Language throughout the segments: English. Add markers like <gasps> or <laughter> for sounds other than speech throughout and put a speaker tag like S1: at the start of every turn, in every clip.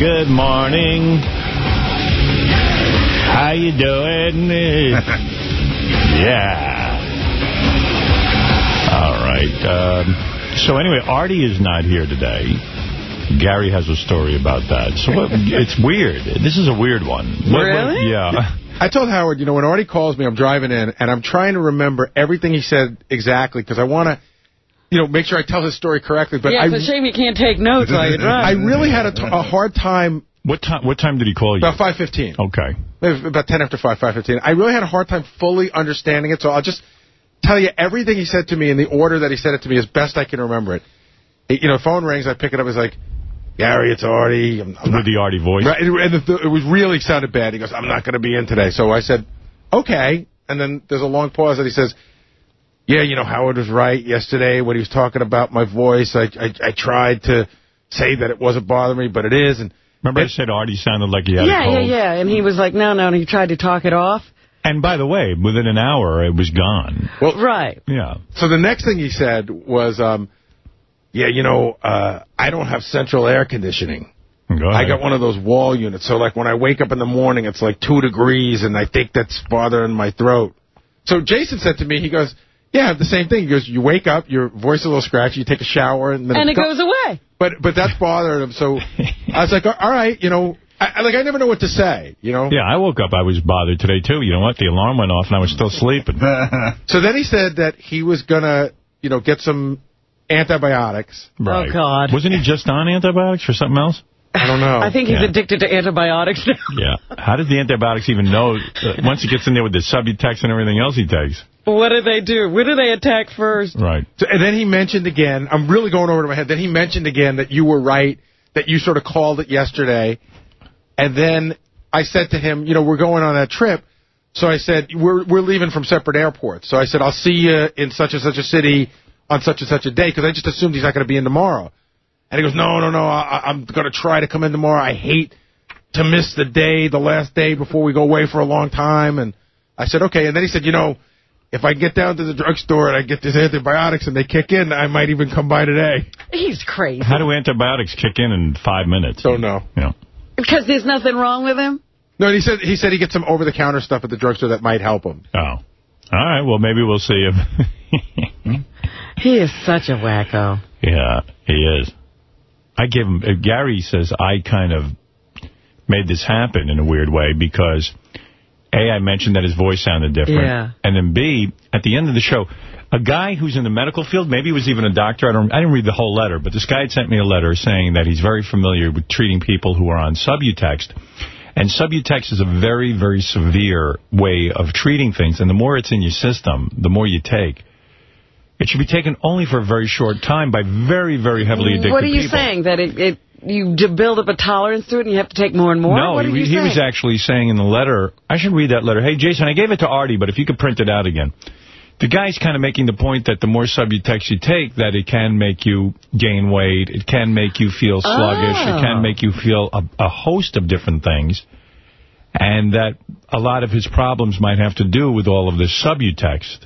S1: Good morning. How you doing? <laughs> yeah. All right. Um, so anyway, Artie is not here today. Gary has a story about that. So what, <laughs> it's weird. This is a weird one.
S2: Really?
S1: yeah.
S3: I told Howard, you know, when Artie calls me, I'm driving in, and I'm trying to remember everything he said exactly, because I want to, you know, make sure I tell his story correctly. But
S2: yeah,
S3: I,
S2: it's a shame you can't take notes while you <laughs>
S3: I really had a, t a hard time
S1: What time? What time did he call you?
S3: about 5.15.
S1: Okay.
S3: About 10 after 5, 5.15. I really had a hard time fully understanding it, so I'll just tell you everything he said to me in the order that he said it to me as best I can remember it. It- you know, phone rings, I pick it up, it's like, Gary, it's Artie. I'm, I'm
S1: With the Artie voice.
S3: Right, and the, it was really sounded bad. He goes, I'm not going to be in today. So I said, okay. And then there's a long pause, and he says, yeah, you know, Howard was right yesterday when he was talking about my voice. I I, I tried to say that it wasn't bothering me, but it is. And
S1: Remember I said Artie sounded like he had a
S2: cold? Yeah,
S1: yeah,
S2: yeah. And he was like, no, no, and he tried to talk it off.
S1: And by the way, within an hour, it was gone.
S3: well,
S2: Right.
S1: Yeah.
S3: So the next thing he said was, um, yeah, you know, uh, I don't have central air conditioning.
S1: Go
S3: I got one of those wall units. So, like, when I wake up in the morning, it's like two degrees, and I think that's bothering my throat. So Jason said to me, he goes, yeah, the same thing. He goes, you wake up, your voice is a little scratchy, you take a shower, and then
S2: And it goes away.
S3: But but that's bothering him. So <laughs> I was like, all right, you know, I, I- like I never know what to say, you know.
S1: Yeah, I woke up. I was bothered today, too. You know what? The alarm went off, and I was still sleeping. <laughs>
S3: So then he said that he was gonna, you know, get some antibiotics.
S1: Right.
S2: Oh, God.
S1: Wasn't he just on antibiotics or something else?
S3: I don't know. <laughs>
S2: I think he's
S1: Yeah.
S2: addicted to antibiotics now.
S1: Yeah. How does the antibiotics even know? Uh, once he gets in there with the Subutex and everything else he takes.
S2: What did they do? Where do they attack first?
S1: Right.
S3: So, and then he mentioned again, I'm really going over to my head, then he mentioned again that you were right, that you sort of called it yesterday. And then I said to him, you know, we're going on that trip. So I said, we're we're leaving from separate airports. So I said, I'll see you in such and such a city on such and such a day, because I just assumed he's not going to be in tomorrow. And he goes, no, no, no, I, I'm going to try to come in tomorrow. I hate to miss the day, the last day before we go away for a long time. And I said, okay. And then he said, you know, if I get down to the drugstore and I get these antibiotics and they kick in, I might even come by today.
S2: He's crazy.
S1: How do antibiotics kick in in five minutes?
S3: Don't know.
S1: Yeah.
S2: Because there's nothing wrong with him?
S3: No, he said he said he gets some over the counter stuff at the drugstore that might help him.
S1: Oh. All right. Well, maybe we'll see him. <laughs>
S2: He is such a wacko.
S1: yeah, he is. I give him. Uh, Gary says I kind of made this happen in a weird way because A, I mentioned that his voice sounded different.
S2: Yeah.
S1: And then B, at the end of the show, a guy who's in the medical field, maybe he was even a doctor, I don't I didn't read the whole letter, but this guy had sent me a letter saying that he's very familiar with treating people who are on Subutex. And Subutex is a very, very severe way of treating things. And the more it's in your system, the more you take. It should be taken only for a very short time by very, very heavily addicted people.
S2: What are you saying? That it, it you build up a tolerance to it and you have to take more and more?
S1: No, he, he was actually saying in the letter, I should read that letter. Hey, Jason, I gave it to Artie, but if you could print it out again. The guy's kind of making the point that the more Subutex you take, that it can make you gain weight, it can make you feel sluggish, it
S2: Oh.
S1: can make you feel a, a host of different things, and that a lot of his problems might have to do with all of this Subutex.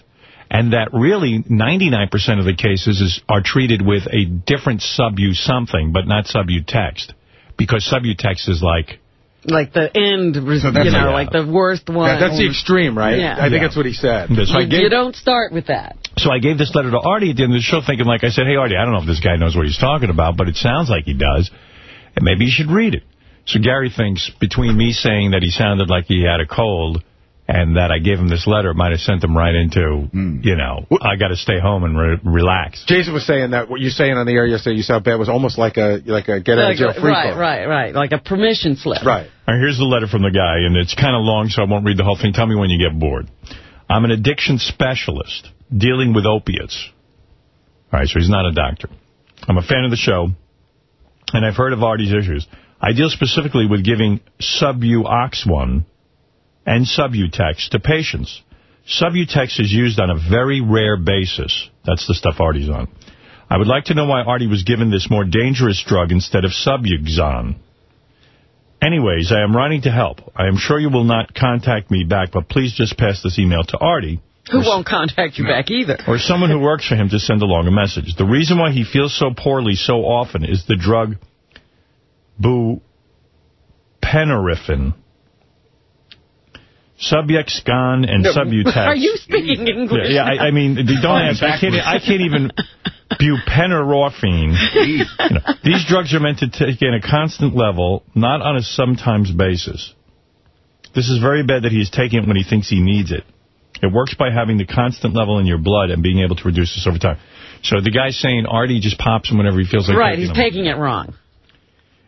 S1: And that really 99% of the cases is, are treated with a different Subu something, but not Subutex. Because Subutex is like,
S2: Like the end, res-
S3: So
S2: you know,
S1: like-
S2: like the worst one.
S3: Yeah, that's the extreme, right?
S2: Yeah.
S3: I think
S1: Yeah.
S3: that's what he said.
S1: So
S2: You,
S1: gave,
S2: you don't start with that.
S1: So I gave this letter to Artie at the end of the show thinking, like I said, hey, Artie, I don't know if this guy knows what he's talking about, but it sounds like he does, and maybe you should read it. So Gary thinks between me saying that he sounded like he had a cold and that I gave him this letter, it might have sent him right into, hmm. you know, I got to stay home and re relax.
S3: Jason was saying that what you're saying on the air yesterday, you sound bad, was almost like a like a get out of jail free
S2: right,
S3: card.
S2: right, right. Like a permission slip.
S3: Right.
S1: All right, here's the letter from the guy, and it's kind of long, so I won't read the whole thing. Tell me when you get bored. I'm an addiction specialist dealing with opiates. All right, so he's not a doctor. I'm a fan of the show, and I've heard of Artie's issues. I deal specifically with giving Suboxone and Subutex to patients. Subutex is used on a very rare basis. That's the stuff Artie's on. I would like to know why Artie was given this more dangerous drug instead of Suboxone. Anyways, I am writing to help. I am sure you will not contact me back, but please just pass this email to Artie
S2: Who won't contact you back either?
S1: or someone who works for him to send along a message. The reason why he feels so poorly so often is the drug bu buprenorphine, Suboxone, and Subutex.
S2: Are you speaking English?
S1: Yeah, yeah I, I, mean, don't ask. I can't, I can't even... <laughs> Buprenorphine. You know, these drugs are meant to take in a constant level, not on a sometimes basis. This is very bad that he's taking it when he thinks he needs it. It works by having the constant level in your blood and being able to reduce this over time. So the guy's saying Artie just pops him whenever he feels like
S2: Right, he's
S1: them.
S2: taking it wrong.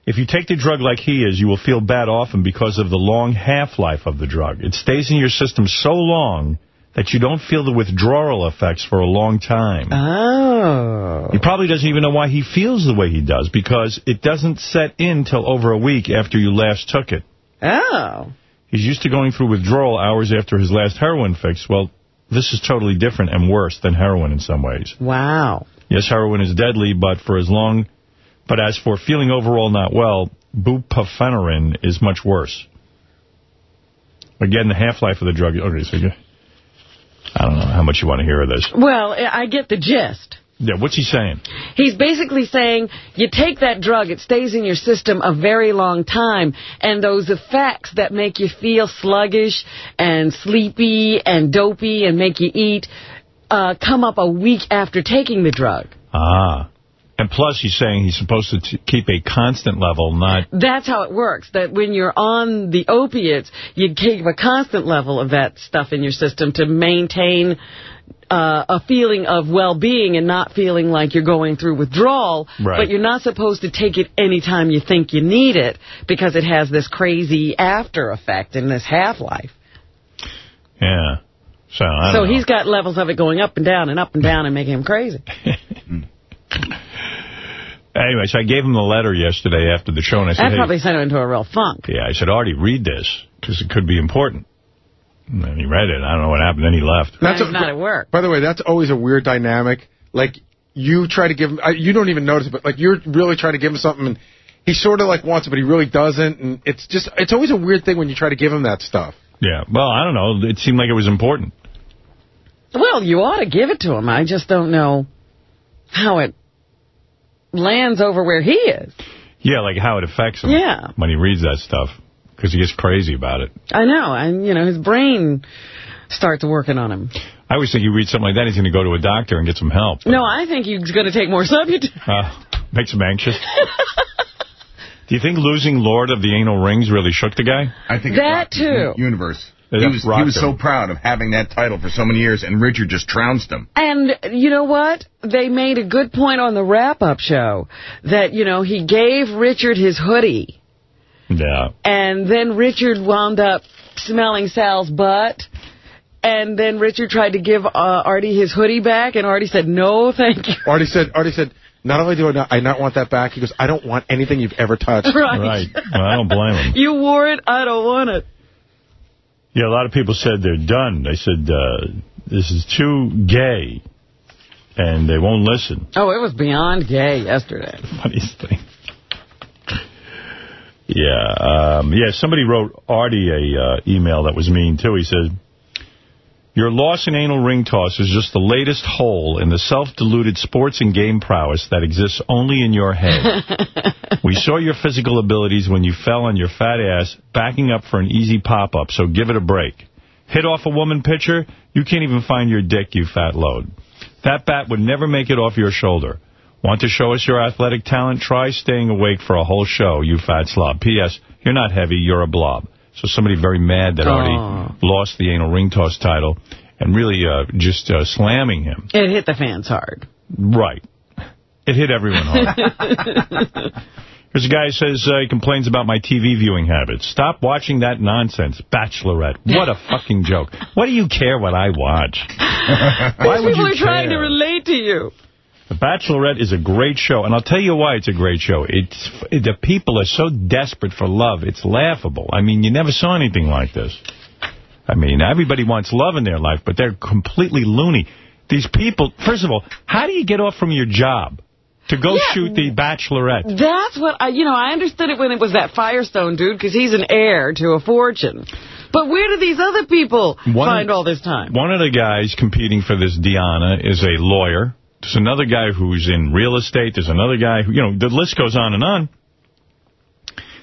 S1: If you take the drug like he is, you will feel bad often because of the long half-life of the drug. It stays in your system so long that you don't feel the withdrawal effects for a long time.
S2: Oh.
S1: He probably doesn't even know why he feels the way he does, because it doesn't set in till over a week after you last took it.
S2: Oh.
S1: He's used to going through withdrawal hours after his last heroin fix. Well, this is totally different and worse than heroin in some ways.
S2: Wow.
S1: Yes, heroin is deadly, but for as long... But as for feeling overall not well, buprenorphine is much worse. Again, the half-life of the drug... Okay, so you, I don't know how much you want to hear of this.
S2: Well, I get the gist.
S1: Yeah, what's he saying?
S2: He's basically saying you take that drug, it stays in your system a very long time, and those effects that make you feel sluggish and sleepy and dopey and make you eat uh, come up a week after taking the drug.
S1: Ah. And plus, he's saying he's supposed to keep a constant level, not...
S2: That's how it works, that when you're on the opiates, you keep a constant level of that stuff in your system to maintain uh, a feeling of well-being and not feeling like you're going through withdrawal.
S1: Right.
S2: But you're not supposed to take it anytime you think you need it because it has this crazy after effect and this half-life.
S1: Yeah. So, I
S2: so
S1: know.
S2: he's got levels of it going up and down and up and down and making him crazy. <laughs>
S1: Anyway, so I gave him the letter yesterday after the show, and I said,
S2: That
S1: hey,
S2: probably sent him into a real funk.
S1: yeah, I said, Artie, read this, because it could be important. And then he read it. I don't know what happened. Then he left.
S2: That's he's not at work.
S3: By the way, that's always a weird dynamic. Like, you try to give him, you don't even notice it, but like, you're really trying to give him something, and he sort of like wants it, but he really doesn't, and it's just, it's always a weird thing when you try to give him that stuff.
S1: Yeah, well, I don't know. It seemed like it was important.
S2: Well, you ought to give it to him. I just don't know how it lands over where he is.
S1: Yeah, like how it affects him
S2: Yeah.
S1: when he reads that stuff, because he gets crazy about it.
S2: I know, and you know, his brain starts working on him.
S1: I always think you read something like that, he's going to go to a doctor and get some help.
S2: No, I think he's going to take more Subutex. <laughs>
S1: Uh, makes him anxious. <laughs> Do you think losing Lord of the Anal Rings really shook the guy?
S4: I think
S2: That
S4: it
S2: too.
S4: universe.
S1: It
S4: He was, he was so proud of having that title for so many years, and Richard just trounced him.
S2: And you know what? They made a good point on the wrap-up show that, you know, he gave Richard his hoodie,
S1: Yeah.
S2: and then Richard wound up smelling Sal's butt. And then Richard tried to give uh, Artie his hoodie back, and Artie said, no, thank you.
S3: Artie said, Artie said, not only do I not, I not want that back, he goes, I don't want anything you've ever touched. <laughs>
S2: Right.
S1: Right. Well, I don't blame him.
S2: You wore it, I don't want it.
S1: Yeah, a lot of people said they're done. They said, uh, this is too gay, and they won't listen.
S2: Oh, it was beyond gay yesterday. <laughs>
S1: Funniest thing. Yeah, um, yeah. Somebody wrote Artie a uh, email that was mean, too. He said, your loss in anal ring toss is just the latest hole in the self-deluded sports and game prowess that exists only in your head. <laughs> we saw your physical abilities when you fell on your fat ass, backing up for an easy pop-up, so give it a break. Hit off a woman pitcher, you can't even find your dick, you fat load. That bat would never make it off your shoulder. Want to show us your athletic talent? Try staying awake for a whole show, you fat slob. P.S. You're not heavy, you're a blob. So somebody very mad that already
S2: Aw.
S1: lost the anal ring toss title and really uh, just uh, slamming him.
S2: It hit the fans hard.
S1: Right. It hit everyone hard. <laughs> Here's a guy who says uh, he complains about my TV viewing habits. Stop watching that nonsense. Bachelorette. What a <laughs> fucking joke. What do you care what I watch? <laughs> Why would
S2: People
S1: you
S2: are trying to relate to you.
S1: The Bachelorette is a great show, and I'll tell you why it's a great show. It's The people are so desperate for love, it's laughable. I mean, you never saw anything like this. I mean, everybody wants love in their life, but they're completely loony. These people, first of all, how do you get off from your job to go
S2: Yeah.
S1: shoot the Bachelorette?
S2: That's what I, you know, I understood it when it was that Firestone dude because he's an heir to a fortune. But where do these other people
S1: One-
S2: find all this time?
S1: One of the guys competing for this Diana is a lawyer. There's another guy who's in real estate. There's another guy who, you know, the list goes on and on.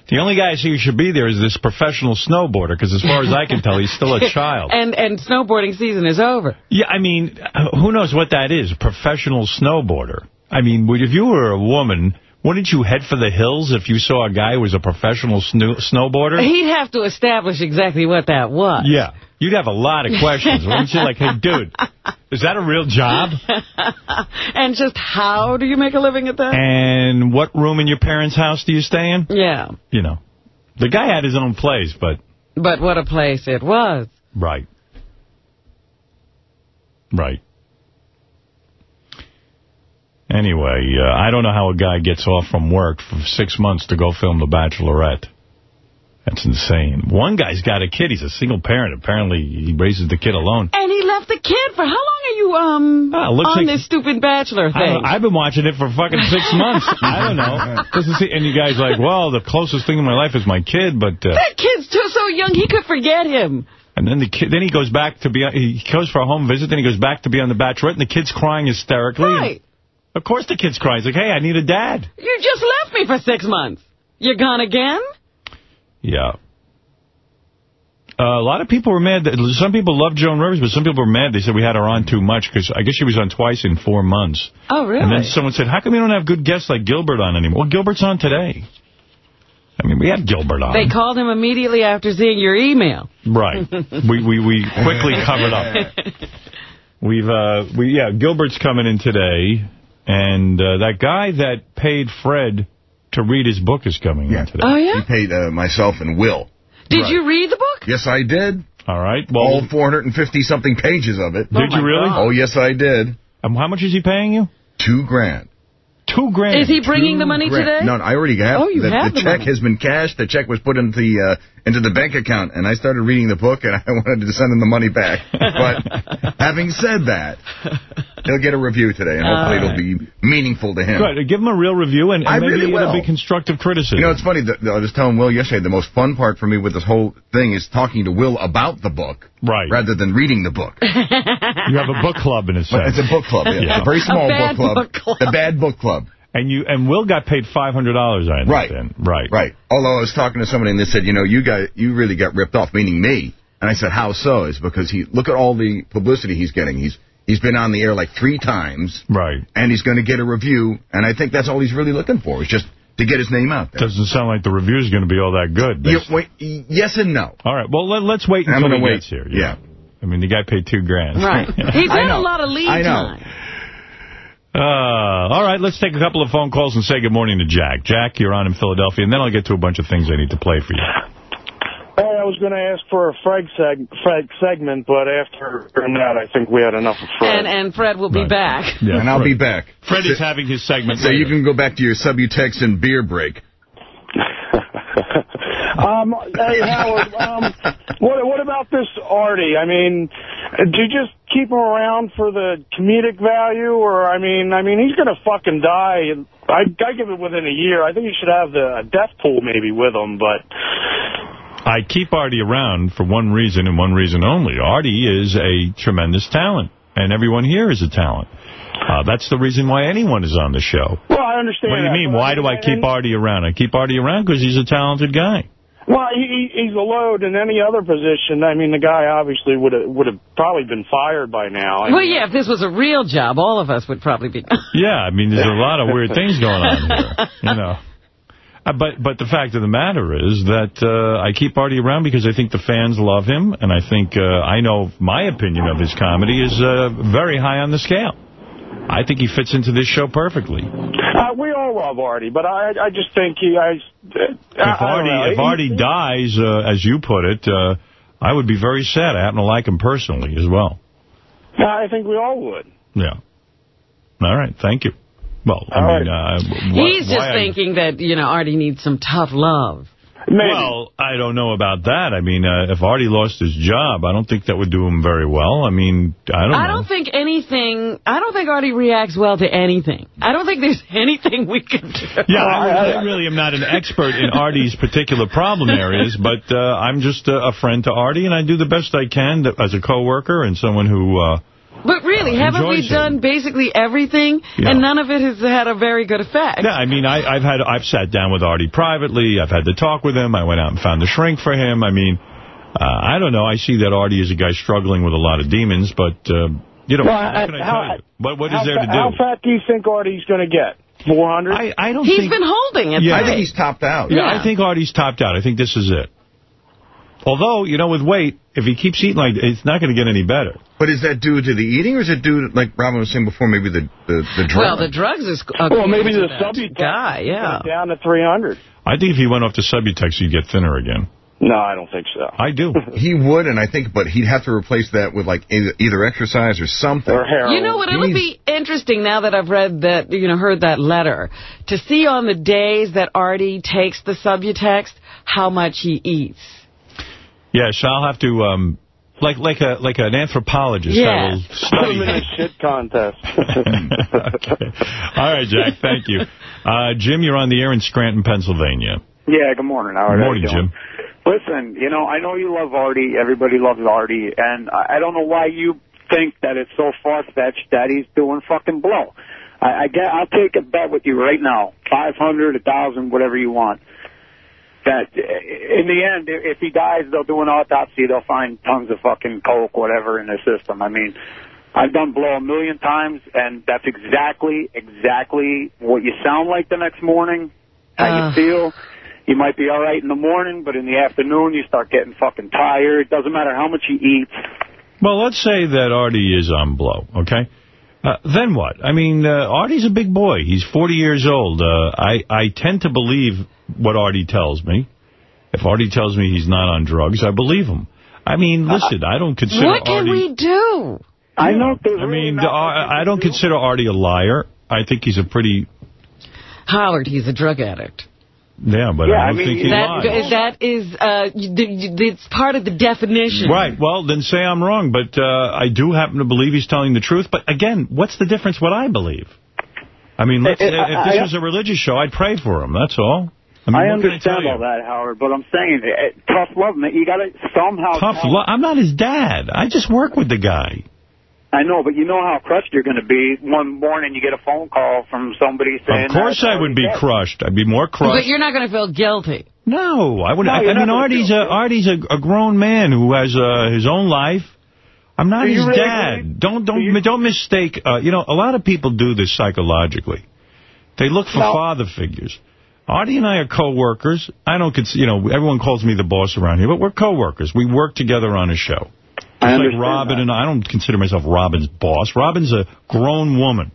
S1: The only guy I see who should be there is this professional snowboarder, because as far as I can tell, he's still a <laughs> child.
S2: and and snowboarding season is over.
S1: Yeah, I mean, who knows what that is, professional snowboarder. I mean, would- if you were a woman, wouldn't you head for the hills if you saw a guy who was a professional snow snowboarder?
S2: He'd have to establish exactly what that was.
S1: Yeah. You'd have a lot of questions, wouldn't you? Like, hey, <laughs> dude, is that a real job? <laughs>
S2: and just how do you make a living at that?
S1: And what room in your parents' house do you stay in?
S2: yeah.
S1: You know. The guy had his own place, but...
S2: But what a place it was.
S1: Right. Right. Anyway, uh, I don't know how a guy gets off from work for six months to go film The Bachelorette. That's insane. One guy's got a kid. He's a single parent. Apparently, he raises the kid alone.
S2: And he left the kid for how long are you um
S1: Ah,
S2: on
S1: like-
S2: this stupid bachelor thing?
S1: I've been watching it for fucking six <laughs> months. I don't know. <laughs> This is, and you guys like, well, the closest thing in my life is my kid, but... Uh,
S2: that kid's too so young he could forget him.
S1: and then the kid, then he goes back to be, he goes for a home visit, then he goes back to be on The Bachelorette, and the kid's crying hysterically. and-
S2: Right.
S1: Of course the kid's crying. He's like, hey, I need a dad.
S2: You just left me for six months. You're gone again?
S1: Yeah. Uh, a lot of people were mad. That, some people love Joan Rivers, but some people were mad. They said we had her on too much because I guess she was on twice in four months.
S2: Oh, really?
S1: And then someone said, how come you don't have good guests like Gilbert on anymore? Well, Gilbert's on today. I mean, we had Gilbert on.
S2: They called him immediately after seeing your email.
S1: Right. <laughs> we, we, we quickly covered up. <laughs> We've, uh, we, yeah, Gilbert's coming in today, and uh, that guy that paid Fred to read his book is coming
S4: Yeah.
S1: in today.
S2: Oh, yeah?
S4: He paid uh, myself and Will.
S2: Did
S1: Right.
S2: you read the book?
S4: Yes, I did.
S1: All right. Well,
S4: All 450-something pages of it.
S1: did
S2: Oh, my
S1: you really?
S2: God.
S4: Oh, yes, I did.
S1: Um, how much is he paying you?
S4: Two grand.
S1: Two grand.
S2: Is he bringing the money
S4: Grand.
S2: today?
S4: No, I already have.
S2: Oh, you
S4: the,
S2: have
S4: the
S2: the
S4: check
S2: money.
S4: has been cashed. The check was put into the uh, into the bank account, and I started reading the book, and <laughs> I wanted to send him the money back. But <laughs> having said that, he'll get a review today, and hopefully it'll be uh. meaningful to him.
S1: Good. Give him a real review, and, and maybe
S4: really
S1: it'll be constructive criticism.
S4: You know, it's funny. That, I was telling Will yesterday, the most fun part for me with this whole thing is talking to Will about the book
S1: Right.
S4: rather than reading the book. <laughs>
S1: you have a book club in a
S4: But it's a book club. Yeah.
S1: Yeah.
S4: A very small book, club.
S2: book club.
S4: The Bad Book Club.
S1: And you and Will got paid five hundred dollars. I
S4: Right.
S1: understand. Right.
S4: Right. Right. Although I was talking to somebody and they said, you know, you got you really got ripped off, meaning me. And I said, how so? Is because he look at all the publicity he's getting. He's he's been on the air like three times,
S1: Right.
S4: and he's going to get a review. And I think that's all he's really looking for is just to get his name out there.
S1: Doesn't sound like the review is going to be all that good.
S4: Yeah, wait, yes and no.
S1: All right. Well, let, let's wait
S4: I'm
S1: until
S4: gonna
S1: he
S4: wait.
S1: gets here.
S4: Yeah.
S1: I mean, the guy paid two grand.
S2: Right. <laughs> He's
S4: I
S2: had a lot of lead
S4: I know.
S2: time.
S1: Uh, all right, let's take a couple of phone calls and say good morning to Jack. Jack, you're on in Philadelphia, and then I'll get to a bunch of things I need to play for you.
S5: Hey, I was going to ask for a Fred, seg- Fred segment, but after that, I think we had enough of Fred.
S2: And and Fred will be
S1: Right.
S2: back.
S1: Yeah,
S4: and I'll
S1: Fred.
S4: be back.
S1: Fred is having his segment
S4: so
S1: later.
S4: you can go back to your Subutex and beer break. <laughs>
S5: um, hey, Howard, um, what, what about this Artie? I mean, do you just keep him around for the comedic value, or I mean, I mean, he's going to fucking die. I, I give it within a year. I think you should have the a death pool maybe with him, but
S1: I keep Artie around for one reason and one reason only. Artie is a tremendous talent, and everyone here is a talent. Uh, that's the reason why anyone is on the show.
S5: well, I understand.
S1: What do you
S5: that,
S1: mean? Why do I keep Artie around? I keep Artie around because he's a talented guy.
S5: Well, he, he- he's a load in any other position. I mean, the guy obviously would have would have probably been fired by now. I
S2: Well,
S5: mean,
S2: yeah, if this was a real job, all of us would probably be. <laughs>
S1: Yeah, I mean, there's a lot of weird things going on here, <laughs> you know. Uh, but but the fact of the matter is that uh, I keep Artie around because I think the fans love him, and I think uh, I know my opinion of his comedy is uh, very high on the scale. I think he fits into this show perfectly.
S5: Uh, we all love Artie, but I I just think he I.
S1: If Artie if Artie dies, uh, as you put it, uh, I would be very sad. I happen to like him personally as well.
S5: I think we all would.
S1: Yeah. All right. Thank you. Well, I
S5: All
S1: mean, uh, wh-
S2: He's just
S1: why I-
S2: thinking that, you know, Artie needs some tough love.
S5: Maybe.
S1: Well, I don't know about that. I mean, uh, if Artie lost his job, I don't think that would do him very well. I mean, I don't
S2: I
S1: know.
S2: don't think anything, I don't think Artie reacts well to anything. I don't think there's <laughs> anything we can do.
S1: yeah, I, really- I really am not an expert in Artie's particular problem areas, but uh, I'm just a, a friend to Artie, and I do the best I can to, as a coworker and someone who uh,
S2: But really,
S1: uh,
S2: haven't we
S1: enjoys it.
S2: done basically everything,
S1: Yeah.
S2: and none of it has had a very good effect?
S1: Yeah, I mean, I, I've had I've sat down with Artie privately. I've had to talk with him. I went out and found the shrink for him. I mean, uh, I don't know. I see that Artie is a guy struggling with a lot of demons, but uh, you know,
S5: Well,
S1: what
S5: I-
S1: can I
S5: how-
S1: tell you? What what
S5: how
S1: is there to
S5: do? How
S1: do?
S5: fat do you think Artie's going to get? 400?
S1: I I don't
S2: He's
S1: think.
S2: been holding it.
S1: Yeah.
S4: I think he's topped out.
S1: yeah,
S2: Yeah.
S1: I think Artie's topped out. I think this is it. Although, you know, with weight, if he keeps eating like, it's not going to get any better.
S4: But is that due to the eating, or is it due to, like Robin was saying before, maybe the the, the drug?
S2: Well, the drugs is
S5: well, maybe the Subutex
S2: guy. Yeah.
S5: down to 300.
S1: I think if he went off to Subutex, he'd get thinner again.
S5: No, I don't think so.
S1: I do. <laughs>
S4: He would, and I think, but he'd have to replace that with like either, either exercise or something.
S5: Or heroin.
S2: You know what? It would be interesting now that I've read that, you know, heard that letter, to see on the days that Artie takes the Subutex how much he eats.
S1: Yes, I'll have to, um, like like a like an anthropologist.
S2: Yeah.
S1: I will
S5: Put
S1: study
S5: him in a shit contest. <laughs> <laughs>
S1: okay. All right, Jack. Thank you. Uh, Jim, you're on the air in Scranton, Pennsylvania.
S6: Yeah, good morning, Howard.
S1: Good morning,
S6: you doing?
S1: Jim.
S6: Listen, you know, I know you love Artie. Everybody loves Artie. And I I don't know why you think that it's so far-fetched that he's doing fucking blow. I, I get, I'll take a bet with you right now. 500, a 1,000, whatever you want. That in the end, if he dies, they'll do an autopsy. They'll find tons of fucking coke, whatever, in his system. I mean, I've done blow a million times, and that's exactly, exactly what you sound like the next morning, how
S2: Uh.
S6: you feel. You might be all right in the morning, but in the afternoon, you start getting fucking tired. It doesn't matter how much you eat.
S1: Well, let's say that Artie is on blow, okay? Uh, then what? I mean, uh, Artie's a big boy. He's 40 years old. Uh, I, I tend to believe what Artie tells me. If Artie tells me he's not on drugs, I believe him. I mean, listen, I don't consider
S2: What can
S1: Artie...
S2: we do?
S6: I know there's
S1: I mean,
S6: not
S1: I, I don't
S6: do.
S1: consider Artie a liar. I think he's a pretty...
S2: Howard, he's a drug addict.
S1: Yeah, but
S6: Yeah,
S1: I
S6: I
S1: don't
S6: mean,
S1: think he
S2: That
S1: lies.
S2: that is uh, y- y- it's part of the definition.
S1: Right. Well, then say I'm wrong. But uh, I do happen to believe he's telling the truth. But again, what's the difference what I believe? I mean, let's,
S6: I-
S1: if this
S6: I-
S1: was a religious show, I'd pray for him. That's all. I, mean,
S6: I understand
S1: tell you?
S6: all that, Howard, but I'm saying eh, tough love, man. You got to somehow.
S1: Tough love. I'm not his dad. I just work with the guy.
S6: I know, but you know how crushed you're going to be. One morning you get a phone call from somebody saying.
S1: Of course
S6: that
S1: I would be
S6: dead.
S1: crushed. I'd be more crushed.
S2: But you're not going to feel guilty.
S1: No, I would.
S6: No,
S1: I, I mean, Artie's a. Artie's a, a grown man who has uh, his own life. I'm not his
S6: really
S1: dad.
S6: believe-
S1: Don't don't
S6: do you-
S1: don't mistake. Uh, you know, a lot of people do this psychologically. They look for
S6: No.
S1: father figures. Artie and I are co-workers. I don't consider, you know, everyone calls me the boss around here, but we're co-workers. We work together on a show.
S6: I
S1: like Robin
S6: that.
S1: and I, I don't consider myself Robin's boss. Robin's a grown woman.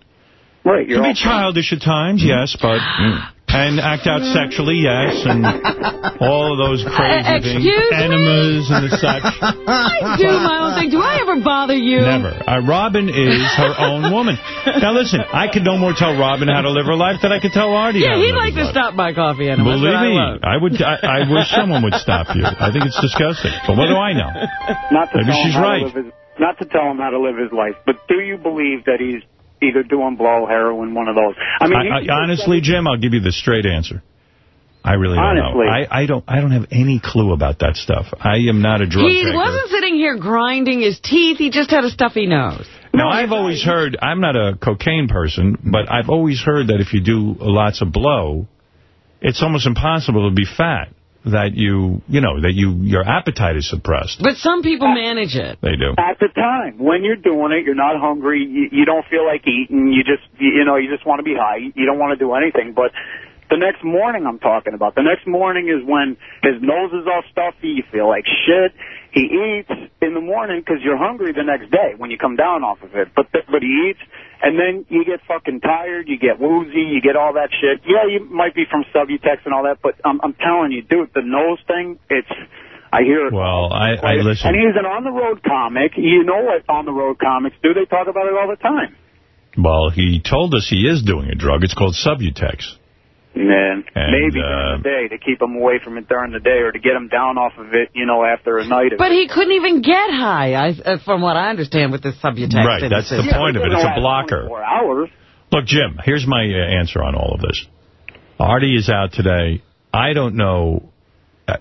S6: Right, you're
S1: Can be childish at times, mm-hmm. yes, but... Mm. And act out sexually, yes, and <laughs> all of those crazy
S2: Uh,
S1: things.
S2: excuse me?
S1: Enemas and such. <laughs>
S2: I do my own thing. Do I ever bother you?
S1: Never. Uh, Robin is her own woman. Now, listen, I could no more tell Robin how to live her life than I could tell Artie how
S2: Yeah,
S1: to
S2: he'd
S1: live
S2: like
S1: his
S2: to
S1: life.
S2: stop my coffee enema.
S1: Believe
S2: but I
S1: me. I would. I, I wish someone would stop you. I think it's disgusting. But what do I know?
S6: Not to
S1: Maybe
S6: tell
S1: she's
S6: him how
S1: right.
S6: To live his, not to tell him how to live his life, but do you believe that he's either doing blow, heroin, one of those? I mean,
S1: I, I, honestly, Jim, I'll give you the straight answer. I really don't
S6: Honestly.
S1: know. I, I don't. I don't have any clue about that stuff. I am not a drug
S2: He
S1: taker.
S2: wasn't sitting here grinding his teeth. He just had a stuffy nose.
S1: Now, I've always heard, I'm not a cocaine person, but I've always heard that if you do lots of blow, it's almost impossible to be fat. That you, you know, that you your appetite is suppressed.
S2: But some people manage it.
S1: They do.
S6: at the time when you're doing it, you're not hungry. You, you don't feel like eating. You just, you, you know, you just want to be high. You don't want to do anything. But the next morning, I'm talking about. The next morning is when his nose is all stuffy. You feel like shit. He eats in the morning because you're hungry the next day when you come down off of it. But but he eats, and then you get fucking tired. You get woozy. You get all that shit. Yeah, you might be from Subutex and all that, but I'm I'm telling you, dude, the nose thing, it's. I hear it.
S1: Well, I, I listen.
S6: And he's an on-the-road comic. You know what on-the-road comics do. They talk about it all the time.
S1: Well, he told us he is doing a drug. It's called Subutex.
S6: Man,
S1: And,
S6: maybe
S1: uh,
S6: during the day to keep him away from it during the day or to get him down off of it, you know, after a night of
S2: But
S6: it.
S2: he couldn't even get high, I, uh, from what I understand with this Subutex.
S1: Right,
S2: in
S1: that's the
S2: system.
S1: point of it. It's a blocker.
S6: 24 hours.
S1: Look, Jim, here's my uh, answer on all of this. Artie is out today. I don't know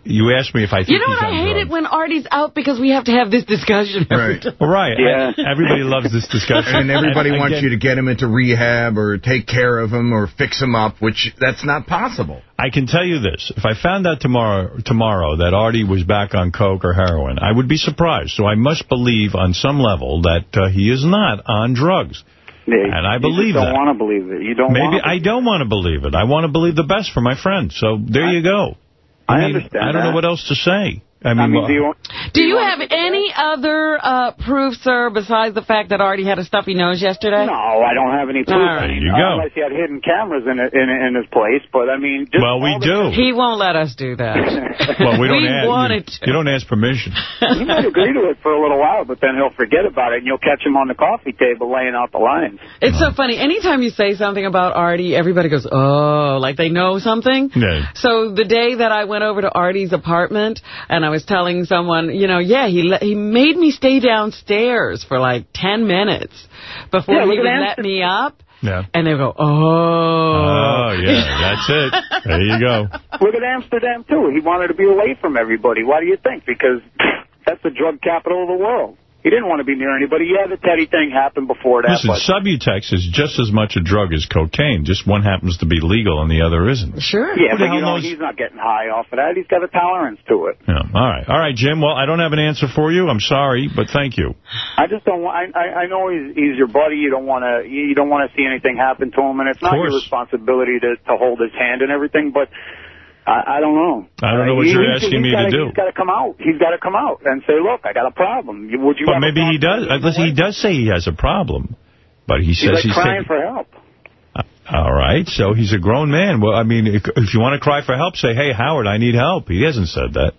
S1: you asked me if I think
S2: You know
S1: he's
S2: what? I hate
S1: drugs.
S2: it when Artie's out because we have to have this discussion every
S4: Right.
S2: time.
S1: Well, right.
S6: Yeah.
S1: I- everybody loves this discussion.
S4: And everybody
S1: And
S4: wants
S1: again,
S4: you to get him into rehab or take care of him or fix him up, which that's not possible.
S1: I can tell you this. If I found out tomorrow tomorrow that Artie was back on coke or heroin, I would be surprised. So I must believe on some level that uh, he is not on drugs.
S6: Yeah,
S1: And I
S6: you
S1: believe
S6: just
S1: that.
S6: don't want to believe it. You don't
S1: Maybe I don't want to believe it. I want to believe the best for my friend. So there you go.
S6: I
S1: mean,
S6: understand
S1: I don't know what else to say. I mean,
S6: I mean, do you,
S2: Do you
S6: wanna
S2: have
S6: take it
S2: any other uh, proof, sir, besides the fact that Artie had a stuffy nose yesterday?
S6: No, I don't have any proof.
S2: All right.
S6: I mean,
S1: There you go.
S6: Unless he had hidden cameras in it, in, in his place. But, I mean... Just
S1: well, we do.
S2: He won't let us do that. <laughs>
S1: well, we don't
S2: we
S1: ask.
S2: wanted
S1: you,
S2: to.
S1: you don't ask permission.
S6: He might agree to it for a little while, but then he'll forget about it, and you'll catch him on the coffee table laying out the lines.
S2: It's so funny. Anytime you say something about Artie, everybody goes, oh, like they know something.
S1: Yeah.
S2: So the day that I went over to Artie's apartment and I was telling someone, you know, yeah, he le- he made me stay downstairs for like 10 minutes before
S6: Yeah,
S2: he
S6: look at
S2: would let me up.
S1: Yeah.
S2: And they go,
S1: Oh,
S2: oh.
S1: yeah, that's it. There you go. <laughs>
S6: Look at Amsterdam, too. He wanted to be away from everybody. Why do you think? Because <laughs> that's the drug capital of the world. He didn't want to be near anybody. Yeah, the Teddy thing happened before that.
S1: Listen,
S6: but
S1: Subutex is just as much a drug as cocaine. Just one happens to be legal and the other isn't.
S2: Sure.
S6: Yeah,
S1: Who
S6: but you know,
S1: knows-
S6: he's not getting high off of that. He's got a tolerance to it.
S1: Yeah. All right. All right, Jim. Well, I don't have an answer for you. I'm sorry, but thank you.
S6: I just don't want. I, I I know he's he's your buddy. You don't want to you don't want to see anything happen to him, and it's not your responsibility to to hold his hand and everything. But I, I don't know.
S1: I don't know what
S6: He-
S1: you're
S6: he's-
S1: asking
S6: he's
S1: me to
S6: gotta,
S1: do.
S6: He's got to come out. He's got to come out and say, "Look, I got a problem." Would you?
S1: But maybe he does. uh, Listen, he does say he has a problem, but he
S6: He's
S1: says
S6: like
S1: he's
S6: crying
S1: taking.
S6: for help.
S1: All right. So he's a grown man. Well, I mean, if, if you want to cry for help, say, "Hey, Howard, I need help." He hasn't said that.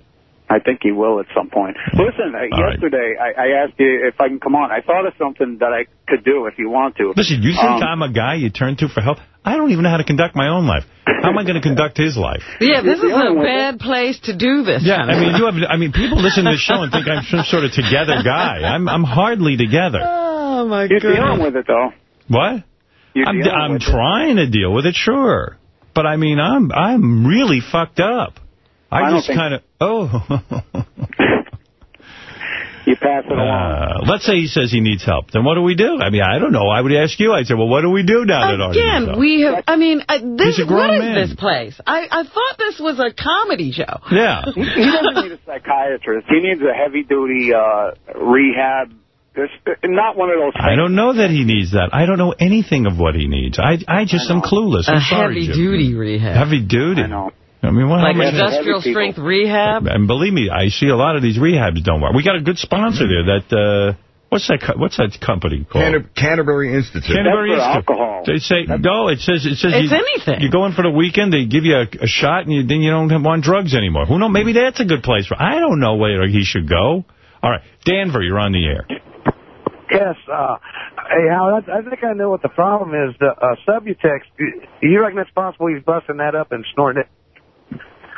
S6: I think he will at some point. Listen, uh,
S1: All right.
S6: yesterday I, I asked you if I can come on. I thought of something that I could do if you want to.
S1: Listen, you think
S6: Um,
S1: I'm a guy you turn to for help? I don't even know how to conduct my own life. How am I going to conduct his life?
S2: Yeah, this is a bad place to do this.
S1: Yeah, I mean, you have. I mean, people listen to the show and think I'm some sort of together guy. I'm I'm hardly together.
S2: Oh, my
S6: You're dealing
S2: goodness.
S6: with it though.
S1: What?
S6: You're
S1: I'm I'm
S6: with it.
S1: trying to deal with it, sure, but I mean, I'm I'm really fucked up. I,
S6: I
S1: just kind of oh. <laughs>
S6: You pass it along.
S1: Uh, let's say he says he needs help. Then what do we do? I mean, I don't know. I would ask you. I'd say, well, what do we do now that Artie needs
S2: Again, we have, I mean, uh, this,
S1: He's a grown
S2: what is
S1: man.
S2: this place? I, I thought this was a comedy show.
S1: Yeah. <laughs>
S6: He doesn't need a psychiatrist. He needs a heavy-duty uh, rehab. This, not one of those.
S1: I don't know that he needs that. I don't know anything of what he needs. I I just am clueless. I'm
S2: a
S1: sorry, Jim.
S2: heavy-duty rehab.
S1: Heavy duty.
S6: I know.
S1: I mean, what,
S2: like
S1: how much-
S2: industrial
S6: heavy people.
S2: strength rehab.
S1: And believe me, I see a lot of these rehabs don't work. We got a good sponsor there. That uh, what's that? co- What's that company called?
S4: Canter- Canterbury Institute.
S1: Canterbury
S6: That's for
S1: Institute.
S6: alcohol.
S1: They say no. It says it says
S2: It's
S1: you,
S2: anything.
S1: You go in for the weekend, they give you a, a shot, and you, then you don't want drugs anymore. Who knows? Maybe that's a good place for. I don't know where he should go. All right, Danver, you're on the air.
S7: Yes. Uh, hey, Howard, I, I think I know what the problem is. The uh, Subutex, you reckon it's possible he's busting that up and snorting it?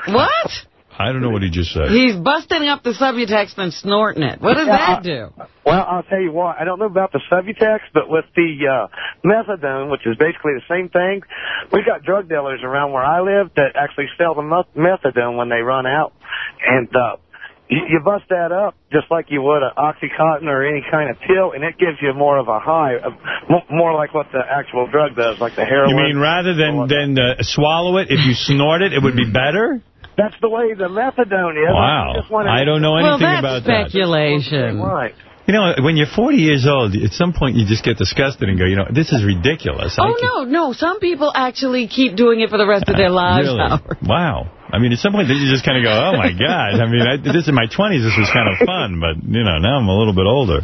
S2: What?
S1: I don't know what he just said.
S2: He's busting up the subutex and snorting it. What does
S7: Yeah,
S2: that do?
S7: Well, I'll tell you what. I don't know about the Subutex, but with the uh, methadone, which is basically the same thing, we've got drug dealers around where I live that actually sell the methadone when they run out. And uh, you, you bust that up just like you would an Oxycontin or any kind of pill, and it gives you more of a high, uh, more like what the actual drug does, like the heroin.
S1: You mean rather than than uh, swallow it, if you snort it, it would be better?
S7: That's the way the methadone is.
S1: Wow.
S7: I,
S1: I don't know anything
S2: that's
S1: about that.
S2: speculation.
S7: Right.
S1: You know, when you're 40 years old, at some point you just get disgusted and go, you know, this is ridiculous.
S2: Oh, no, no. Some people actually keep doing it for the rest of their <laughs> lives,
S1: Really? <laughs>
S2: Howard.
S1: Wow. I mean, at some point, you just kind of go, oh, my God. I mean, I, this in my 20s, this was kind of fun, but, you know, now I'm a little bit older.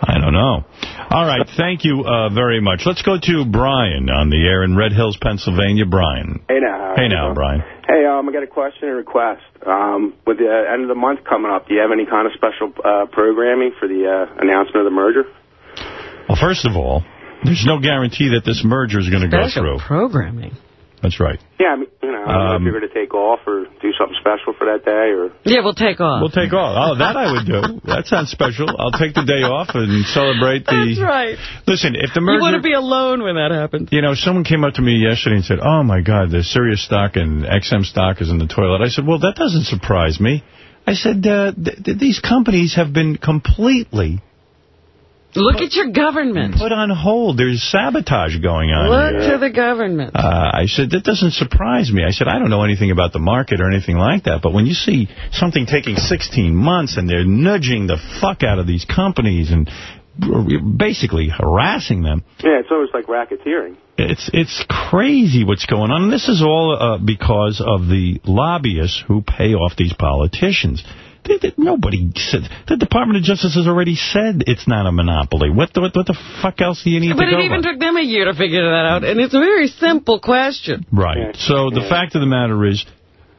S1: I don't know. All right. Thank you uh, very much. Let's go to Brian on the air in Red Hills, Pennsylvania. Brian.
S8: Hey now.
S1: Hey now, Brian.
S8: Hey, um, I got a question and request. Um, with the end of the month coming up, do you have any kind of special uh, programming for the uh, announcement of the merger?
S1: Well, first of all, there's no guarantee that this merger is going to go through.
S2: Special
S1: through.
S2: programming.
S1: That's right.
S8: Yeah, I mean, you know, I don't know
S1: Um,
S8: if you're going to take off or do something special for that day or...
S2: Yeah, we'll take off.
S1: We'll take off. Oh, that I would do. That sounds special. I'll take the day off and celebrate the...
S2: That's right.
S1: Listen, if the
S2: You want to be alone when that happens.
S1: You know, someone came up to me yesterday and said, oh, my God, the Sirius stock and XM stock is in the toilet. I said, well, that doesn't surprise me. I said, uh, th th these companies have been completely
S2: Look at your government.
S1: put on hold. There's sabotage going on
S2: Look
S1: here.
S2: to the government.
S1: Uh, I said, that doesn't surprise me. I said, I don't know anything about the market or anything like that, but when you see something taking 16 months and they're nudging the fuck out of these companies and basically harassing them,
S8: Yeah, it's always like racketeering.
S1: it's it's crazy what's going on. And this is all uh, because of the lobbyists who pay off these politicians. They, they, nobody said, the Department of Justice has already said it's not a monopoly. What the, what, what the fuck else do you need
S2: But
S1: to go
S2: it even
S1: by?
S2: took them a year to figure that out, and it's a very simple question.
S1: Right. So the fact of the matter is,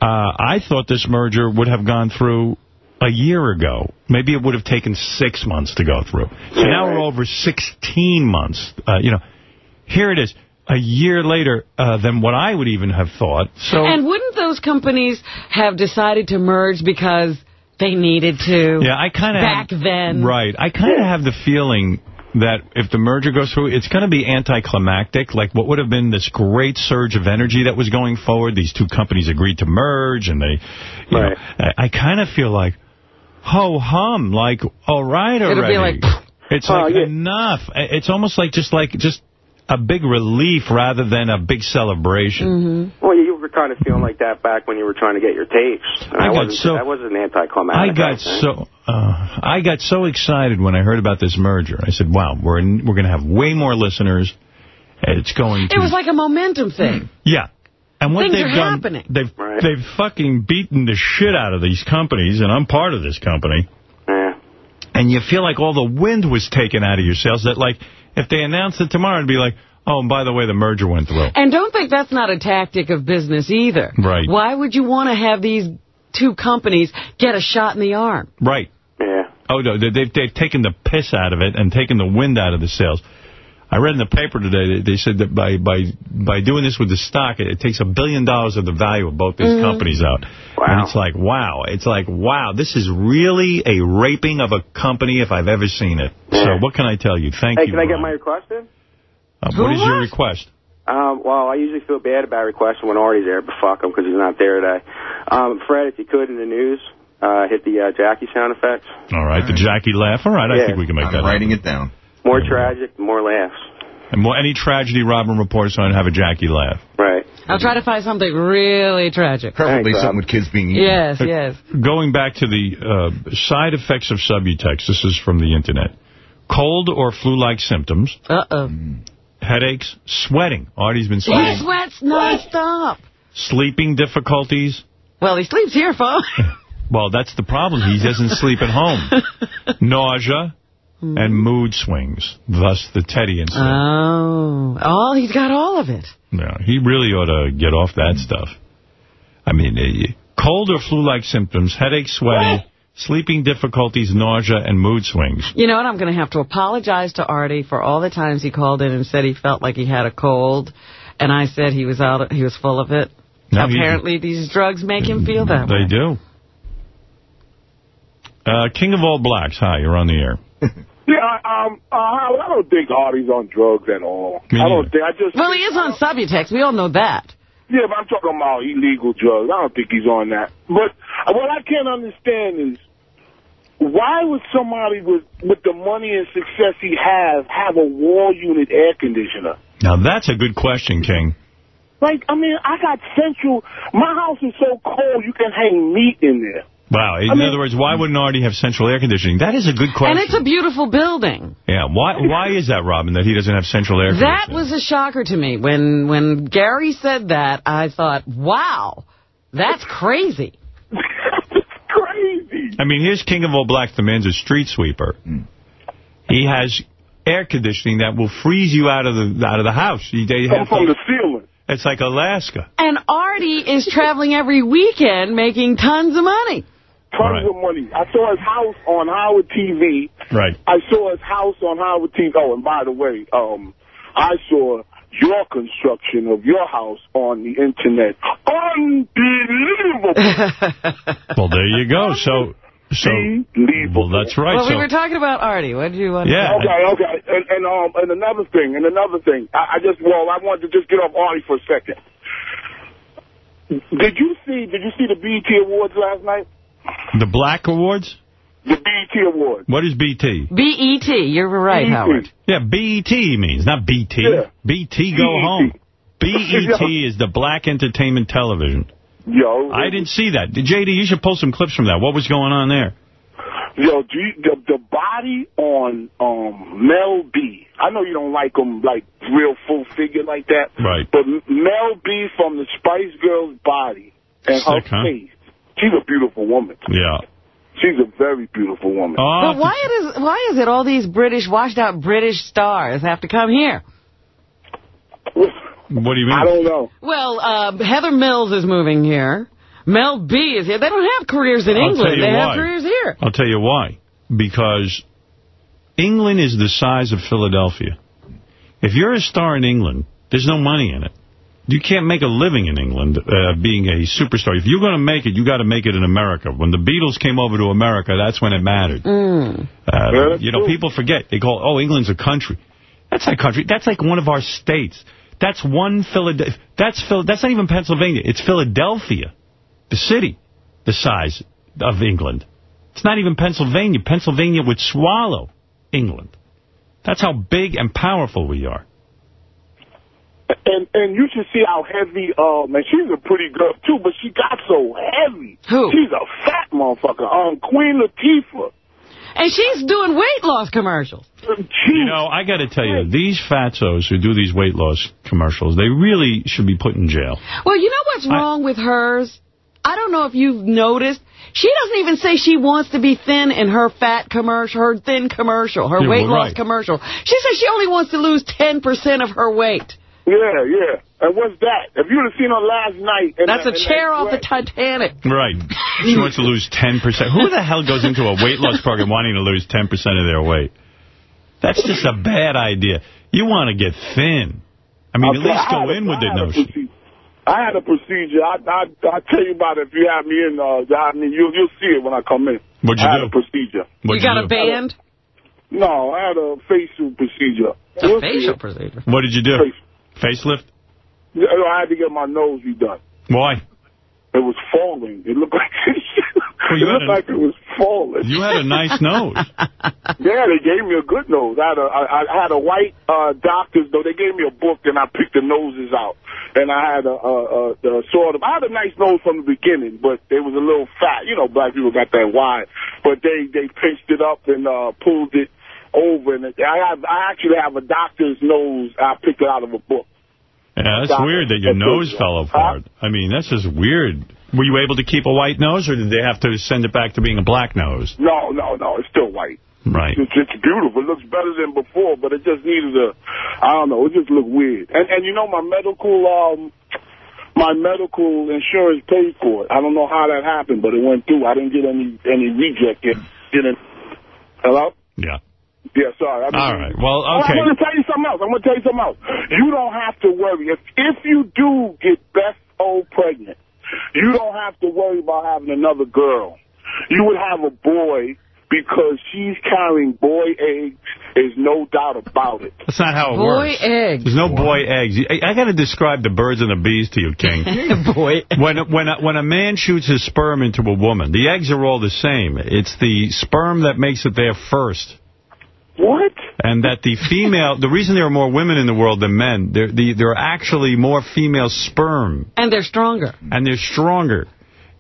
S1: uh, I thought this merger would have gone through a year ago. Maybe it would have taken six months to go through. So now we're over 16 months. Uh, you know, here it is, a year later uh, than what I would even have thought. So
S2: And wouldn't those companies have decided to merge because they needed to
S1: yeah, I kind of
S2: back then?
S1: Right. I kind of have the feeling that if the merger goes through, it's going to be anticlimactic. Like what would have been this great surge of energy that was going forward. These two companies agreed to merge, and they, you
S8: Right.
S1: know, I, I kind of feel like, ho hum, like all right
S2: It'll
S1: already.
S2: be like,
S1: it's
S8: Oh,
S1: like
S8: yeah.
S1: enough. It's almost like just like just a big relief rather than a big celebration.
S2: Mm-hmm.
S8: Well, you were kind of feeling like that back when you were trying to get your tapes. And
S1: I
S8: that
S1: got
S8: wasn't,
S1: so-
S8: That wasn't anticlimactic.
S1: I got
S8: think.
S1: so uh, I got so excited when I heard about this merger. I said, "Wow, we're in, we're going to have way more listeners. It's going to
S2: It was like a momentum thing.
S1: yeah." And what
S2: Things
S1: they've
S2: are
S1: done,
S2: happening.
S1: they've
S8: Right.
S1: they've fucking beaten the shit out of these companies, and I'm part of this company.
S8: Yeah.
S1: And you feel like all the wind was taken out of your sails. That like if they announced it tomorrow, it'd be like, "Oh, and by the way, the merger went through."
S2: And don't think that's not a tactic of business either.
S1: Right.
S2: Why would you want to have these two companies get a shot in the arm?
S1: Right.
S8: Yeah.
S1: Oh, no, they- they've, they've taken the piss out of it and taken the wind out of the sails. I read in the paper today, they, they said that by, by, by doing this with the stock, it, it takes a billion dollars of the value of both these companies out.
S8: Wow.
S1: And it's like, wow. It's like, wow, this is really a raping of a company if I've ever seen it. So what can I tell you? Thank
S8: Hey,
S1: you.
S8: can I get my request in?
S1: Uh, what is your request?
S8: Um, well, I usually feel bad about requesting when Artie's there, but fuck him because he's not there today. Um, Fred, if you could in the news, uh, hit the uh, Jackie sound effects.
S1: All right, the Jackie laugh. All right, I think we can make
S4: I'm
S1: that
S4: writing
S1: happen.
S4: it down.
S8: More tragic, more laughs.
S1: And more, any tragedy Robin reports on, have a Jackie laugh.
S8: Right.
S2: I'll try to find something really tragic.
S4: Preferably
S8: Thanks,
S4: something with kids being eaten.
S2: Yes, yes.
S1: Going back to the uh, side effects of Subutex, this is from the Internet. Cold or flu-like symptoms,
S2: Uh-oh.
S1: headaches, sweating. Artie's been sweating.
S2: He sweats nonstop.
S1: Sleeping difficulties.
S2: Well, he sleeps here, folks. <laughs>
S1: Well, that's the problem. He doesn't sleep at home. <laughs> Nausea and mood swings. Thus the Teddy incident.
S2: Oh. Oh, he's got all of it.
S1: Yeah, he really ought to get off that stuff. I mean, uh, cold or flu-like symptoms, headache, sweating, sleeping difficulties, nausea, and mood swings.
S2: You know what? I'm going to have to apologize to Artie for all the times he called in and said he felt like he had a cold, and I said he was out. He was full of it.
S1: No, he-
S2: Apparently, these drugs make him feel that way.
S1: They do. Uh, King of All Blacks, hi, you're on the air. <laughs>
S9: Yeah, um, uh, I don't think Artie's on drugs at all.
S1: Me
S9: I don't
S1: neither.
S9: think. I just.
S2: Well, he is on Subutex. We all know that.
S9: Yeah, but I'm talking about illegal drugs. I don't think he's on that. But what I can't understand is why would somebody with with the money and success he has have a wall unit air conditioner?
S1: Now, that's a good question, King.
S9: Like, I mean, I got central. My house is so cold you can hang meat in there.
S1: Wow. In
S9: I mean-
S1: other words, why wouldn't Artie have central air conditioning? That is a good question.
S2: And it's a beautiful building.
S1: Yeah, why Why is that, Robin, that he doesn't have central air
S2: That
S1: conditioning?
S2: was a shocker to me. When when Gary said that, I thought, wow, that's crazy.
S9: it's crazy.
S1: I mean, here's King of All Blacks. The man's a street sweeper. Hmm. He has air conditioning that will freeze you out of the out of the house. You- They
S9: Come
S1: have
S9: from
S1: to,
S9: the ceiling.
S1: it's like Alaska.
S2: And Artie is traveling every weekend making tons of money.
S9: Tons
S1: Right.
S9: of money. I saw his house on Howard TV.
S1: Right.
S9: I saw his house on Howard TV. Oh, and by the way, um, I saw your construction of your house on the internet. Unbelievable. <laughs>
S1: Well, there you go. So, so, well, that's right.
S2: Well,
S1: so,
S2: we were talking about Artie. What did you want
S1: Yeah.
S2: to say?
S9: Okay, okay. And, and um and another thing, and another thing. I, I just well, I wanted to just get off Artie for a second. Did you see did you see the BET Awards last night?
S1: The Black Awards?
S9: The BET Awards.
S1: What is BT?
S2: B-E-T. You're right,
S9: BET.
S2: Howard.
S1: Yeah, BET means, not BT.
S9: Yeah.
S1: BT go
S9: BET.
S1: home. BET is the Black Entertainment Television.
S9: Yo,
S1: I didn't see that. JD, you should pull some clips from that. What was going on there?
S9: Yo, do you, the the body on um Mel B. I know you don't like him like real full figure like that.
S1: Right.
S9: But Mel B. from the Spice Girls body and her
S1: huh?
S9: face. She's a beautiful woman.
S1: Yeah.
S9: She's a very beautiful woman.
S1: Oh,
S2: But why it is why is it all these British, washed out British stars have to come here?
S1: what do you mean?
S9: I don't know.
S2: Well, uh, Heather Mills is moving here. Mel B is here. They don't have careers in
S1: I'll
S2: England. They
S1: why.
S2: have careers here.
S1: I'll tell you why. Because England is the size of Philadelphia. If you're a star in England, there's no money in it. You can't make a living in England uh, being a superstar. If you're going to make it, you got to make it in America. When the Beatles came over to America, that's when it mattered.
S2: Mm.
S1: Uh, you know, people forget. They call, oh, England's a country. That's not a country. That's like one of our states. That's one Philadelphia. That's Phil. That's not even Pennsylvania. It's Philadelphia, the city, the size of England. It's not even Pennsylvania. Pennsylvania would swallow England. That's how big and powerful we are.
S9: And and you should see how heavy. Uh, man, she's a pretty girl too, but she got so heavy.
S2: Who?
S9: She's a fat motherfucker. Um, Queen Latifah.
S2: And she's doing weight loss commercials.
S1: You know, I got to tell you, these fatzos who do these weight loss commercials, they really should be put in jail.
S2: Well, you know what's wrong with hers? I don't know if you've noticed. She doesn't even say she wants to be thin in her fat commercial, her thin commercial, her
S1: Yeah,
S2: weight
S1: well,
S2: loss
S1: right.
S2: commercial. She says she only wants to lose 10% of her weight.
S9: Yeah, yeah. And what's that? If you'd have seen her last night. And
S2: That's a
S9: and
S2: chair
S9: that
S2: off the Titanic.
S1: Right. She wants to lose 10%. Who the hell goes into a weight loss program wanting to lose 10% of their weight? That's just a bad idea. You want to get thin. I mean, at least go
S9: had a-
S1: in with
S9: I
S1: the
S9: had
S1: notion.
S9: I had a procedure. I I I tell you about it if you have me in. Uh, I mean, you'll you'll see it when I come in.
S1: What'd you
S9: I had a procedure.
S1: What'd
S2: you got
S1: you
S2: a band?
S9: No, I had a facial procedure.
S2: A
S9: You'll
S2: facial procedure.
S1: What did you do?
S9: Face-
S1: Facelift?
S9: I had to get my nose redone.
S1: Why?
S9: It was falling. It looked like <laughs>
S1: Well,
S9: it looked
S1: a-
S9: like it was falling.
S1: You had a nice <laughs> nose.
S9: Yeah, they gave me a good nose. I had a, I, I had a white uh, doctor's though. They gave me a book and I picked the noses out. And I had a, a, a, a sort of, I had a nice nose from the beginning, but it was a little fat. You know, black people got that wide. But they, they pinched it up and uh, pulled it over. And I have, I actually have a doctor's nose. I picked it out of a book.
S1: Yeah, that's weird that your nose fell apart. I mean, that's just weird. Were you able to keep a white nose, or did they have to send it back to being a black nose?
S9: No, no, no. It's still white.
S1: Right.
S9: It's, it's beautiful. It looks better than before, but it just needed a, I don't know, it just looked weird. And and you know my medical um my medical insurance paid for it. I don't know how that happened, but it went through. I didn't get any any reject it. Didn't. Hello?
S1: Yeah.
S9: Yeah, sorry. I
S1: All right. Well, okay.
S9: I'm going to tell you something else. I'm going to tell you something else. You don't have to worry. If if you do get Beth O pregnant, you don't have to worry about having another girl. You would have a boy because she's carrying boy eggs. There's no doubt about it.
S1: That's not how it
S2: Boy
S1: works.
S2: Boy eggs.
S1: There's no boy eggs. I, I got to describe the birds and the bees to you, King. <laughs>
S2: Boy. <laughs>
S1: When when a, when a man shoots his sperm into a woman, the eggs are all the same. It's the sperm that makes it there first.
S9: What?
S1: And that the female, the reason there are more women in the world than men, there the, there are actually more female sperm,
S2: And they're stronger.
S1: and they're stronger.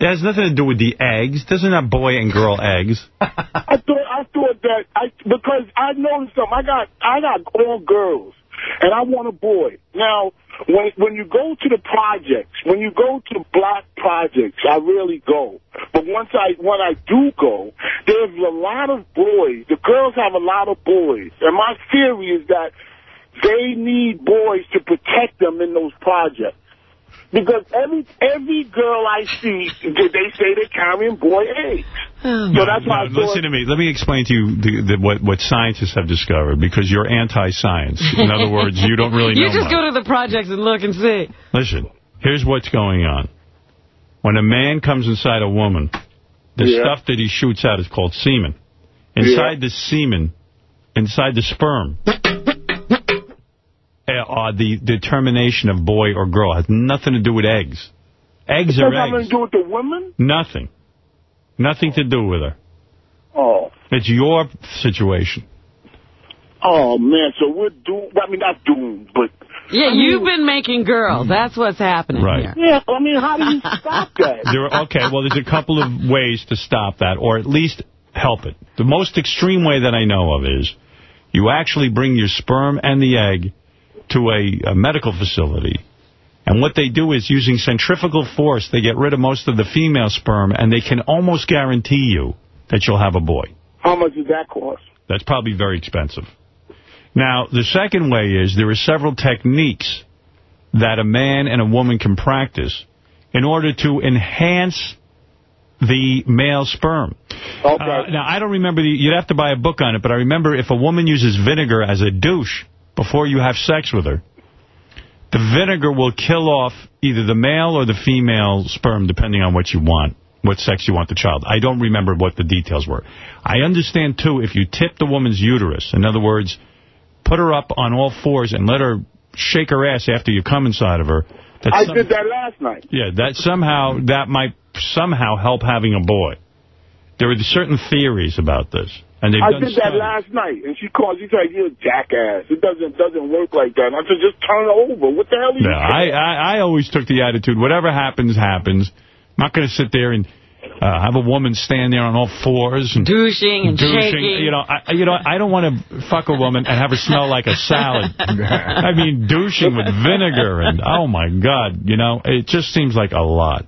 S1: It has nothing to do with the eggs. Doesn't have boy and girl eggs. <laughs>
S9: I thought I thought that I because I noticed something. I got I got all girls, and I want a boy. Now, when when you go to the projects, when you go to black projects, I really go. But once I when I do go, there's a lot of boys. The girls have a lot of boys, and my theory is that they need boys to protect them in those projects. Because every every girl I see, they say they're carrying boy eggs. Oh, so that's why
S1: No, listen to me. Let me explain to you the, the, what, what scientists have discovered, because you're anti-science. In other words, you don't really <laughs>
S2: You
S1: know
S2: just
S1: much.
S2: go to the projects and look and see.
S1: Listen, here's what's going on. When a man comes inside a woman, the
S9: Yeah.
S1: stuff that he shoots out is called semen. Inside the semen, inside the sperm, uh, uh, the determination of boy or girl has nothing to do with eggs. Eggs
S9: It
S1: are
S9: doesn't have
S1: eggs.
S9: to do with the women?
S1: Nothing. Nothing to do with her.
S9: Oh.
S1: It's your situation.
S9: Oh, man, so we're doomed. I mean, not doomed, but...
S2: Yeah,
S9: I mean-
S2: you've been making girls. That's what's happening
S1: Right.
S2: here.
S9: Yeah, I mean, how do you stop that? <laughs>
S1: There are, okay, well, there's a couple of ways to stop that, or at least help it. The most extreme way that I know of is you actually bring your sperm and the egg to a, a medical facility, and what they do is, using centrifugal force, they get rid of most of the female sperm, and they can almost guarantee you that you'll have a boy.
S9: How much does that cost?
S1: That's probably very expensive. Now, the second way is there are several techniques that a man and a woman can practice in order to enhance the male sperm.
S9: Okay.
S1: Uh, now, I don't remember, the, you'd have to buy a book on it, but I remember if a woman uses vinegar as a douche before you have sex with her, the vinegar will kill off either the male or the female sperm, depending on what you want, what sex you want the child. I don't remember what the details were. I understand, too, if you tip the woman's uterus, in other words, put her up on all fours and let her shake her ass after you come inside of her.
S9: I
S1: some-
S9: did that last night.
S1: yeah, that somehow, that might somehow help having a boy. There are certain theories about this. And they've
S9: I
S1: done
S9: did that last night, and she called. She said, "You're a jackass. It doesn't doesn't work like that." And I said, "Just turn it over. What the hell are you?"
S1: Yeah, I, I, I always took the attitude, whatever happens, happens. I'm not going to sit there and uh, have a woman stand there on all fours and
S2: Douching and
S1: douching.
S2: shaking.
S1: You know, I, you know, I don't want to fuck a woman and have her smell like a salad. <laughs> I mean, douching with vinegar and oh my god, you know, it just seems like a lot.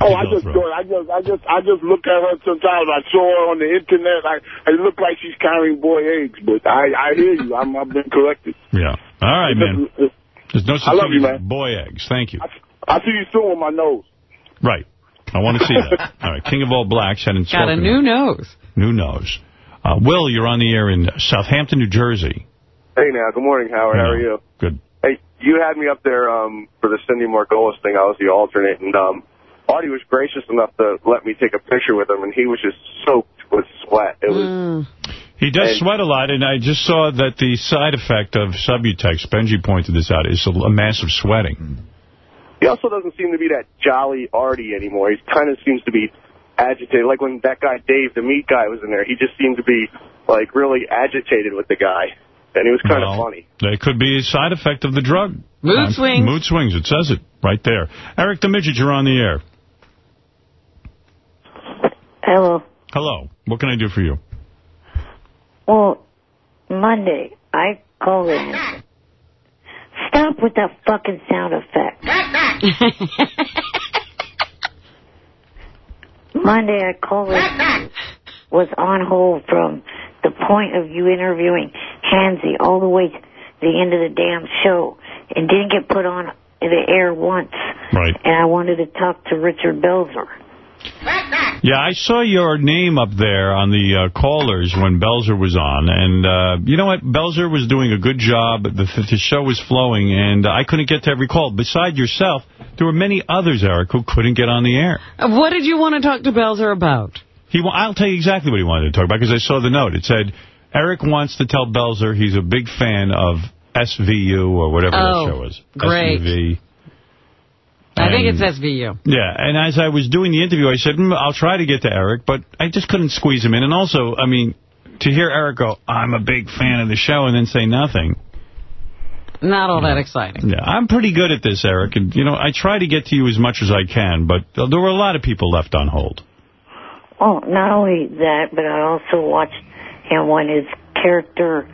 S9: Oh, I just
S1: through.
S9: do it. I just, I just, I just look at her sometimes. I saw her on the internet. I, it looked like she's carrying boy eggs, but I, I hear you. I'm, I've been corrected.
S1: Yeah. All right, man. There's no such
S9: I love
S1: thing
S9: you,
S1: as
S9: man.
S1: boy eggs. Thank you.
S9: I'll see you soon on my nose.
S1: Right. I want to see that. <laughs> All right. King of all blacks hadn't
S2: Got a new
S1: yet.
S2: nose.
S1: New nose. Uh, Will, you're on the air in Southampton, New Jersey.
S10: Hey now, good morning, Howard. How are you?
S1: Good.
S10: Hey, you had me up there um, for the Cindy Margolis thing. I was the alternate, and um, Artie was gracious enough to let me take a picture with him, and he was just soaked with sweat. It was
S2: Mm.
S1: He does
S10: And-
S1: sweat a lot, and I just saw that the side effect of Subutex, Benji pointed this out, is a, a massive sweating.
S10: he also doesn't seem to be that jolly Artie anymore. He kind of seems to be agitated. Like when that guy Dave, the meat guy, was in there, he just seemed to be like really agitated with the guy, and it was kind of funny.
S1: It could be a side effect of the drug.
S2: Mood
S1: Uh,
S2: swings.
S1: Mood swings. It says it right there. Eric the Midget, you're on the air.
S11: Hello.
S1: Hello. What can I do for you?
S11: Well, Monday, I called in. Stop with that fucking sound effect. Monday, I called in. Was on hold from the point of you interviewing Hansy all the way to the end of the damn show and didn't get put on the air once.
S1: Right.
S11: And I wanted to talk to Richard Belzer.
S1: Yeah, I saw your name up there on the uh, callers when Belzer was on, and uh, you know what? Belzer was doing a good job. The, the show was flowing, and I couldn't get to every call. Beside yourself, there were many others, Eric, who couldn't get on the air.
S2: What did you want to talk to Belzer about?
S1: He, wa- I'll tell you exactly what he wanted to talk about, because I saw the note. It said, Eric wants to tell Belzer he's a big fan of SVU, or whatever
S2: Oh,
S1: that show is.
S2: great.
S1: SUV.
S2: I think it's SVU.
S1: Yeah, and as I was doing the interview, I said, mm, I'll try to get to Eric, but I just couldn't squeeze him in. And also, I mean, to hear Eric go, I'm a big fan of the show, and then say nothing.
S2: Not all that exciting.
S1: Yeah, I'm pretty good at this, Eric. And, you know, I try to get to you as much as I can, but there were a lot of people left on hold.
S11: Oh, not only that, but I also watched him when his character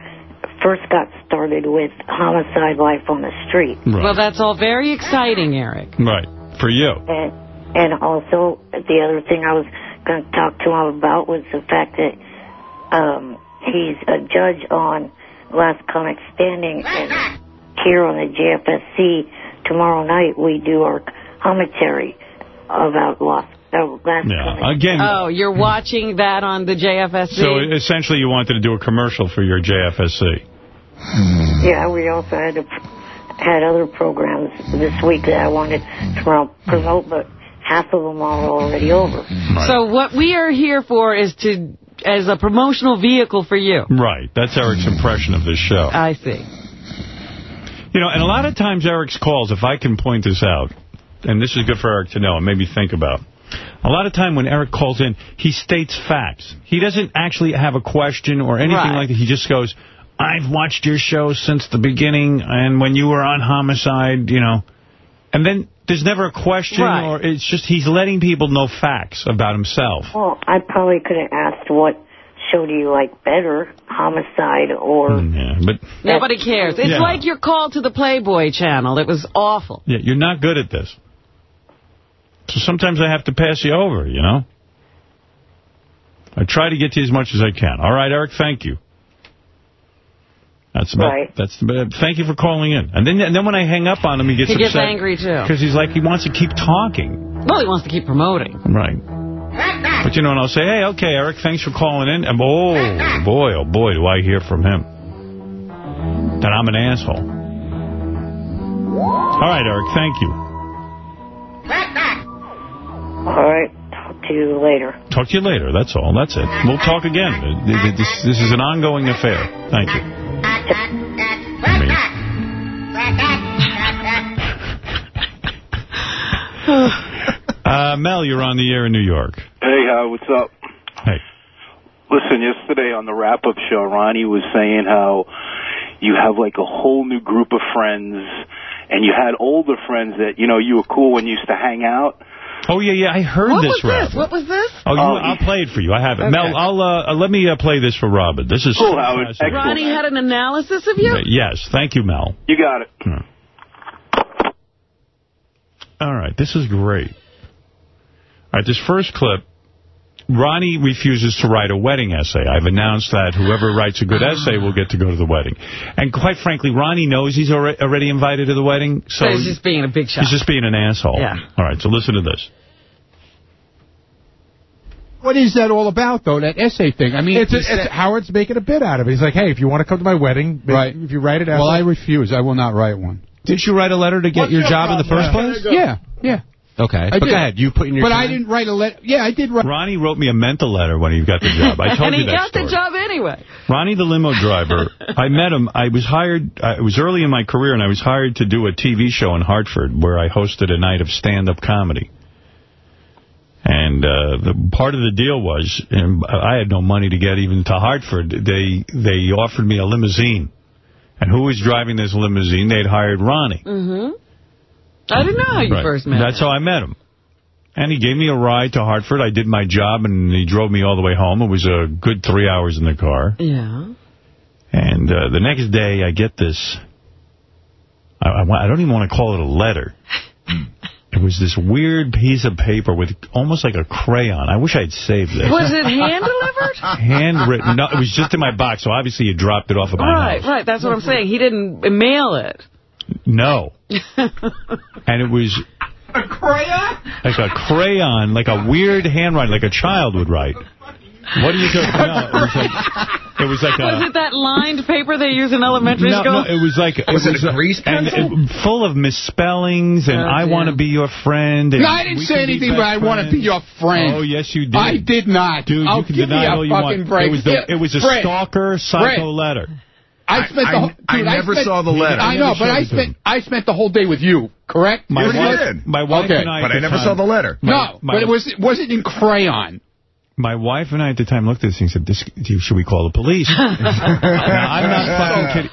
S11: first got started with Homicide Life on the Street.
S2: Well, that's all very exciting, Eric.
S1: Right. For you.
S11: And, and also, the other thing I was going to talk to him about was the fact that um, he's a judge on Last Comic Standing and here on the JFSC
S12: tomorrow night we do our commentary about Lost. Oh, Last
S1: Yeah. Again,
S2: Oh, you're hmm. watching that on the JFSC?
S1: so essentially you wanted to do a commercial for your JFSC.
S12: Yeah, we also had to, had other programs this week that I wanted to promote, but half of them are already over.
S2: So what we are here for is to, as a promotional vehicle for you.
S1: Right. That's Eric's impression of this show.
S2: I see.
S1: You know, and a lot of times Eric's calls, if I can point this out, and this is good for Eric to know and maybe think about. A lot of time when Eric calls in, he states facts. He doesn't actually have a question or anything
S2: Right.
S1: like that. He just goes, I've watched your show since the beginning, and when you were on Homicide, you know. And then there's never a question,
S12: Right.
S1: or it's just he's letting people know facts about himself.
S12: Well, I probably could have asked what show do you like better, Homicide or...
S1: Mm, yeah, but
S2: Nobody cares. It's
S1: Yeah.
S2: like your call to the Playboy channel. It was awful.
S1: Yeah, you're not good at this. So sometimes I have to pass you over, you know? I try to get to you as much as I can. All right, Eric, thank you. That's about,
S12: Right.
S1: that's about, thank you for calling in. And then and then when I hang up on him, he gets
S2: He gets
S1: upset
S2: angry, too.
S1: Because he's like, he wants to keep talking.
S2: Well, he wants to keep promoting.
S1: Right. But you know, and I'll say, hey, okay, Eric, thanks for calling in. And oh, boy, oh, boy, do I hear from him. That I'm an asshole. All right, Eric, thank you.
S12: All right, talk to you later.
S1: Talk to you later. That's all. That's it. We'll talk again. This, this is an ongoing affair. Thank you. <laughs> Uh, Mel, you're on the air in New York.
S13: Hey, Howard, what's up?
S1: Hey.
S13: Listen, yesterday on the wrap-up show, Ronnie was saying how you have like a whole new group of friends, and you had older friends that, you know, you were cool when you used to hang out.
S1: Oh, yeah, yeah, I heard this.
S2: What
S1: this
S2: was this? What was this?
S1: Oh, you,
S13: Oh,
S1: I'll play it for you. I have it.
S2: Okay.
S1: Mel, I'll, uh, uh, let me uh, play this for Robin. This is
S13: Cool,
S1: so
S13: Howard.
S1: fascinating.
S2: Ronnie had an analysis of you?
S1: Uh, Yes, thank you, Mel.
S13: You got it.
S1: All right, this is great. All right, this first clip, Ronnie refuses to write a wedding essay. I've announced that whoever writes a good ah. essay will get to go to the wedding. And quite frankly, Ronnie knows he's already invited to the wedding, so
S2: So he's just being a big shot.
S1: he's just being an asshole.
S2: Yeah.
S1: All right, so listen to this.
S14: What is that all about, though, that essay thing? I mean,
S3: It's, a, it's Howard's making a bit out of it. He's like, hey, if you want to come to my wedding,
S14: Right.
S3: if you write it out.
S14: well, I refuse. I will not write one.
S1: Did you write a letter to get
S3: What's
S1: your
S3: your
S1: job in the first
S3: problem?
S1: place?
S14: Yeah, yeah.
S15: Okay.
S14: I
S15: but
S14: did.
S15: go ahead. You put in your
S14: But
S15: time.
S14: I didn't write a letter. Yeah, I did write.
S1: Ronnie wrote me a mental letter when he got the job. I <laughs> told you that
S2: and
S1: you
S2: he got
S1: story.
S2: the job anyway.
S1: Ronnie, the limo driver, <laughs> I met him. I was hired, uh, it was early in my career, and I was hired to do a TV show in Hartford where I hosted a night of stand-up comedy. And uh, the part of the deal was, and I had no money to get even to Hartford. They they offered me a limousine. And who was driving this limousine? They'd hired Ronnie.
S2: Mm-hmm. I didn't know how you
S1: Right.
S2: first met
S1: That's
S2: him.
S1: how I met him. And he gave me a ride to Hartford. I did my job, and he drove me all the way home. It was a good three hours in the car.
S2: Yeah.
S1: And uh, the next day, I get this. I, I, I don't even want to call it a letter. <laughs> It was this weird piece of paper with almost like a crayon. I wish I'd saved this.
S2: Was it hand-delivered? <laughs>
S1: Handwritten. No, it was just in my box, so obviously you dropped it off at my
S2: Right,
S1: house.
S2: right. That's what I'm saying. He didn't mail it.
S1: No. <laughs> And it was
S14: A crayon?
S1: like a crayon, like a weird handwriting, like a child would write. What do you think? No, it was like, it was like
S2: Was
S1: a...
S2: it that lined paper they use in elementary
S1: No,
S2: school?
S1: no, it was like
S4: Was it a grease
S1: and
S4: pencil?
S1: it- full of misspellings and
S2: Oh,
S1: I want to be your friend. And
S14: No, I didn't say anything,
S1: best
S14: but I want to be your friend.
S1: Oh yes, you did.
S14: I did not.
S1: Dude,
S14: I'll
S1: you oh, can
S14: give
S1: deny it
S14: a
S1: all you
S14: fucking
S1: want.
S14: break.
S1: It was the, it was a
S14: Fred,
S1: stalker psycho
S14: Fred.
S1: letter.
S14: I spent
S4: I-
S14: the whole.
S4: I
S14: dude,
S4: never
S14: spent-
S4: saw the letter.
S14: I
S1: I
S14: know, but I spent
S1: him.
S14: I spent the whole day with you. Correct?
S1: My
S4: You
S1: wife,
S4: did.
S1: my wife
S14: Okay.
S1: and I.
S4: But I never
S1: time-
S4: saw the letter.
S1: My-
S14: no,
S1: my-
S14: but it was it wasn't in crayon.
S1: My wife and I at the time looked at this and said, "This should we call the police?" <laughs> now, I'm not fucking kidding.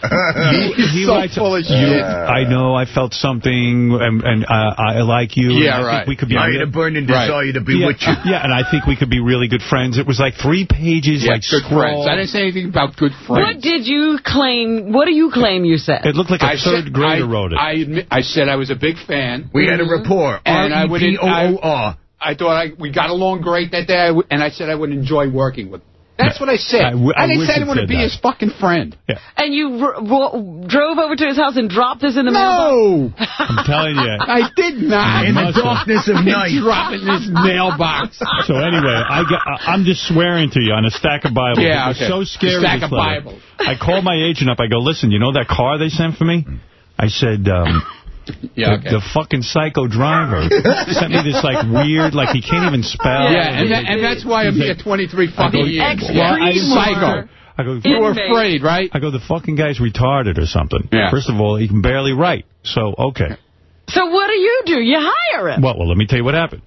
S1: You, he
S14: so
S1: writes,
S14: full of
S1: you,
S14: shit.
S1: I know I felt something, and, and uh, I like you.
S14: Yeah,
S1: and I
S14: right.
S1: Think we could be
S4: I
S1: real-
S4: had a burning
S14: Right.
S4: to be
S1: yeah,
S4: with you.
S1: yeah, and I think we could be really good friends. It was like three pages,
S14: Yeah,
S1: like
S14: good
S1: scroll.
S14: friends. I didn't say anything about good friends.
S2: What did you claim? What do you claim you said?
S1: It looked like a
S14: I
S1: third
S14: said,
S1: grader
S14: I,
S1: wrote it.
S14: I admit, I said I was a big fan.
S4: We had a rapport.
S14: And I would-
S4: R-E-P-O-O-R.
S14: I thought I, we got along great that day, I w- and I said I would enjoy working with. him. That's what I said.
S1: I w- I
S14: I didn't
S1: wish
S14: say I didn't want to be
S1: that.
S14: his fucking friend. Yeah.
S2: And you r- w- drove over to his house and dropped this in the mailbox.
S14: No!
S1: I'm telling you. <laughs>
S14: I did not.
S1: In the darkness of night.
S14: Drop this <laughs> mailbox. <laughs>
S1: So anyway, I got, I- I'm just swearing to you on a stack of Bibles.
S14: Yeah,
S1: It was
S14: okay.
S1: so scary.
S14: A stack of
S1: letter.
S14: Bibles.
S1: I called my agent up. I go, listen, you know that car they sent for me? I said, um,
S14: Yeah,
S1: the, the fucking psycho driver <laughs> sent me this like weird, like he can't even spell.
S14: Yeah, and, that, and that's why I'm here 23 fucking years.
S1: Well, I didn't
S14: Psycho.
S1: I go,
S14: You were afraid, right?
S1: I go, the fucking guy's retarded or something.
S14: Yeah.
S1: First of all, he can barely write. So, okay.
S2: So what do you do? You hire him.
S1: Well, well, let me tell you what happened.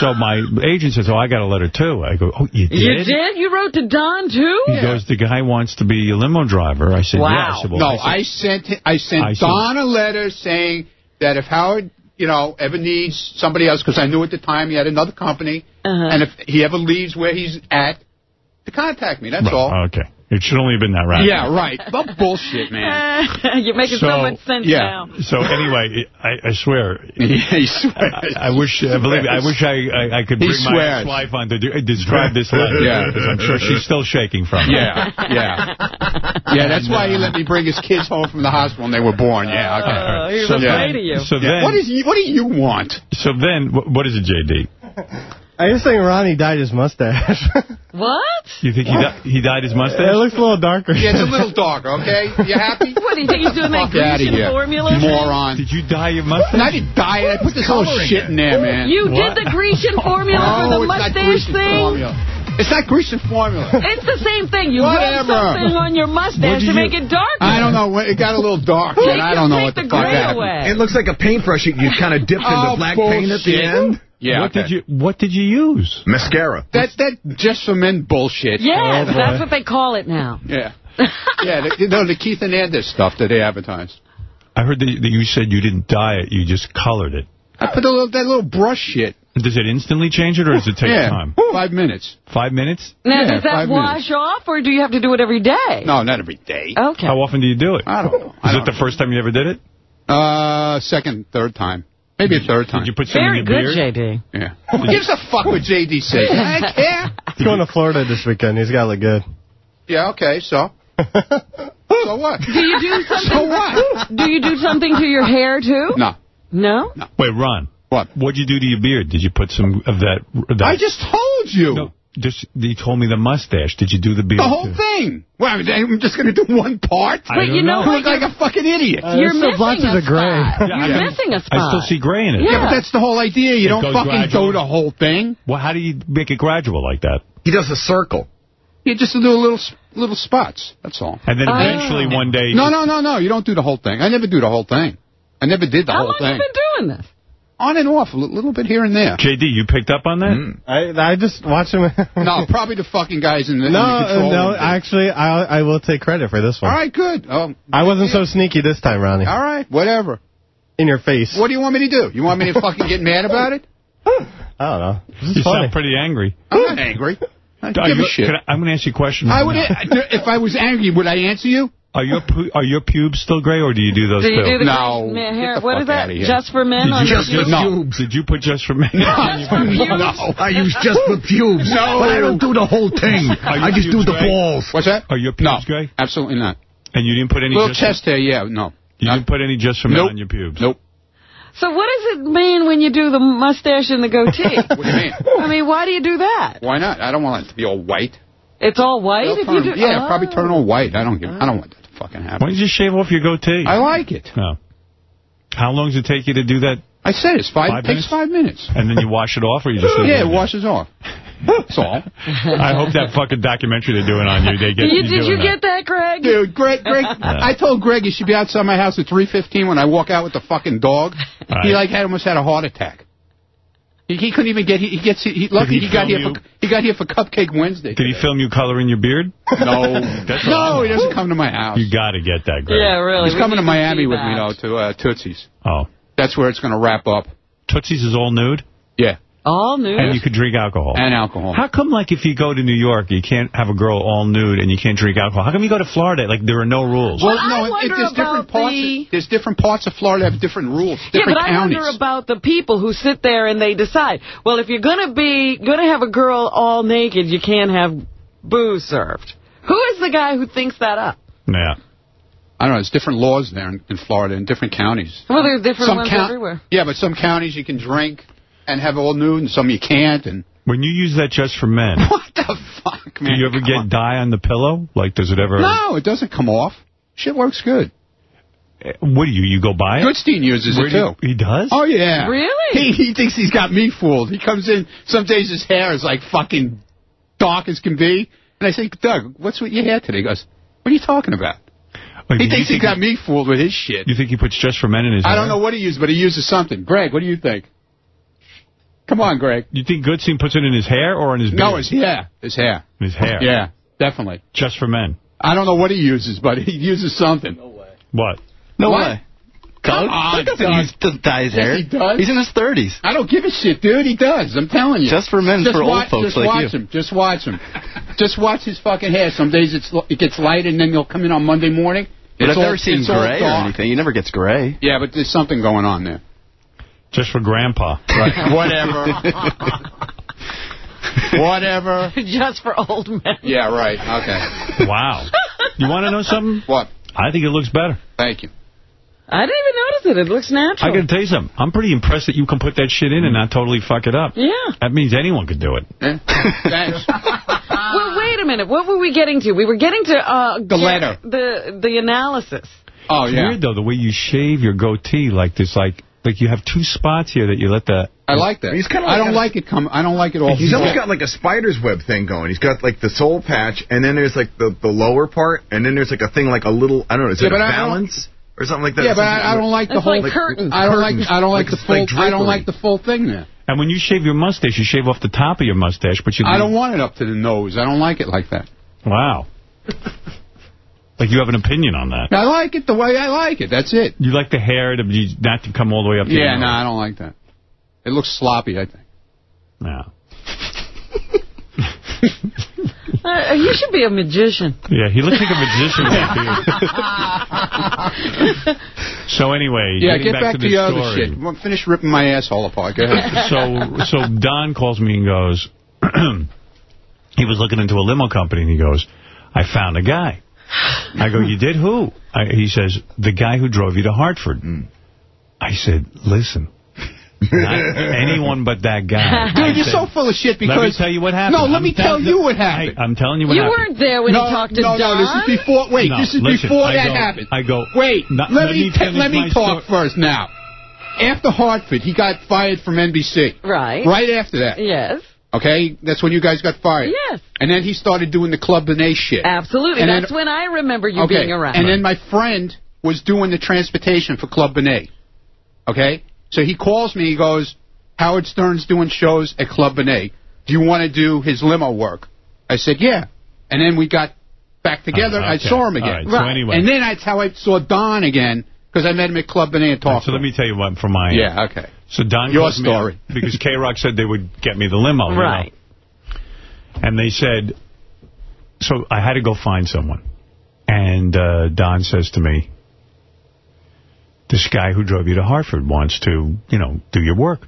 S1: So my agent says, oh, I got a letter too. I go, oh, you did?
S2: You did? You wrote to Don, too?
S1: He goes, the guy wants to be a limo driver. I said, yeah. I said, well,
S14: no,
S1: I said,
S14: I sent I sent
S1: I said-
S14: Don a letter saying that if Howard, you know, ever needs somebody else, because I knew at the time he had another company,
S2: Uh-huh.
S14: and if he ever leaves where he's at, to contact me. That's
S1: Right,
S14: all.
S1: Okay. It should only have been that round.
S14: Yeah, right. <laughs> But bullshit, man. <laughs>
S2: You're making so,
S1: So,
S2: much sense
S1: yeah.
S2: now.
S1: So anyway, I, I swear. <laughs>
S14: Yeah, he swears.
S1: I, I wish, uh, believe me, I wish I, I, I could bring my ex-wife on to do, describe this letter.
S14: Yeah.
S1: Because I'm sure she's still shaking from it.
S14: Yeah, yeah. Yeah, that's why he let me bring his kids home from the hospital when they were born. Yeah, okay.
S2: Oh, he was
S1: So
S2: afraid
S1: then-
S2: of you.
S1: So
S14: Yeah.
S1: then,
S14: What, is, what do you want?
S1: so then, wh- what is it, JD?
S15: I just think Ronnie dyed his mustache. <laughs>
S2: What?
S1: You think he, di- he dyed his mustache?
S15: it looks a little darker.
S14: Yeah, it's a little darker, okay? You happy? <laughs>
S2: What, do you think he's doing that
S14: Fuck
S2: Grecian
S14: here.
S2: formula?
S14: Moron.
S1: Did you dye your mustache?
S14: And I didn't dye it. I put this whole shit in there, man.
S2: You
S1: What?
S2: did the Grecian <laughs> formula for the
S14: oh,
S2: mustache thing?
S14: formula. It's not Grecian formula.
S2: It's the same thing. You rub
S14: Whatever.
S2: something on your mustache
S1: do
S2: to make it darker.
S14: I don't know. It got a little dark, and I don't know what the
S2: the
S14: fuck
S2: gray
S14: happened.
S2: away.
S4: It looks like a paintbrush you, you kind of dipped
S14: Oh,
S4: into black paint at the end.
S14: Yeah,
S1: what
S14: okay.
S1: did you What did you use?
S4: Mascara.
S14: That's that just for men bullshit.
S2: Yeah,
S15: Oh,
S2: that's what they call it now.
S14: Yeah. Yeah, the, you know, the Keith and Anders stuff that they advertised.
S1: I heard that, that you said you didn't dye it, you just colored it.
S14: I put a little, that little brush shit.
S1: Does it instantly change it, or does it take
S14: yeah,
S1: time?
S14: five minutes.
S1: Five minutes?
S2: Now,
S14: Yeah,
S2: does that
S14: five
S2: wash off, or do you have to do it every day?
S14: No, not every day.
S2: Okay.
S1: How often do you do it?
S14: I don't know.
S1: Is
S14: don't
S1: it the first time you ever did it?
S14: Uh, second, third time. Maybe a third time.
S1: Did you put some
S2: Very
S1: in your
S2: good,
S1: beard?
S2: JD.
S14: Yeah. <laughs> Who gives a fuck what JD says? <laughs> I don't care.
S15: He's going to Florida this weekend. He's got to look good.
S14: Yeah, okay, so. <laughs> so what?
S2: Do you do something?
S14: So what?
S2: Do you do something to your hair too?
S14: No.
S2: No.
S1: Wait, Ron.
S14: What?
S1: What'd you do to your beard? Did you put some of that? that
S14: I just told you.
S1: No, just you told me the mustache. Did you do the beard?
S14: The whole
S1: too?
S14: thing. Well, I'm just going to do one part?
S2: But you know
S14: I look like a fucking idiot.
S15: Uh,
S2: You're
S15: there's still
S2: missing
S15: blotches
S2: a
S15: of gray.
S2: spot.
S1: Yeah, I
S2: You're
S1: know.
S2: missing a spot.
S1: I still see gray in it.
S2: Yeah.
S14: yeah, but that's the whole idea. You
S1: It
S14: don't fucking
S1: gradual.
S14: do the whole thing.
S1: Well, how do you make it gradual like that?
S4: He does a circle.
S14: You just do little little spots. That's all.
S1: And then
S2: Oh.
S1: eventually one day.
S14: No, no, no, no. You don't do the whole thing. I never do the whole thing. I never did the
S2: How
S14: whole
S2: long
S14: thing.
S2: have you been doing this?
S14: On and off, a little bit here and there.
S1: JD, you picked up on that?
S14: Mm.
S15: I I just watch him. <laughs>
S14: No, probably the fucking guys in the, in the
S15: no,
S14: control
S15: no.
S14: room.
S15: Actually, I I will take credit for this one.
S14: right, good. Oh,
S15: I wasn't so sneaky this time, Ronnie.
S14: all right, whatever.
S15: In your face.
S14: What do you want me to do? You want me to fucking get mad about it? <laughs>
S15: I don't know. This is
S1: You
S15: funny.
S1: sound pretty angry.
S14: I'm not angry. I give
S1: you-
S14: a shit.
S1: can I, am going to ask you a question.
S14: I would, if I was angry, would I answer you?
S1: Are your are your pubes still gray, or do you do those
S2: Do you
S1: too?
S2: do the
S14: No.
S2: green
S14: Get
S2: hair?
S14: the
S2: What
S14: fuck
S2: is that?
S14: outta here.
S2: Just for men
S1: Did
S2: on
S1: you just
S2: pubes?
S1: for pubes? Did you put just for men? <laughs>
S4: No, I use just for pubes.
S14: No.
S4: But I don't do the whole thing. I just do
S1: pubes
S4: the
S1: gray?
S4: balls.
S14: What's that?
S1: Are your
S14: No,
S1: pubes gray?
S14: absolutely not.
S1: And you didn't put any
S14: Little
S1: just
S14: chest hair, yeah, no.
S1: you didn't put any just for men
S14: Nope.
S1: on your pubes.
S14: Nope.
S2: So what does it mean when you do the mustache and the goatee? <laughs>
S14: What do you mean?
S2: I mean, why do you do that?
S14: Why not? I don't want it to be all white.
S2: It's all white
S14: It'll
S2: you
S14: turn-
S2: do.
S14: yeah,
S2: oh.
S14: probably turn all white. I don't give. I don't want that to fucking
S1: Why
S14: happen.
S1: don't you just shave off your goatee?
S14: I like it.
S1: No. How long does it take you to do that?
S14: I said it's five.
S1: Five
S14: takes
S1: minutes?
S14: five minutes.
S1: And then you wash it off, or you just <laughs>
S14: Yeah,
S1: it?
S14: it washes off. That's all.
S1: I hope that fucking documentary they're doing on you, they get
S2: You, did you
S1: doing
S2: get that, Greg?
S14: Dude, Greg, Greg, <laughs> I told Greg he should be outside my house at 3.15 when I walk out with the fucking dog.
S1: Right.
S14: He, like, had almost had a heart attack. He, he couldn't even get, he, he gets, he, lucky
S1: he
S14: he, got here
S1: you?
S14: for, he got here for Cupcake Wednesday.
S1: Did he film you coloring your beard? <laughs>
S14: No.
S1: That's
S14: no, he doesn't come to my house.
S1: You got to get that, Greg.
S2: Yeah, really.
S14: He's
S2: we
S14: coming to Miami
S2: see
S14: with me,
S2: that.
S14: though, to uh, Tootsie's.
S1: Oh.
S14: That's where it's going to wrap up.
S1: Tootsie's is all nude?
S14: Yeah.
S2: All nude.
S1: And you could drink alcohol.
S14: And alcohol.
S1: How come, like, if you go to New York, you can't have a girl all nude and you can't drink alcohol? How come you go to Florida? Like, there are no rules.
S14: Well,
S2: I
S14: no, it,
S2: wonder
S14: there's different parts.
S2: the-
S14: There's different parts of Florida have different rules.
S2: different Yeah,
S14: Different
S2: but I wonder about the people who sit there and they decide, well, if you're going to be, going to have a girl all naked, you can't have booze served. Who is the guy who thinks that up?
S1: Yeah.
S14: I don't know. There's different laws there in, in Florida in different counties.
S2: Well, there's different
S14: Some
S2: ones everywhere.
S14: Yeah, but some counties you can drink and have all nude, and some you can't. And
S1: When you use that just for men, <laughs>
S14: what the fuck, man?
S1: do you ever get dye on the pillow? Like, does it ever...
S14: No, it doesn't come off. Shit works good.
S1: Eh, what do you, you go buy it?
S14: Goodstein uses
S1: Where
S14: it
S1: do you-
S14: too.
S1: he does?
S14: Oh yeah.
S2: Really?
S14: He he thinks he's got me fooled. He comes in. Some days his hair is like fucking dark as can be, and I say, Doug, what's with your hair today? He goes, What are you talking about?
S1: Like,
S14: he
S1: you
S14: thinks he
S1: think
S14: got me fooled with his shit.
S1: You think he puts just for men in his
S14: I
S1: hair?
S14: don't know what he uses, but he uses something. Greg, what do you think? Come on, Greg.
S1: You think Goodstein puts it in his hair or in his beard?
S14: No, his hair. His hair.
S1: His hair.
S14: Yeah, definitely.
S1: Just for men.
S14: I don't know what he uses, but he uses something. No way.
S1: What?
S16: No
S14: What?
S16: way.
S14: Come
S16: Doug-
S14: on,
S16: Doug doesn't use- doesn't dye his
S14: Yes,
S16: hair.
S14: he does.
S16: He's in his 30s.
S14: I don't give a shit, dude. He does. I'm telling you.
S16: Just for men,
S14: just
S16: for old
S14: watch,
S16: folks
S14: just
S16: like
S14: watch
S16: you.
S14: him. Just watch him. <laughs> just watch his fucking hair. Some days it's it gets light, and then he'll come in on Monday morning.
S16: But
S14: it's
S16: I've
S14: all,
S16: never seen gray or anything. He never gets gray.
S14: Yeah, but there's something going on there.
S1: Just for grandpa. <laughs>
S14: Whatever. Whatever. <laughs>
S2: Just for old men.
S14: Yeah, right. Okay.
S1: Wow. You want to know something?
S14: What?
S1: I think it looks better.
S14: Thank you.
S2: I didn't even notice it. It looks natural.
S1: I got to tell you something. I'm pretty impressed that you can put that shit in and not totally fuck it up.
S2: Yeah.
S1: That means anyone could do it.
S14: Thanks. <laughs>
S2: well, wait a minute. What were we getting to? We were getting to uh,
S14: The letter.
S2: the the analysis.
S14: Oh
S1: It's
S14: yeah.
S1: weird, though, the way you shave your goatee like this, like like you have two spots here that you let the...
S14: I like that.
S4: He's kinda
S14: I don't like it. Come. I don't like it all.
S4: He's almost got like a spider's web thing going. He's got like the soul patch, and then there's like the, the lower part, and then there's like a thing like a little, I don't know, is
S14: Yeah,
S4: it a
S14: but I don't-
S4: balance? Or something like that?
S14: Yeah, but I, I don't like the
S2: It's
S14: whole.
S2: like curtains.
S14: I don't like. I don't like,
S4: Like
S14: the
S4: it's
S14: full.
S4: like
S14: I don't like the full thing there.
S1: And when you shave your mustache, you shave off the top of your mustache, but you...
S14: I don't want it up to the nose. I don't like it like that.
S1: Wow. <laughs> like you have an opinion on that.
S14: I like it the way I like it. That's it.
S1: You like the hair to be, not to come all the way up to
S14: Yeah, no,
S1: nose.
S14: I don't like that. It looks sloppy. I think.
S1: No. <laughs>
S2: Uh, you should be a magician.
S1: Yeah, he looks like a magician with a beard. So anyway,
S14: Yeah,
S1: getting
S14: get
S1: back,
S14: back
S1: to
S14: to
S1: the
S14: the other
S1: story.
S14: shit. Well, Finish ripping my asshole apart. Go ahead.
S1: so so Don calls me and goes, <clears throat> he was looking into a limo company and he goes, I found a guy. I go, you did who? I, he says, the guy who drove you to Hartford. Hmm. I said, listen, not anyone but that guy. <laughs> I
S14: Dude, you're
S1: said,
S14: so full of shit because.
S1: Let me tell you what happened.
S14: No, let
S1: I'm
S14: me tell
S1: telling-
S14: you what happened.
S1: Hey, I'm telling you what
S2: You
S1: happened.
S2: weren't there when
S14: no,
S2: he talked to
S14: no,
S2: Don.
S14: no, this is before. Wait,
S1: No,
S14: this is
S1: listen,
S14: before
S1: I
S14: that
S1: go-
S14: happened.
S1: I go,
S14: Wait,
S1: not-
S14: let,
S1: let
S14: me
S1: me
S14: let me talk
S1: story.
S14: first now. After Hartford, he got fired from NBC.
S2: Right.
S14: Right after that.
S2: Yes.
S14: Okay, that's when you guys got fired.
S2: Yes.
S14: And then he started doing the Club Bene shit.
S2: Absolutely.
S14: And then-
S2: That's when I remember you
S14: okay.
S2: being around.
S14: And then my friend was doing the transportation for Club Bene. Okay? So he calls me, he goes, Howard Stern's doing shows at Club Bene. Do you want to do his limo work? I said, yeah. And then we got back together.
S1: Uh,
S14: I saw him again.
S1: All right, so anyway.
S14: And then that's how I saw Don again, because I met him at Club Bene and talked
S1: So let me tell you what from my end.
S14: Yeah, okay.
S1: So Don
S14: Your
S1: calls
S14: story.
S1: up <laughs> because K-Rock said they would get me the limo. you know.
S2: Right.
S1: And they said, so I had to go find someone. And uh, Don says to me, this guy who drove you to Hartford wants to, you know, do your work.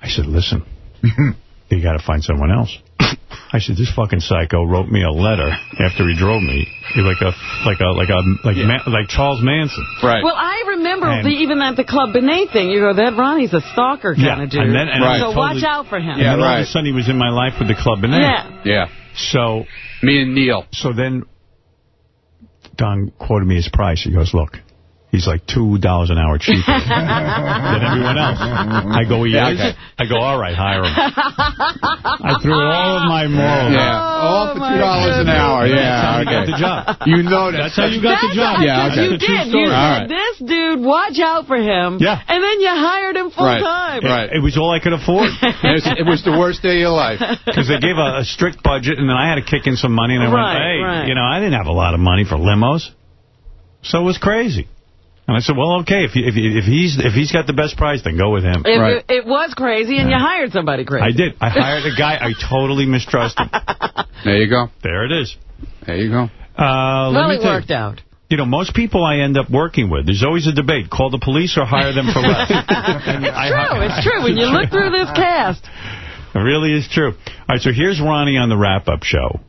S1: I said, listen, <laughs> you got to find someone else. I said, this fucking psycho wrote me a letter after he drove me. He's like a, like a, like a, like, Ma- like Charles Manson.
S14: Right.
S2: Well, I remember
S1: And-
S2: the, even at the Club Bene thing, you go, that Ronnie's a stalker kind
S1: Yeah,
S2: of dude.
S1: and then- and I
S2: so
S1: totally-
S2: watch out for him.
S1: and then all of a sudden he was in my life with the Club Bene.
S2: Yeah.
S14: yeah.
S1: So,
S14: Me and Neil.
S1: so then Don quoted me his price. He goes, look, he's like $2 an hour cheaper <laughs> than everyone else. I go,
S14: Yeah, okay.
S1: I go, all right, hire him. <laughs> I threw all of my morals.
S14: Yeah. Oh, all for two dollars an hour.
S1: That's
S14: Yeah.
S1: how you
S14: Okay.
S1: got the job.
S14: You know that.
S1: That's how you got the job.
S14: Yeah, okay.
S2: You
S1: That's a true
S2: did. You
S14: All
S2: said,
S14: right.
S2: this dude, watch out for him.
S1: Yeah.
S2: And then you hired him full
S14: Right.
S2: time.
S14: Right.
S1: It was all I could afford. <laughs>
S14: It was, it was the worst day of your life.
S1: Because they gave a, a strict budget, and then I had to kick in some money, and I
S2: Right,
S1: went, hey,
S2: right.
S1: you know, I didn't have a lot of money for limos. So it was crazy. And I said, well, okay, if, he, if, he, if he's if he's got the best price, then go with him.
S2: It,
S14: Right.
S2: it, it was crazy, and you hired somebody crazy.
S1: I did. I hired a guy I totally mistrusted. <laughs>
S14: There you go.
S1: There it is.
S14: There you go.
S1: Uh, let
S2: Well,
S1: me
S2: it
S1: tell you,
S2: worked out.
S1: You know, most people I end up working with, there's always a debate. Call the police or hire them for <laughs> less. <laughs> And I-
S2: True, it's true. When you look through this cast,
S1: It really is true. All right, so here's Ronnie on the wrap-up show.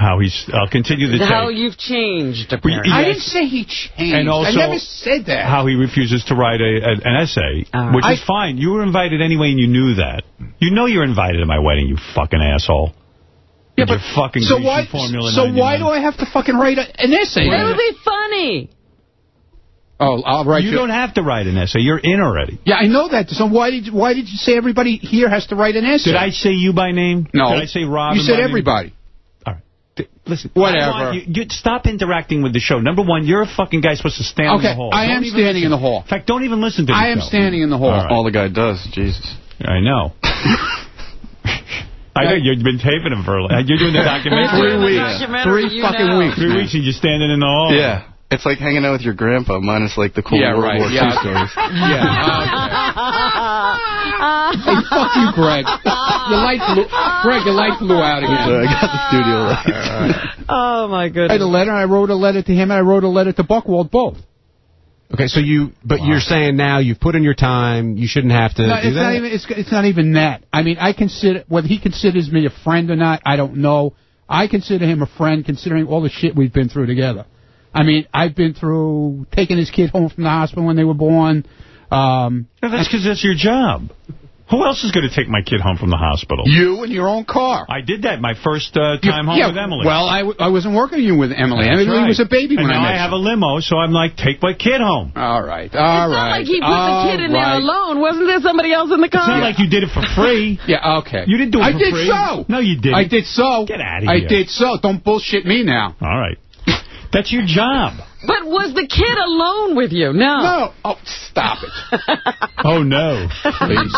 S1: How he's. I'll continue the
S2: How
S1: tape.
S2: you've changed, apparently.
S14: I didn't say he changed.
S1: And also,
S14: I never said that.
S1: How he refuses to write a, a an essay,
S2: All
S1: which
S14: right.
S1: is fine. You were invited anyway, and you knew that. You know you're invited to my wedding, you fucking asshole.
S14: yeah, but
S1: fucking
S14: so why?
S1: Formula
S14: So why do I have to fucking write a, an essay?
S2: It
S14: then?
S2: would be funny.
S14: Oh, I'll write
S1: You
S14: you.
S1: don't have to write an essay. You're in already.
S14: Yeah, I know that. So why did why did you say everybody here has to write an essay?
S1: Did I say you by name?
S14: No.
S1: Did I say Rob?
S14: You said everybody.
S1: All right. Th- Listen,
S14: Whatever.
S1: I want You, you stop interacting with the show. Number one, you're a fucking guy supposed to stand in
S14: Okay,
S1: the hall.
S14: I
S1: Don't
S14: am standing
S1: listen.
S14: in the hall.
S1: In fact, don't even listen to the
S14: I am
S1: show.
S14: standing in the hall.
S1: All right.
S16: All the guy does, Jesus.
S1: I know. <laughs> I know you've been taping him for. You're doing the documentary.
S16: Three weeks.
S14: Three fucking weeks.
S1: Three weeks and you're standing in the hall.
S16: Yeah. It's like hanging out with your grandpa, minus like the cool
S14: Yeah,
S16: World
S14: right.
S16: War II
S14: Yeah.
S16: stories. <laughs>
S14: Yeah. <laughs> Hey, fuck you, Greg. Your light blew, Greg, your light blew out
S16: So I got the studio lights.
S2: Oh, my goodness.
S14: I had a letter. I wrote a letter to him, and I wrote a letter to Buchwald both.
S17: Okay, so you, but you're saying now you've put in your time. You shouldn't have to
S14: No,
S17: do
S14: it's
S17: that.
S14: not even. It's, it's not even that. I mean, I consider whether he considers me a friend or not. I don't know. I consider him a friend, considering all the shit we've been through together. I mean, I've been through taking his kid home from the hospital when they were born. Um,
S1: No, that's because that's your job. Who else is going to take my kid home from the hospital?
S14: you in your own car.
S1: I did that my first uh, time home
S14: yeah,
S1: with Emily.
S14: Well, I, w- I wasn't working you with Emily.
S1: That's
S14: Emily
S1: right.
S14: was a baby
S1: and
S14: when
S1: now
S14: I met
S1: I have
S14: you.
S1: a limo, so I'm like, take my kid home.
S14: All right, all
S2: it's not like he put
S14: all
S2: the kid in there alone. Wasn't there somebody else in the car?
S1: It's
S2: car?
S1: not like you did it for free. <laughs>
S14: Yeah, okay.
S1: You didn't do it
S14: I
S1: for
S14: did
S1: free.
S14: so.
S1: No, you didn't.
S14: I did so.
S1: Get outta
S14: I
S1: here.
S14: I did so. Don't bullshit me now.
S1: All right. That's your job.
S2: But was the kid alone with you? No.
S14: No. Oh, stop it. <laughs>
S1: Oh, no.
S14: Please.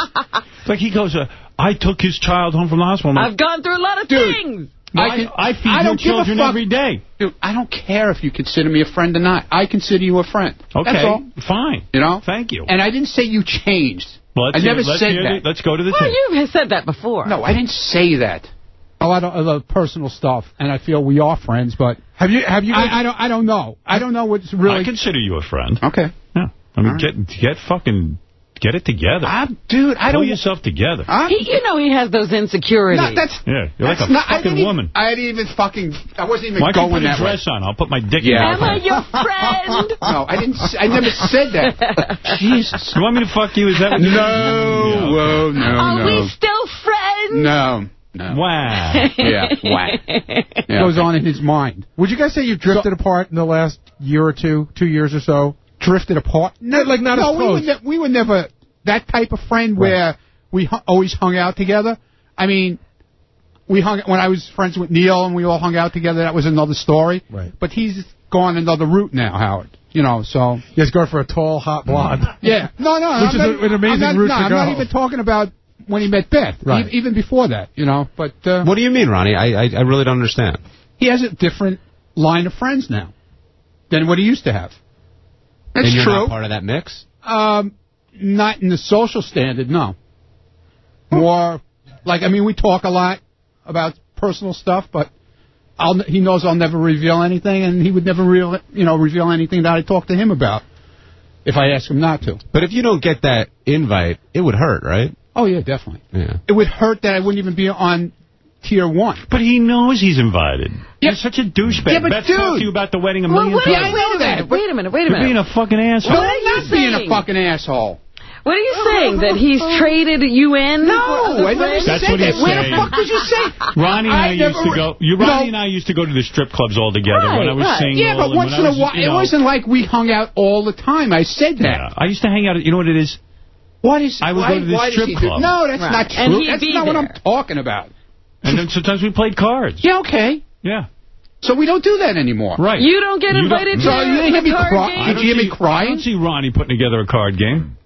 S1: It's like he goes, uh, I took his child home from the hospital. I'm
S2: I've gone through a lot of
S14: Dude.
S2: things.
S1: like,
S14: I can-
S1: I, feed
S14: I
S1: your
S14: don't give
S1: children every day.
S14: Dude, I don't care if you consider me a friend or not. I consider you a friend.
S1: Okay,
S14: That's all.
S1: fine.
S14: You know?
S1: Thank you.
S14: And I didn't say you changed.
S1: Well, let's
S14: I
S1: hear-
S14: never
S1: let's
S14: said that.
S1: the- let's go to the
S2: Well,
S1: tape.
S2: you have said that before.
S14: No, I didn't say that. A lot of other personal stuff, and I feel we are friends, but
S3: Have you have you
S14: I, I don't. I don't know. I don't know what's really.
S1: I consider you a friend.
S14: okay.
S1: Yeah. I mean,
S14: All
S1: get get fucking get it together.
S14: I, dude, I
S1: Pull
S14: don't.
S1: Pull yourself together.
S2: He, you know he has those insecurities.
S14: no, that's.
S1: yeah, you're like
S14: that's
S1: a
S14: not, I
S1: fucking
S14: didn't
S1: woman.
S14: I didn't even fucking. I wasn't even
S1: Why don't you
S14: going
S1: put a
S14: that way.
S1: dress on? I'll put my dick
S14: Yeah.
S1: in
S2: Am I
S1: your
S2: your friend? <laughs>
S14: No, I didn't. I never said that. <laughs> Jesus.
S1: You want me to fuck you? Is that what you
S14: No. Whoa. Oh, no.
S2: Are
S14: no.
S2: we still friends?
S14: No. No.
S1: Wow. <laughs>
S14: Yeah. Whack. Yeah. Goes on in his mind.
S3: Would you guys say you've drifted apart in the last year or two, two years or so? Drifted apart? No, like not
S14: no,
S3: as
S14: we were,
S3: close.
S14: ne- we were never that type of friend where we hu- always hung out together. I mean, we hung when I was friends with Neil and we all hung out together. That was another story.
S3: Right.
S14: But he's gone another route now, Howard. You know, so
S3: he's going for a tall, hot blonde.
S14: yeah. No, no,
S3: Which
S14: I'm
S3: is
S14: not,
S3: an amazing
S14: I'm not,
S3: route
S14: no,
S3: to
S14: I'm
S3: go.
S14: not even talking about when he met Beth.
S17: Right.
S14: E- even before that, you know. But uh,
S17: What do you mean, Ronnie? I, I I really don't understand.
S14: he has a different line of friends now than what he used to have. That's
S17: and you're
S14: true.
S17: not part of that mix.
S14: Um, not in the social standard, no. More like I mean, we talk a lot about personal stuff, but I'll, he knows I'll never reveal anything, and he would never real you know reveal anything that I talk to him about if I ask him not to.
S17: But if you don't get that invite, it would hurt, right?
S14: Oh yeah, definitely.
S17: Yeah.
S14: It would hurt that I wouldn't even be on tier one.
S1: But he knows he's invited.
S14: Yeah.
S1: You're such a douchebag.
S14: Yeah, but
S1: Beth
S14: dude.
S1: talked to you about the wedding a
S2: Well,
S1: million
S2: wait,
S14: Yeah, I
S1: times.
S2: wait
S14: know that,
S2: Wait a minute. Wait a
S1: You're being a fucking asshole.
S14: No,
S2: What are
S14: I'm
S2: you
S14: not being a fucking asshole.
S2: What are you saying? That he's traded you in?
S14: No, I never?
S1: That's
S14: said
S1: what he's
S14: that. Where the fuck did you say? <laughs>
S1: Ronnie and I,
S14: I
S1: used to go. You, Ronnie
S14: No.
S1: and I used to go to the strip clubs all together when I was
S2: Right, right.
S1: single.
S14: Yeah, but once in
S1: I
S14: a
S1: was,
S14: while,
S1: you
S14: it
S1: know,
S14: wasn't like we hung out all the time. I said that.
S1: Yeah, I used to hang out. You know what it is?
S14: What is?
S1: I would
S14: why,
S1: go to the
S14: does
S1: strip
S14: he do-
S1: club.
S14: No, that's
S2: Right.
S14: not true.
S2: And
S14: that's
S2: be
S14: not what I'm talking about.
S1: And then sometimes we played cards.
S14: Yeah, okay.
S1: Yeah.
S14: So we don't do that anymore.
S1: Right.
S2: You don't get
S1: You
S2: invited
S1: don't-
S2: to
S14: So you didn't hear me
S2: the card
S14: cry-
S2: game?
S1: I
S14: Did
S1: don't
S14: you hear me
S1: see- I
S14: crying?
S1: don't see Ronnie putting together a card game.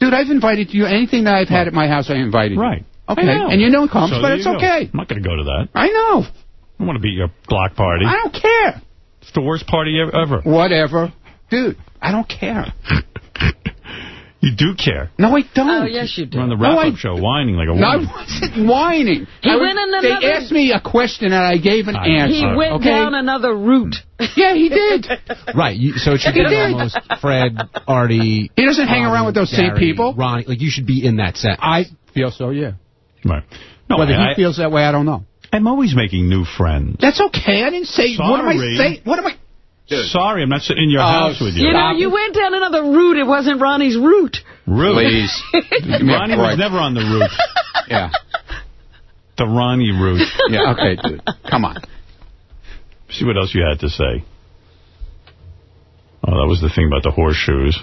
S14: Dude, I've invited you. Anything that I've had at my house, I invited you.
S1: Right.
S14: Okay.
S1: I know.
S14: And you know it comes,
S1: So
S14: but it's
S1: you go.
S14: okay.
S1: I'm not going to go to that.
S14: I know.
S1: I don't want to be your block party.
S14: I don't care.
S1: It's the worst party ever.
S14: Whatever. Dude, I don't care. <laughs>
S1: You do care.
S14: No, I don't.
S2: Oh, yes, you do.
S1: You're on the
S14: No,
S1: wrap-up
S14: I-
S1: show whining like a
S14: No, I wasn't whining.
S2: He
S14: I was-
S2: went in
S14: They asked me a question and I gave an
S1: I-
S14: answer.
S2: He went
S14: okay?
S2: down another route. <laughs>
S14: Yeah, he did. <laughs>
S17: Right. You, so it should
S14: He
S17: be
S14: did.
S17: almost Fred, Artie.
S14: He doesn't hang around with those same people.
S17: Ronnie, like you should be in that set.
S14: I feel so, yeah.
S1: Right. No,
S14: Whether
S1: I,
S14: he feels that way, I don't know.
S1: I'm always making new friends.
S14: That's okay. I didn't say. What am I
S1: Sorry.
S14: saying? What am I?
S1: Sorry, I'm not sitting in your
S14: Oh,
S1: house with you.
S2: You know, you went down another route. It wasn't Ronnie's route.
S1: Root.
S14: Please. <laughs> Give me a
S1: Ronnie was never on the route. <laughs>
S14: Yeah.
S1: The Ronnie route. <laughs>
S14: Yeah. Okay, dude. Come on.
S1: See what else you had to say. Oh, that was the thing about the horseshoes.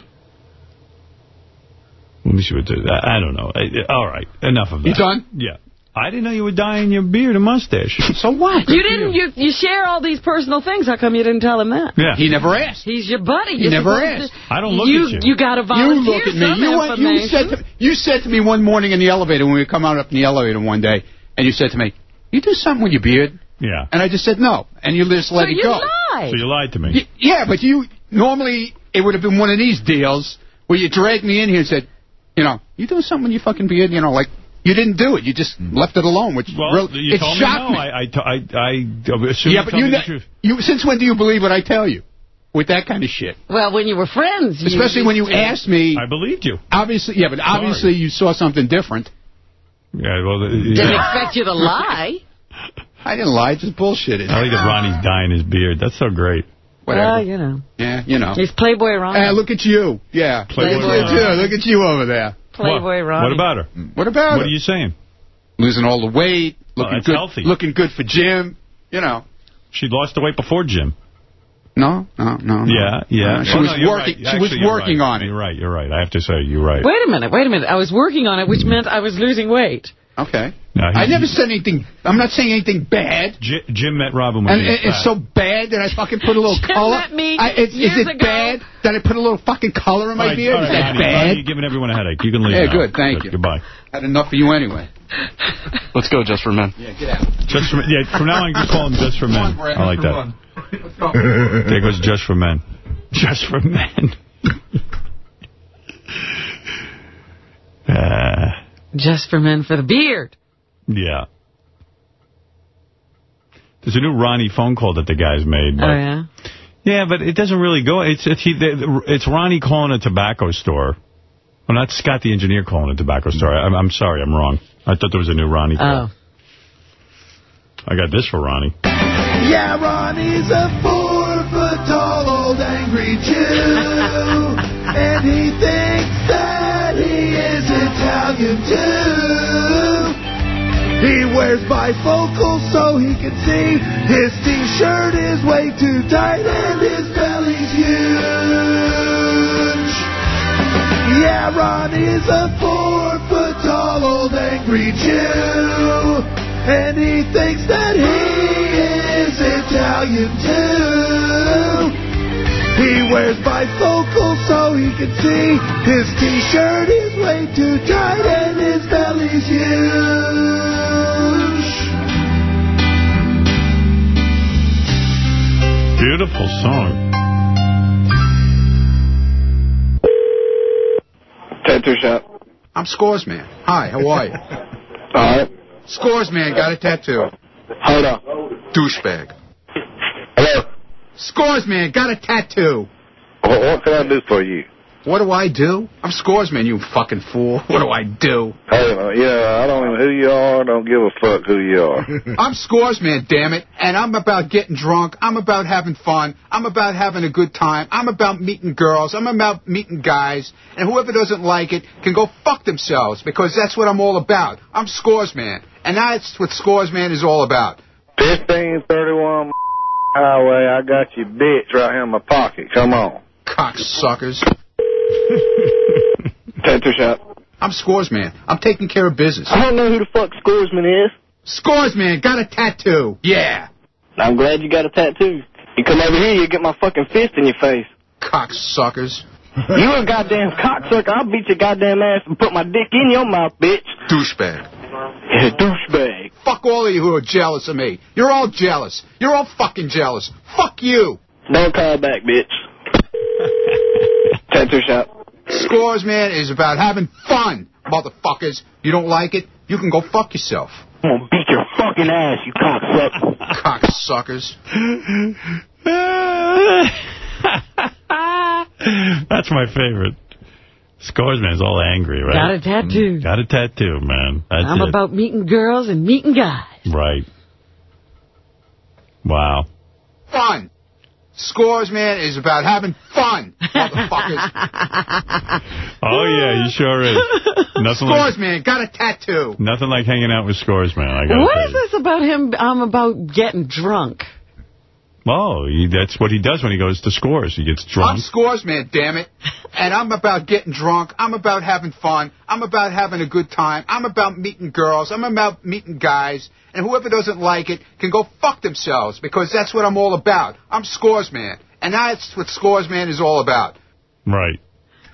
S1: Let me see what I, I don't know. I- all right, enough of that.
S14: You done?
S1: Yeah. I didn't know you were dyeing your beard and mustache. <laughs>
S14: So what?
S2: You didn't. You you share all these personal things. How come you didn't tell him that?
S1: Yeah.
S14: He never asked.
S2: He's your buddy.
S14: He
S2: You're
S14: never asked.
S2: to-
S1: I don't look
S2: you,
S1: at you.
S2: You got to
S14: You
S2: volunteer
S14: look at me. You, went, you
S2: information.
S14: said to, you said to me one morning in the elevator when we were coming out up in the elevator one day, and you said to me, "You do something with your beard,"
S1: Yeah.
S14: and I just said no, and you just let
S2: so
S14: it
S2: you
S14: go.
S2: lied.
S1: So you lied to me.
S14: Y- yeah, but you normally it would have been one of these deals where you dragged me in here and said, you know, you doing something with your fucking beard, you know, like you didn't do it, you just mm. left it alone, which
S1: Well,
S14: really,
S1: you
S14: it
S1: told
S14: shocked
S1: me
S14: me.
S1: no. I, I, t- I, I assume
S14: yeah,
S1: you
S14: but
S1: told
S14: you,
S1: me the
S14: ne-
S1: truth.
S14: you since when do you believe what I tell you? With that kind of shit,
S2: well, when you were friends, you
S14: especially when you
S2: used to-
S14: asked me.
S1: I believed you.
S14: Obviously, yeah, but obviously you saw something different.
S1: Yeah, well, the,
S2: Didn't expect you to lie. <laughs>
S14: I didn't lie, just bullshitted.
S1: I like that Ronnie's dyeing his beard. That's so great.
S14: Whatever.
S2: Well, you know,
S14: yeah, you know.
S2: he's Playboy ah, Ronnie.
S14: Hey, look at you. Yeah.
S1: Playboy
S14: look at you.
S1: Ronnie.
S14: Look at you over there.
S2: Playboy
S1: what?
S2: Ronnie.
S1: What about her?
S14: What about
S1: her?
S14: What
S1: are you saying?
S14: Losing all the weight, looking
S1: that's
S14: good,
S1: healthy.
S14: looking good for Jim. You know.
S1: She lost the weight before Jim.
S14: No, no, no. no.
S1: Yeah, yeah.
S14: Uh, she
S1: Well,
S14: was
S1: no,
S14: working.
S1: right.
S14: She was
S1: Actually, you're
S14: working
S1: right.
S14: on it.
S1: You're right. You're right. I have to say, you're right.
S2: Wait a minute. Wait a minute. I was working on it, which meant I was losing weight.
S14: Okay.
S1: No, he-
S14: I never said anything. I'm not saying anything bad.
S1: J- Jim met Robin when
S14: And
S1: he was
S14: it- it's so bad that I fucking put a little <laughs>
S2: Jim
S14: color.
S2: met me
S14: I, it's, is it
S2: ago.
S14: bad that I put a little fucking color in my
S1: All right,
S14: beard?
S1: all
S14: Is that
S1: Ronnie,
S14: bad?
S1: Ronnie, you're giving everyone a headache. You can leave
S14: Yeah,
S1: now.
S14: good, thank you.
S1: Goodbye.
S14: Had enough for you anyway.
S16: Let's go, just for men.
S14: Yeah, get out.
S1: Just for, yeah, from now on, just call him Just for Men.
S14: On, Brad,
S1: I like that.
S14: on. Let's. <laughs>
S1: There goes Just for Men. Just for Men. <laughs> uh,
S2: Just for men for the beard.
S1: yeah. There's a new Ronnie phone call that the guys made. But,
S2: Oh, yeah?
S1: Yeah, but it doesn't really go. It's it's, he, it's Ronnie calling a tobacco store. Well, not Scott the engineer calling a tobacco store. I'm, I'm sorry, I'm wrong. I thought there was a new Ronnie call.
S2: Oh.
S1: I got this for Ronnie.
S18: Yeah, Ronnie's a four-foot tall old angry Jew. <laughs> and he thinks that he is Italian too. He wears bifocals so he can see. His t-shirt is way too tight and his belly's huge. Yeah, Ron is a four-foot tall old angry Jew. And he thinks that he is Italian too. He wears bifocals so he can see. His t-shirt is way too tight and his belly's huge.
S1: Beautiful song.
S19: Tattoo shop.
S14: I'm Scores Man. Hi, how are you? <laughs>
S19: All right.
S14: Scores Man, got a tattoo.
S19: Hold on.
S14: Douchebag.
S19: Hello.
S14: Scores Man, got a tattoo.
S19: What, what can I do for you?
S14: What do I do? I'm Scores Man, you fucking fool. What do I do?
S19: Hey, uh, yeah, I don't know who you are. Don't give a fuck who you are. <laughs>
S14: I'm Scores Man, damn it. And I'm about getting drunk. I'm about having fun. I'm about having a good time. I'm about meeting girls. I'm about meeting guys. And whoever doesn't like it can go fuck themselves because that's what I'm all about. I'm Scores Man. And that's what Scores Man is all about.
S19: 1531 <laughs> highway. I got you bitch right here in my pocket. Come on.
S14: Cocksuckers. <laughs>
S19: Tattoo shop.
S14: I'm Scoresman. I'm taking care of business.
S19: I don't know who the fuck Scoresman is.
S14: Scoresman got a tattoo. Yeah.
S19: I'm glad you got a tattoo. You come over here, you get my fucking fist in your face.
S14: Cocksuckers. <laughs>
S19: You a goddamn cocksucker. I'll beat your goddamn ass and put my dick in your mouth, bitch.
S14: Douchebag.
S19: Yeah, douchebag.
S14: Fuck all of you who are jealous of me. You're all jealous. You're all fucking jealous. Fuck you.
S19: Don't call back, bitch. Tattoo shop.
S14: Scores, man, is about having fun, motherfuckers. You don't like it? You can go fuck yourself.
S19: I'm gonna beat your fucking ass, you cocksucker.
S14: Cocksuckers. <laughs>
S1: That's my favorite. Scoresman's all angry, right?
S2: Got a tattoo.
S1: Mm, got a tattoo, man. That's
S2: I'm
S1: it.
S2: about meeting girls and meeting guys.
S1: Right. Wow.
S14: Fun. Scores, man, is about having fun, motherfuckers. <laughs>
S1: Oh, yeah, you sure is. Nothing like,
S14: Scores, man, got a tattoo.
S1: nothing like hanging out with scores, man. I gotta
S2: What
S1: tell
S2: is
S1: you.
S2: this about him? Um, about getting drunk.
S1: Oh, he, that's what he does when he goes to scores. He gets drunk.
S14: I'm scores, man, damn it. And I'm about getting drunk. I'm about having fun. I'm about having a good time. I'm about meeting girls. I'm about meeting guys. And whoever doesn't like it can go fuck themselves because that's what I'm all about. I'm scores, man. And that's what scores, man, is all about.
S1: Right.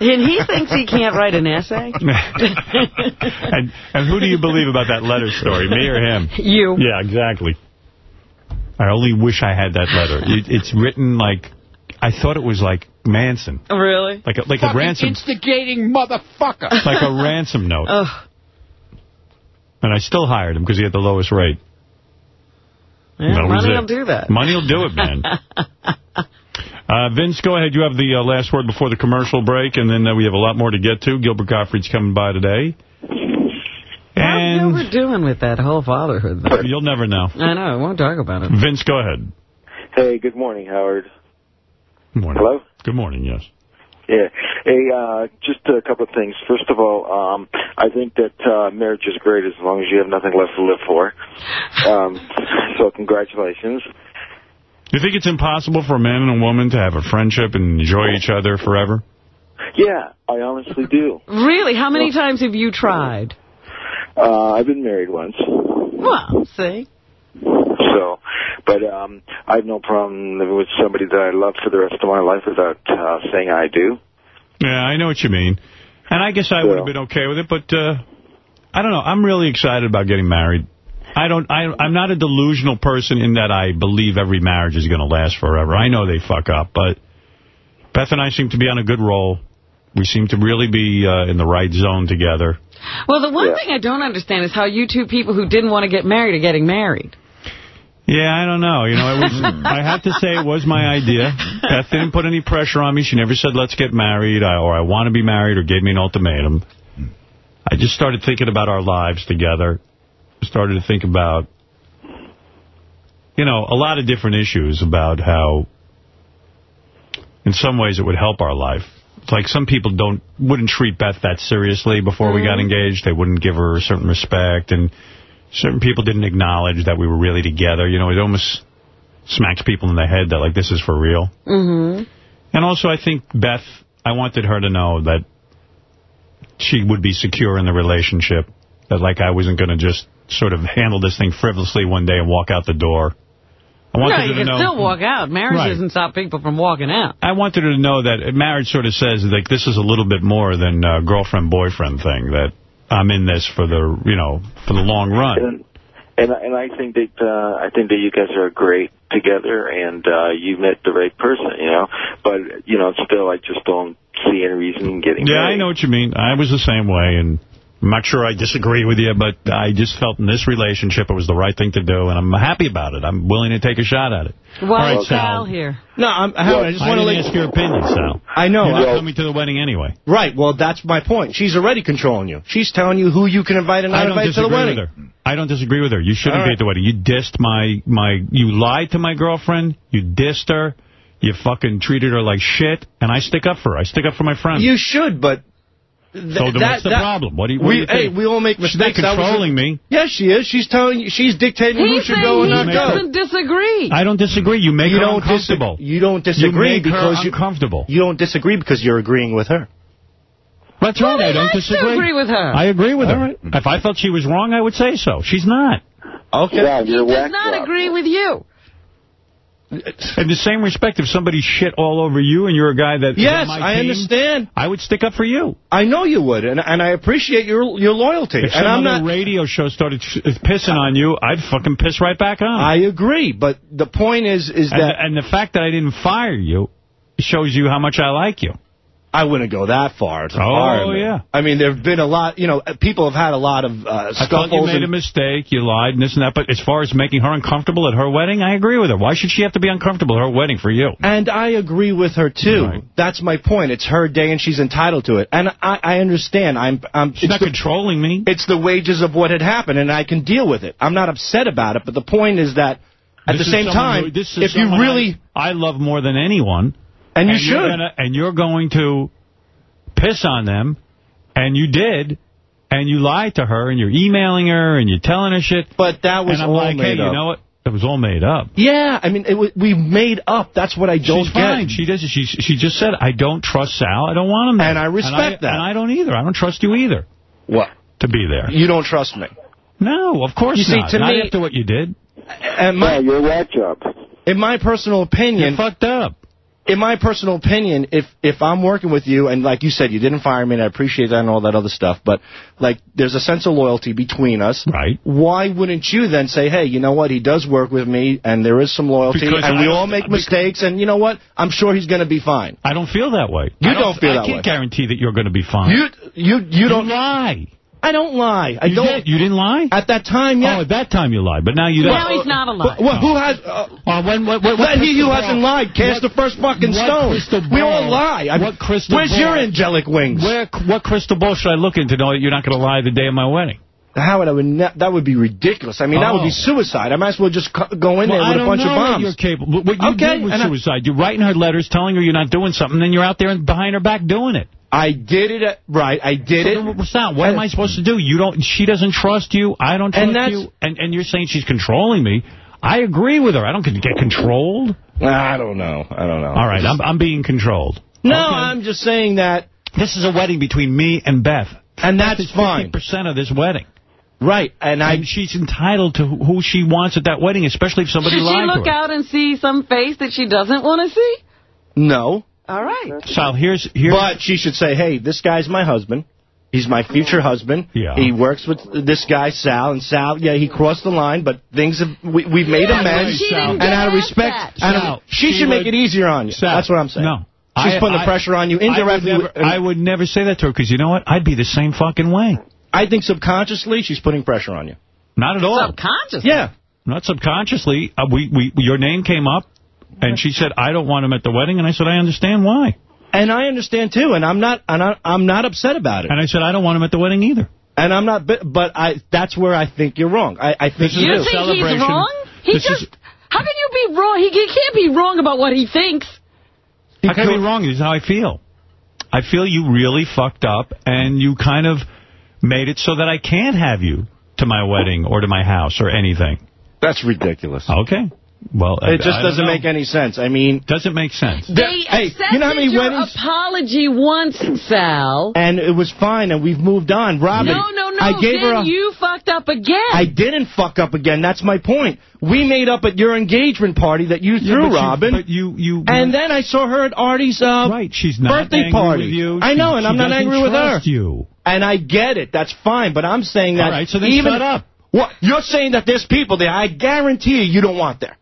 S2: And he thinks he can't write an essay? <laughs>
S1: and, and who do you believe about that letter story, me or him?
S2: You.
S1: Yeah, exactly. I only wish I had that letter. It, it's written like, I thought it was like Manson.
S2: Really?
S1: Like a, like a ransom,
S14: instigating motherfucker. <laughs>
S1: like a ransom note.
S2: Ugh.
S1: And I still hired him because he had the lowest rate.
S2: Yeah,
S1: That
S2: money will do that.
S1: Money will do it, man. <laughs> Uh, Vince, go ahead. You have the uh, last word before the commercial break, and then uh, we have a lot more to get to. Gilbert Gottfried's coming by today.
S2: How's Gilbert doing with that whole fatherhood thing? <laughs>
S1: You'll never know.
S2: I know. I won't talk about it.
S1: Vince, go ahead.
S20: Hey, good morning, Howard.
S1: Good morning.
S20: Hello?
S1: Good morning, yes.
S20: Yeah. Hey, uh, just a couple of things. First of all, um, I think that uh, marriage is great as long as you have nothing left to live for. Um, <laughs> so congratulations.
S1: You think it's impossible for a man and a woman to have a friendship and enjoy each other forever?
S20: Yeah, I honestly do.
S2: Really? How many times have you tried?
S20: Uh, I've been married once.
S2: Well, see.
S20: So, but um, I have no problem living with somebody that I love for the rest of my life without uh, saying I do.
S1: Yeah, I know what you mean. And I guess I would have been okay with it, but uh, I don't know. I'm really excited about getting married. I don't. I, I'm not a delusional person in that I believe every marriage is going to last forever. I know they fuck up, but Beth and I seem to be on a good roll. We seem to really be uh, in the right zone together.
S2: Well, the one thing I don't understand is how you two people who didn't want to get married are getting married.
S1: Yeah, I don't know. You know, it was. <laughs> I have to say it was my idea. Beth didn't put any pressure on me. She never said, let's get married, or I want to be married, or gave me an ultimatum. I just started thinking about our lives together. Started to think about, you know, a lot of different issues about how, in some ways, it would help our life. Like some people don't wouldn't treat Beth that seriously before we got engaged. They wouldn't give her a certain respect, and certain people didn't acknowledge that we were really together. You know, it almost smacks people in the head that, like, this is for real.
S2: Mm-hmm.
S1: And also, I think Beth, I wanted her to know that she would be secure in the relationship. That, like, I wasn't going to just sort of handle this thing frivolously one day and walk out the door. I wanted
S2: No,
S1: her
S2: you
S1: to
S2: can
S1: know.
S2: still walk out. Marriage
S1: Right.
S2: doesn't stop people from walking out.
S1: I wanted her to know that marriage sort of says, like, this is a little bit more than a girlfriend-boyfriend thing, that I'm in this for the, you know, for the long run.
S20: And and and I think that uh, I think that you guys are great together, and uh, you met the right person, you know. But you know, still, I just don't see any reason in getting
S1: Yeah,
S20: married.
S1: I know what you mean. I was the same way, and I'm not sure I disagree with you, but I just felt in this relationship it was the right thing to do, and I'm happy about it. I'm willing to take a shot at it.
S2: Why
S1: All right,
S2: is
S1: Sal.
S2: Sal here?
S21: No, I'm, Howard, I just want to
S1: didn't ask your opinion, Sal.
S21: I know.
S1: You're not
S21: I-
S1: coming to the wedding anyway.
S21: Right, well, that's my point. She's already controlling you. She's telling you who you can invite and
S1: I
S21: not
S1: don't
S21: invite to the
S1: disagree
S21: wedding.
S1: with her. I don't disagree with her. You shouldn't
S21: All
S1: be at the wedding. You dissed my, my, you lied to my girlfriend. You dissed her. You fucking treated her like shit. And I stick up for her. I stick up for my friend.
S21: You should, but... Th
S1: so then
S21: that,
S1: what's the
S21: that-
S1: problem? What do you, what
S21: we,
S1: do you
S21: hey,
S1: think?
S21: we all make
S1: She's not
S21: mistakes. That
S1: controlling me.
S21: Yes, she is. She's telling you. She's dictating who
S2: He's
S21: should
S2: saying
S21: go and
S2: he
S21: not go.
S2: doesn't disagree.
S1: I don't disagree. You make
S21: you
S1: her
S21: don't
S1: uncomfortable.
S21: you don't disagree
S1: make her
S21: because you
S1: uncomfortable.
S21: You don't disagree because you're agreeing with her.
S1: That's
S2: Well,
S1: right. I don't
S2: has to
S1: disagree.
S2: agree with her.
S1: I agree with
S21: All
S1: her.
S21: right.
S1: If I felt she was wrong, I would say so. She's not.
S21: Okay.
S20: Yeah,
S2: He
S20: you're a
S2: does not
S20: job.
S2: agree with you.
S1: In the same respect, if somebody shit all over you and you're a guy that
S21: Yes, I
S1: team,
S21: understand.
S1: I would stick up for you.
S21: I know you would, and and I appreciate your your loyalty.
S1: If
S21: and I'm not.
S1: radio show started sh- pissing on you, I'd fucking piss right back on.
S21: I agree, but the point is is
S1: and,
S21: that
S1: and the fact that I didn't fire you shows you how much I like you.
S21: I wouldn't go that far. To
S1: Oh,
S21: me.
S1: yeah.
S21: I mean, there have been a lot. You know, people have had a lot of uh,
S1: I thought you made a mistake, you lied and this and that, but as far as making her uncomfortable at her wedding, I agree with her. Why should she have to be uncomfortable at her wedding for you?
S21: And I agree with her too.
S1: Right.
S21: That's my point. It's her day, and she's entitled to it. And I, I understand. I'm, I'm.
S1: She's
S21: it's
S1: not
S21: the,
S1: controlling me.
S21: It's the wages of what had happened, and I can deal with it. I'm not upset about it. But the point is that At
S1: This
S21: the same time,
S1: who-
S21: if you really...
S1: I, I love more than anyone.
S21: And you
S1: you're
S21: should.
S1: gonna- and you're going to piss on them, and you did, and you lied to her, and you're emailing her, and you're telling her shit.
S21: But that was
S1: and I'm
S21: all
S1: like,
S21: made
S1: hey,
S21: up.
S1: you know what? It was all made up.
S21: Yeah, I mean, it was, we made up. That's what I don't
S1: She's
S21: get.
S1: fine. She does. She she just said, I don't trust Sal. I don't want him there.
S21: And I respect that.
S1: And I don't either. I don't trust you either.
S21: What?
S1: To be there.
S21: You don't trust me.
S1: No, of course not.
S21: You see,
S1: not.
S21: to
S1: not
S21: me-
S1: after what you did.
S21: And my,
S19: you're a whack job.
S21: In my personal opinion...
S1: You fucked up.
S21: In my personal opinion, if if I'm working with you, and like you said, you didn't fire me, and I appreciate that and all that other stuff, but, like, there's a sense of loyalty between us.
S1: Right.
S21: Why wouldn't you then say, hey, you know what, he does work with me, and there is some loyalty,
S1: Because
S21: and
S1: I
S21: we all make mistakes, and you know what, I'm sure he's going to be fine.
S1: I don't feel that way.
S21: You
S1: I
S21: don't feel
S1: I
S21: that way.
S1: I can't guarantee that you're going to be fine.
S21: You you you don't
S1: lie.
S21: I don't lie. I
S1: You
S21: don't.
S1: did. You didn't lie?
S21: At that time, yeah.
S1: Oh, at that time you lied, but now you don't.
S2: Now he's not a liar.
S21: Well, who has? Uh,
S1: Uh, when, what, what,
S21: let he who
S1: ball-
S21: hasn't lied cast
S1: what-
S21: the first fucking
S1: what
S21: stone.
S1: crystal
S21: We all lie. I,
S1: what crystal
S21: Where's
S1: ball-
S21: your angelic wings?
S1: Where, what crystal ball should I look in to know that you're not going to lie the day of my wedding?
S21: Howard, I would ne- that would be ridiculous. I mean, that would
S1: Oh.
S21: be suicide. I might as well just go in
S1: Well,
S21: there with a bunch
S1: know
S21: of
S1: that
S21: bombs.
S1: You're capable. What you
S21: Okay,
S1: did with
S21: and I-
S1: suicide, you're writing her letters telling her you're not doing something, then you're out there and behind her back doing it.
S21: I did it. At, right, I did
S1: So
S21: it.
S1: what's that? What am I supposed to do? You don't. She doesn't trust you. I don't trust
S21: And that's-
S1: you. And and you're saying she's controlling me. I agree with her. I don't get controlled.
S21: I don't know. I don't know.
S1: All right, I'm I'm being controlled.
S21: No,
S1: Okay.
S21: I'm just saying that.
S1: This is a wedding between me and Beth.
S21: And that's fine.
S1: percent of this wedding.
S21: Right, and I.
S1: And she's entitled to who who she wants at that wedding, especially if somebody
S2: Should she
S1: lied
S2: look
S1: to her.
S2: out and see some face that she doesn't want to see?
S21: No.
S2: All right.
S1: Sal, here's here's.
S21: But she should say, hey, this guy's my husband. He's my future husband.
S1: Yeah.
S21: He works with this guy, Sal. And Sal, yeah, he crossed the line, but things have, we, we've made
S2: Yeah,
S21: amends.
S2: she didn't
S21: and out of respect,
S2: that.
S21: out of-
S1: Sal,
S21: she,
S1: she
S21: should make it easier on you.
S1: Sal,
S21: That's what I'm saying.
S1: No.
S21: She's
S1: I-
S21: putting the pressure on you
S1: I would,
S21: indirectly.
S1: never, I would never say that to her, because you know what? I'd be the same fucking way.
S21: I think subconsciously she's putting pressure on you.
S1: Not at all.
S2: Subconsciously?
S21: Yeah.
S1: Not subconsciously. Uh, we, we, your name came up, and she said, I don't want him at the wedding. And I said, I understand why.
S21: And I understand too, and I'm not, and I, I'm not upset about it.
S1: And I said, I don't want him at the wedding either.
S21: And I'm not, but I, that's where I think you're wrong. I, I think
S1: This is
S2: You
S1: a
S2: think he's wrong? He
S1: This
S2: just...
S1: is-
S2: How can you be wrong? He, he can't be wrong about what he thinks.
S1: How can I be wrong? This is how I feel. I feel you really fucked up, and you kind of made it so that I can't have you to my wedding or to my house or anything.
S21: That's ridiculous.
S1: Okay. Well,
S21: It just
S1: I don't
S21: doesn't make any sense. I mean,
S1: Doesn't make sense.
S2: They
S21: hey,
S2: accepted
S21: you know how many
S2: your
S21: weddings?
S2: apology once, Sal.
S21: and it was fine, and we've moved on. Robin,
S2: No, no, no.
S21: I gave
S2: then
S21: her a,
S2: you fucked up again.
S21: I didn't fuck up again. That's my point. We made up at your engagement party that you
S1: Yeah,
S21: threw,
S1: but you-
S21: Robin.
S1: but you, you,
S21: and then I saw her at Artie's uh,
S1: right. She's not
S21: birthday
S1: angry
S21: party.
S1: with you.
S21: I know, and I'm not angry with her.
S1: you.
S21: And I get it. That's fine. But I'm saying that
S1: All right, so then
S21: even
S1: shut up.
S21: What you're saying that there's people there. I guarantee you, you don't want there.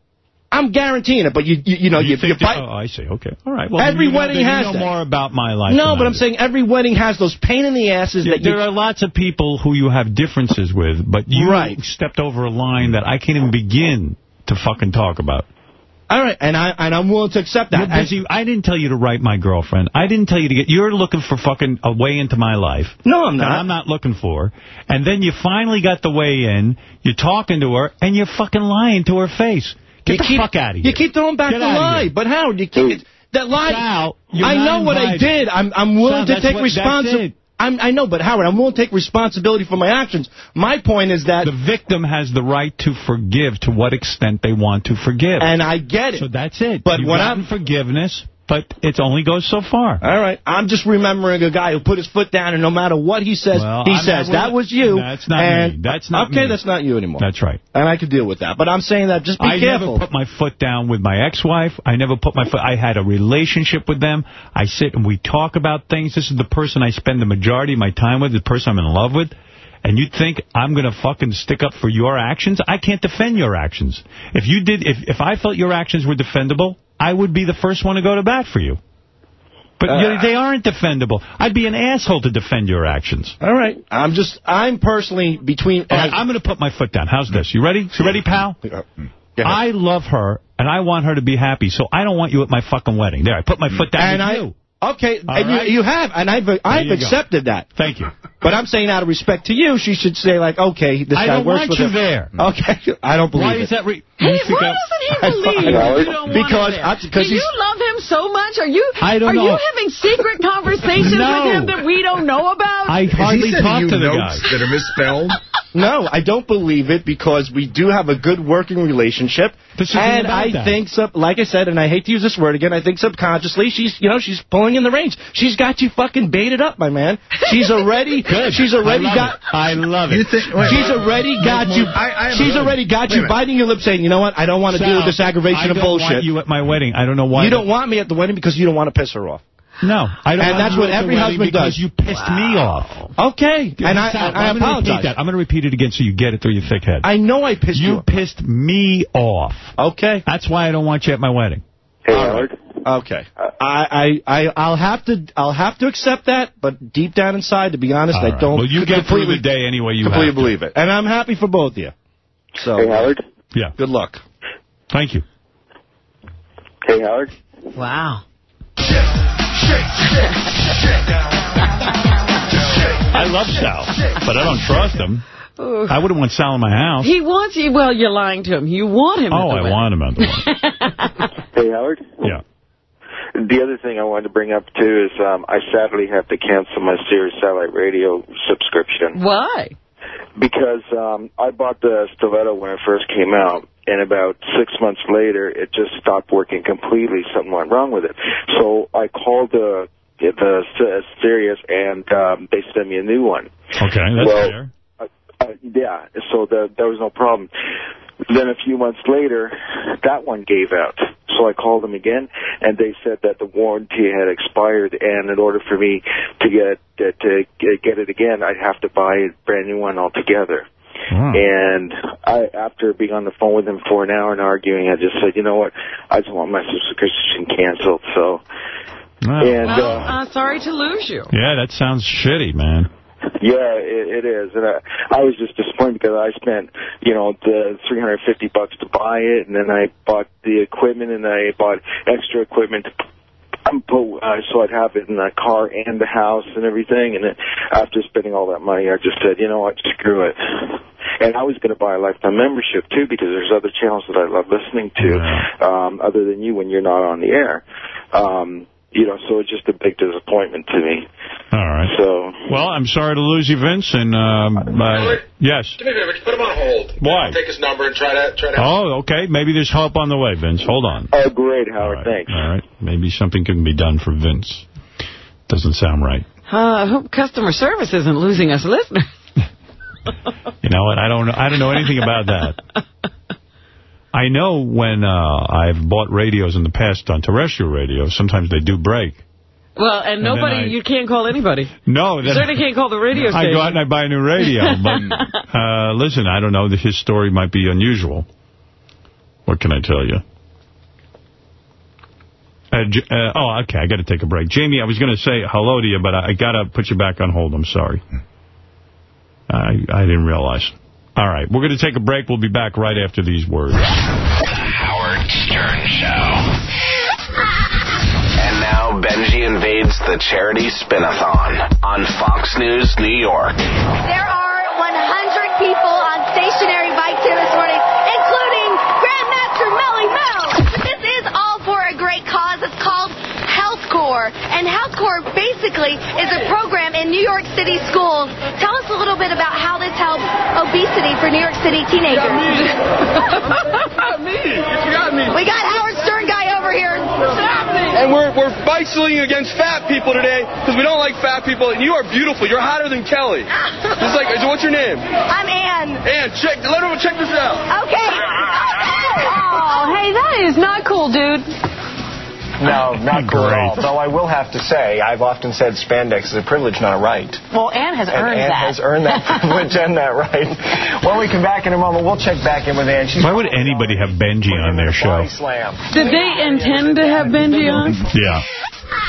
S21: I'm guaranteeing it. But you, you, you know, you, you,
S1: that- oh, I see. Okay. All right. Well,
S21: Every
S1: you know-
S21: wedding
S1: then you
S21: has
S1: know
S21: that.
S1: more about my life.
S21: no, but I'm saying every wedding has those pain in the asses that you.
S1: there are lots of people who you have differences with, but you
S21: Right.
S1: stepped over a line that I can't even begin to fucking talk about.
S21: All right, and I and I'm willing to accept that.
S1: You're busy. I didn't tell you to write my girlfriend. I didn't tell you to get. You're looking for fucking a way into my life.
S21: No, I'm
S1: that
S21: not.
S1: I'm not looking for. And then you finally got the way in. You're talking to her, and you're fucking lying to her face. Get
S21: You
S1: the
S21: keep-
S1: fuck out of here.
S21: You keep throwing back
S1: Get
S21: the lie, but Howard, you keep that lie.
S1: Sal,
S21: I know what I did. I'm I'm willing
S1: Sal,
S21: to take responsibility. I'm, I know, but Howard, I'm willing to take responsibility for my actions. My point is that,
S1: The victim has the right to forgive to what extent they want to forgive.
S21: and I get it.
S1: so that's it.
S21: But
S1: You've
S21: when I'm-
S1: forgiveness, but it only goes so far.
S21: All right, I'm just remembering a guy who put his foot down, and no matter what he says,
S1: Well,
S21: he
S1: I'm
S21: says that was you.
S1: That's not
S21: and,
S1: me. That's not
S21: okay.
S1: me.
S21: That's not you anymore.
S1: That's right.
S21: and I could deal with that. But I'm saying that just be
S1: I
S21: careful.
S1: never put my foot down with my ex-wife. I never put my foot... I had a relationship with them. I sit and we talk about things. This is the person I spend the majority of my time with, the person I'm in love with. And you think I'm going to fucking stick up for your actions? I can't defend your actions. If you did, if, if I felt your actions were defendable, I would be the first one to go to bat for you. But
S21: Uh,
S1: they aren't defendable. I'd be an asshole to defend your actions.
S21: All right, I'm just I'm personally between.
S1: Right, I'm going to put my foot down. How's this? You ready? You ready, pal? Uh, mm. I love her, and I want her to be happy, so I don't want you at my fucking wedding. There, I put my mm. foot down
S21: and I
S1: you.
S21: Okay,
S1: All
S21: and
S1: right.
S21: you, you have, and I've I've
S1: you go.
S21: accepted that.
S1: Thank you.
S21: But I'm saying out of respect to you, she should say like, okay, this
S1: I
S21: guy
S1: don't
S21: works
S1: want you
S21: him.
S1: there. <laughs>
S21: Okay, I don't believe
S1: Why
S21: it.
S1: is that? Re-
S2: Hey, why doesn't he
S21: I-
S2: believe
S21: I-
S2: you don't want
S21: Because
S2: him
S21: I-
S2: there?
S21: because
S2: Do you love him so much? Are you
S1: I don't
S2: are you having secret <laughs> conversations
S1: No.
S2: with him that we don't know about?
S1: I hardly talk to the guy.
S4: notes that are misspelled? <laughs>
S21: No, I don't believe it because we do have a good working relationship.
S1: This is the thing
S21: and I
S1: that.
S21: think, sub, like I said, and I hate to use this word again, I think subconsciously she's, you know, she's pulling in the range. She's got you fucking baited up, my man. She's already, <laughs>
S1: Good.
S21: she's already
S1: I
S21: got.
S1: it. I love it.
S4: You think, wait,
S21: She's already got
S4: wait,
S21: you.
S4: I, I
S21: she's
S4: a-
S21: already got
S4: wait
S21: you biting your lip, saying, "You know what? I don't want to deal with this aggravation
S1: I
S21: and
S1: don't
S21: bullshit."
S1: want you at my wedding. I don't know why.
S21: You don't want me at the wedding because you don't want to piss her off.
S1: No, I don't.
S21: And that's what every husband
S1: because
S21: does.
S1: You pissed me off.
S21: Okay, and I, I, I
S1: I'm gonna repeat
S21: apologize.
S1: that. I'm going to repeat it again so you get it through your thick head.
S21: I know I pissed you.
S1: you pissed me off.
S21: Okay.
S1: That's why I don't want you at my wedding.
S20: Hey,
S21: All
S20: Howard.
S21: Okay. I, I, I, I'll have to, I'll have to accept that, but deep down inside, to be honest,
S1: All
S21: I don't.
S1: Well, you get through
S21: completely,
S1: the day any way you
S21: completely
S1: have to.
S21: believe it, and I'm happy for both of you. So,
S20: Hey, Howard.
S1: Yeah.
S21: good luck.
S1: Thank you.
S20: Hey, Howard.
S2: Wow.
S1: I love Sal, but I don't trust him. I wouldn't want Sal in my house.
S2: He wants you. Well, you're lying to him. You want him.
S1: Oh,
S2: at the
S1: I
S2: wedding.
S1: want him at the wedding. <laughs>
S20: Hey, Howard.
S1: Yeah.
S20: The other thing I wanted to bring up too is um, I sadly have to cancel my Sirius satellite radio subscription
S2: Why?
S20: because um, I bought the Stiletto when it first came out, and about six months later, it just stopped working completely. Something went wrong with it. So I called the the S- Sirius, and um, they sent me a new one.
S1: Okay, that's
S20: Well,
S1: fair.
S20: Uh, yeah, so the, there was no problem. Then a few months later, that one gave out. So I called them again, and they said that the warranty had expired, and in order for me to get to get it again, I'd have to buy a brand new one altogether.
S1: Hmm.
S20: And I, after being on the phone with them for an hour and arguing, I just said, you know what, I just want my subscription canceled. So,
S1: Wow.
S20: and
S2: Well,
S20: uh,
S2: uh, sorry to lose you.
S1: Yeah, that sounds shitty, man.
S20: Yeah, it, it is, and I, I was just disappointed because I spent, you know, the 350 bucks to buy it, and then I bought the equipment, and I bought extra equipment to put, uh, so I'd have it in the car and the house and everything. And then after spending all that money, I just said, you know what, screw it. And I was going to buy a lifetime membership too because there's other channels that I love listening to, um, other than you when you're not on the air. Um, you know, so it's just a big disappointment to me.
S1: All right.
S20: So,
S1: Well, I'm sorry to lose you, Vince. And um, uh, yes.
S3: Do me a favor, put him on hold.
S1: Why?
S3: Take his number and try to try to.
S1: Oh, okay. Maybe there's help on the way, Vince. Hold on.
S20: oh, great, Howard. Thanks.
S1: All right. Maybe something can be done for Vince. Doesn't sound right.
S2: Uh, I hope customer service isn't losing us listeners. <laughs>
S1: You know what? I don't know. I don't know anything about that. <laughs> I know when uh, I've bought radios in the past on terrestrial radio, sometimes they do break.
S2: Well, and
S1: And
S2: nobody,
S1: I-
S2: you can't call anybody.
S1: No,
S2: You certainly can't call the radio station.
S1: I go out and I buy a new radio. <laughs> But uh, listen, I don't know. His story might be unusual. What can I tell you? Uh, uh, oh, okay. I got to take a break. Jamie, I was going to say hello to you, but I, I got to put you back on hold. I'm sorry. I I didn't realize. All right, we're going to take a break. We'll be back right after these words.
S22: Howard Stern Show. And now Benjy invades the charity spin-a-thon on Fox News New York.
S23: There are 100 people on stationary bikes here this morning, including Grandmaster Melle Mel. But this is all for a great cause. It's called Health Corps. And Health Corps basically is a program in New York City schools. Tell us a little bit about how this helps obesity for New York City teenagers.
S24: Got me. You got me.
S23: We got Howard Stern guy over here.
S24: And we're, we're bicycling against fat people today because we don't like fat people. And you are beautiful. You're hotter than Kelly. Just like, what's your name?
S23: I'm Ann.
S24: Ann, check, let her check this out.
S23: Okay.
S25: Oh, hey, that is not cool, dude.
S26: No, not cool at all. Though I will have to say, I've often said spandex is a privilege, not a right.
S25: Well, Anne has
S26: and
S25: earned
S26: Ann
S25: that.
S26: has earned that <laughs> privilege and that right. When we come back in a moment, we'll check back in with Ann. She's
S1: Why would anybody have Benjy on their show?
S26: slam.
S2: Did they intend to have Benjy on?
S1: Yeah.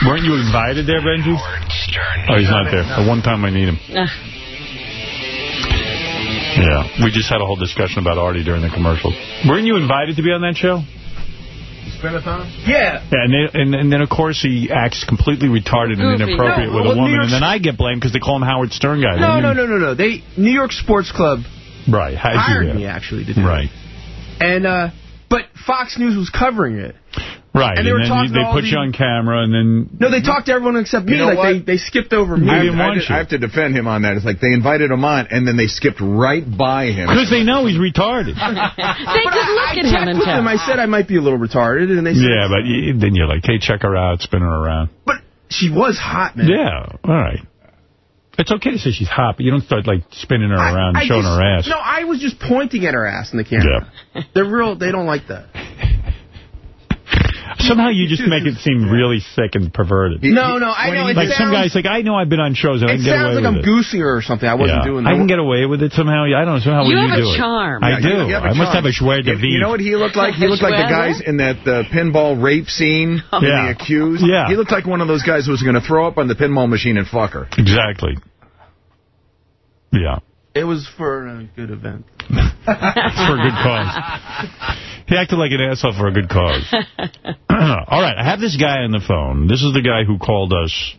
S1: Weren't you invited there, Benjy? Oh, he's not there. The one time I need him. Yeah. We just had a whole discussion about Artie during the commercials. Weren't you invited to be on that show?
S4: Spinathon?
S27: Yeah.
S1: Yeah, and, they, and and then of course he acts completely retarded and inappropriate
S27: No,
S1: with
S27: well,
S1: a woman,
S27: York
S1: and then I get blamed because they call him Howard Stern guy.
S27: No, no, no, no, no. They New York Sports Club
S1: Right, how'd you
S27: hired me actually to do
S1: Right,
S27: it. And uh, but Fox News was covering it.
S1: Right.
S27: And they were
S1: then
S27: talking
S1: they put
S27: the-
S1: you on camera, and then
S27: No, they talked to everyone except me.
S4: You know
S27: like
S4: what?
S27: they they skipped over me.
S4: I, I, did- I have to defend him on that. It's like they invited him on, and then they skipped right by him.
S1: because they know he's retarded. <laughs>
S2: They
S27: But
S2: could
S27: I-
S2: look
S27: I
S2: at him and tell.
S27: them. I said I might be a little retarded, and they said,
S1: yeah, but you, then you're like, hey, check her out, spin her around.
S27: But she was hot, man.
S1: Yeah, all right. It's okay to say she's hot, but you don't start like spinning her around and showing
S27: just-
S1: her ass.
S27: No, I was just pointing at her ass in the camera. They're real. They don't like that. <laughs>
S1: Somehow you just make it seem really sick and perverted.
S27: No, no, I know. It
S1: Like some guys, like I know I've been on shows and I
S27: It
S1: can get
S27: sounds
S1: away
S27: like
S1: with
S27: I'm
S1: it.
S27: goosing her or something. I wasn't
S1: yeah.
S27: doing
S1: I can get away with it somehow. I don't know somehow
S2: You
S1: when
S2: have
S1: you
S2: a
S1: do
S2: charm.
S1: it. I do.
S4: you have a
S1: I must have a joie de
S4: You- You know what he looked like? He looked like the guys in that uh, pinball rape scene <laughs> in
S1: Yeah.
S4: The Accused.
S1: Yeah.
S4: He looked like one of those guys who was going to throw up on the pinball machine and fuck her.
S1: Exactly. Yeah. <laughs>
S27: It was for a good event. <laughs>
S1: for a good cause. He acted like an asshole for a good cause. <laughs> <clears throat> All right, I have this guy on the phone. This is the guy who called us,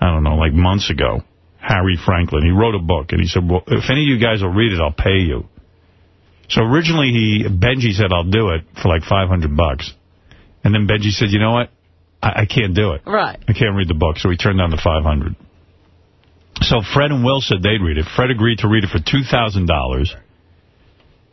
S1: I don't know, like months ago, Harry Franklin. He wrote a book, and he said, well, if any of you guys will read it, I'll pay you. So originally, he Benjy said, I'll do it for like 500 bucks. And then Benjy said, you know what? I, I can't do it.
S2: Right.
S1: I can't read the book, so he turned down the 500 So Fred and Will said they'd read it. Fred agreed to read it for $2,000.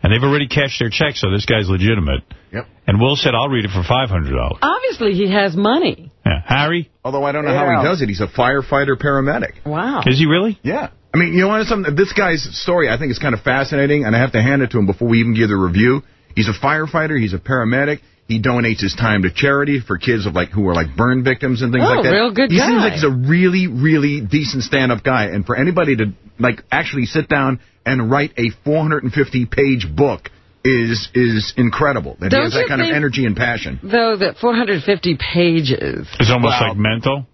S1: And they've already cashed their check, so this guy's legitimate.
S4: Yep.
S1: And Will said, I'll read it for $500.
S2: Obviously, he has money.
S1: Yeah. Harry?
S4: Although I don't know how he does it. He's a firefighter paramedic.
S2: Wow.
S1: Is he really?
S4: Yeah. I mean, you know what? Something, this guy's story I think is kind of fascinating, and I have to hand it to him before we even give the review. He's a firefighter. He's a paramedic. He donates his time to charity for kids of like who are like burn victims and things
S2: Oh,
S4: like that.
S2: real good
S4: he
S2: guy.
S4: seems like he's a really, really decent stand-up guy. And for anybody to like actually sit down and write a 450-page book is is incredible. That
S2: Don't
S4: he has that kind of energy and passion.
S2: Though that 450 pages.
S1: It's almost
S4: Wow.
S1: like mental?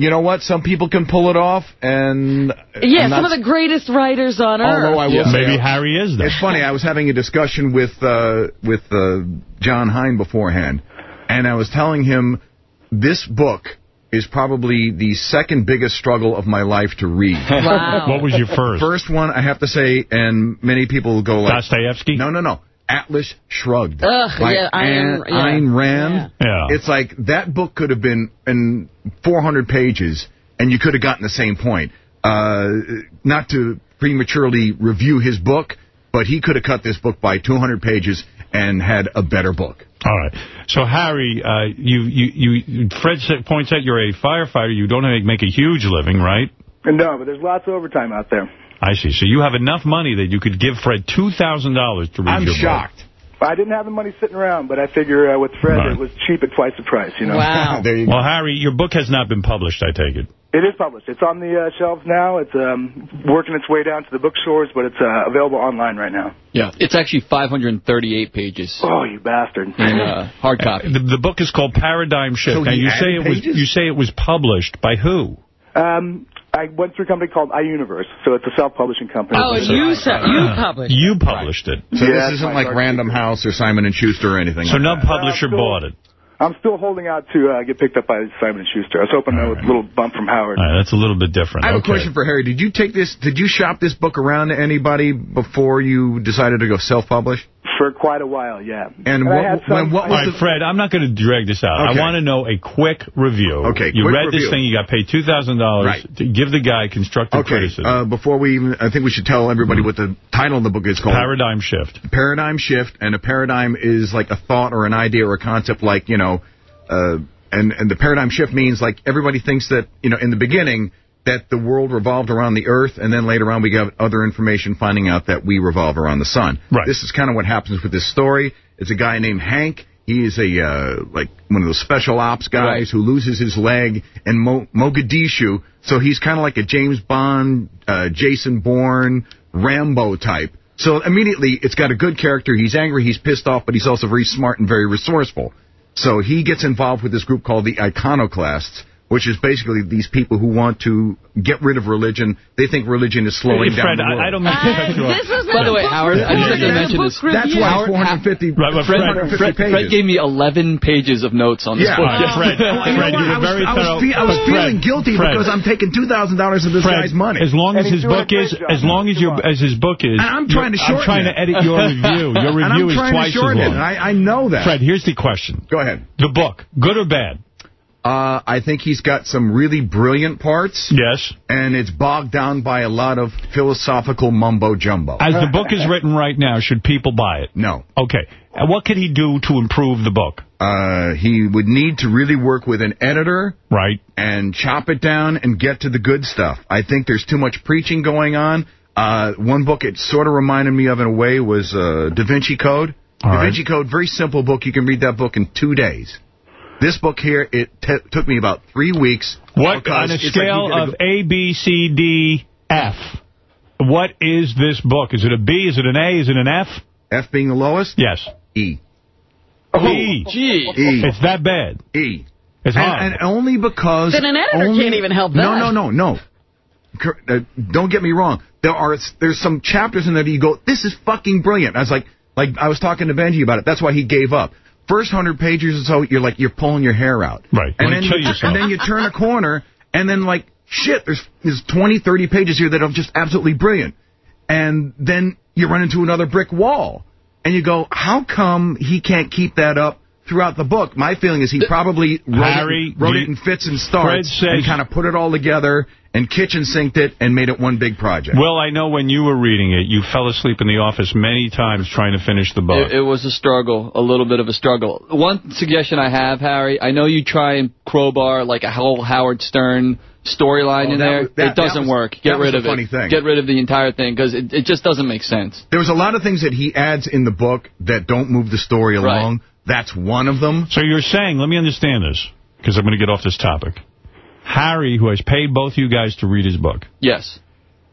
S4: You know what? Some people can pull it off, and
S2: Yeah,
S4: I'm
S2: some of the greatest writers on earth.
S4: Although I will say,
S1: Maybe Harry is that.
S4: It's funny. I was having a discussion with uh, with uh, Jon Hein beforehand, and I was telling him this book is probably the second biggest struggle of my life to read. <laughs>
S2: Wow.
S1: What was your first?
S4: First one, I have to say, and many people go like
S1: Dostoevsky?
S4: No, no, no. Atlas Shrugged.
S2: Ugh,
S4: by
S2: yeah, Ayn-
S4: Anne-
S2: yeah.
S4: Ayn Rand.
S1: Yeah.
S4: It's like that book could have been in 400 pages, and you could have gotten the same point. Uh, not to prematurely review his book, but he could have cut this book by 200 pages and had a better book.
S1: All right. So, Harry, uh, you, you, you, Fred points out you're a firefighter. You don't make, make a huge living, right?
S28: No, but there's lots of overtime out there.
S1: I see. So you have enough money that you could give Fred $2,000 to read
S28: I'm
S1: your
S28: shocked. I didn't have the money sitting around, but I figure uh, with Fred
S1: Right.
S28: it was cheap at twice the price. You know.
S1: book. <laughs> Well, Harry, your book has not been published, I take it.
S28: It is published. It's on the uh, shelves now. It's um, working its way down to the bookstores, but it's uh, available online right now.
S16: Yeah, it's actually 538 pages.
S28: Oh, you bastard!
S16: In uh, hard copy.
S1: The, the book is called Paradigm Shift.
S28: So
S1: now, you say
S28: added
S1: it was you say it was published by who?
S28: Um, I went through a company called iUniverse, so it's a self-publishing company.
S2: Oh, you said you published.
S1: You published it.
S4: So
S28: Yeah,
S4: this isn't like Random House or Simon and Schuster or anything.
S1: So
S4: like
S1: no
S4: that.
S1: publisher
S28: still-
S1: bought it.
S28: I'm still holding out to uh, get picked up by Simon and Schuster. I was hoping that was a little bump from Howard.
S1: All right, that's a little bit different.
S4: I have
S1: okay.
S4: a question for Harry. Did you take this? Did you shop this book around to anybody before you decided to go self-publish?
S28: For quite a while, yeah.
S4: And
S28: I
S4: what-
S28: had some-
S4: when- what
S1: All right, Fred, I'm not going to drag this out.
S4: Okay.
S1: I want to know a quick review.
S4: Okay,
S1: You
S4: quick
S1: read this thing, you got paid $2,000
S4: Right.
S1: to give the guy constructive
S4: Okay.
S1: criticism.
S4: Uh, before we, even, I think we should tell everybody what the title of the book is called.
S1: Paradigm Shift.
S4: Paradigm shift, and a paradigm is like a thought or an idea or a concept, like you know, uh, and and the paradigm shift means like everybody thinks that you know in the beginning that the world revolved around the Earth, and then later on we got other information finding out that we revolve around the sun.
S1: Right.
S4: This is kind of what happens with this story. It's a guy named Hank. He is a uh, like one of those special ops guys who loses his leg in Mo- Mogadishu. So he's kind of like a James Bond, uh, Jason Bourne, Rambo type. So immediately it's got a good character. He's angry, he's pissed off, but he's also very smart and very resourceful. So he gets involved with this group called the Iconoclasts, which is basically these people who want to get rid of religion. They think religion is slowing
S1: Hey,
S4: down
S1: Fred,
S4: the world.
S1: I, I don't mean to cut you off.
S2: This is
S16: By the way, Howard, I just have to mention this.
S4: That's why
S16: Howard,
S4: 450,
S1: Right, Fred-
S4: 450
S16: Fred,
S4: pages.
S16: Fred gave me 11 pages of notes on this
S4: Yeah.
S16: book.
S1: All right, Fred,
S4: You know
S1: Fred,
S4: what?
S1: you
S4: I
S1: were
S4: was,
S1: very
S4: I was,
S1: thorough.
S4: fe- I was
S1: but Fred,
S4: feeling guilty
S1: Fred,
S4: because I'm taking $2,000 of this
S1: Fred,
S4: guy's money.
S1: As long as his book is,
S28: job.
S1: as long as your as his book is,
S4: And I'm trying to shorten
S1: I'm trying to edit your <laughs> review. Your
S4: and
S1: review
S4: I'm
S1: is
S4: trying
S1: twice
S4: to shorten
S1: as
S4: it.
S1: long.
S4: I, I know that.
S1: Fred, here's the question:
S4: Go ahead.
S1: the book, good or bad?
S4: Uh, I think he's got some really brilliant parts.
S1: Yes.
S4: And it's bogged down by a lot of philosophical mumbo jumbo.
S1: As the book is written right now, should people buy it?
S4: No.
S1: Okay. And what could he do to improve the book?
S4: Uh, he would need to really work with an editor.
S1: Right.
S4: And chop it down and get to the good stuff. I think there's too much preaching going on. Uh, one book it sort of reminded me of in a way was uh, Da Vinci Code.
S1: All
S4: da
S1: right.
S4: Vinci Code, very simple book. You can read that book in two days. This book here, it t- took me about three weeks.
S1: What
S4: because
S1: on a
S4: it's like
S1: scale of A, B, C, D, F? What is this book? Is it a B? Is it an A? Is it an F?
S4: F being the lowest?
S1: Yes.
S4: E.
S1: E.
S16: Gee.
S4: E.
S1: It's that bad.
S4: E.
S1: It's
S4: and,
S1: hard.
S4: and only because
S2: Then an editor
S4: only-
S2: can't even help
S4: No,
S2: that.
S4: no, no, no. Cor- Uh, don't get me wrong. There are there's some chapters in there that you go, this is fucking brilliant. I was like, like I was talking to Benjy about it. That's why he gave up. First hundred pages or so, you're like you're pulling your hair out.
S1: Right.
S4: And then you, and then you turn a corner, and then like shit, there's there's 20, 30 pages here that are just absolutely brilliant. And then you run into another brick wall, and you go, how come he can't keep that up? Throughout the book, my feeling is he probably wrote,
S1: Harry,
S4: it, wrote
S1: you-
S4: it in fits and starts
S1: says-
S4: and kind of put it all together and kitchen sinked it and made it one big project.
S1: Well, I know when you were reading it, you fell asleep in the office many times trying to finish the book.
S16: It, it was a struggle, a little bit of a struggle. One suggestion I have, Harry, I know you try and crowbar like a whole Howard Stern storyline
S4: Oh,
S16: in there.
S4: was- that-
S16: it doesn't
S4: was-
S16: work. Get rid of
S4: funny
S16: it.
S4: thing.
S16: Get rid of the entire thing because it, it just doesn't make sense.
S4: There was a lot of things that he adds in the book that don't move the story along. That's one of them.
S1: So you're saying, let me understand this, because I'm going to get off this topic. Harry, who has paid both you guys to read his book,
S16: Yes.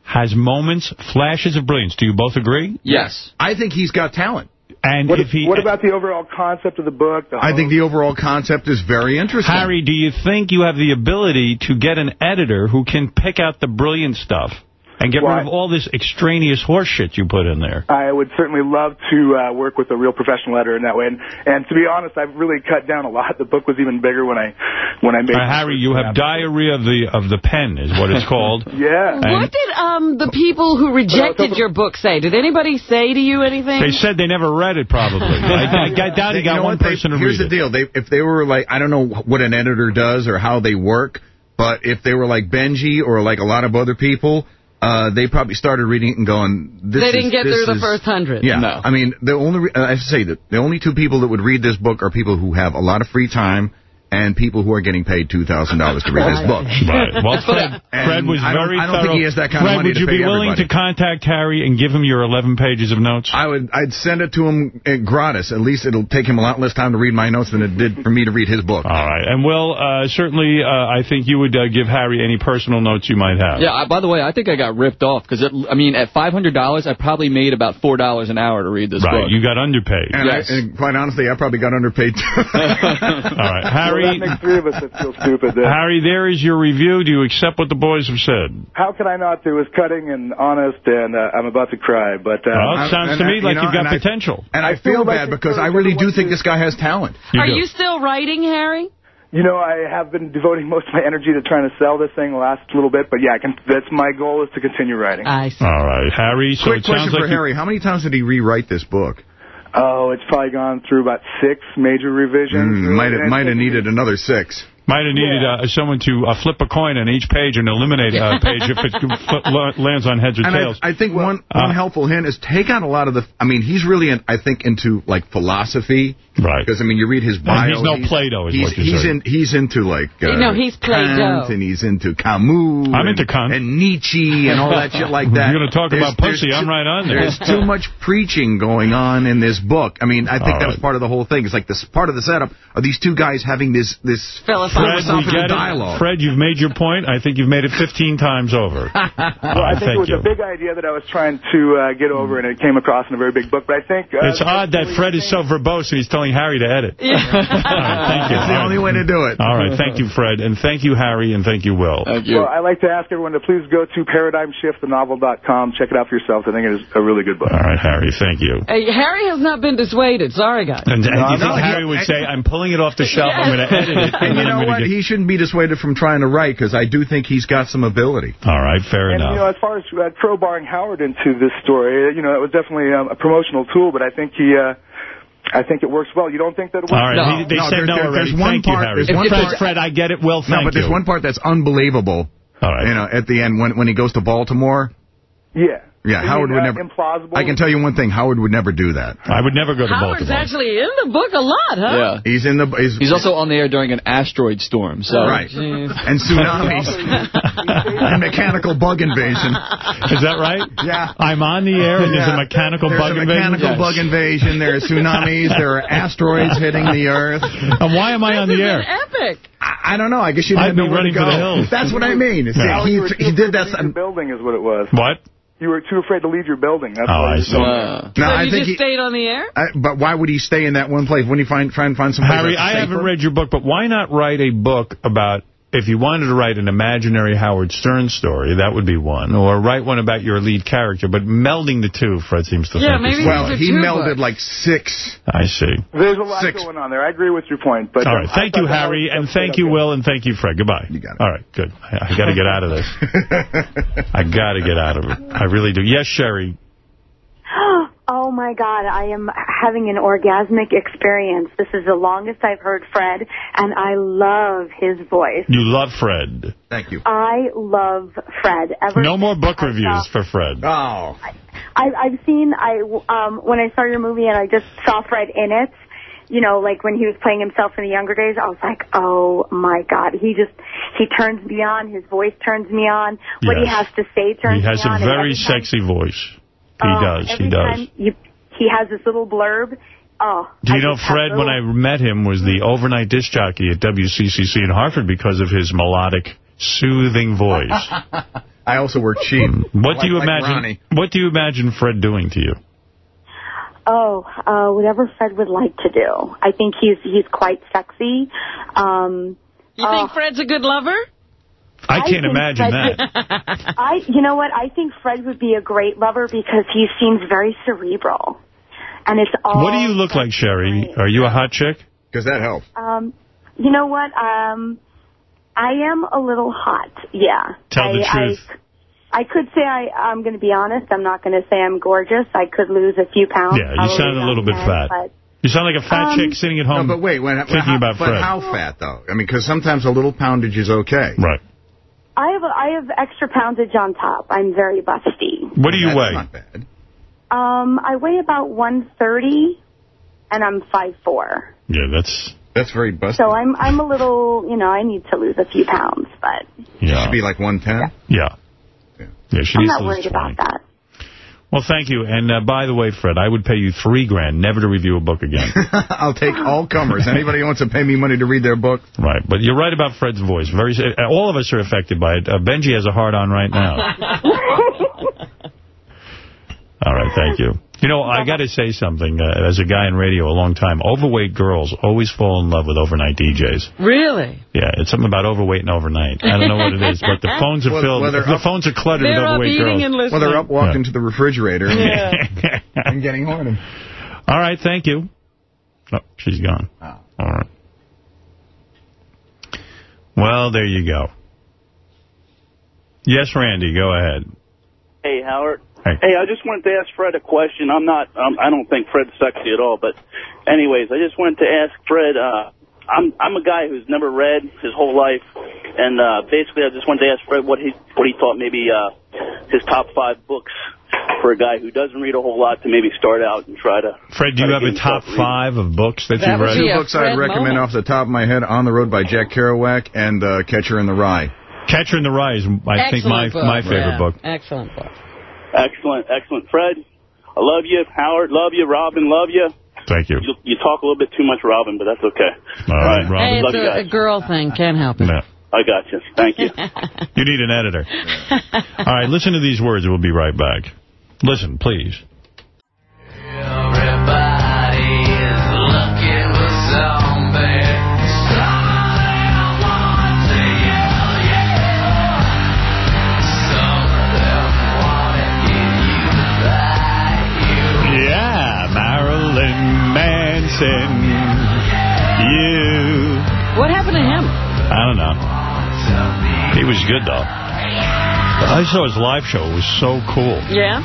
S1: has moments, flashes of brilliance. Do you both agree?
S16: Yes.
S4: I think he's got talent.
S1: And
S28: What,
S1: if he,
S28: what about the overall concept of the book? The
S4: I think the overall concept is very interesting.
S1: Harry, do you think you have the ability to get an editor who can pick out the brilliant stuff and get
S28: Why-
S1: rid of all this extraneous horse shit you put in there?
S28: I would certainly love to uh, work with a real professional editor in that way. And, and to be honest, I've really cut down a lot. The book was even bigger when I when I made.
S1: Uh, Harry, you have diarrhea of the of the pen, is what it's <laughs> called.
S28: Yeah.
S2: What did um the people who rejected your book say? Did anybody say to you anything?
S1: They said they never read it, probably. I, I got down
S4: They-
S1: and got
S4: you know
S1: one
S4: what? They-
S1: person to
S4: Here's the deal. They, if they were like, I don't know what an editor does or how they work, but if they were like Benjy or like a lot of other people, uh, they probably started reading it and going, this
S2: they didn't get
S4: this
S2: through the first hundred.
S4: Yeah, No. I mean, the only uh, I have to say that the only two people that would read this book are people who have a lot of free time and people who are getting paid two thousand dollars to read this book. <laughs>
S1: Right. Well, Fred, Fred was
S4: I don't-
S1: very
S4: I don't
S1: thorough.
S4: think he has that kind of
S1: Fred,
S4: money
S1: would you be willing
S4: everybody.
S1: to contact Harry and give him your 11 pages of notes?
S4: I would. I'd send it to him uh, gratis. At least it'll take him a lot less time to read my notes than it did for me to read his book.
S1: All right. And, Will, uh, certainly, uh, I think you would uh, give Harry any personal notes you might have.
S16: Yeah, I, by the way, I think I got ripped off because, I mean, at $500, I probably made about $4 an hour to read this
S1: Right.
S16: book.
S1: You got underpaid.
S4: And,
S16: Yes.
S4: I, and quite honestly, I probably got underpaid too. <laughs>
S1: All right.
S28: Well,
S1: Harry,
S28: that makes three of us that feel stupid. Then.
S1: Harry, there is your review. Do you accept what the boys have said?
S28: How can I not? It was cutting and honest, and uh, I'm about to cry. But uh,
S1: Well, it sounds
S4: and
S1: to me
S4: you
S1: like
S4: know,
S1: you've got
S4: and I-
S1: potential.
S4: and I,
S28: I feel
S4: feel bad
S28: it's
S4: because I really do think this guy has talent.
S2: Are
S1: do.
S2: you still writing, Harry?
S28: you know, I have been devoting most of my energy to trying to sell this thing the last little bit. But yeah, I can, that's my goal is to continue writing.
S2: I see.
S1: All right. Harry, so
S4: Quick
S1: it sounds
S4: question
S1: like
S4: for
S1: you-
S4: Harry: How many times did he rewrite this book?
S28: Oh, it's probably gone through about six major revisions.
S4: Mm, might have might have needed another six.
S1: Might have needed uh, someone to uh, flip a coin on each page and eliminate a page if it <laughs> lands on heads or
S4: And
S1: tails.
S4: I, I think one
S1: uh,
S4: one helpful hint is take out a lot of the. I mean, he's really, in, I think, into like philosophy.
S1: Right.
S4: Because I mean, you read his bio.
S1: he's no Plato, is
S4: he's,
S1: what you're
S4: he's
S1: saying.
S4: in. He's into like. Uh,
S2: No, he's Plato.
S4: Kant, and he's into Camus.
S1: I'm
S4: and,
S1: into Kant.
S4: and Nietzsche and all that shit like that.
S1: You're gonna talk
S4: There's-
S1: about pussy,
S4: there's
S1: I'm right on there.
S4: There's too much preaching going on in this book. I mean, I think
S1: All
S4: that was part of the whole thing. It's like this part of the setup are these two guys having this this
S2: Philosophical
S1: Fred, we
S4: philosophical
S1: get it.
S4: dialogue.
S1: Fred, you've made your point. I think you've made it 15 times over. <laughs>
S28: Well,
S1: All
S28: I
S1: right,
S28: think it was
S1: you.
S28: a big idea that I was trying to uh, get over, and it came across in a very big book. But I think uh,
S1: It's odd that Fred is so verbose and he's telling Harry to edit. All right, thank you. <laughs>
S4: It's the only way to do it.
S1: All right, thank you, Fred, and thank you, Harry, and thank you, Will. Thank you.
S28: Well, I like to ask everyone to please go to ParadigmShiftTheNovel.com. Check it out for yourself. I think it is a really good book.
S1: All right, Harry, thank you.
S2: Hey, Harry has not been dissuaded. Sorry, guys.
S1: And, and
S4: No,
S1: you think
S4: no, he-
S1: Harry would say, I'm pulling it off the shelf, I'm going to edit it, and,
S4: And <laughs> you
S1: then I'm
S4: know what?
S1: get...
S4: He shouldn't be dissuaded from trying to write because I do think he's got some ability.
S1: All right, fair
S28: And,
S1: enough.
S28: you know, as far as uh, crowbarring Howard into this story, you know, it was definitely um, a promotional tool, but I think he, uh, I think it works well. You don't think that it works?
S1: All right, he, they
S4: No,
S1: said
S4: there-
S1: no
S4: there-
S1: already.
S4: there's one
S1: Thank you,
S4: part-
S1: Harry.
S4: there's one
S1: Fred,
S4: part-
S1: Fred, I get it. Will, thank
S4: no, but there's
S1: you.
S4: one part that's unbelievable.
S1: All right.
S4: You know, at the end when when he goes to Baltimore.
S28: Yeah.
S4: Yeah,
S28: You
S4: Howard
S28: mean,
S4: would
S28: uh,
S4: never.
S28: Implausible.
S4: I can tell you one thing: Howard would never do that.
S1: I would never go to
S2: Howard's
S1: Baltimore.
S2: Howard's actually in the book a lot, huh?
S16: Yeah.
S4: He's in the. He's,
S16: He's also on the air during an asteroid storm. So
S4: Right.
S16: Jeez.
S4: and tsunamis <laughs> and mechanical bug invasion.
S1: Is that right?
S4: Yeah.
S1: I'm on the air and there's a
S4: Yeah.
S1: mechanical
S4: There's
S1: bug
S4: a
S1: invasion?
S4: mechanical
S1: Yes.
S4: bug invasion. There are tsunamis. There are asteroids hitting the Earth.
S1: And why am I on the
S2: This
S1: air?
S2: is epic.
S4: I, I don't know. I guess you
S1: I'd
S4: didn't
S1: be
S4: know where
S1: running
S4: to
S1: for
S4: go.
S1: the hills.
S4: That's what I mean. See,
S1: Yeah.
S28: You were
S4: he, he did that.
S28: to building is what it was.
S1: What?
S28: You were too afraid to leave your building. That's
S1: Oh,
S28: why
S1: I
S28: you
S1: see.
S16: Uh,
S4: No,
S2: so
S4: I
S2: you
S4: think
S2: just
S4: he,
S2: stayed on the air?
S4: I, but why would he stay in that one place? Wouldn't he find try and find some place
S1: Harry, I haven't read your book, but why not write a book about, if you wanted to write an imaginary Howard Stern story, that would be one, or write one about your lead character, but melding the two, Fred seems to
S2: Yeah,
S1: think is
S2: maybe.
S4: Well, he melded
S2: books.
S4: like six.
S1: I see.
S28: There's a lot
S4: Six.
S28: going on there. I agree with your point. But
S1: All
S28: um,
S1: thank you, Harry, and thank you. Will, and thank you, Fred. Goodbye.
S4: You got it.
S1: All right, good. I, I got to get out of this. <laughs> I got to get out of it. I really do. Yes, Sherry. <gasps> <gasps>
S29: Oh my God, I am having an orgasmic experience. This is the longest I've heard Fred, and I love his voice.
S1: You love Fred.
S4: Thank you.
S29: I love Fred. Ever
S1: No more book
S29: I
S1: reviews
S29: saw-
S1: for Fred.
S4: Oh.
S29: I, I've seen. I um when I saw your movie and I just saw Fred in it. You know, like when he was playing himself in the younger days, I was like, oh my God, he just he turns me on. His voice turns me on. What he has to say turns me on.
S1: He has a very
S29: every time-
S1: sexy voice. He
S29: oh,
S1: does.
S29: Every
S1: He does.
S29: time you, he has this little blurb. Oh,
S1: Do you
S29: I
S1: know
S29: just have
S1: Fred, when I met him, was the overnight disc jockey at WCCC in Hartford because of his melodic, soothing voice. <laughs>
S4: I also work cheap.
S1: What
S4: Like-
S1: do you imagine?
S4: Ronnie.
S1: What do you imagine Fred doing to you?
S29: Oh, uh, whatever Fred would like to do. I think he's he's quite sexy. Um,
S2: You think Fred's a good lover?
S1: I
S29: I
S1: can't
S29: think
S1: imagine
S29: Fred
S1: that.
S29: I, you know what? I think Fred would be a great lover because he seems very cerebral, and it's all.
S1: What do you look like, Sherry? Are you a hot chick?
S4: Does that help?
S29: Um, you know what? Um, I am a little hot. Yeah.
S1: Tell
S29: I,
S1: the truth.
S29: I, I could say I, I'm going to be honest. I'm not going to say I'm gorgeous. I could lose a few pounds.
S1: Yeah, you sound a little bit
S29: 10,
S1: fat.
S29: But
S1: You sound like a fat
S29: Um,
S1: chick sitting at home
S4: No, but wait, when,
S1: thinking
S4: how,
S1: about
S4: but
S1: Fred.
S4: how fat though? I mean, because sometimes a little poundage is okay.
S1: Right.
S29: I have a, I have extra poundage on top. I'm very busty.
S1: What do you
S4: That's
S1: weigh?
S4: not bad.
S29: Um, I weigh about 130, and I'm 5'4".
S1: Yeah, that's
S4: That's very busted.
S29: So I'm I'm a little, you know, I need to lose a few pounds, but
S1: yeah.
S4: should be like 110.
S1: Yeah. Yeah, she
S29: I'm
S1: needs
S29: not
S1: to lose
S29: worried
S1: 20.
S29: about that.
S1: Well, thank you. And uh, by the way, Fred, I would pay you three grand never to review a book again. <laughs>
S4: I'll take all comers. Anybody who wants to pay me money to read their book.
S1: right. But you're right about Fred's voice. Very. uh, All of us are affected by it. Uh, Benjy has a hard on right now. <laughs> All right. Thank you. You know, I got to say something. Uh, as a guy in radio a long time, overweight girls always fall in love with overnight DJs.
S2: Really?
S1: Yeah, it's something about overweight and overnight. I don't know what it is, but the <laughs> phones are
S4: Well,
S1: filled.
S4: well,
S1: the
S4: up-
S1: phones are cluttered with overweight girls.
S2: and.
S4: Well, they're up walking
S1: Yeah.
S4: to the refrigerator and,
S2: Yeah. <laughs>
S4: and getting horny.
S1: All right, thank you. Oh, she's gone.
S4: Oh.
S1: All right. Well, there you go. Yes, Randy, go ahead.
S30: Hey, Howard.
S1: Hey.
S30: I just wanted to ask Fred a question. I'm not, um, I don't think Fred's sexy at all, but anyways, I just wanted to ask Fred, uh, I'm, I'm a guy who's never read his whole life, and, uh, basically I just wanted to ask Fred what he, what he thought maybe, uh, his top five books for a guy who doesn't read a whole lot to maybe start out and try to.
S1: Fred, do you have a top five of books that,
S2: That
S1: you've read?
S4: Two
S2: a
S4: books I'd recommend
S2: moment.
S4: off the top of my head, On the Road by Jack Kerouac and uh, Catcher in the Rye.
S1: Catcher in the Rye is, I think, my
S2: book.
S1: my favorite
S2: Yeah,
S1: book.
S2: Excellent book.
S30: Excellent, excellent. Fred, I love you. Howard, love you. Robin, love you.
S1: Thank you.
S30: You, you talk a little bit too much, Robin, but that's okay.
S1: All right,
S2: Hey,
S1: Robin.
S2: it's a, a girl thing. Can't help it.
S1: No.
S30: I got you. Thank you.
S1: You need an editor. All right, listen to these words. We'll be right back. Listen, please. Don't know. He was good, though. I saw his live show. It was so cool.
S2: Yeah?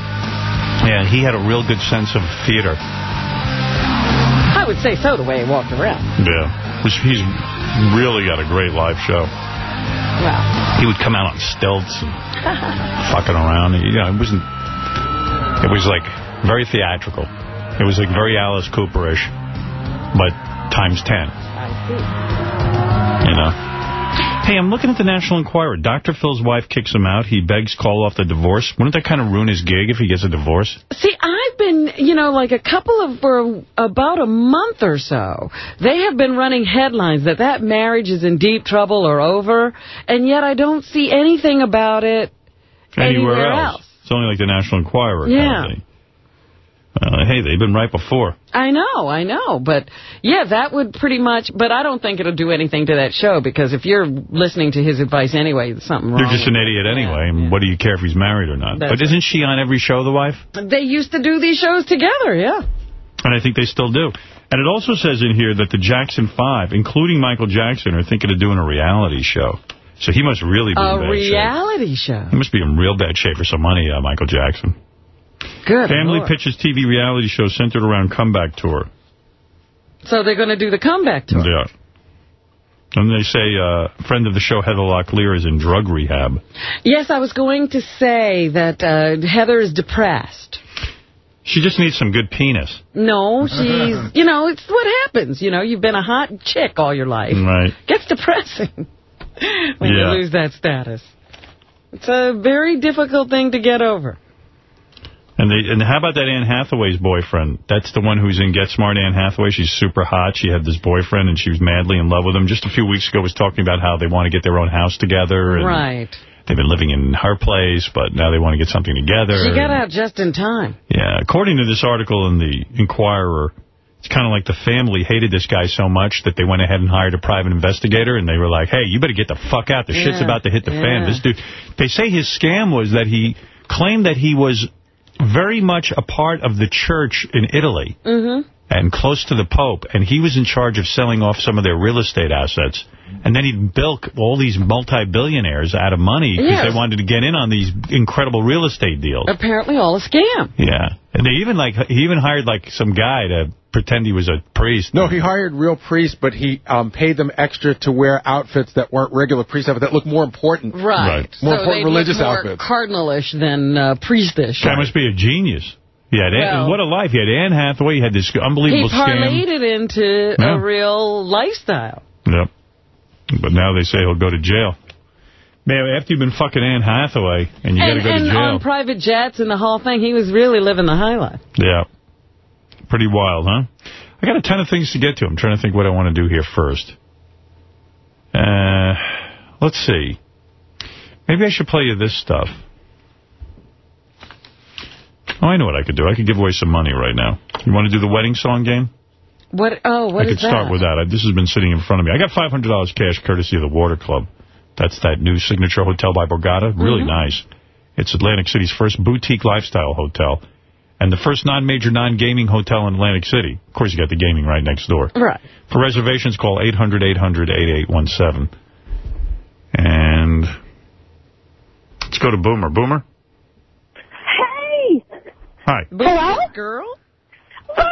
S1: Yeah, he had a real good sense of theater.
S2: I would say so, the way he walked around.
S1: Yeah. He's really got a great live show.
S2: Well,
S1: He would come out on stilts and <laughs> fucking around. You know, it wasn't... It was, like, very theatrical. It was, like, very Alice Cooperish, but times ten. I see. You know? Hey, I'm looking at the National Enquirer. Dr. Phil's wife kicks him out. He begs call off the divorce. Wouldn't that kind of ruin his gig if he gets a divorce?
S2: See, I've been, you know, like a couple of, for about a month or so, they have been running headlines that that marriage is in deep trouble or over, and yet I don't see anything about it anywhere, else.
S1: It's only like the National Enquirer kind
S2: Yeah.
S1: of thing. Uh, hey, they've been right before.
S2: I know, I know, but yeah, that would pretty much, but I don't think it'll do anything to that show, because if you're listening to his advice anyway, there's something wrong.
S1: You're just an idiot anyway, and what do you care if he's married or not?
S2: That's
S1: but isn't she on every show, the wife?
S2: They used to do these shows together, yeah.
S1: And I think they still do. And it also says in here that the Jackson Five, including Michael Jackson, are thinking of doing a reality show. So he must really be in
S2: A
S1: bad shape.
S2: reality show.
S1: He must be in real bad shape for some money, uh, Michael Jackson.
S2: Good
S1: Family
S2: Lord.
S1: pitches TV reality show centered around comeback tour.
S2: So they're going to do the comeback tour.
S1: Yeah. And they say uh, friend of the show, Heather Locklear, is in drug rehab.
S2: Yes, I was going to say that uh, Heather is depressed.
S1: She just needs some good penis.
S2: No, she's, <laughs> you know, it's what happens. You know, you've been a hot chick all your life.
S1: Right.
S2: Gets depressing <laughs> when
S1: Yeah.
S2: you lose that status. It's a very difficult thing to get over.
S1: And they and how about that Anne Hathaway's boyfriend? That's the one who's in Get Smart Anne Hathaway. She's super hot. She had this boyfriend, and she was madly in love with him. Just a few weeks ago was talking about how they want to get their own house together. And
S2: Right.
S1: They've been living in her place, but now they want to get something together.
S2: She got out just in time.
S1: Yeah, according to this article in the Enquirer, it's kind of like the family hated this guy so much that they went ahead and hired a private investigator, and they were like, hey, you better get the fuck out. The shit's about to hit the fan. This dude, they say his scam was that he claimed that he was very much a part of the church in Italy
S2: Mm-hmm.
S1: And close to the Pope, and he was in charge of selling off some of their real estate assets. And then he'd bilk all these multi-billionaires out of money because
S2: Yes.
S1: they wanted to get in on these incredible real estate deals.
S2: Apparently all a scam.
S1: Yeah. And they even like he even hired like some guy to pretend he was a priest.
S3: No, he hired real priests, but he um, paid them extra to wear outfits that weren't regular priest outfits, that look more important.
S2: Right.
S3: More
S2: so
S3: important religious
S2: look more
S3: outfits.
S2: cardinalish than uh, priestish.
S1: Guy must be a genius. He had
S2: Well-
S1: what a life. He had Anne Hathaway. He had this unbelievable
S2: He
S1: unbelievable
S2: parlayed
S1: scam.
S2: it into
S1: Yeah.
S2: a real lifestyle.
S1: Yep. But now they say he'll go to jail. Man, after you've been fucking Anne Hathaway and you got to go to jail.
S2: and on private jets and the whole thing, he was really living the high life.
S1: Yeah. Pretty wild, huh? I got a ton of things to get to. I'm trying to think what I want to do here first. Uh, let's see. Maybe I should play you this stuff. Oh, I know what I could do. I could give away some money right now. You want to do the wedding song game?
S2: What? Oh, what
S1: I
S2: is
S1: could start
S2: that?
S1: with that. I, this has been sitting in front of me. I got $500 cash courtesy of the Water Club. That's that new signature hotel by Borgata. Really
S2: Mhm.
S1: nice. It's Atlantic City's first boutique lifestyle hotel and the first non-major, non-gaming hotel in Atlantic City. Of course, you got the gaming right next door.
S2: Right.
S1: For reservations, call 800-800-8817. And let's go to Boomer. Boomer?
S29: Hey!
S1: Hi.
S29: Hello?
S2: Girl?
S29: Oh,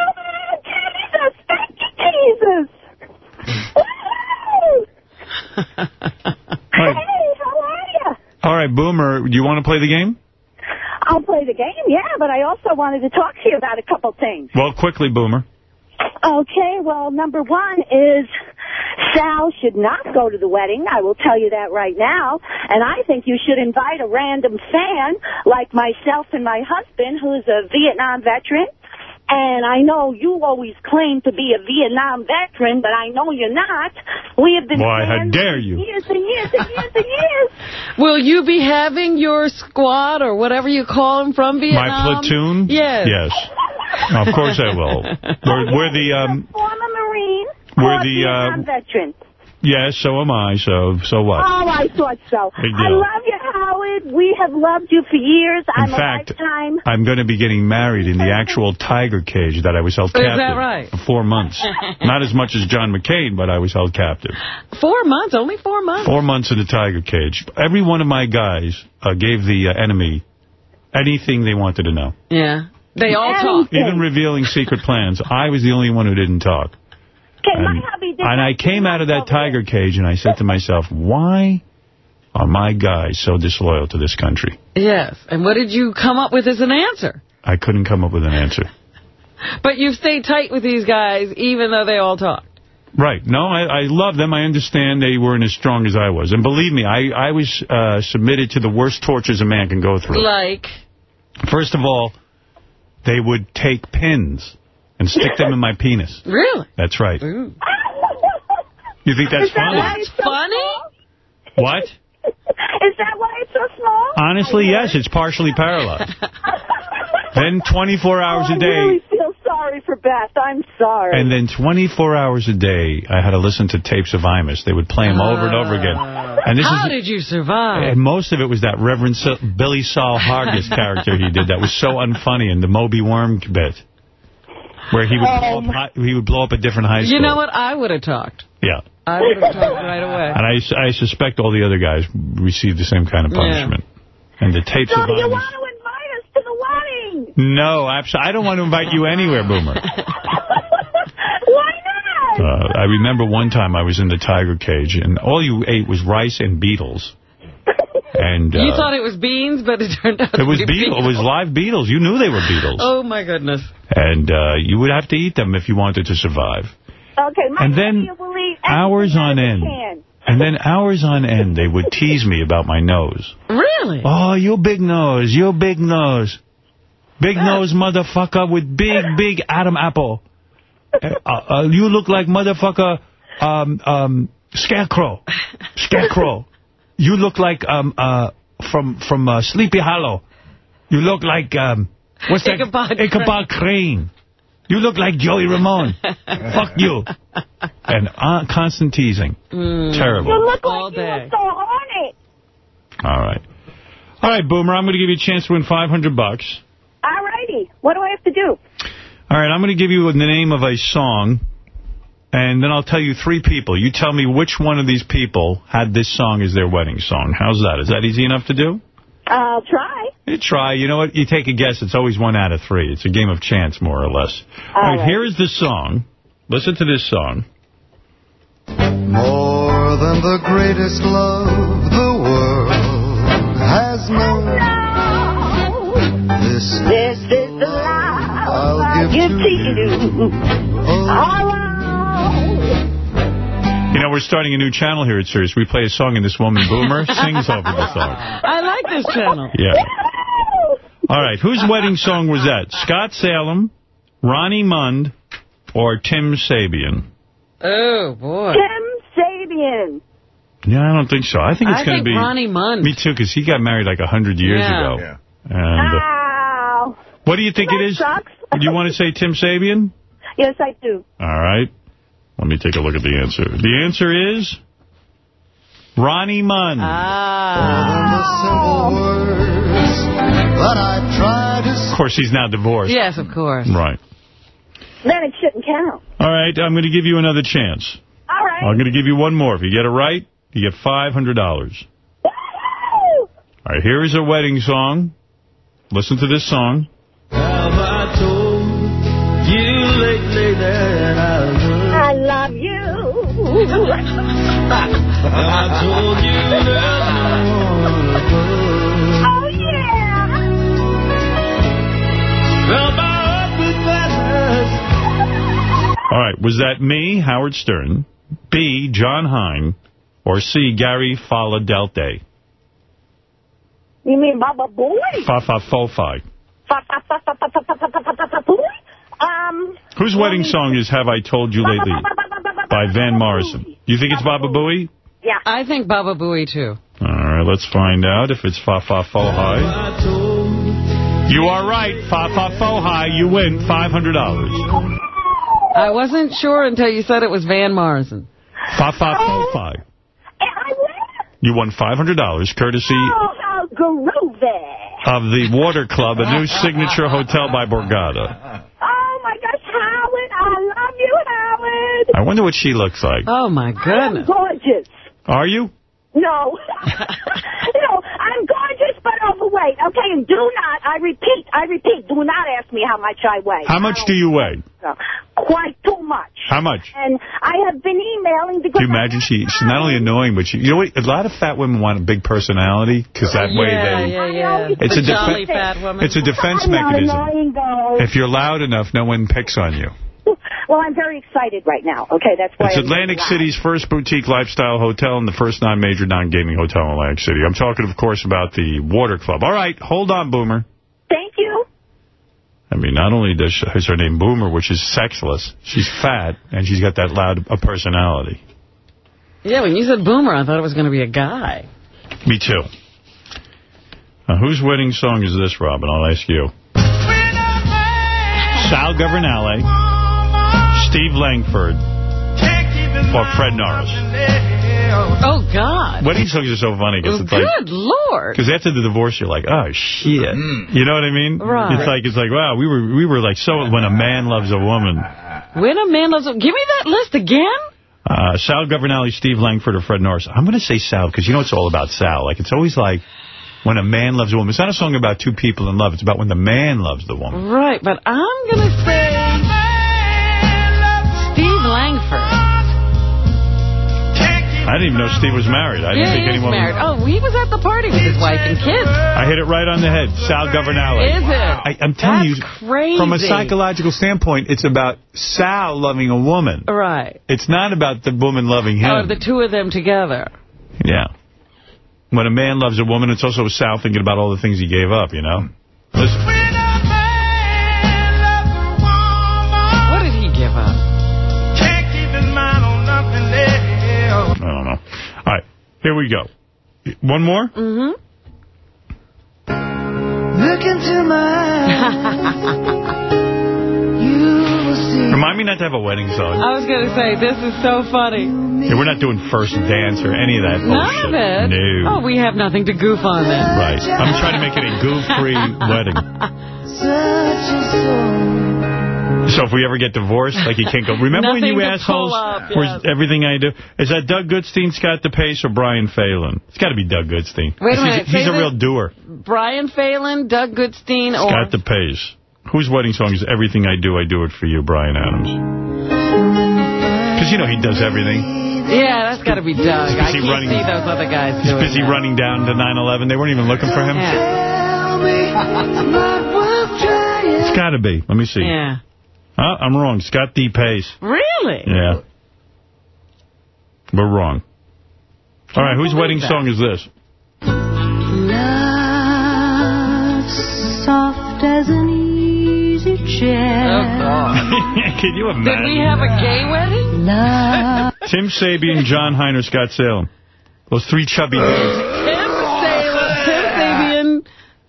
S29: Jesus! Thank you, Jesus! Hey, how are you?
S1: All right, Boomer, do you want to play the game?
S29: I'll play the game, yeah, but I also wanted to talk to you about a couple things.
S1: Well, quickly, Boomer.
S29: Okay, well, number one is Sal should not go to the wedding. I will tell you that right now. And I think you should invite a random fan like myself and my husband, who's a Vietnam veteran.
S23: And I know you always claim to be a Vietnam veteran, but I know you're not. We have been
S1: Why, how
S23: friends
S1: dare
S23: for
S1: you.
S23: years and years and years and years. <laughs>
S2: Will you be having your squad or whatever you call them from Vietnam?
S1: My platoon?
S2: Yes.
S1: Yes. Of course I will. We're, we're the, um,
S23: Former Marine,
S1: We're the, uh,
S23: veteran.
S1: yes, so am I, so, so what?
S23: Oh, I thought so. I love you, Howard. We have loved you for years. I'm
S1: fact,
S23: a lifetime.
S1: I'm going to be getting married in the actual tiger cage that I was held captive.
S2: Is that
S1: captive
S2: right?
S1: for four months. <laughs> Not as much as John McCain, but I was held captive.
S2: Four months, only four months.
S1: Four months in the tiger cage. Every one of my guys uh, gave the uh, enemy anything they wanted to know.
S2: Yeah. They all talk.
S1: Even revealing secret plans. I was the only one who didn't talk.
S23: Okay, my
S1: And,
S23: hubby
S1: and I came out of that tiger cage and I said to myself, why are my guys so disloyal to this country?
S2: Yes. And what did you come up with as an answer?
S1: I couldn't come up with an answer.
S2: But you've stayed tight with these guys even though they all talk.
S1: Right. No, I, I love them. I understand they weren't as strong as I was. And believe me, I, I was uh, submitted to the worst tortures a man can go through.
S2: Like,
S1: First of all, they would take pins and stick them in my <laughs> penis.
S2: really?
S1: That's right.
S2: Ooh.
S1: You think that's funny?
S2: That's funny?
S1: What?
S23: Is that why it's so small?
S1: Honestly, yes, it's partially paralyzed. <laughs> then 24 hours
S23: oh,
S1: a day.
S23: Really feel sorry for Beth. I'm sorry.
S1: And then 24 hours a day, I had to listen to tapes of Imus. They would play them over and over again. And this
S2: How
S1: is,
S2: did you survive?
S1: and most of it was that Reverend Sil- Billy Sol <laughs> Hargis character he did that was so unfunny in the Moby Worm bit, where he would blow up, um, he would blow up a different high school.
S2: You know what? I would have talked.
S1: Yeah.
S2: I would have talked right away.
S1: And I suspect all the other guys received the same kind of
S2: Yeah.
S1: punishment. And the tapes
S23: so
S1: of Imus.
S23: want to invite us to the wedding?
S1: No, absolutely. I don't want to invite you anywhere, Boomer. <laughs>
S23: Why not?
S1: Uh, I remember one time I was in the tiger cage, and all you ate was rice and beetles. And uh,
S2: you thought it was beans, but it turned out
S1: it was
S2: to be
S1: beetle. It was live beetles. You knew they were beetles,
S2: Oh, my goodness.
S1: and uh, you would have to eat them if you wanted to survive.
S23: Okay, my
S1: And then
S23: hubby will eat
S1: Hours on end,
S23: can.
S1: and then hours on end, they would tease me about my nose.
S2: Really?
S1: Oh, your big nose, your big nose. Big nose motherfucker with big, big Adam apple. Uh, uh, you look like motherfucker um, um, Scarecrow. Scarecrow. You look like um, uh, from from uh, Sleepy Hollow. You look like, um, what's that?
S2: Ichabod
S1: Ichabod Crane. You look like Joey Ramone. Fuck you. And uh, constant teasing. Terrible.
S23: You look
S2: All
S23: like you
S2: day.
S23: were so horny.
S1: All right. All right, Boomer, I'm going to give you a chance to win 500 bucks.
S23: All righty. What do I have to do?
S1: All right, I'm going to give you the name of a song, and then I'll tell you three people. You tell me which one of these people had this song as their wedding song. How's that? Is that easy enough to do?
S23: I'll try.
S1: You try. You know what? You take a guess. It's always one out of three. It's a game of chance, more or less. All right,
S23: right.
S1: here is the song. Listen to this song.
S18: More than the greatest love the world has known. Oh, This,
S23: This is the life
S18: I'll give
S23: give
S18: to
S23: to you.
S18: Oh,
S1: You know, we're starting a new channel here at Sirius. We play a song, and this woman, Boomer, sings over the song.
S2: I like this channel.
S1: Yeah. All right, whose wedding song was that? Scott Salem, Ronnie Mund, or Tim Sabean?
S2: Oh, boy.
S23: Tim Sabean.
S1: Yeah, I don't think so. I think it's going to be...
S2: Ronnie Mund.
S1: Me too, because he got married like a 100 years
S2: Yeah.
S1: ago. And uh,
S23: Ow.
S1: What do you think it is?
S23: sucks.
S1: Do you want to say Tim Sabean?
S23: Yes, I do.
S1: All right. Let me take a look at the answer. The answer is Ronnie Mund.
S2: Ah.
S18: simple words that I try to
S1: Of course, he's now divorced.
S2: Yes, of course.
S1: Right.
S23: Then it shouldn't count.
S1: All right, I'm going to give you another chance.
S23: All right.
S1: I'm going to give you one more. If you get it right, you get $500. All right, here is a wedding song. Listen to this song. All right, was that me, Howard Stern, B, Jon Hein, or C, Gary Faladelte?
S23: You mean Baba Booey? Fa-fa-fo-fi.
S1: Whose wedding song is Have I Told You Lately? By Van Morrison? You think it's Baba Booey?
S2: Yeah. I think Baba Booey, too.
S1: All right, let's find out if it's Fa Fa Fo Hi. You are right. Fa Fa Fo Hi. You win $500.
S2: I wasn't sure until you said it was Van Morrison.
S1: Fa Fa Fo Fi. You won $500 courtesy
S23: Oh, how groovy.
S1: of the Water Club, a new signature hotel by Borgata.
S23: Oh, my gosh, Howard, I love you, Howard.
S1: I wonder what she looks like.
S2: Oh, my
S23: I'm gorgeous.
S1: Are you?
S23: No. <laughs> no, I'm gorgeous but overweight. Okay, and do not, I repeat, I repeat, do not ask me how much I weigh.
S1: How much do you weigh?
S23: No, quite too much.
S1: How much?
S23: And I have been emailing the
S1: Do you imagine she, she's not only annoying, but she, you know what? A lot of fat women want a big personality because that way they...
S2: yeah, yeah.
S1: yeah.
S2: It's
S1: a
S2: jolly fat woman.
S1: It's a defense
S23: I'm
S1: mechanism.
S23: annoying.
S1: If you're loud enough, no one picks on you. <laughs>
S23: Well, I'm very excited right now. Okay, that's why
S1: It's
S23: I'm
S1: Atlantic
S23: loud.
S1: City's first boutique lifestyle hotel and the first non-major non-gaming hotel in Atlantic City. I'm talking, of course, about the Water Club. All right, hold on, Boomer.
S23: Thank you.
S1: I mean, not only does she, is her name Boomer, which is sexless, she's fat, and she's got that loud a personality.
S2: Yeah, when you said Boomer, I thought it was going to be a guy.
S1: Me too. Now, whose wedding song is this, Robin? I'll ask you. Sal Governale, Steve Langford, or Fred Norris.
S2: Oh, God.
S1: Wedding songs are so funny because it's like...
S2: Good Lord.
S1: Because after the divorce, you're like, oh shit, you know what I mean?
S2: Right.
S1: It's like it's like wow, we were we were like so when a man loves a woman.
S2: When a man loves... a Give me that list again.
S1: Uh, Sal Governale, Steve Langford, or Fred Norris. I'm going to say Sal because you know it's all about Sal. Like it's always like when a man loves a woman. It's not a song about two people in love. It's about when the man loves the woman.
S2: Right, but I'm going to say Steve Langford.
S1: I didn't even know Steve was married. I didn't
S2: yeah,
S1: think anyone.
S2: married. Oh, he was at the party with his wife and kids.
S1: I hit it right on the head. Sal Governale.
S2: Is it?
S1: I, I'm telling
S2: That's
S1: you,
S2: crazy.
S1: from a psychological standpoint, it's about Sal loving a woman.
S2: Right.
S1: It's not about the woman loving him.
S2: Oh, the two of them together.
S1: Yeah. When a man loves a woman, it's also Sal thinking about all the things he gave up, you know? Listen. Here we go. One more?
S2: Mm-hmm.
S18: Look into my <laughs>
S1: Remind me not to have a wedding song.
S2: I was going to say, this is so funny.
S1: Yeah, we're not doing first dance or any of that
S2: None
S1: bullshit.
S2: of it.
S1: No.
S2: Oh, we have nothing to goof on then.
S1: Right. I'm trying to make it a goof-free wedding. <laughs> <laughs> So if we ever get divorced, like you can't go. Remember when you
S2: to
S1: assholes
S2: pull up, yes.
S1: everything I do? Is that Doug Goodstein, Scott DePace, or Brian Phelan? It's got to be Doug Goodstein.
S2: Wait a
S1: he's,
S2: minute,
S1: He's
S2: say
S1: a real doer.
S2: Brian Phelan, Doug Goodstein, or...
S1: Scott DePace. Whose wedding song is Everything I Do, I Do It For You, Bryan Adams? Because, you know, he does everything.
S2: Yeah, that's got to be Doug. I can't
S1: running-
S2: see those other guys
S1: He's
S2: doing
S1: busy
S2: that.
S1: running down to 9-11. They weren't even looking for him. It's got to be. Let me see. <laughs>
S2: Yeah.
S1: Oh, I'm wrong. Scott DePace.
S2: Really?
S1: Yeah. We're wrong. All right, whose wedding
S18: that.
S1: song is this?
S18: Love soft as an easy chair.
S1: Oh, <laughs> Can you imagine?
S2: Did we have a gay wedding?
S18: Love.
S1: Tim Sabean, John Heiner, Scott Salem. Those three chubby dudes. <laughs>
S2: Tim Salem, Tim Sabean,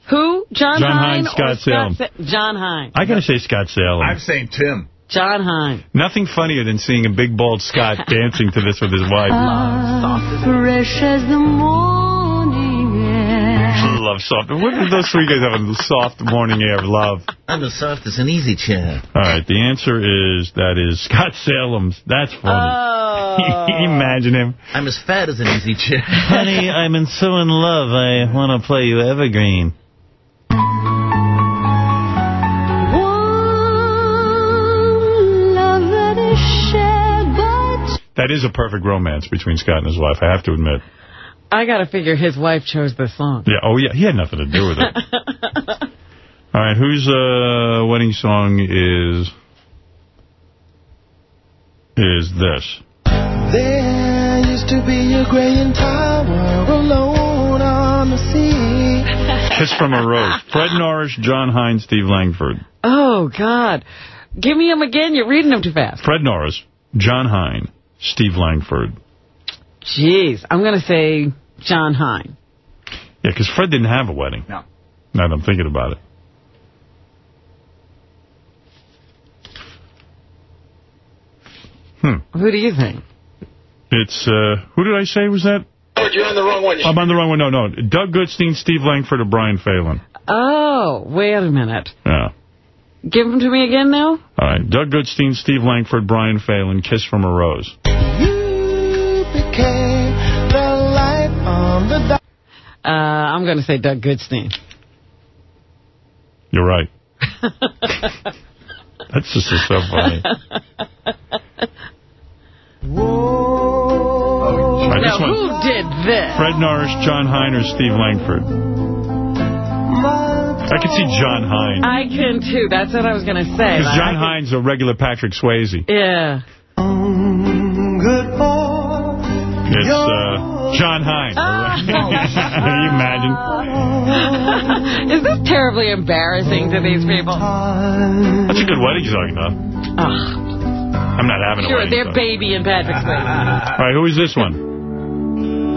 S2: who? John,
S1: Jon
S2: Hein
S1: Hine, Scott
S2: or
S1: Salem.
S2: Jon Hein.
S1: I got to say Scott Salem.
S4: I'm saying Tim.
S2: Jon Hein.
S1: Nothing funnier than seeing a big bald Scott <laughs> dancing to this with his wife.
S18: Love Fresh as the morning air.
S1: Love soft. What do those three guys have a soft morning air of love?
S31: I'm as soft as an easy chair.
S1: All right, the answer is that is Scott Salem's. That's funny.
S2: Oh. <laughs>
S1: Imagine him.
S31: I'm as fat as an easy chair.
S1: Honey, <laughs> I'm in so in love. I want to play you Evergreen.
S18: Love that is shared but
S1: That is a perfect romance between Scott and his wife, I have to admit.
S2: I got to figure his wife chose this song.
S1: Yeah, oh yeah, he had nothing to do with it. <laughs> All right, whose uh, wedding song is is this?
S18: There used to be a graying tower alone on the sea.
S1: Kiss from a Rose. <laughs> Fred Norris, John Hines, Steve Langford.
S2: Oh, God. Give me them again. You're reading them too fast.
S1: Fred Norris, Jon Hein, Steve Langford.
S2: Jeez. I'm going to say Jon Hein.
S1: Yeah, because Fred didn't have a wedding.
S14: No.
S1: Now that I'm thinking about it. Hmm.
S2: Who do you think?
S1: It's, uh, who did I say was that?
S19: You're on the wrong one.
S1: I'm on the wrong one. No, no. Doug Goodstein, Steve Langford, or Brian Phelan.
S2: Oh, wait a minute.
S1: Yeah.
S2: Give them to me again now?
S1: All right. Doug Goodstein, Steve Langford, Brian Phelan, Kiss from a Rose.
S2: Uh, I'm going to say Doug Goodstein.
S1: You're right. <laughs> That's just so funny. All <laughs> right,
S2: now, who did this?
S1: Fred Norris, Jon Hein, or Steve Langford? I can see Jon Hein.
S2: I can, too. That's what I was going to say.
S1: Because
S2: Jon
S1: Hein's a regular Patrick Swayze.
S2: Yeah.
S1: It's uh, Jon Hein. <laughs> Can you imagine? <laughs>
S2: Is this terribly embarrassing to these people?
S1: That's a good wedding song, though. I'm not having a
S2: Sure,
S1: wedding
S2: they're
S1: song.
S2: baby and Patrick Swayze.
S1: All right, who is this one?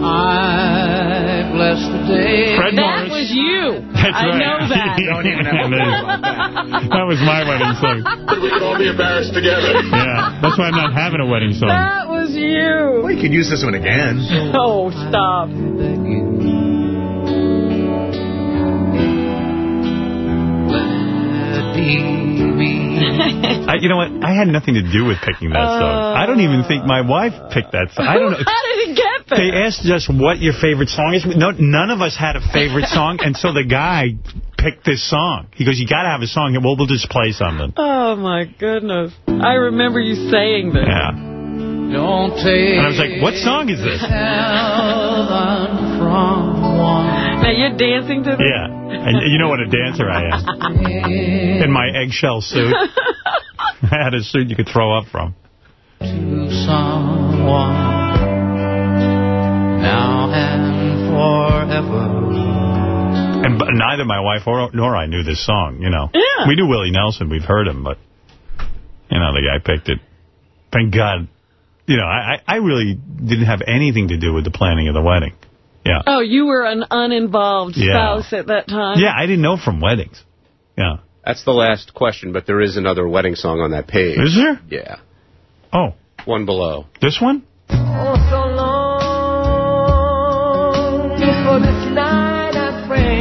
S18: I bless the day.
S1: Fred
S2: That
S1: Norris.
S2: was you.
S1: That's
S2: I
S1: right.
S2: know <laughs> that.
S1: Don't even have That was my wedding song.
S19: We could all be embarrassed together.
S1: Yeah, that's why I'm not having a wedding song.
S2: That was you.
S4: Well, you could use this one again.
S2: Oh, stop.
S1: I, you know what? I had nothing to do with picking that song. Uh. I don't even think my wife picked that song. I don't know. <laughs> They asked us what your favorite song is. No, none of us had a favorite song, and so the guy picked this song. He goes, you got to have a song. Well, we'll just play something.
S2: Oh, my goodness. I remember you saying this.
S1: Yeah.
S18: Don't take
S1: And I was like, what song is this?
S18: from one.
S2: Now, you're dancing to this?
S1: Yeah. And you know what a dancer I am. In my eggshell suit. <laughs> <laughs> I had a suit you could throw up from.
S18: to someone forever.
S1: And b- neither my wife or nor I knew this song, you know.
S2: Yeah.
S1: We knew Willie Nelson. We've heard him, but, you know, the guy picked it. Thank God. You know, I, I I really didn't have anything to do with the planning of the wedding. Yeah.
S2: Oh, you were an uninvolved
S1: Yeah.
S2: spouse at that time?
S1: Yeah, I didn't know from weddings. Yeah.
S32: That's the last question, but there is another wedding song on that page.
S1: Is there?
S32: Yeah.
S1: Oh.
S32: One below.
S1: This one?
S18: Oh,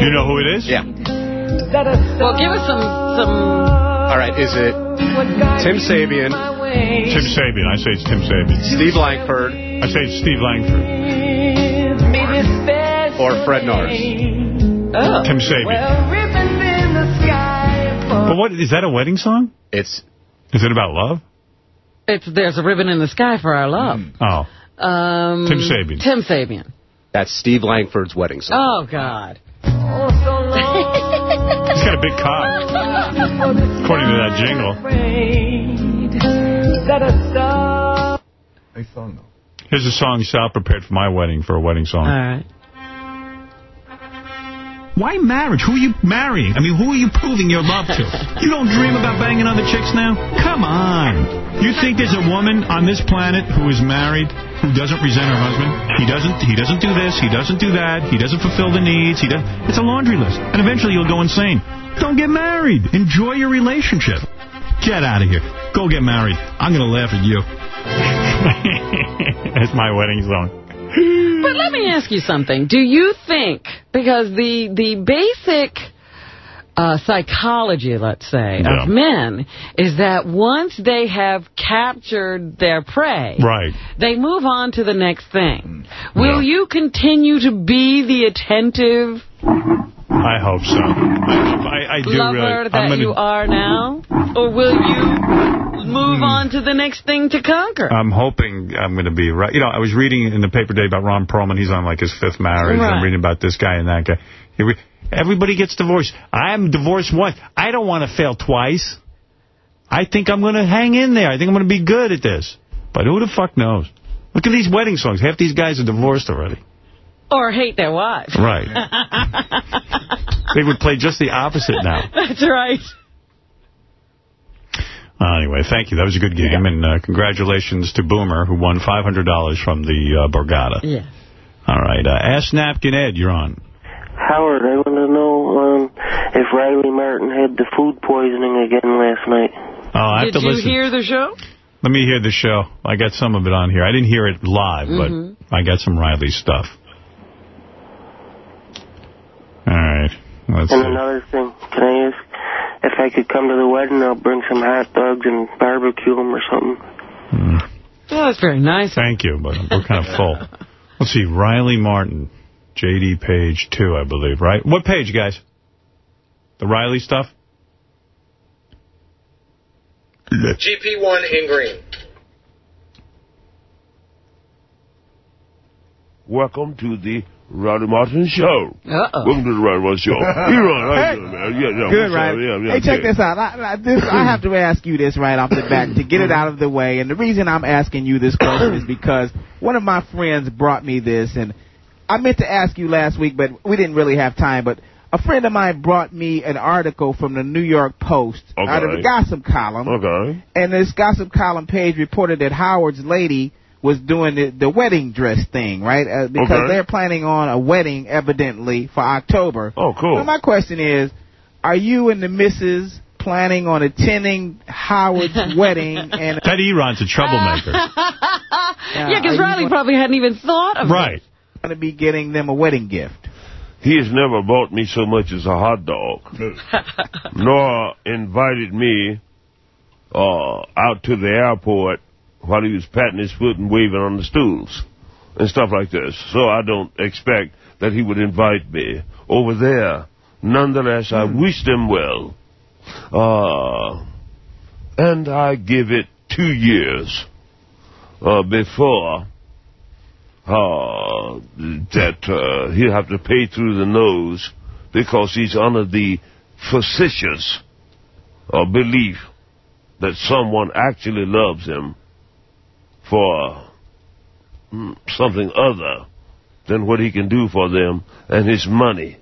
S1: You know who it is?
S32: Yeah.
S2: Well, give us some... some
S32: All right, is it Tim Sabean,
S1: Tim Sabean. I say it's Tim Sabean.
S32: Steve Langford,
S1: I say it's Steve Langford.
S32: or Fred Norris?
S2: oh.
S1: Tim Sabean.
S18: Well, ribbons in the sky for
S1: But what, is that a wedding song?
S32: It's
S1: Is it about love?
S2: It's There's a Ribbon in the Sky for Our Love.
S1: Oh.
S2: Um,
S1: Tim Sabean.
S2: Tim Sabean.
S32: that's Steve Langford's wedding song.
S2: Oh, God.
S18: Oh, so long.
S1: He's got a big cock. According to that jingle.
S18: A.
S4: Nice song, though.
S1: Here's a song Sal prepared for my wedding for a wedding song.
S2: All right.
S33: Why marriage? Who are you marrying? I mean, who are you proving your love to? You don't dream about banging other chicks now? Come on. You think there's a woman on this planet who is married who doesn't resent her husband? He doesn't he doesn't do this, he doesn't do that, he doesn't fulfill the needs, he does It's a laundry list. And eventually you'll go insane. Don't get married. Enjoy your relationship. Get out of here. Go get married. I'm going to laugh at you. <laughs>
S1: That's my wedding song.
S2: But let me ask you something. Do you think, because the the basic uh, psychology, let's say,
S1: Yeah.
S2: of men is that once they have captured their prey,
S1: Right.
S2: they move on to the next thing. Will you continue to be the attentive
S1: I hope so. I, I, I do
S2: lover
S1: really.
S2: that
S1: gonna,
S2: you are now? Or will you move on to the next thing to conquer?
S1: I'm hoping I'm going to be right. You know, I was reading in the paper today about Ron Perelman. He's on like his fifth marriage.
S2: Right.
S1: I'm reading about this guy and that guy. Everybody gets divorced. I'm divorced once. I don't want to fail twice. I think I'm going to hang in there. I think I'm going to be good at this. But who the fuck knows? Look at these wedding songs. Half these guys are divorced already.
S2: Or hate their wives?
S1: Right. <laughs> They would play just the opposite now.
S2: That's right.
S1: Anyway, thank you. That was a good game. And uh, congratulations to Boomer, who won $500 from the uh, Borgata.
S2: Yeah.
S1: All right. Uh, Ass Napkin Ed, you're on.
S34: Howard, I want to know um, if Riley Martin had the food poisoning again last night.
S1: Oh, I have
S2: Did
S1: to
S2: you
S1: listen.
S2: hear the show?
S1: Let me hear the show. I got some of it on here. I didn't hear it live,
S2: Mhm.
S1: but I got some Riley stuff. All right. Let's
S34: and
S1: see.
S34: another thing, can I ask if I could come to the wedding? I'll bring some hot dogs and barbecue them or something.
S2: Oh, that's very nice.
S1: Thank you, but we're kind of full. <laughs> Let's see. Riley Martin, JD page 2, I believe, right? What page, guys? The Riley stuff?
S35: GP1 in green.
S36: Welcome to the Riley Martin Show.
S2: Uh-oh.
S36: Welcome to the Riley Martin Show. <laughs> You're on. How you doing, man? Yeah, yeah.
S37: Good, right?
S36: Yeah, yeah,
S37: hey, check
S36: yeah.
S37: this out. I, I, this, I have to ask you this right off the bat to get it mm-hmm. out of the way. And the reason I'm asking you this question is <coughs> because one of my friends brought me this, and I meant to ask you last week, but we didn't really have time. But a friend of mine brought me an article from the New York Post out of the gossip column.
S36: Okay.
S37: And this gossip column page reported that Howard's lady was doing the, the wedding dress thing, right? Uh, because
S36: Okay.
S37: they're planning on a wedding, evidently, for October.
S36: Oh, cool.
S37: So my question is, are you and the missus planning on attending Howard's <laughs> wedding? And
S1: Ted Eron's a troublemaker. <laughs>
S2: yeah, because Riley probably hadn't even thought of it.
S1: Right.
S37: Going to be getting them a wedding gift.
S36: He has never bought me so much as a hot dog, <laughs> nor invited me uh, out to the airport while he was patting his foot and waving on the stools and stuff like this. So I don't expect that he would invite me over there. Nonetheless, I wish them well. Uh, and I give it two years uh, before uh, that uh, he'll have to pay through the nose because he's under the facetious uh, belief that someone actually loves him for mm, something other than what he can do for them and his money.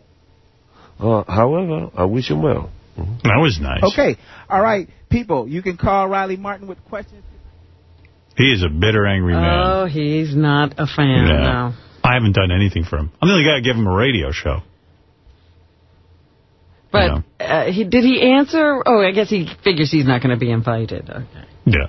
S36: Uh, however, I wish him well.
S1: That was nice.
S37: Okay. All right, people, you can call Riley Martin with questions.
S1: He is a bitter, angry man.
S2: Oh, he's not a fan,
S1: Yeah.
S2: no.
S1: I haven't done anything for him. I'm the only guy to give him a radio show.
S2: But uh, he did he answer? Oh, I guess he figures he's not going to be invited. Okay.
S1: Yeah.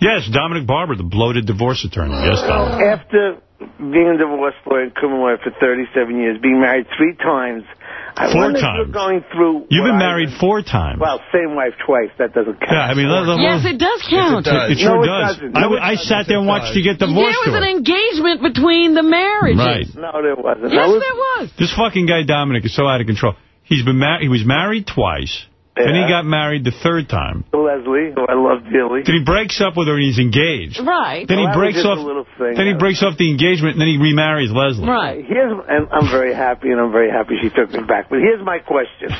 S1: Yes, Dominic Barbara, the bloated divorce attorney. Yes, Dominic.
S38: After being a divorce lawyer and criminal lawyer for 37 years, being married three times, I
S1: Four times.
S38: you're going through...
S1: You've been married
S38: went-
S1: four times.
S38: Well, same wife twice. That doesn't count.
S1: Yeah, I mean, let- let-
S2: Yes, it does count.
S1: It, sure
S38: No, it
S1: does.
S38: doesn't.
S1: I,
S38: No, it
S1: I sat there and watched you get divorced.
S2: There
S1: was
S2: an engagement between the marriages.
S1: Right.
S38: No, there wasn't.
S2: Yes,
S38: was,
S2: there was.
S1: This fucking guy Dominic is so out of control. He's been mar- he was married twice. Then he got married the third time.
S38: To Leslie, who I love dearly.
S1: Then he breaks up with her and he's engaged.
S2: Right.
S1: Then he
S38: Well, that was
S1: breaks off.
S38: a little thing.
S1: Then he breaks off the engagement and then he remarries Leslie.
S2: Right.
S38: Here's, and I'm very happy, and I'm very happy she took me back. But here's my question: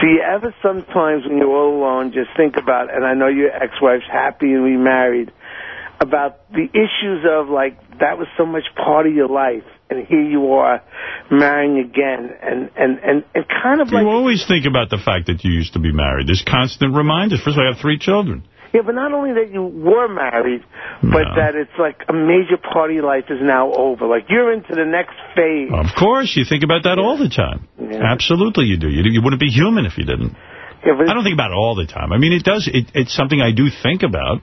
S38: Do you ever, sometimes, when you're all alone, just think about? And I know your ex-wife's happy and remarried. About the issues of like that was so much part of your life, and here you are marrying again, and and and, and kind of like
S1: You always think about the fact that you used to be married. There's constant reminders. First of all, I have three children.
S38: yeah, but not only that you were married, but that it's like a major part of your life is now over. Like you're into the next phase.
S1: Of course, you think about that all the time. Absolutely, you do. You, you wouldn't be human if you didn't.
S38: Yeah,
S1: I don't think about it all the time. I mean, it does. It, it's something I do think about.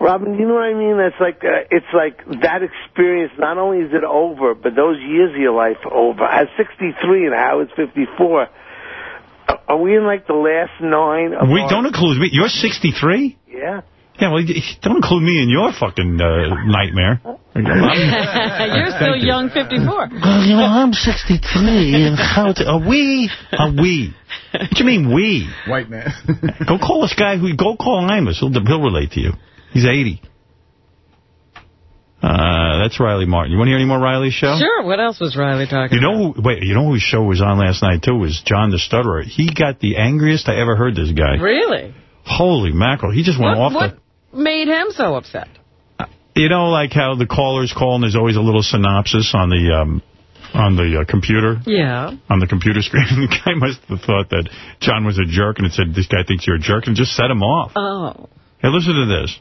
S38: Robin, you know what I mean? It's like uh, it's like that experience. Not only is it over, but those years of your life are over. At 63 and Howard's 54. Are- Are we in like the last nine? Of
S1: We
S38: our-
S1: don't include me. You're 63.
S38: Yeah.
S1: Yeah, well, y- don't include me in your fucking uh, nightmare. <laughs>
S2: You're still young, 54.
S1: Well, you know, I'm 63, and how to, are we? Are we? What do you mean, we?
S4: White man.
S1: Go call this guy who, go call Imus. He'll, he'll relate to you. He's 80. Uh, that's Riley Martin. You want to hear any more Riley show?
S2: Sure. What else was Riley talking
S1: You know who, wait, you know whose show was on last night, too, was John the Stutterer. He got the angriest I ever heard this guy.
S2: Really?
S1: Holy mackerel. He just went
S2: What,
S1: off
S2: what made him so upset?
S1: the... You know, like how the callers call and there's always a little synopsis on the um, on the uh, computer.
S2: Yeah.
S1: On the computer <laughs> screen. the guy must have thought that John was a jerk, and it said, this guy thinks you're a jerk, and just set him off.
S2: Oh.
S1: Hey, listen to this.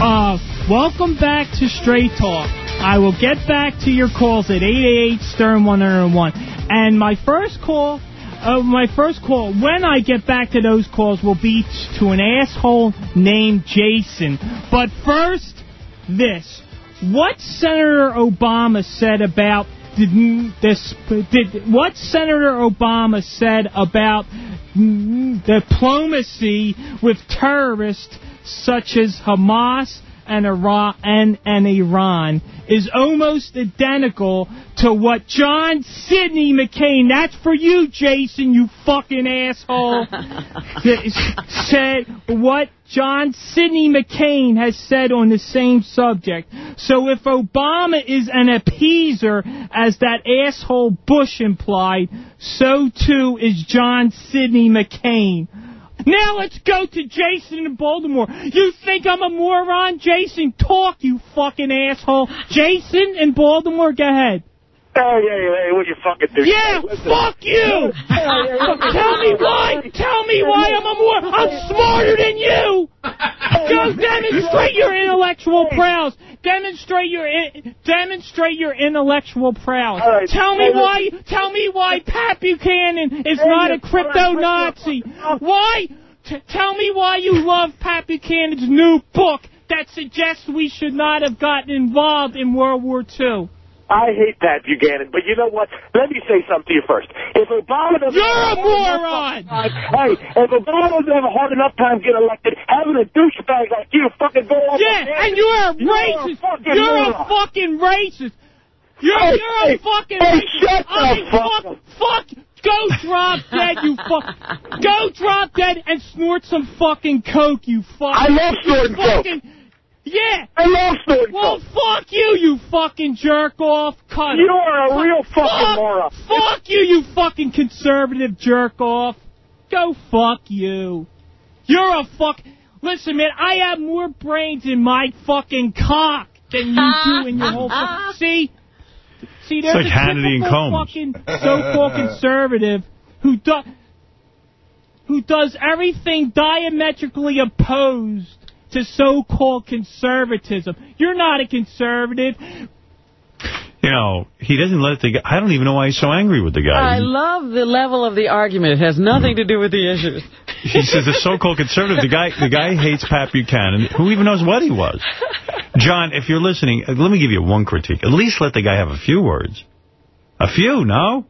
S39: Uh, welcome back to Straight Talk. I will get back to your calls at 888-STERN-101. And my first call, uh, my first call, when I get back to those calls, will be to an asshole named Jason. But first, this. What Senator Obama said about this did what Senator Obama said about diplomacy with terrorists such as Hamas and Iran and, and Iran is almost identical to what John Sidney McCain, that's for you, Jason, you fucking asshole, <laughs> said what John Sidney McCain has said on the same subject. So if Obama is an appeaser, as that asshole Bush implied, so too is John Sidney McCain. Now let's go to Jason in Baltimore. You think I'm a moron? Jason, talk, you fucking asshole. Jason in Baltimore, go ahead.
S19: Oh, hey, hey, hey, what you fucking do?
S39: Yeah,
S19: Hey,
S39: fuck you! <laughs> Tell me why! Tell me why I'm a moron! I'm smarter than you! Go demonstrate your intellectual prowess. Demonstrate your in, demonstrate your intellectual prowess.
S19: Right.
S39: Tell me why. Tell me why Pat Buchanan is not a crypto Nazi. Oh. Why? Tell me why you love Pat Buchanan's new book that suggests we should not have gotten involved in World War II.
S19: I hate Pat Buchanan, but you know what? Let me say something to you first. If Obama doesn't...
S39: You're a moron!
S19: time- Hey, if Obama doesn't have a hard enough time getting elected, having a douchebag like you fucking go off...
S39: Yeah, and you're a
S19: You're
S39: racist.
S19: fucking
S39: You're a fucking racist. You're,
S19: Hey,
S39: you're a fucking
S19: hey,
S39: racist.
S19: shut
S39: I
S19: the
S39: mean,
S19: fuck
S39: fuck, fuck. Go drop dead, you <laughs> fuck. Go drop dead and snort some fucking coke, you fuck.
S19: I love snorting coke.
S39: Fucking- Yeah.
S19: I love snorting
S39: Well,
S19: coke.
S39: fuck you, you fucking jerk off cunt.
S19: You are a real fucking
S39: fuck,
S19: moron.
S39: Fuck you, you fucking conservative jerk off. Go fuck you. You're a fuck. Listen, man, I have more brains in my fucking cock than you do in your whole. Fu- <laughs> See, see, there's
S1: like
S39: a
S1: Hannity and Colmes.
S39: fucking so-called conservative who does who does everything diametrically opposed to so-called conservatism. You're not a conservative.
S1: You know, he doesn't let the guy... I don't even know why he's so angry with the guy.
S2: I love the level of the argument. It has nothing to do with the issues. <laughs>
S1: He says the so-called conservative, the guy the guy hates Pat Buchanan. Who even knows what he was? John, if you're listening, uh, let me give you one critique. At least let the guy have a few words. A few, no?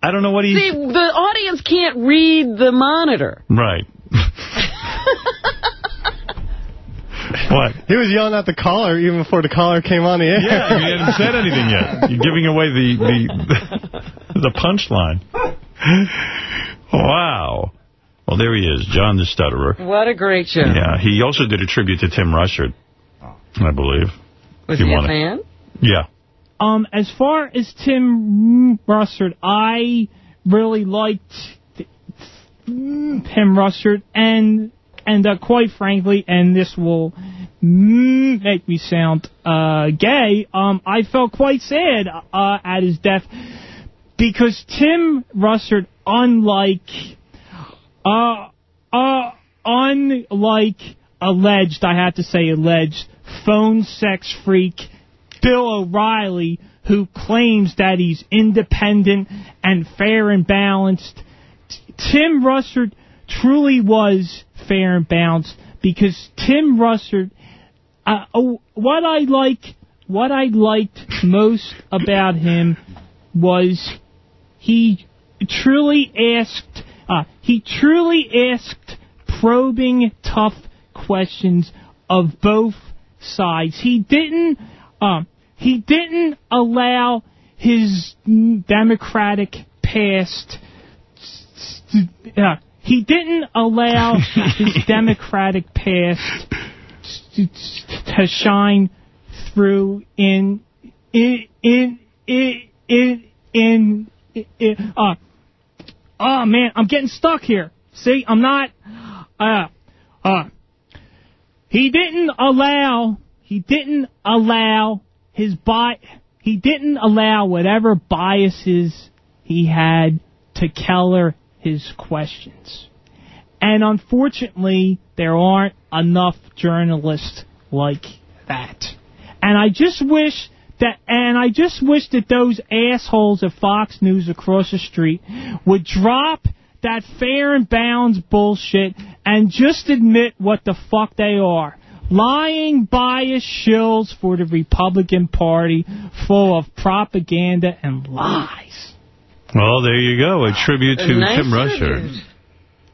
S1: I don't know what he's...
S2: See, the audience can't read the monitor.
S1: Right. <laughs> what?
S40: He was yelling at the caller even before the caller came on the air.
S1: Yeah, he hadn't said anything yet. <laughs> You're giving away the the, <laughs> the punchline. Wow. Well, there he is, John the Stutterer.
S2: What a great show.
S1: Yeah, he also did a tribute to Tim Russert, I believe.
S2: Was he a
S1: wanna-
S2: fan?
S1: Yeah.
S39: Um, as far as Tim Russert, I really liked Tim Russert, and and uh, quite frankly, and this will make me sound uh, gay. Um, I felt quite sad uh, at his death because Tim Russert, unlike uh, uh, unlike alleged, I have to say alleged, phone sex freak Bill O'Reilly, who claims that he's independent and fair and balanced. Tim Russert truly was fair and balanced because Tim Russert, uh, oh, what I like, what I liked most about him was he truly asked, uh, he truly asked probing, tough questions of both sides. He didn't, um, he didn't allow his Democratic past. Uh, he didn't allow <laughs> his Democratic past to, to shine through in in in in in, in, in uh oh man I'm getting stuck here. See I'm not uh uh he didn't allow he didn't allow his bot he didn't allow whatever biases he had to color his questions. And unfortunately, there aren't enough journalists like that. And I just wish that, and I just wish that those assholes at Fox News across the street would drop that fair and bounds bullshit and just admit what the fuck they are. Lying biased shills for the Republican Party full of propaganda and lies.
S1: Well, there you go. A tribute to
S2: A nice
S1: Tim Russert.
S2: tribute.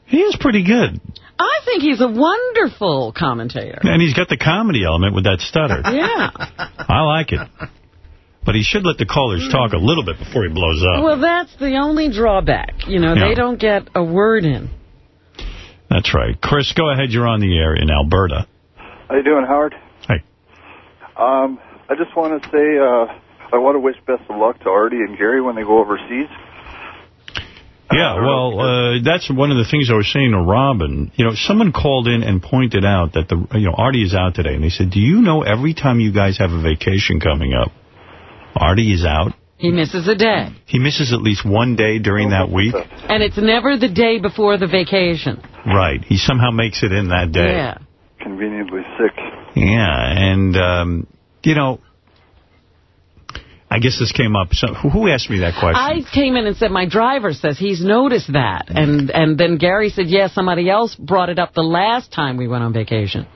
S1: He is pretty good.
S2: I think he's a wonderful commentator.
S1: And he's got the comedy element with that stutter.
S2: Yeah.
S1: I like it. But he should let the callers talk a little bit before he blows up.
S2: Well, that's the only drawback. You know,
S1: Yeah.
S2: they don't get a word in.
S1: That's right. Chris, go ahead. You're on the air in Alberta.
S41: How you doing, Howard?
S1: Hey.
S41: Um, I just want to say uh, I want to wish best of luck to Artie and Gary when they go overseas.
S1: Yeah, well, uh, that's one of the things I was saying to Robin. You know, someone called in and pointed out that the you know Artie is out today, and they said, "Do you know every time you guys have a vacation coming up, Artie is out.
S2: He misses a day.
S1: He misses at least one day during that week.
S2: And it's never the day before the vacation.
S1: Right. He somehow makes it in that day.
S2: Yeah.
S41: Conveniently sick.
S1: Yeah, and, um, you know, I guess this came up. So who asked me that question?
S2: I came in and said, my driver says he's noticed that. And and then Gary said, yeah, somebody else brought it up the last time we went on vacation.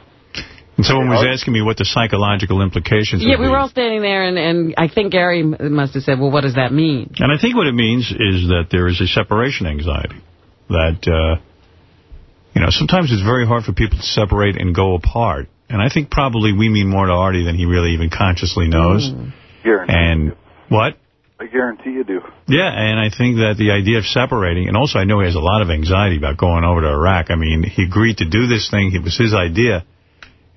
S1: and someone was asking me what the psychological implications
S2: Yeah,
S1: would
S2: we
S1: be.
S2: were all standing there, and, and I think Gary must have said, well, what does that mean?
S1: And I think what it means is that there is a separation anxiety. That, uh, you know, sometimes it's very hard for people to separate and go apart. And I think probably we mean more to Artie than he really even consciously knows.
S41: Guarantee.
S1: And what?
S41: I guarantee you do.
S1: Yeah, and I think that the idea of separating, and also I know he has a lot of anxiety about going over to Iraq. I mean, he agreed to do this thing. It was his idea.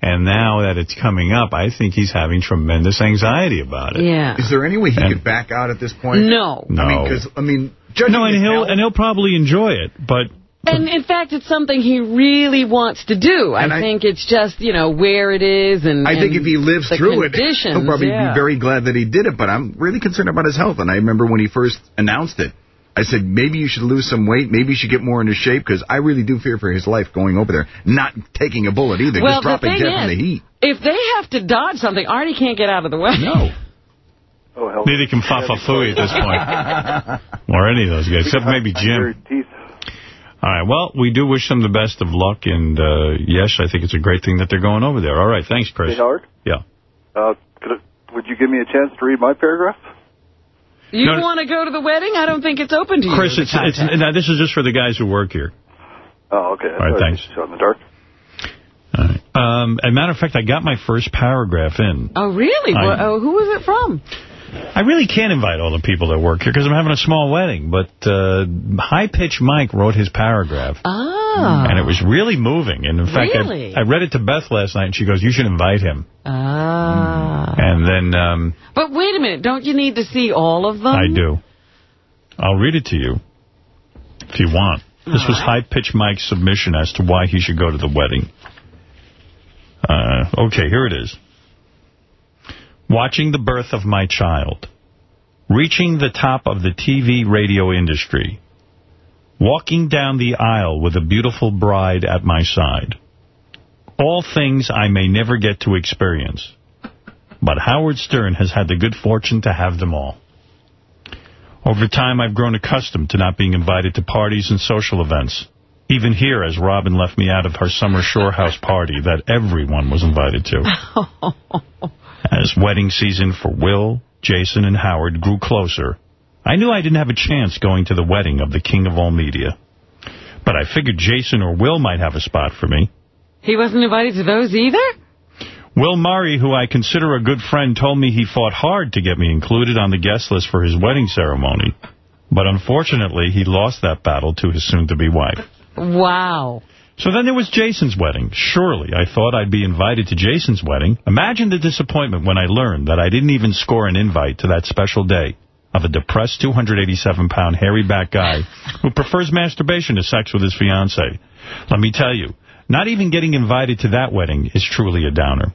S1: And now that it's coming up, I think he's having tremendous anxiety about it.
S2: Yeah.
S4: Is there any way he
S1: And-
S4: could back out at this point?
S2: No.
S1: No.
S4: I mean, because, I mean, judging
S1: No, and he'll,
S4: hell-
S1: and he'll probably enjoy it, but
S2: And, in fact, it's something he really wants to do. I,
S4: I-
S2: think it's just, you know, where it is and
S4: I think
S2: and
S4: if he lives through it, he'll probably
S2: yeah.
S4: be very glad that he did it. But I'm really concerned about his health. And I remember when he first announced it, I said, maybe you should lose some weight. Maybe you should get more into shape because I really do fear for his life going over there. Not taking a bullet either,
S2: Well,
S4: just dropping
S2: the thing
S4: dead in the heat.
S2: if they have to dodge something, Artie can't get out of the way.
S4: No.
S41: Oh, hell.
S1: neither can Fafa Fui at this point. or any of those guys, except maybe Jim. All right, well, we do wish them the best of luck, and uh, yes, I think it's a great thing that they're going over there. All right, thanks, Chris.
S41: Hey, Howard?
S1: Yeah.
S41: Uh, could it, would you give me a chance to read my paragraph?
S2: You
S1: No.
S2: want to go to the wedding? I don't think it's open to you.
S1: Chris,
S2: the
S1: it's, it's
S2: contact.
S1: now, this is just for the guys who work here.
S41: Oh, okay.
S1: All right, thanks.
S41: Shot in the dark. All right.
S1: Um, as a matter of fact, I got my first paragraph in.
S2: Oh, really?
S1: I-
S2: Well, oh, who was it from?
S1: I really can't invite all the people that work here because I'm having a small wedding, but uh, High Pitch Mike wrote his paragraph.
S2: Ah.
S1: And it was really moving. And in fact,
S2: Really?
S1: I, I read it to Beth last night, and she goes, you should invite him.
S2: Ah.
S1: And then um,
S2: But wait a minute. Don't you need to see all of them?
S1: I do. I'll read it to you if you want. This was High Pitch Mike's submission as to why he should go to the wedding. Uh, okay, here it is. Watching the birth of my child. Reaching the top of the TV radio industry. Walking down the aisle with a beautiful bride at my side. All things I may never get to experience. But Howard Stern has had the good fortune to have them all. Over time, I've grown accustomed to not being invited to parties and social events. Even here, as Robin left me out of her summer shore house party that everyone was invited to. <laughs> As wedding season for Will, Jason, and Howard grew closer, I knew I didn't have a chance going to the wedding of the king of all media. But I figured Jason or Will might have a spot for me.
S2: He wasn't invited to those either?
S1: Will Murray, who I consider a good friend, told me he fought hard to get me included on the guest list for his wedding ceremony. But unfortunately, he lost that battle to his soon-to-be wife.
S2: Wow.
S1: So then there was Jason's wedding. Surely, I thought I'd be invited to Jason's wedding. Imagine the disappointment when I learned that I didn't even score an invite to that special day of a depressed 287-pound hairy-back guy who prefers masturbation to sex with his fiancée. Let me tell you, not even getting invited to that wedding is truly a downer.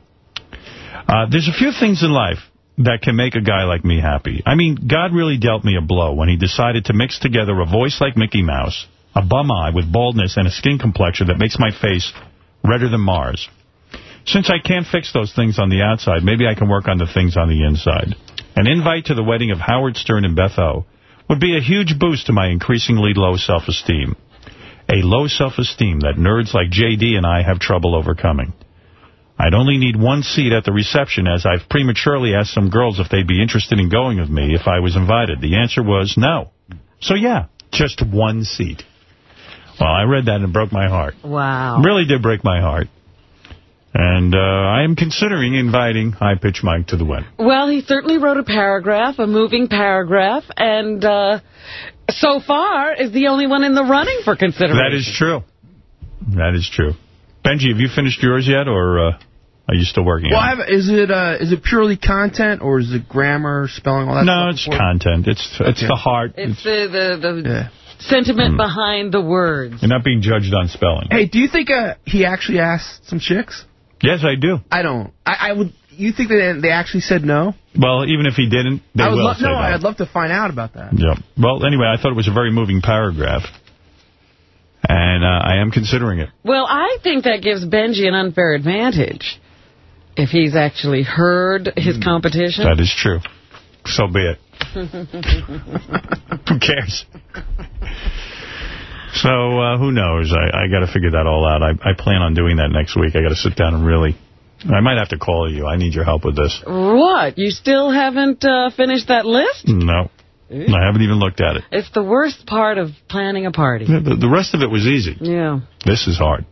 S1: Uh, there's a few things in life that can make a guy like me happy. I mean, God really dealt me a blow when he decided to mix together a voice like Mickey Mouse, a bum eye with baldness, and a skin complexion that makes my face redder than Mars. Since I can't fix those things on the outside, maybe I can work on the things on the inside. An invite to the wedding of Howard Stern and Beth O would be a huge boost to my increasingly low self-esteem. A low self-esteem that nerds like J.D. and I have trouble overcoming. I'd only need one seat at the reception as I've prematurely asked some girls if they'd be interested in going with me if I was invited. The answer was no. So yeah, just one seat. Well, I read that and it broke my heart.
S2: Wow.
S1: Really did break my heart. And uh, I am considering inviting High Pitch Mike to the wedding.
S2: Well, he certainly wrote a paragraph, a moving paragraph, and uh, so far is the only one in the running for consideration.
S1: That is true. That is true. Benjy, have you finished yours yet, or uh, are you still working
S42: Well,
S1: on
S42: I
S1: it?
S42: have, is it uh, is it purely content or is it grammar, spelling, all that?
S1: No,
S42: stuff
S1: it's
S42: before?
S1: content. It's it's
S42: Okay.
S1: the heart.
S2: It's the, the, the sentiment behind the words.
S1: You're not being judged on spelling.
S42: Hey, do you think uh, he actually asked some chicks?
S1: Yes, I do.
S42: I don't. I, I would. You think that they actually said no?
S1: Well, even if he didn't, they
S42: I would
S1: will
S42: love.
S1: say
S42: No,
S1: that.
S42: I'd love to find out about that.
S1: Yeah. Well, anyway, I thought it was a very moving paragraph. And uh, I am considering it.
S2: Well, I think that gives Benjy an unfair advantage if he's actually heard his competition.
S1: That is true. So be it. <laughs> Who cares? So, uh, who knows? I, I got to figure that all out. I, I plan on doing that next week. I got to sit down and really... I might have to call you. I need your help with this.
S2: what? You still haven't uh, finished that list?
S1: No. I haven't even looked at it.
S2: It's the worst part of planning a party.
S1: The, the rest of it was easy.
S2: Yeah.
S1: This is hard.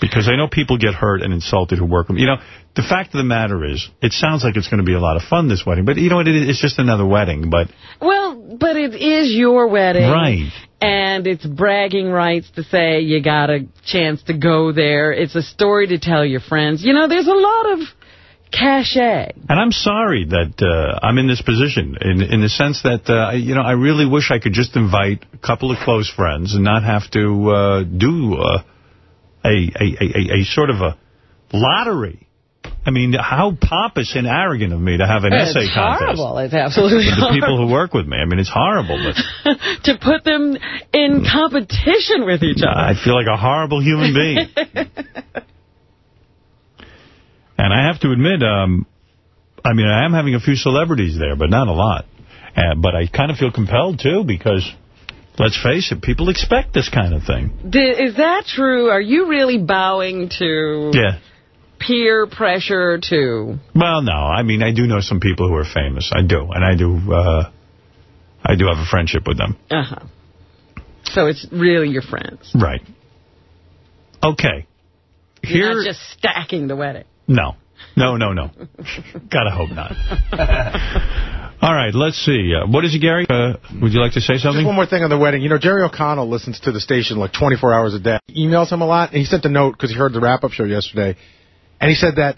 S1: Because I know people get hurt and insulted who work with me. You know, the fact of the matter is, it sounds like it's going to be a lot of fun, this wedding. But you know what? It, it's just another wedding. But
S2: Well, but it is your wedding.
S1: Right.
S2: And it's bragging rights to say you got a chance to go there. It's a story to tell your friends. You know, there's a lot of cachet.
S1: And I'm sorry that uh, I'm in this position, in in the sense that, uh, you know, I really wish I could just invite a couple of close friends and not have to uh, do uh, a, a, a, a sort of a lottery. I mean, how pompous and arrogant of me to have an
S2: it's
S1: essay contest.
S2: horrible. It's absolutely
S1: the people who work with me. I mean, it's horrible, but <laughs>
S2: to put them in competition with each other.
S1: I feel like a horrible human being. <laughs> And I have to admit, um, I mean, I am having a few celebrities there, but not a lot. Uh, but I kind of feel compelled, too, because, let's face it, people expect this kind of thing.
S2: Is that true? Are you really bowing to
S1: Yeah.
S2: peer pressure to...
S1: Well, no. I mean, I do know some people who are famous. I do. And I do, uh, I do have a friendship with them.
S2: Uh-huh. So it's really your friends.
S1: Right. Okay.
S2: You're
S1: Here-
S2: not just stacking the wedding.
S1: No. No, no, no. <laughs> Gotta hope not. <laughs> All right, let's see. Uh, what is it, Gary? Uh, would you like to say something?
S3: Just one more thing on the wedding. You know, Jerry O'Connell listens to the station like 24 hours a day. He emails him a lot, and he sent a note because he heard the wrap-up show yesterday. And he said that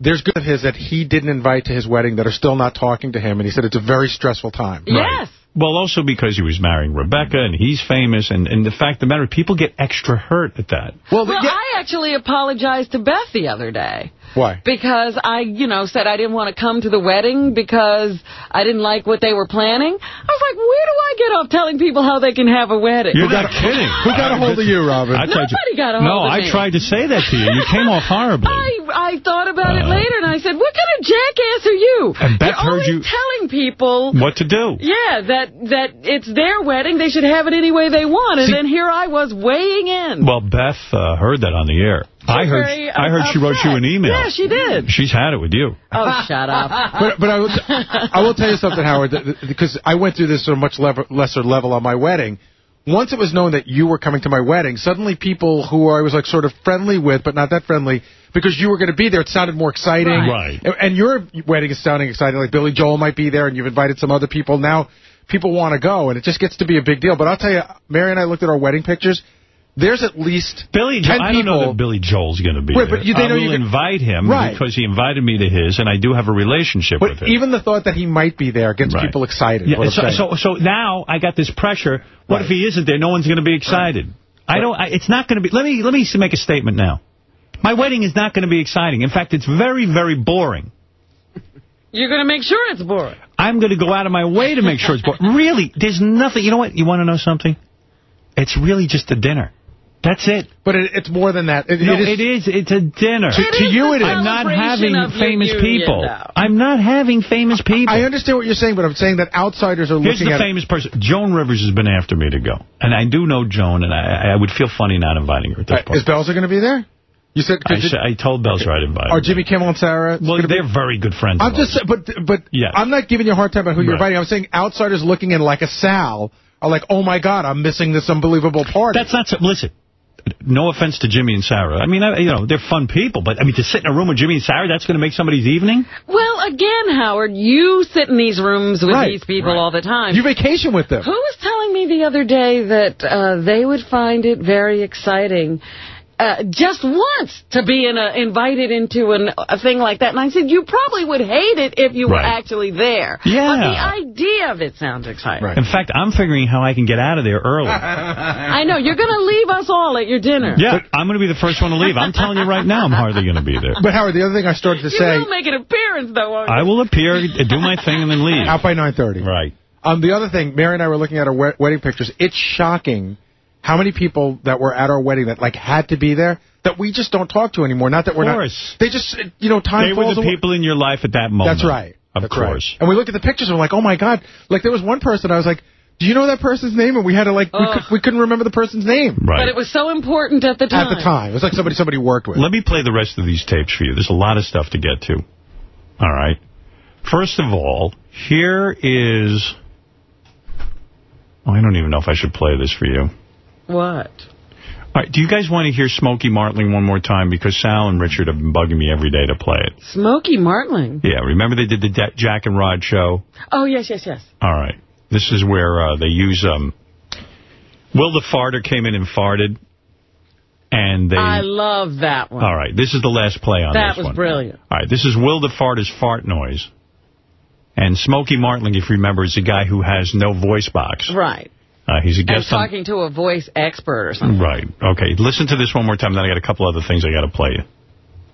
S3: there's good of his that he didn't invite to his wedding that are still not talking to him, and he said it's a very stressful time.
S1: Right. Well, also because he was marrying Rebecca, and he's famous, and, and the fact of the matter, people get extra hurt at that.
S2: Well, I actually apologized to Beth the other day.
S3: Why?
S2: Because I, you know, said I didn't want to come to the wedding because I didn't like what they were planning. I was like, where do I get off telling people how they can have a wedding?
S1: You're not kidding.
S3: Who got a hold of you, Robin?
S1: I tried to-
S2: Nobody got a hold
S1: No,
S2: of
S1: I tried to say that to you. You came off horribly.
S2: I, I thought about it
S1: Uh,
S2: later, and I said, what kind of jackass are you?
S1: And Beth
S2: You're
S1: heard you-
S2: telling people...
S1: What to do?
S2: Yeah, that that it's their wedding. They should have it any way they want. And
S1: See-
S2: then here I was weighing in.
S1: Well, Beth uh, heard that on the air. I heard.
S2: very,
S1: I heard she wrote you an email.
S2: Yeah, she did.
S1: She's had it with you.
S2: Oh, shut up. <laughs>
S3: but but I will, I will tell you something, Howard, that- that- because I went through this on a much lever, lesser level on my wedding. Once it was known that you were coming to my wedding, suddenly people who I was like sort of friendly with, but not that friendly, because you were going to be there, it sounded more exciting.
S1: Right.
S3: And, and your wedding is sounding exciting. Like Billy Joel might be there, and you've invited some other people. Now people want to go, and it just gets to be a big deal. But I'll tell you, Mary and I looked at our wedding pictures. There's at least
S1: Billy,
S3: 10
S1: I don't know
S3: people-
S1: that Billy Joel's going to be
S3: Right,
S1: there.
S3: but you- they
S1: I
S3: know
S1: will
S3: you can-
S1: invite him
S3: Right.
S1: because he invited me to his, and I do have a relationship with
S3: But
S1: him.
S3: even the thought that he might be there gets
S1: Right.
S3: people excited.
S1: Yeah, so, so, so now I got this pressure. What if he isn't there? No one's going to be excited. I don't. I, it's not going to be. Let me let me make a statement now. My wedding is not going to be exciting. In fact, it's very very boring.
S2: You're going to make sure it's boring.
S1: I'm going to go out of my way to make sure it's boring. <laughs> Really, there's nothing. You know what? You want to know something? It's really just a dinner. That's it.
S3: But it, it's more than that. It,
S1: no,
S3: it is,
S1: it is. It's a dinner.
S3: To, to you, it is.
S1: I'm not having famous
S2: union,
S1: people.
S2: though.
S1: I'm not having famous people.
S3: I understand what you're saying, but I'm saying that outsiders are
S1: Here's
S3: looking
S1: the
S3: at
S1: famous person. Joan Rivers has been after me to go. And I do know Joan, and I, I would feel funny not inviting her at this uh,
S3: it.
S1: point.
S3: Is Belzer going to be there? You said,
S1: I, said- I told Belzer I'd invite
S3: Are. Jimmy Kimmel and Sarah?
S1: Well,
S3: gonna be-
S1: they're very good friends
S3: I'm just, but but
S1: Yes.
S3: I'm not giving you a hard time about who you're
S1: Right.
S3: inviting. I'm saying outsiders looking in like a Sal are like, oh my God, I'm missing this unbelievable party.
S1: That's not... So, listen. No offense to Jimmy and Sarah. I mean, I, you know, they're fun people, but, I mean, to sit in a room with Jimmy and Sarah, that's going to make somebody's evening?
S2: Well, again, Howard, you sit in these rooms with
S3: Right,
S2: these people all the time.
S3: You vacation with them.
S2: Who was telling me the other day that uh, they would find it very exciting uh, just once to be in a, invited into an, a thing like that? And I said, you probably would hate it if you were actually there.
S1: Yeah.
S2: But the idea of it sounds exciting.
S1: In fact, I'm figuring how I can get out of there early. <laughs>
S2: I know. You're going to leave us all at your dinner.
S1: Yeah, I'm going to be the first one to leave. I'm telling you right now, I'm hardly going to be there.
S3: But Howard, the other thing I started to
S2: You
S3: say,
S2: will make an appearance, though, won't you?
S1: I will appear, do my thing, and then leave.
S3: out by 9.30.
S1: Right.
S3: Um, the other thing, Mary and I were looking at our we- wedding pictures. It's shocking how many people that were at our wedding that like had to be there that we just don't talk to anymore. Not that we're
S1: course.
S3: not. They just, you know, time
S1: They were the
S3: away.
S1: people in your life at that moment.
S3: That's right.
S1: Of
S3: That's right.
S1: course.
S3: And we look at the pictures and we're like, oh my god! Like there was one person I was like, do you know that person's name? And we had to like, we,
S2: Ugh.
S3: could, we couldn't remember the person's name
S1: Right.
S2: But it was so important at the time.
S3: at the time. It was like somebody somebody worked with.
S1: Let me play the rest of these tapes for you. There's a lot of stuff to get to. All right. First of all, here is... Oh, I don't even know if I should play this for you.
S2: What?
S1: All right, do you guys want to hear Smokey Martling one more time? Because Sal and Richard have been bugging me every day to play it.
S2: Smokey Martling.
S1: Yeah, remember they did the Jack and Rod show?
S2: Oh, yes, yes, yes.
S1: All right. This is where uh, they use... um. Will the Farter came in and farted. And they...
S2: I love that one.
S1: All right, this is the last play on
S2: That
S1: this
S2: was brilliant.
S1: All right, this is Will the Farter's fart noise. And Smokey Martling, if you remember, is the guy who has no voice box.
S2: Right.
S1: Uh, he's a
S2: And
S1: guest on...
S2: talking to a voice expert or something.
S1: Right. Okay, listen to this one more time, then I got a couple other things I got to play you.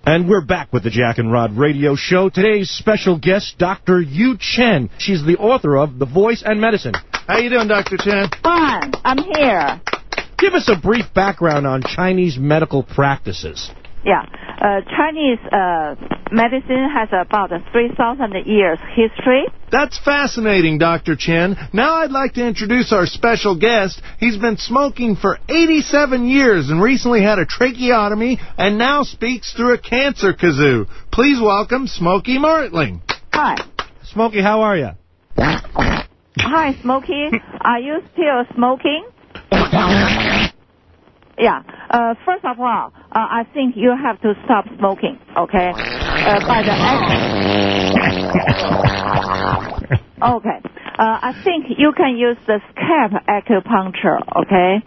S21: And we're back with the Jack and Rod radio show. Today's special guest, Dr. Yu Chen. She's the author of The Voice and Medicine. How you doing, Dr. Chen?
S43: Fine. I'm here.
S21: Give us a brief background on Chinese medical practices.
S43: Yeah. Uh, Chinese uh, medicine has about 3,000 years history.
S21: That's fascinating, Dr. Chen. Now I'd like to introduce our special guest. He's been smoking for 87 years and recently had a tracheotomy and now speaks through a cancer kazoo. Please welcome Smokey Martling.
S43: Hi.
S21: Smokey, how are you?
S43: Hi, Smokey. Are you still smoking? Yeah. Uh, first of all, uh, I think you have to stop smoking, okay? Uh, by the <laughs> Okay. Uh, I think you can use the scalp acupuncture, okay?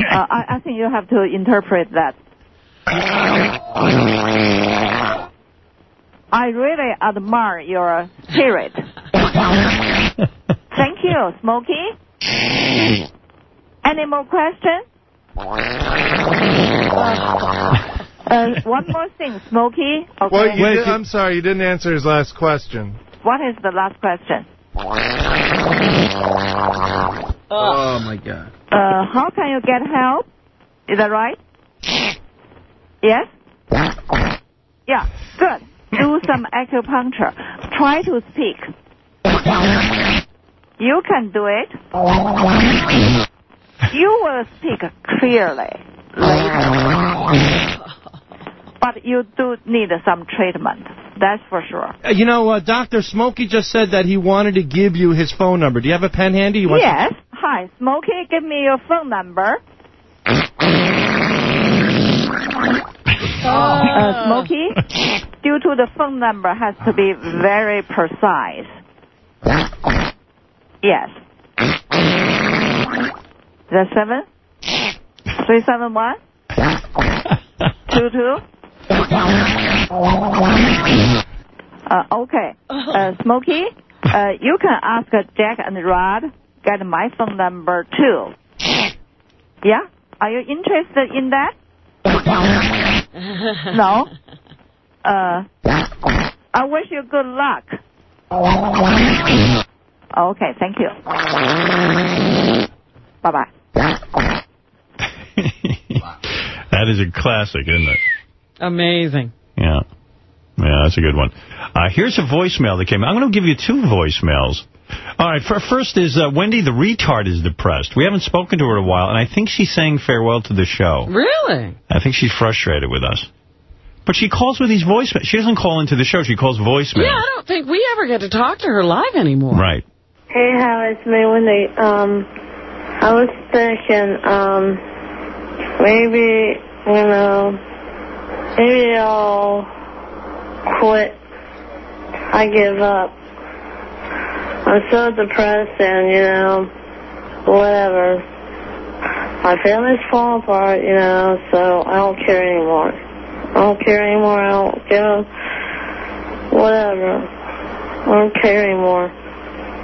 S43: Uh, I, I think you have to interpret that. I really admire your spirit. <laughs> Thank you, Smokey. Any more questions? <laughs> Uh, one more thing, Smokey. Okay.
S21: Well, you did, I'm sorry, you didn't answer his last question.
S43: What is the last question? <laughs>
S27: Oh, my God.
S43: Uh, how can you get help? Is that right? Yes? Yeah, good. Do some acupuncture. Try to speak. You can do it. You will speak clearly later. But you do need some treatment. That's for sure.
S21: Uh, You know, uh, Dr. Smokey just said that he wanted to give you his phone number. Do you have a pen handy? You want
S43: Yes. Hi, Smokey. Give me your phone number. Oh. Uh, Smokey, due to the phone number has to be very precise. Yes. The seven? Three seven one? <laughs> Two two? Uh, okay. Uh, Smokey, uh, you can ask Jack and Rod get my phone number too. Yeah? Are you interested in that? No? Uh, I wish you good luck. Okay, thank you. Bye bye bye.
S1: That is a classic, isn't it?
S2: Amazing.
S1: Yeah. Yeah, that's a good one. Uh, here's a voicemail that came. I'm going to give you two voicemails. All right, for, first is uh, Wendy the retard is depressed. We haven't spoken to her in a while, and I think she's saying farewell to the show.
S2: Really?
S1: I think she's frustrated with us. But she calls with these voicemails. She doesn't call into the show. She calls voicemails.
S2: Yeah, I don't think we ever get to talk to her live anymore.
S1: Right.
S44: Hey, Howard, it's me, Wendy. Um, I was thinking, um, maybe, you know, maybe I'll quit. I give up. I'm so depressed and, you know, whatever. My family's falling apart, you know, so I don't care anymore. I don't care anymore. I don't give whatever. I don't care anymore.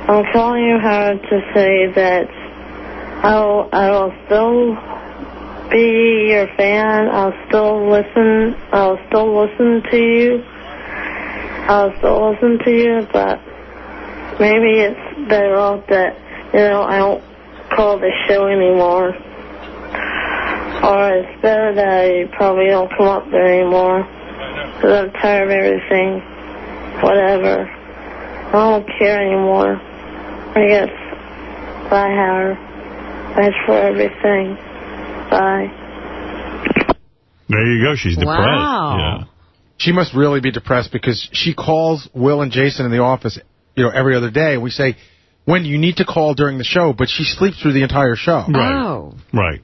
S44: I'm calling you hard to say that I'll I'll still be your fan. I'll still listen. I'll still listen to you. I'll still listen to you, but maybe it's better off that you know I don't call the show anymore. Or it's better that I probably don't come up there anymore. Because I'm tired of everything. Whatever. I don't care anymore. I guess. Bye, Howard. Thanks for everything. Bye.
S1: There you go. She's depressed.
S2: Wow.
S1: Yeah.
S3: She must really be depressed because she calls Will and Jason in the office, you know, every other day. And we say, Wendy, you need to call during the show, but she sleeps through the entire show.
S1: Right.
S2: Oh.
S1: Right.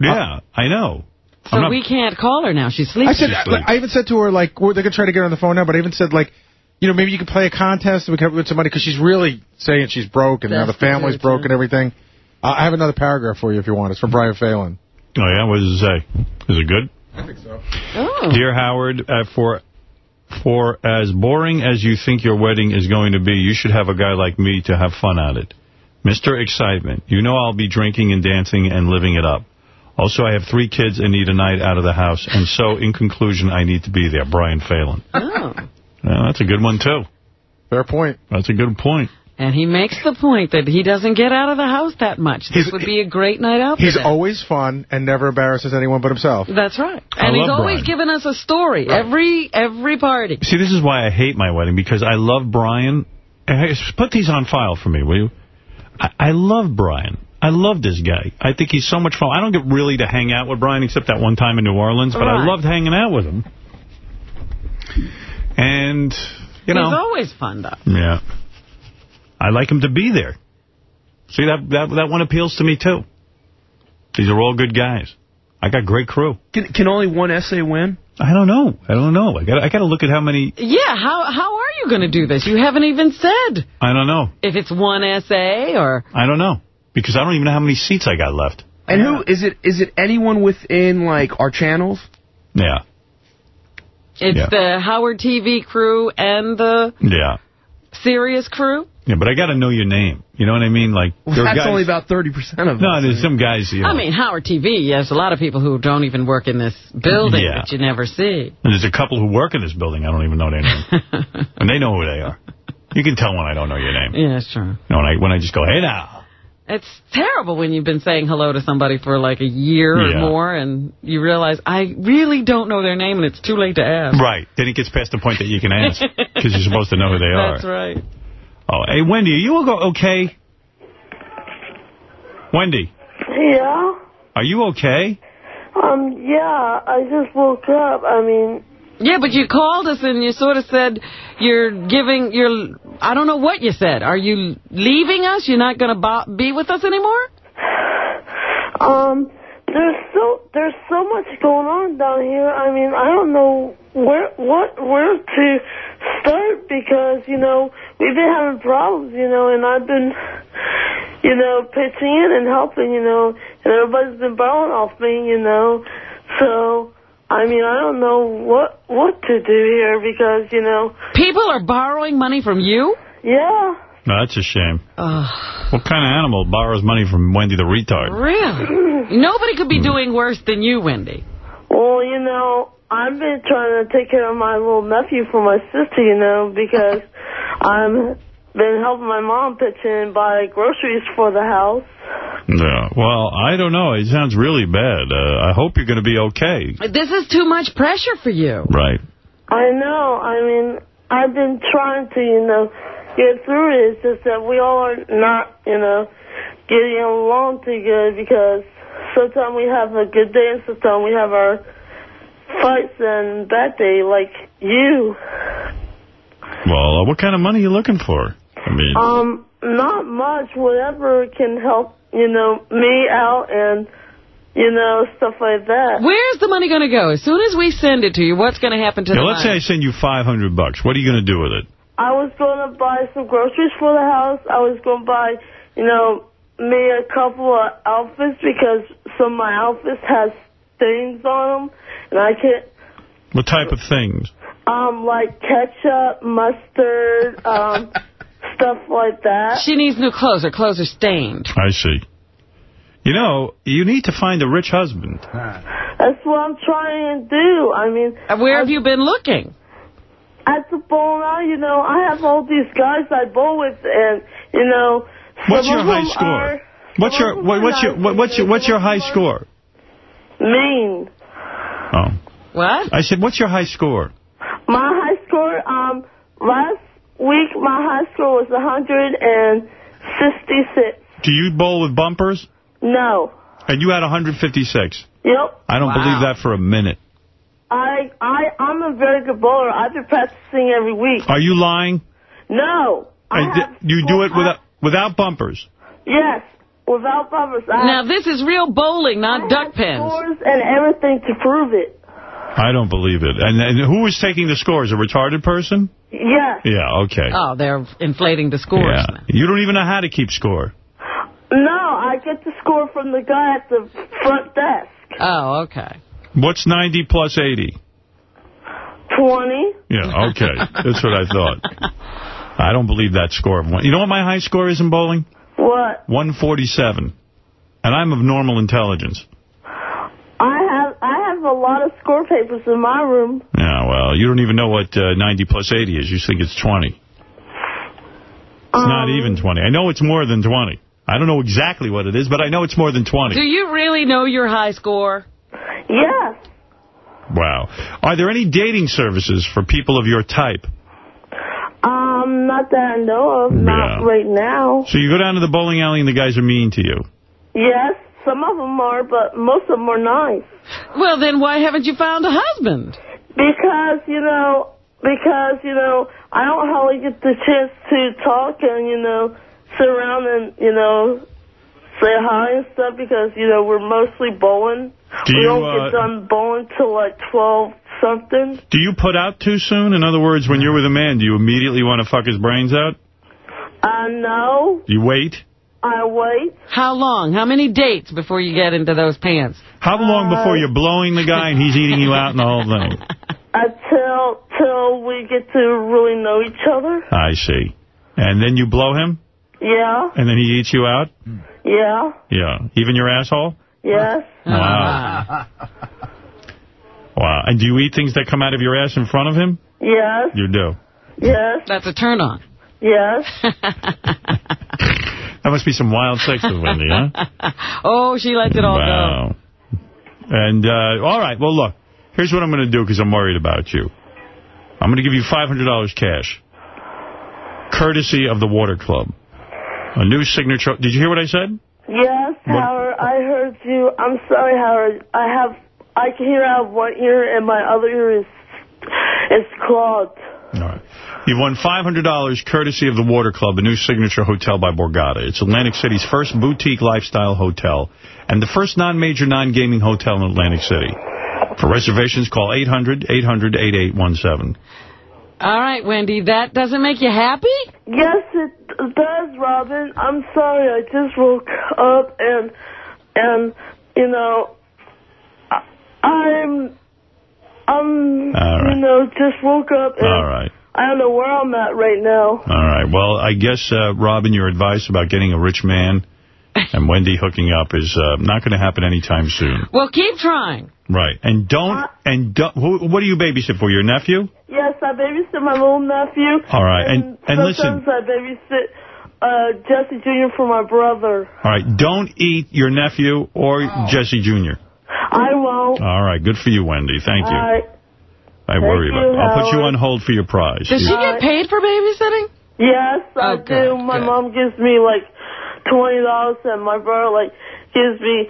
S1: Yeah, I know.
S2: So
S1: not-
S2: we can't call her now. She's sleeping.
S3: I said, I, I even said to her, like, well, they're going to try to get her on the phone now, but I even said, like, you know, maybe you could play a contest and we come up with some money because she's really saying she's broke and now the family's
S2: Destitute,
S3: broke and everything. I have another paragraph for you if you want. It's from Brian Phelan.
S1: Oh, yeah? What does it say? Is it good?
S3: I think so.
S2: Oh.
S1: Dear Howard, uh, for for as boring as you think your wedding is going to be, you should have a guy like me to have fun at it. Mr. Excitement, you know I'll be drinking and dancing and living it up. Also, I have three kids and need a night out of the house, and so, in conclusion, I need to be there. Brian Phelan.
S2: Oh.
S1: Yeah, that's a good one, too.
S3: Fair point.
S1: That's a good point.
S2: And he makes the point that he doesn't get out of the house that much. This
S3: He's-
S2: would be a great night out
S3: He's
S2: them.
S3: always fun and never embarrasses anyone but himself.
S2: That's right.
S1: I
S2: And he's always
S1: Brian.
S2: giving us a story. Every every party.
S1: See, this is why I hate my wedding, because I love Brian. Hey, put these on file for me, will you? I, I love Brian. I love this guy. I think he's so much fun. I don't get really to hang out with Brian except that one time in New Orleans, but I loved hanging out with him. And, you know.
S2: He's always fun, though.
S1: Yeah. I like him to be there. See, that, that, that one appeals to me, too. These are all good guys. I got great crew.
S42: Can, can only one essay win?
S1: I don't know. I don't know. I got I got to look at how many.
S2: Yeah, how how are you going to do this? You haven't even said
S1: I don't know.
S2: if it's one essay or...
S1: I don't know. Because I don't even know how many seats I got left.
S42: And who is it? Is it anyone within like our channels?
S1: Yeah.
S2: It's
S1: Yeah.
S2: the Howard TV crew and the
S1: Yeah.
S2: Sirius crew?
S1: Yeah, but I got to know your name. You know what I mean? Like,
S42: Well, that's
S1: guys,
S42: only about 30% of them.
S1: No,
S42: us.
S1: there's some guys, you know.
S2: I mean, Howard TV, there's a lot of people who don't even work in this building
S1: Yeah.
S2: that you never see.
S1: and there's a couple who work in this building. I don't even know their name. <laughs> and they know who they are. You can tell when I don't know your name.
S2: Yeah, it's true.
S1: You know, when I, when I just go, hey now.
S2: It's terrible when you've been saying hello to somebody for like a year or more and you realize, I really don't know their name and it's too late to ask.
S1: Right. Then it gets past the point that you can ask. Because you're supposed to know who they <laughs> are.
S2: That's right.
S1: Oh, hey, Wendy, are you go okay? Wendy,
S44: Yeah.
S1: are you okay?
S44: Um, yeah, I just woke up. I mean,
S2: Yeah, but you called us and you sort of said you're giving, you're, I don't know what you said. Are you leaving us? You're not going to be with us anymore?
S44: um, there's so there's so much going on down here. I mean, I don't know where what where to start because you know we've been having problems, you know, and I've been, you know, pitching in and helping, you know, and everybody's been borrowing off me, you know, so. I mean, I don't know what what to do here because, you know,
S2: People are borrowing money from you?
S44: yeah.
S1: No, that's a shame. What kind of animal borrows money from Wendy the retard?
S2: Really? <clears throat> Nobody could be doing worse than you, Wendy.
S44: Well, you you know, I've been trying to take care of my little nephew for my sister, you know, because <laughs> I'm been helping my mom pitch in buy groceries for the house.
S1: Yeah. Well, I don't know. It sounds really bad. Uh, I hope you're going to be okay.
S2: This is too much pressure for you.
S1: Right.
S44: I know. I mean, I've been trying to, you know, get through it. It's just that we all are not, you know, getting along too good because sometimes we have a good day and sometimes we have our fights and bad day like you.
S1: Well, uh, what kind of money are you looking for? I mean,
S44: Um, not much. Whatever can help, you know, me out and, you know, stuff like that.
S2: Where's the money going to go? As soon as we send it to you, what's going to happen to
S1: now,
S2: the
S1: let's say? I send you 500 bucks. What are you going to do with it?
S44: I was going to buy some groceries for the house. I was going to buy, you know, me a couple of outfits because some of my outfits has stains on them, and I can't,
S1: What type of things?
S44: um, like ketchup, mustard, um, <laughs> stuff like that.
S2: She needs new clothes. Her clothes are stained.
S1: I see. You know, you need to find a rich husband.
S44: That's what I'm trying to do. I mean,
S2: where have you been looking?
S44: At the bowl now, you know, I have all these guys I bowl with, and you know,
S1: What's
S44: some
S1: your
S44: of
S1: high
S44: them
S1: score?
S44: are
S1: What's your what, what's your what, what's your what's your high score?
S44: Mean.
S1: Oh,
S2: What?
S1: I said, what's your high score?
S44: My high score, um, last week my high score was 166.
S1: Do you bowl with bumpers?
S44: No.
S1: And you had 156.
S44: Yep.
S1: I don't
S44: Wow.
S1: believe that for a minute.
S44: I I I'm a very good bowler. I've been practicing every week.
S1: Are you lying?
S44: No. I
S1: And
S44: have,
S1: you do it without without bumpers.
S44: yes, without bumpers. I
S2: Now, this is real bowling, not
S44: I
S2: duck
S44: have
S2: pins.
S44: scores and everything to prove it.
S1: I don't believe it. And, and who was taking the scores? A retarded person?
S44: Yes.
S1: Yeah, okay.
S2: Oh, they're inflating the scores.
S1: yeah. You don't even know how to keep score.
S44: No, I get the score from the guy at the front desk.
S2: Oh, okay.
S1: What's 90 plus 80?
S44: 20.
S1: Yeah, okay. <laughs> That's what I thought. I don't believe that score. You know what my high score is in bowling?
S44: What?
S1: 147. And I'm of normal intelligence.
S44: I have I have a lot of score papers in my room.
S1: Yeah, well, you don't even know what uh, 90 plus 80 is. You think it's 20. It's not even 20. I know it's more than 20. I don't know exactly what it is, but I know it's more than 20.
S2: Do you really know your high score?
S44: Yes.
S1: Wow. Are there any dating services for people of your type?
S44: Um, not that I know of. Not
S1: Yeah.
S44: right now.
S1: So you go down to the bowling alley and the guys are mean to you.
S44: Yes, some of them are, but most of them are nice.
S2: Well, then why haven't you found a husband?
S44: Because, you know, because, you know, I don't hardly get the chance to talk and, you know, sit around and, you know, say hi and stuff because, you know, we're mostly bowling.
S1: Do
S44: we
S1: you,
S44: don't
S1: uh,
S44: get done bowling till like 12 something.
S1: Do you put out too soon? In other words, when you're with a man, do you immediately want to fuck his brains out?
S44: Uh, no,
S1: You wait?
S44: I wait.
S2: How long? How many dates before you get into those pants?
S1: How long before you're blowing the guy and he's eating you out and the whole thing?
S44: Until till we get to really know each other.
S1: I see. And then you blow him?
S44: Yeah,
S1: And then he eats you out?
S44: yeah,
S1: Yeah. Even your asshole?
S44: yes.
S1: Wow. <laughs> Wow. And do you eat things that come out of your ass in front of him?
S44: Yes,
S1: You do.
S44: yes,
S2: That's a turn on.
S44: yes. <laughs>
S1: That must be some wild sex with Wendy, huh? <laughs>
S2: oh, she lets it all
S1: wow. And, uh, all right, well, look. Here's what I'm going to do because I'm worried about you. I'm going to give you $500 cash. Courtesy of the Water Club. A new signature. Did you hear what I said?
S44: Yes, Howard, I heard you. I'm sorry, Howard. I have, I can hear out of one ear and my other ear is, is clogged. All right.
S1: You've won $500 courtesy of the Water Club, a new signature hotel by Borgata. It's Atlantic City's first boutique lifestyle hotel and the first non-major non-gaming hotel in Atlantic City. For reservations, call 800-800-8817.
S2: All right, Wendy, that doesn't make you happy?
S44: Yes, it does, Robin. I'm sorry. I just woke up and, and, you know, I, I'm, I'm,
S1: All right.
S44: you know, just woke up and
S1: All right.
S44: I don't know where I'm at right now.
S1: All right. Well, I guess, uh, Robin, your advice about getting a rich man And Wendy hooking up is uh, not going to happen anytime soon.
S2: Well, keep trying.
S1: Right. And don't, and don't, who, what do you babysit for? Your nephew?
S44: Yes, I babysit my little nephew.
S1: All right. And, and listen,
S44: Sometimes I babysit uh, Jesse Jr. for my brother.
S1: all right, don't eat your nephew or Jesse Jr.
S44: I won't.
S1: All right. Good for you, Wendy. Thank you.
S44: All right.
S1: I worry
S44: you,
S1: about I'll put you on hold for your prize.
S2: Does she get paid for babysitting?
S44: Yes, I
S2: Oh,
S44: do.
S2: good,
S44: My
S2: good.
S44: mom gives me like twenty dollars, and my brother like gives me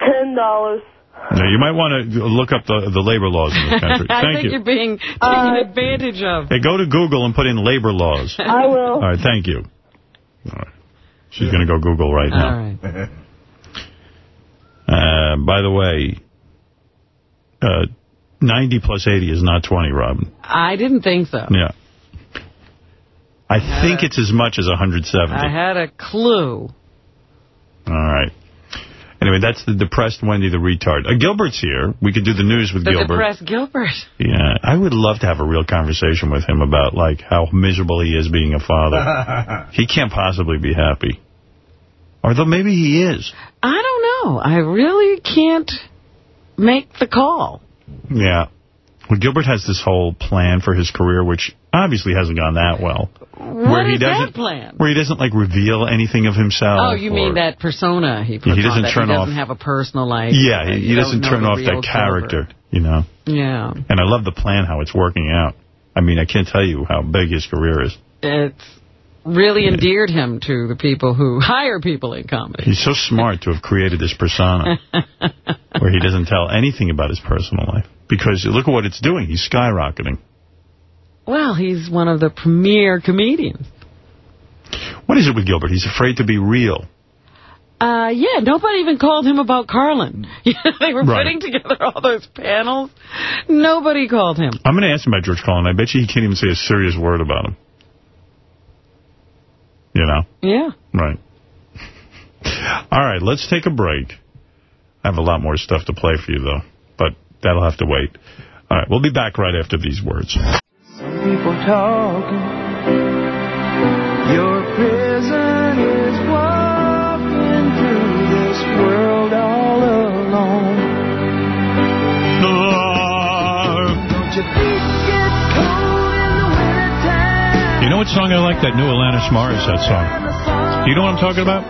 S44: ten dollars.
S1: Now, you might want to look up the, the labor laws in this <laughs> country.
S2: I
S1: Thank
S2: think
S1: you.
S2: you're being taken
S44: Uh,
S2: advantage of.
S1: Hey, go to Google and put in labor laws.
S44: I will.
S1: All right, thank you. All right. She's going to go Google right
S2: All
S1: now.
S2: right. <laughs>
S1: Uh, by the way, uh, 90 plus 80 is not 20, Robin.
S2: I didn't think so.
S1: Yeah. I think it's as much as 170.
S2: I had a clue.
S1: All right. Anyway, that's the depressed Wendy the retard. Uh, Gilbert's here. We could do the news with
S2: The
S1: Gilbert.
S2: depressed Gilbert.
S1: Yeah, I would love to have a real conversation with him about, like, how miserable he is being a father. <laughs> he can't possibly be happy. Or though maybe he is.
S2: I don't know. I really can't make the call.
S1: Yeah. Well, Gilbert has this whole plan for his career, which obviously hasn't gone that well.
S2: What
S1: where he doesn't,
S2: that plan?
S1: Where he doesn't, like, reveal anything of himself.
S2: Oh, you mean that persona he puts
S1: He doesn't
S2: on,
S1: turn
S2: he
S1: off-
S2: doesn't have a personal life.
S1: Yeah, he, he doesn't turn off that character, you know.
S2: Yeah.
S1: And I love the plan, how it's working out. I mean, I can't tell you how big his career is.
S2: It's really endeared him to the people who <laughs> hire people in comedy.
S1: He's so smart to have created this persona <laughs> where he doesn't tell anything about his personal life. Because look at what it's doing. He's skyrocketing.
S2: Well, he's one of the premier comedians.
S1: What is it with Gilbert? He's afraid to be real.
S2: Uh, yeah, nobody even called him about Carlin. <laughs> they were
S1: Right.
S2: putting together all those panels. Nobody called him.
S1: I'm going to ask him about George Carlin. I bet you he can't even say a serious word about him. You know?
S2: Yeah.
S1: Right. <laughs> All right, let's take a break. I have a lot more stuff to play for you, though, but that'll have to wait. All right, we'll be back right after these words.
S18: Some people talking. Your prison is walking through this world all alone. Don't you
S1: You know what song I like? That new Alanis Morissette song. Do you know what I'm talking about?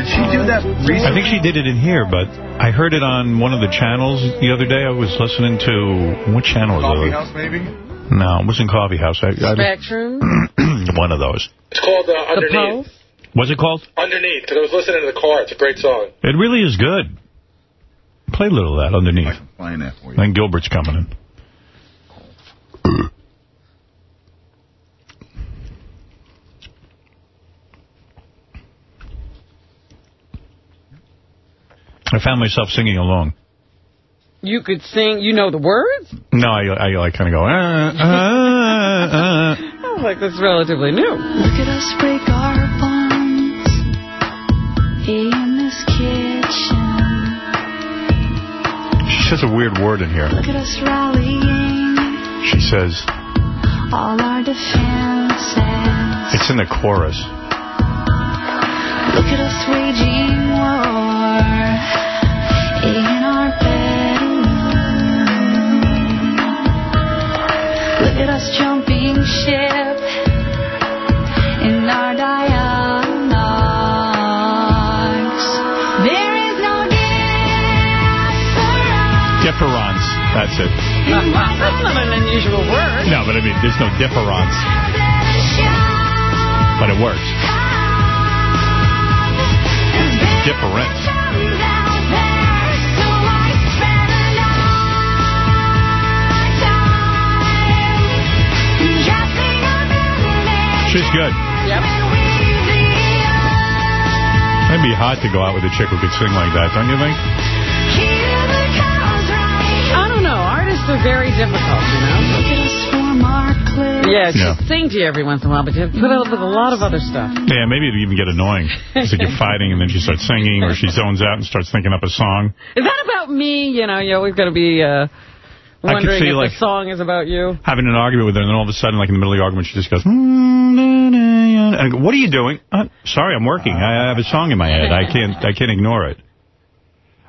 S4: Did she do that recently?
S1: I think she did it in here, but I heard it on one of the channels the other day. I was listening to, what channel was
S4: Coffee
S1: it?
S4: House, maybe?
S1: No, it wasn't Coffee House. I, I,
S2: Spectrum. <clears throat>
S1: one of those.
S35: It's called uh,
S2: the
S35: Underneath.
S2: Pulse.
S1: What's it called?
S35: Underneath, because I was listening to the car. It's a great song.
S1: It really is good. Play a little of that underneath.
S4: Playing that for you.
S1: Then Gilbert's coming in. <clears throat> I found myself singing along.
S2: You could sing, you know the words?
S1: No, I, I like kind of go, ah, ah. <laughs>
S2: Sounds like that's relatively new.
S18: Look at us break our bones in this kitchen.
S1: She says a weird word in here.
S18: Look at us rallying
S1: She says,
S18: all our defenses.
S1: it's in the chorus.
S18: Look at us waging war in our bedroom. Look at us jumping ship in our dialogues. There is no
S1: Difference. That's it. <laughs>
S2: That's not an unusual word.
S1: No, but I mean, there's no difference. But it works. Difference. She's good.
S2: Yep.
S1: It'd be hot to go out with a chick who could sing like that, don't you think?
S2: I don't know. Artists are very difficult, you know?
S18: Look at us form our cliff.
S2: Yeah, she'll
S1: Yeah.
S2: sing to you every once in a while, but you put up with a lot of other stuff.
S1: Yeah, maybe it'd even get annoying. It's like you're <laughs> fighting and then she starts singing or she zones out and starts thinking up a song.
S2: Is that about me? You know, you're always going to be uh, Wondering
S1: see,
S2: if
S1: like,
S2: the song is about you.
S1: having an argument with her, and then all of a sudden, like in the middle of the argument, she just goes, "Mm, na, na, na." and go, what are you doing? Uh, sorry, I'm working. I have a song in my head. I can't I can't ignore it.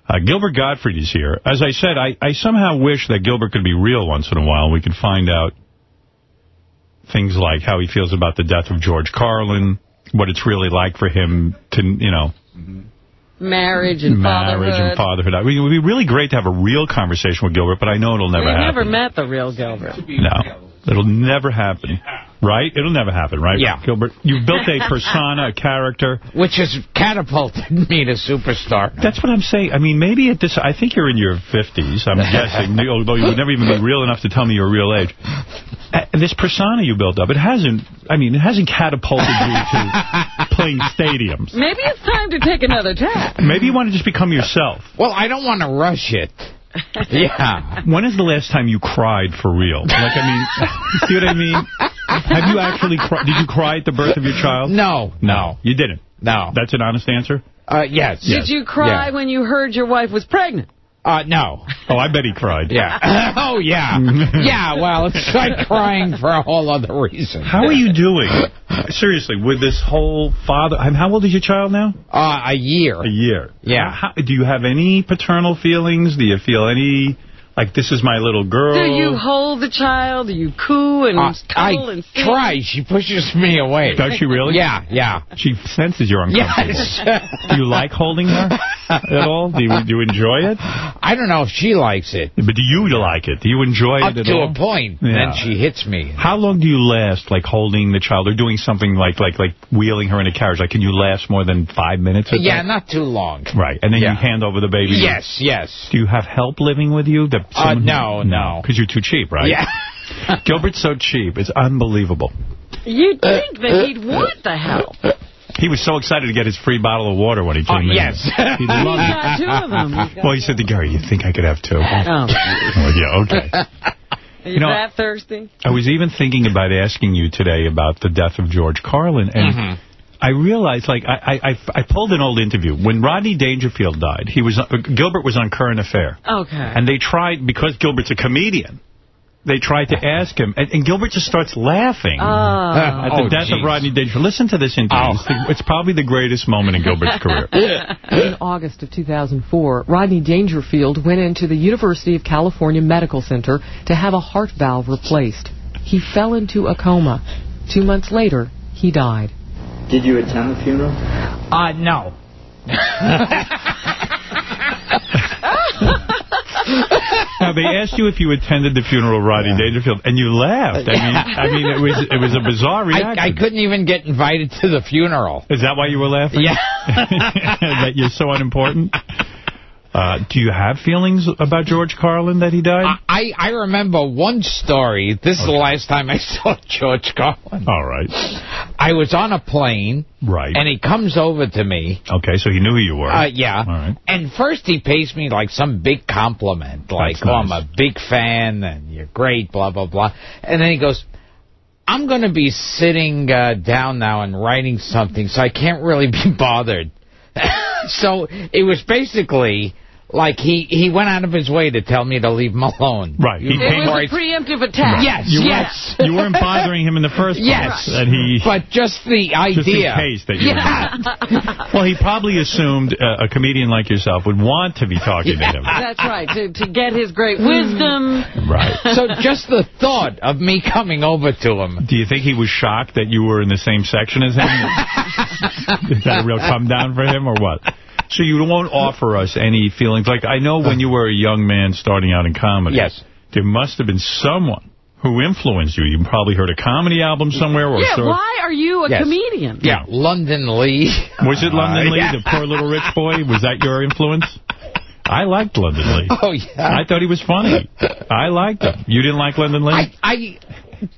S1: Uh, Gilbert Gottfried is here. As I said, I, I somehow wish that Gilbert could be real once in a while. We could find out things like how he feels about the death of George Carlin, what it's really like for him to, you know,
S2: Marriage and
S1: marriage
S2: fatherhood.
S1: and fatherhood. I mean, it would be really great to have a real conversation with Gilbert, but I know it'll never happen.
S2: We've
S1: happen.
S2: never met the real Gilbert.
S1: No. It'll never happen. Right? It'll never happen, right?
S45: Yeah.
S1: Gilbert, you've built a persona, a character.
S45: Which has catapulted me to superstar.
S1: That's what I'm saying. I mean, maybe at this, I think you're in your 50s, I'm guessing, <laughs> although you would never even be real enough to tell me your real age. Uh, This persona you built up, it hasn't, I mean, it hasn't catapulted you to <laughs> playing stadiums.
S2: Maybe it's time to take another tap.
S1: Maybe you want to just become yourself.
S45: Well, I don't want to rush it. <laughs> Yeah.
S1: When is the last time you cried for real? Like, I mean, see what I mean? Have you actually cried? Did you cry at the birth of your child?
S45: No.
S1: No. You didn't?
S45: No.
S1: That's an honest answer?
S45: Uh, yes.
S2: Did you cry
S45: Yeah.
S2: when you heard your wife was pregnant?
S45: Uh, no.
S1: Oh, I bet he cried.
S45: Yeah. <laughs> oh, yeah. Yeah, well, it's like crying for a whole other reason.
S1: How are you doing? Seriously, with this whole father... How old is your child now?
S45: Uh, a year.
S1: A year.
S45: Yeah.
S1: How, do you have any paternal feelings? Do you feel any... Like, this is my little girl?
S2: Do you hold the child? Do you coo and
S45: Uh,
S2: cuddle
S45: I
S2: and sing?
S45: try. She pushes me away.
S1: Does she really?
S45: Yeah, yeah.
S1: She senses you're uncomfortable.
S45: Yes.
S1: do you like holding her at all? Do you, do you enjoy it?
S45: I don't know if she likes it.
S1: But do you like it? Do you enjoy
S45: Up
S1: it at
S45: to a point.
S1: Yeah.
S45: Then she hits me.
S1: How long do you last, like, holding the child or doing something like like like wheeling her in a carriage? Like, can you last more than five minutes? at
S45: Yeah,
S1: that?
S45: not too long.
S1: Right, and then
S45: Yeah.
S1: you hand over the baby?
S45: Yes, yes.
S1: Do you have help living with you? That
S45: Uh, no, no.
S1: Because you're too cheap, right?
S45: Yeah. <laughs>
S1: Gilbert's so cheap. It's unbelievable.
S2: You'd think that he'd want the help.
S1: He was so excited to get his free bottle of water when he came in.
S45: yes.
S1: He
S2: He's
S1: loved it.
S2: got two of them. <laughs>
S1: Well, he said to Gary, you think I could have two?
S2: Oh. <laughs>
S1: I'm yeah, okay.
S2: Are you,
S1: You know-
S2: that thirsty?
S1: I was even thinking about asking you today about the death of George Carlin, and
S45: Mhm.
S1: I realized, like, I, I, I, I pulled an old interview. When Rodney Dangerfield died, he was uh, Gilbert was on Current Affair.
S2: Okay.
S1: And they tried, because Gilbert's a comedian, they tried to ask him, and, and Gilbert just starts laughing
S2: Oh.
S1: at the
S45: Oh,
S1: death of. Rodney Dangerfield. Listen to this interview.
S45: Oh.
S1: It's, the- it's probably the greatest moment in Gilbert's career. <laughs>
S46: In August of 2004, Rodney Dangerfield went into the University of California Medical Center to have a heart valve replaced. He fell into a coma. Two months later, he died.
S47: Did you attend the funeral?
S45: Uh, no. <laughs>
S1: Now, they asked you if you attended the funeral of Rodney Dangerfield, and you laughed. I mean, I mean, it was it was a bizarre reaction.
S45: I, I couldn't even get invited to the funeral.
S1: Is that why you were laughing?
S45: Yeah. <laughs>
S1: that you're so unimportant? <laughs> Uh, do you have feelings about George Carlin that he died?
S45: I, I remember one story. This is the last time I <laughs> saw George Carlin.
S1: All right.
S45: I was on a plane,
S1: Right.
S45: and he comes over to me.
S1: Okay, so he knew who you were.
S45: Uh, yeah.
S1: All right.
S45: And first he pays me like some big compliment, like,
S1: That's
S45: oh, I'm a big fan and you're great, blah, blah, blah. And then he goes, I'm going to be sitting uh, down now and writing something, so I can't really be <laughs> bothered. <laughs> so it was basically like he, he went out of his way to tell me to leave him alone.
S1: Right. He
S2: It
S1: came
S2: was a preemptive attack.
S45: Yes,
S1: You
S45: yes.
S1: Weren't, you weren't bothering him in the first place.
S45: Yes.
S1: And he,
S45: But just the idea.
S1: just in case that you
S45: Yeah.
S1: Well, he probably assumed uh, a comedian like yourself would want to be talking to him. <laughs>
S2: That's right, to, to get his great wisdom.
S1: Right. <laughs>
S45: so just the thought of me coming over to him.
S1: Do you think he was shocked that you were in the same section as him? <laughs> Is that a real come down for him or what? So you won't offer us any feelings. Like, I know when you were a young man starting out in comedy.
S45: Yes.
S1: There must have been someone who influenced you. You probably heard a comedy album somewhere. Or
S2: Yeah, why are you a
S45: Yes.
S2: comedian?
S45: Yeah, London Lee.
S1: Was it London
S45: Uh,
S1: Lee,
S45: yeah.
S1: the poor little rich <laughs> boy? Was that your influence? I liked London Lee.
S45: Oh, yeah.
S1: I thought he was funny. I liked him. You didn't like London Lee?
S45: I, I,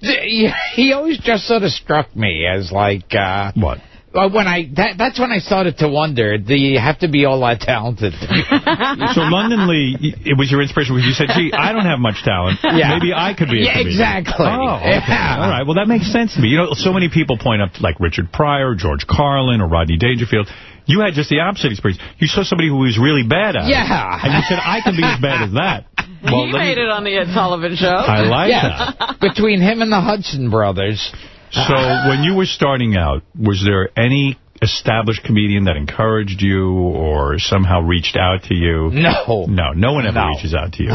S45: he, he always just sort of struck me as like, uh,
S1: what?
S45: Well, when I that, that's when I started to wonder, do you have to be all that talented?
S1: So London Lee, it was your inspiration because you said, gee, I don't have much talent. <laughs>
S45: Yeah.
S1: Maybe I could be a
S45: Yeah,
S1: comedian.
S45: exactly.
S1: Oh, okay.
S45: Yeah.
S1: All right. Well, that makes sense to me. You know, so many people point up like Richard Pryor, George Carlin, or Rodney Dangerfield. You had just the opposite experience. You saw somebody who was really bad at it.
S45: Yeah.
S1: And you said, I can be as bad as that. <laughs> Well,
S2: he
S1: let me-
S2: made it on the Ed Sullivan Show.
S1: I like
S45: that. Between him and the Hudson brothers.
S1: So when you were starting out, was there any established comedian that encouraged you or somehow reached out to you?
S45: No.
S1: No, no one ever
S45: No.
S1: reaches out to you.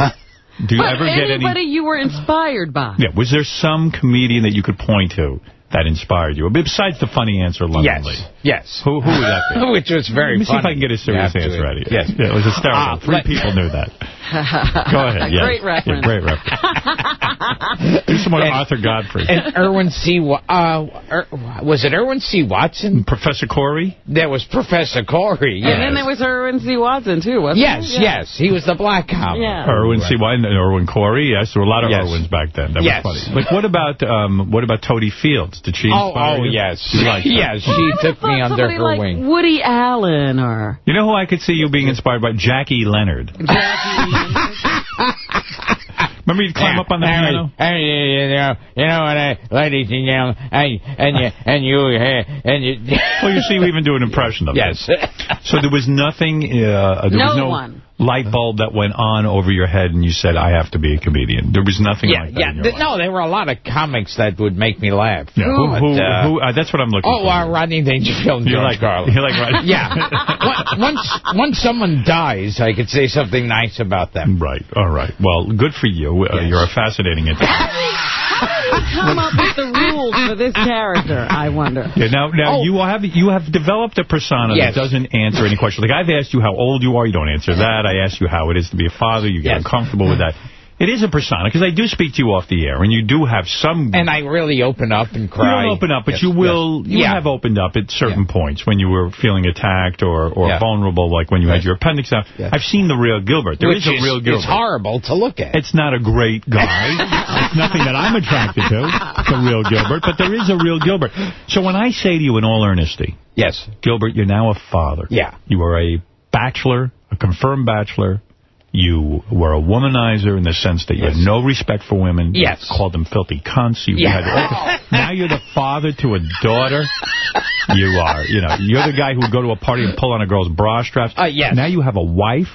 S1: Do you
S2: but
S1: ever get any...
S2: anybody you were inspired by?
S1: Yeah, was there some comedian that you could point to that inspired you? Besides the funny answer, London
S45: Yes.
S1: Lee.
S45: Yes.
S1: Who, who would that be? <laughs>
S45: Which was very
S1: Let me see if I can get a serious
S45: You have
S1: answer out of you.
S45: Yes.
S1: Yeah, it was hysterical.
S45: Ah,
S1: Three people knew that. <laughs> Go ahead. yes.
S2: Great reference.
S1: Yeah, great reference. Do some more Arthur Godfrey.
S45: And Irwin C. Wa- Uh, er, was it Irwin C. Watson?
S1: Professor Corey?
S45: That was Professor Corey. Yes.
S2: And then there was Irwin C. Watson, too, wasn't
S45: Yes,
S2: there? Yeah.
S45: yes. He was the black comic.
S2: Yeah.
S1: Irwin C. Watson and Irwin Corey. Yes, there were a lot of
S45: Yes.
S1: Irwins back then. That
S45: Yes.
S1: was funny. Like, what about um, what about Totie Fields? Did she
S45: Oh,
S1: inspire
S45: oh,
S1: you?
S45: yes.
S1: You liked
S45: yes, she took
S2: thought
S45: me under
S2: somebody
S45: her
S2: like
S45: wing.
S2: Woody Allen or
S1: You know who I could see you being inspired by? Jackie Leonard. Jackie <laughs> Remember you'd climb up on the
S45: Hey,
S1: piano?
S45: hey, you know, you know what, I, ladies and gentlemen, hey, and you, and you, and you.
S1: Well, you see, we even do an impression of
S45: Yes.
S1: it. So there was nothing, uh, there
S2: No
S1: was no
S2: one.
S1: Light bulb that went on over your head and you said, I have to be a comedian. There was nothing
S45: Yeah,
S1: like that
S45: yeah. th-
S1: life.
S45: no, there were a lot of comics that would make me laugh.
S1: Yeah, who,
S45: But,
S1: who,
S45: uh,
S1: who, uh, that's what I'm looking
S45: Oh,
S1: for.
S45: uh, Rodney Dangerfield and
S1: You
S45: George
S1: like-
S45: Carlin.
S1: You're like Rodney? <laughs>
S45: Yeah. Once- once, someone dies, I could say something nice about them.
S1: Right. All right. Well, good for you. Uh, You're a fascinating. <laughs>
S2: come up with the rules for this character, I wonder.
S1: Yeah, now, now oh. you have you have developed a persona
S45: Oh. Yes.
S1: that doesn't answer any questions. Like I've asked you how old you are, you don't answer that. I asked you how it is to be a father, you get
S45: Yes.
S1: uncomfortable with that. It is a persona because I do speak to you off the air, and you do have some.
S45: And I really open up and
S1: you
S45: cry.
S1: don't open up, but
S45: Yes,
S1: you will.
S45: yes.
S1: You
S45: Yeah.
S1: have opened up at certain points when you were feeling attacked or or
S45: Yeah.
S1: vulnerable, like when you had your appendix out.
S45: Yeah.
S1: I've seen the real Gilbert. There
S45: Which
S1: is a real Gilbert.
S45: It's horrible to look at.
S1: It's not a great guy. it's nothing that I'm attracted to, the real Gilbert, but there is a real Gilbert. So when I say to you in all earnesty,
S45: Yes.
S1: Gilbert, you're now a father.
S45: Yeah.
S1: You are a bachelor, a confirmed bachelor. You were a womanizer in the sense that you
S45: Yes.
S1: had no respect for women. You
S45: Yes.
S1: called them filthy cunts. You
S45: Yeah.
S1: had <laughs> now you're the father to a daughter. You are, you know, you're the guy who would go to a party and pull on a girl's bra straps.
S45: Uh, yes.
S1: Now you have a wife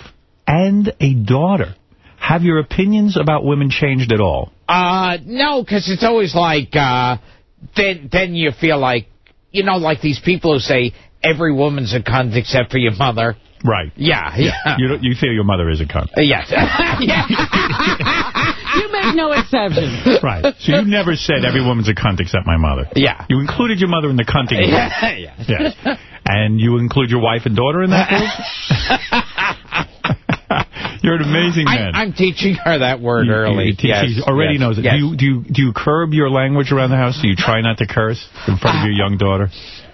S1: and a daughter. Have your opinions about women changed at all?
S45: Uh, no, because it's always like, uh, then, then you feel like, you know, like these people who say every woman's a cunt except for your mother.
S1: Right.
S45: Yeah, yeah.
S1: You, you feel your mother is a cunt.
S45: Uh, yes. <laughs> <laughs>
S2: You make no exceptions.
S1: Right. So you never said every woman's a cunt except my mother.
S45: Yeah.
S1: You included your mother in the cunting.
S45: Yeah, <laughs> yeah.
S1: Yes. And you include your wife and daughter in that group? You're an amazing man.
S45: I'm teaching her that word
S1: You-
S45: early.
S1: you teach-
S45: yes,
S1: she already
S45: yes,
S1: knows it.
S45: yes.
S1: Do, you, do, you, do you curb your language around the house? Do you try not to curse in front of your young daughter?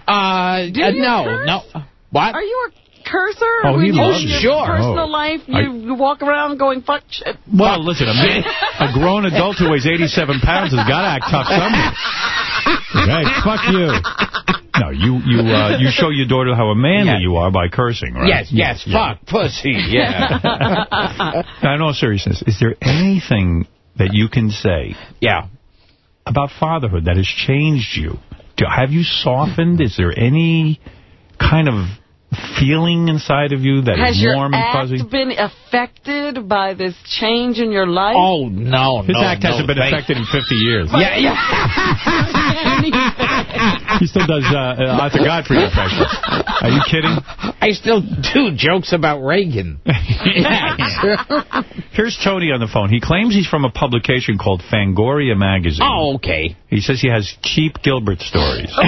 S45: Uh,
S2: Do
S45: uh, no,
S2: curse?
S45: no. What?
S2: Are you a cursor?
S1: Oh,
S2: when
S1: he
S2: you
S1: loves
S2: in
S1: it.
S2: your
S45: Sure.
S2: personal
S1: Oh.
S2: life, you,
S1: I-
S2: walk around going, fuck shit.
S1: Well, listen, a, man, a grown adult who weighs 87 pounds has got to act tough somewhere. Hey, fuck you. No, you you uh, you show your daughter how manly
S45: Yeah.
S1: you are by cursing, right?
S45: Yes, yes,
S1: Yeah.
S45: fuck, pussy, yeah. <laughs>
S1: Now, in all seriousness, is there anything that you can say
S45: yeah.
S1: about fatherhood that has changed you? Do, have you softened? Is there any kind of feeling inside of you that is
S2: Has your
S1: warm and fuzzy.
S2: act
S1: fuzzy?
S2: been affected by this change in your life?
S45: Oh, no,
S1: His
S45: no,
S1: act
S45: no,
S1: hasn't been
S45: thank-
S1: affected in 50 years.
S45: Yeah, yeah.
S1: He still does uh, uh, Arthur Godfrey impressions. Are you kidding?
S45: I still do jokes about Reagan. <laughs>
S1: Here's Tony on the phone. He claims he's from a publication called Fangoria Magazine.
S45: oh, okay.
S1: He says he has cheap Gilbert stories. <laughs>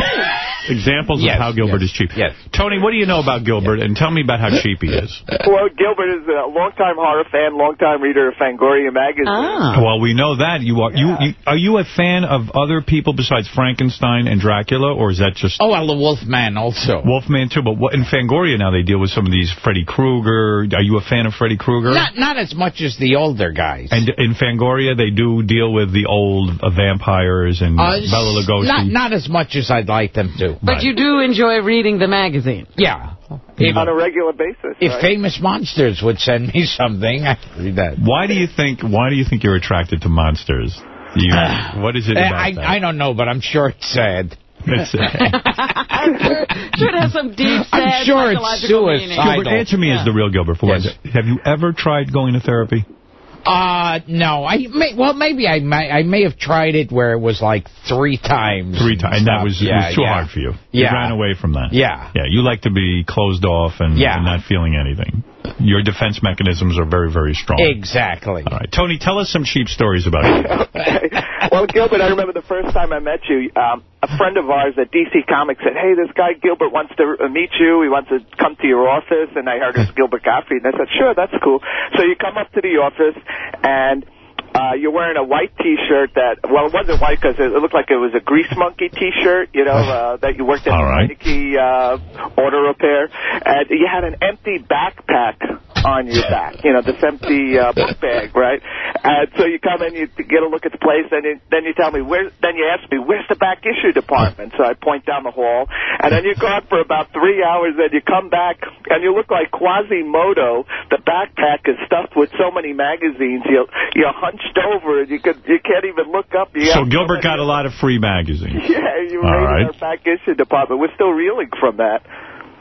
S1: Examples
S45: Yes,
S1: of how Gilbert
S45: yes,
S1: is cheap.
S45: yes.
S1: Tony, what do you know about Gilbert? And tell me about how cheap he is.
S19: Well, Gilbert is a longtime horror fan, longtime reader of Fangoria magazine.
S2: Ah.
S1: Well, we know that. You are you, you Are you a fan of other people besides Frankenstein and Dracula, or is that just...
S45: Oh, well, the Wolfman also.
S1: Wolfman, too. But what, in Fangoria now, they deal with some of these Freddy Krueger. Are you a fan of Freddy Krueger?
S45: Not not as much as the older guys.
S1: And in Fangoria, they do deal with the old uh, vampires and
S45: Uh,
S1: Bela Lugosi.
S45: Not, not as much as I'd like them to.
S2: But
S1: Right.
S2: you do enjoy reading the magazine.
S45: Yeah. If,
S19: on a regular basis.
S45: if
S19: right?
S45: Famous Monsters would send me something, I'd read that.
S1: Why do you think? Why do you think you're attracted to monsters? You, <sighs> what is it about eh,
S45: I,
S1: that?
S45: I don't know, but I'm sure it's sad.
S1: It's, <laughs> <laughs>
S2: Should have some deep, sad
S45: I'm sure it's
S2: psychological meaning.
S45: suicide.
S1: Gilbert, answer me as the real Gilbert for
S45: Yes.
S1: Have you ever tried going to therapy?
S45: Uh, no. I may, well, maybe I may, I may have tried it where it was like three times.
S1: Three times. And that was, it
S45: yeah,
S1: was too
S45: yeah.
S1: hard for you.
S45: Yeah.
S1: You ran away from that.
S45: Yeah.
S1: Yeah, you like to be closed off and,
S45: Yeah.
S1: and not feeling anything. Your defense mechanisms are very, very strong.
S45: Exactly.
S1: All right. Tony, tell us some cheap stories about you. <laughs>
S48: Well, Gilbert, I remember the first time I met you, um, a friend of ours at DC Comics said, hey, this guy Gilbert wants to uh, meet you. He wants to come to your office. And I heard it was <laughs> Gilbert Gottfried. And I said, sure, that's cool. So you come up to the office, and uh, you're wearing a white T-shirt that, well, it wasn't white because it, it looked like it was a Grease Monkey T-shirt, you know, <laughs> uh, that you worked at
S1: All right.
S48: Heineke uh, Auto Repair. And you had an empty backpack on your back, you know, this empty uh, book bag, right? And so you come in, you get a look at the place, and you, then you tell me, where, then you ask me, where's the back issue department? So I point down the hall, and then you're gone for about three hours, and you come back, and you look like Quasimodo. The backpack is stuffed with so many magazines, you, you're hunched over, and you, could, you can't even look up. You
S1: So Gilbert got a lot of free magazines. <laughs>
S48: Yeah, you
S1: All
S48: raided
S1: right.
S48: our back issue department. We're still reeling from that.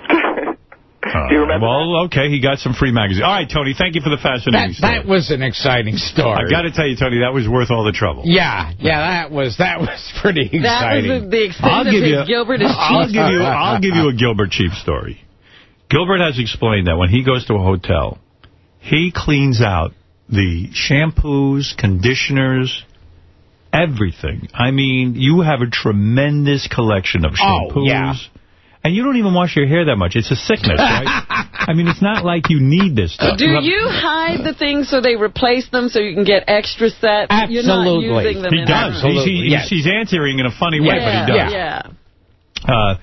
S48: <laughs>
S1: Do you remember Well, okay, he got some free magazines. All right, Tony, thank you for the fascinating
S45: That,
S1: story.
S45: that was an exciting story.
S1: I got to tell you, Tony, that was worth all the trouble.
S45: Yeah, yeah, that was that was <laughs> pretty exciting.
S2: That was the, the extent
S1: I'll
S2: of
S1: give
S2: his
S1: you.
S2: Gilbert is
S1: I'll
S2: cheap.
S1: give you. I'll give you a Gilbert cheap story. Gilbert has explained that when he goes to a hotel, he cleans out the shampoos, conditioners, everything. I mean, you have a tremendous collection of
S45: Oh,
S1: shampoos.
S45: yeah.
S1: And you don't even wash your hair that much. It's a sickness, right? <laughs> I mean, it's not like you need this stuff.
S2: Do you hide the things so they replace them so you can get extra sets? You're not
S45: Absolutely.
S2: using them
S1: He
S2: in
S1: does. He's, he's,
S45: yes.
S1: he's answering in a funny way,
S2: yeah,
S1: but he does.
S2: Yeah.
S1: Uh,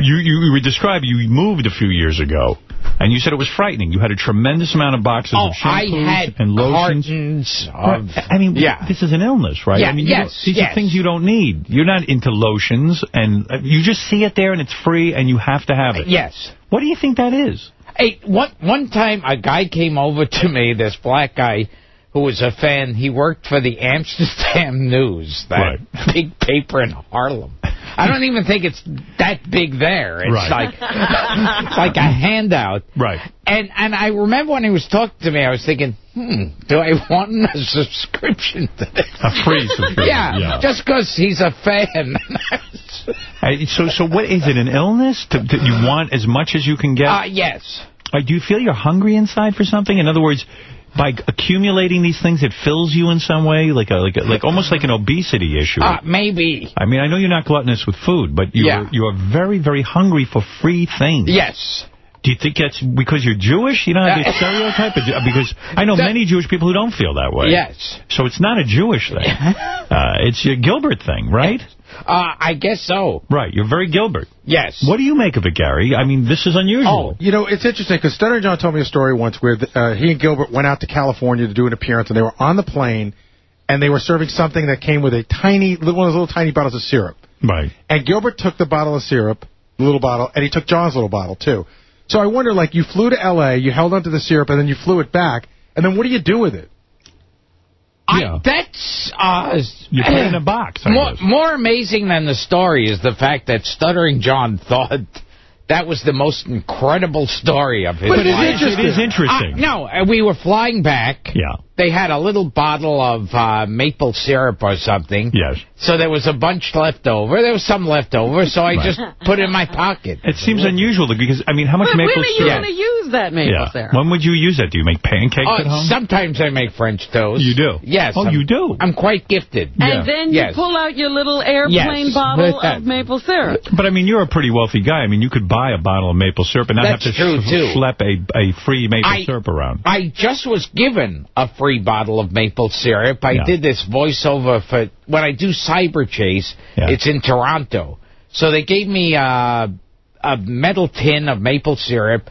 S1: you, you you were describing you moved a few years ago, and you said it was frightening. You had a tremendous amount of boxes
S45: Oh,
S1: of shampoos and lotions.
S45: of...
S1: I mean,
S45: yeah.
S1: this is an illness, right?
S45: Yeah,
S1: I mean,
S45: yes,
S1: these
S45: yes.
S1: are things you don't need. You're not into lotions, and uh, you just see it there, and it's free, and you have to have it.
S45: Yes.
S1: What do you think that is?
S45: Hey, one one time a guy came over to me, this black guy, who was a fan. He worked for the Amsterdam <laughs> News, that <laughs> big paper in Harlem. I don't even think it's that big there. It's
S1: Right.
S45: like it's like a handout.
S1: Right.
S45: And and I remember when he was talking to me, I was thinking, hmm, do I want a <laughs> subscription to this?
S1: A free subscription,
S45: yeah,
S1: yeah.
S45: just because he's a fan.
S1: Uh, so, so what is it? An illness? To, that you want as much as you can get?
S45: uh, yes.
S1: Like, do you feel you're hungry inside for something? In other words, by accumulating these things, it fills you in some way, like a like a, like almost like an obesity issue.
S45: Uh, maybe.
S1: I mean, I know you're not gluttonous with food, but you're
S45: Yeah.
S1: you're very very hungry for free things.
S45: Yes.
S1: Do you think that's because you're Jewish? You know,
S45: Uh,
S1: the <laughs> stereotype? Because I know many Jewish people who don't feel that way.
S45: Yes.
S1: So it's not a Jewish thing. uh, it's your Gilbert thing, right?
S45: Uh, I guess so.
S1: Right. You're very Gilbert.
S45: Yes.
S1: What do you make of it, Gary? I mean, this is unusual.
S3: Oh, You know, it's interesting because Stuttering John told me a story once where uh, he and Gilbert went out to California to do an appearance, and they were on the plane, and they were serving something that came with a tiny, one of those little tiny bottles of syrup.
S1: Right.
S3: And Gilbert took the bottle of syrup, the little bottle, and he took John's little bottle, too. So I wonder, like, you flew to L.A., you held onto the syrup, and then you flew it back, and then what do you do with it?
S45: I, that's uh,
S1: You put it in a box.
S45: More, more amazing than the story is the fact that Stuttering John thought that was the most incredible story of his
S1: But it is
S45: life.
S1: interesting. It is interesting.
S45: Uh, no, uh, we were flying back.
S1: Yeah.
S45: They had a little bottle of uh, maple syrup or something.
S1: Yes.
S45: So there was a bunch left over. There was some left over, so I just put it in my pocket.
S1: It seems unusual because, I mean, how much
S2: When, when
S1: maple
S2: are you
S1: syrup?
S2: going to use that maple
S1: yeah.
S2: syrup?
S1: When would you use that? Do you make pancakes
S45: Uh,
S1: at home?
S45: sometimes I make French toast.
S1: You do?
S45: Yes.
S1: Oh,
S45: I'm-
S1: you do?
S45: I'm quite gifted.
S2: And then you
S45: Yes.
S2: pull out your little airplane
S45: Yes.
S2: bottle of maple syrup.
S1: But, I mean, you're a pretty wealthy guy. I mean, you could buy a bottle of maple syrup and not
S45: That's
S1: have to
S45: true,
S1: sh- schlep a, a free maple
S45: I-
S1: syrup around.
S45: I just was given a free bottle of maple syrup. I
S1: Yeah.
S45: did this voiceover for when I do Cyberchase.
S1: Yeah.
S45: It's in Toronto, so they gave me uh, a metal tin of maple syrup,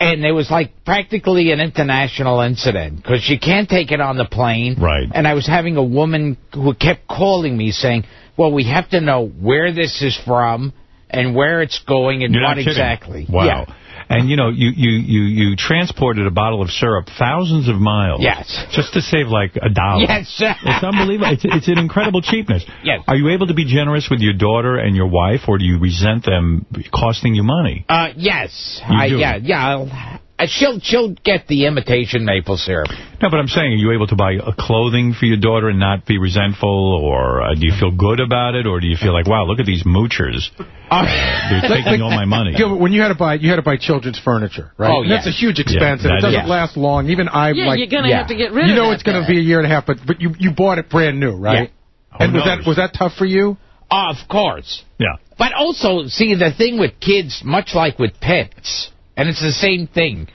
S45: and it was like practically an international incident because you can't take it on the plane.
S1: Right.
S45: And I was having a woman who kept calling me saying, "Well, we have to know where this is from." And where it's going and
S1: You're
S45: what exactly.
S1: Wow.
S45: Yeah.
S1: And, you know, you, you, you, you transported a bottle of syrup thousands of miles.
S45: Yes.
S1: Just to save, like, a dollar.
S45: Yes. <laughs>
S1: It's unbelievable. It's, it's an incredible cheapness.
S45: Yes.
S1: Are you able to be generous with your daughter and your wife, or do you resent them costing you money?
S45: Uh, yes.
S1: You
S45: I,
S1: do?
S45: Yeah, yeah. I'll, she'll she'll get the imitation maple syrup.
S1: No, but I'm saying, are you able to buy uh, clothing for your daughter and not be resentful, or uh, do you feel good about it, or do you feel like, wow, look at these moochers, they're <laughs> taking all my money?
S3: Gilbert, when you had to buy, you had to buy children's furniture, right?
S1: Oh,
S3: And That's a huge
S1: Yeah,
S3: expense, and it doesn't
S1: is.
S3: last long. Even I
S2: Yeah,
S3: like.
S2: you're gonna have to get rid
S3: You
S2: of
S3: know it's gonna be a year and a half, but but you you bought it brand new, right? Yeah. and was that was that tough for you?
S45: Of course.
S1: Yeah.
S45: But also, see, the thing with kids, much like with pets, and it's the same thing,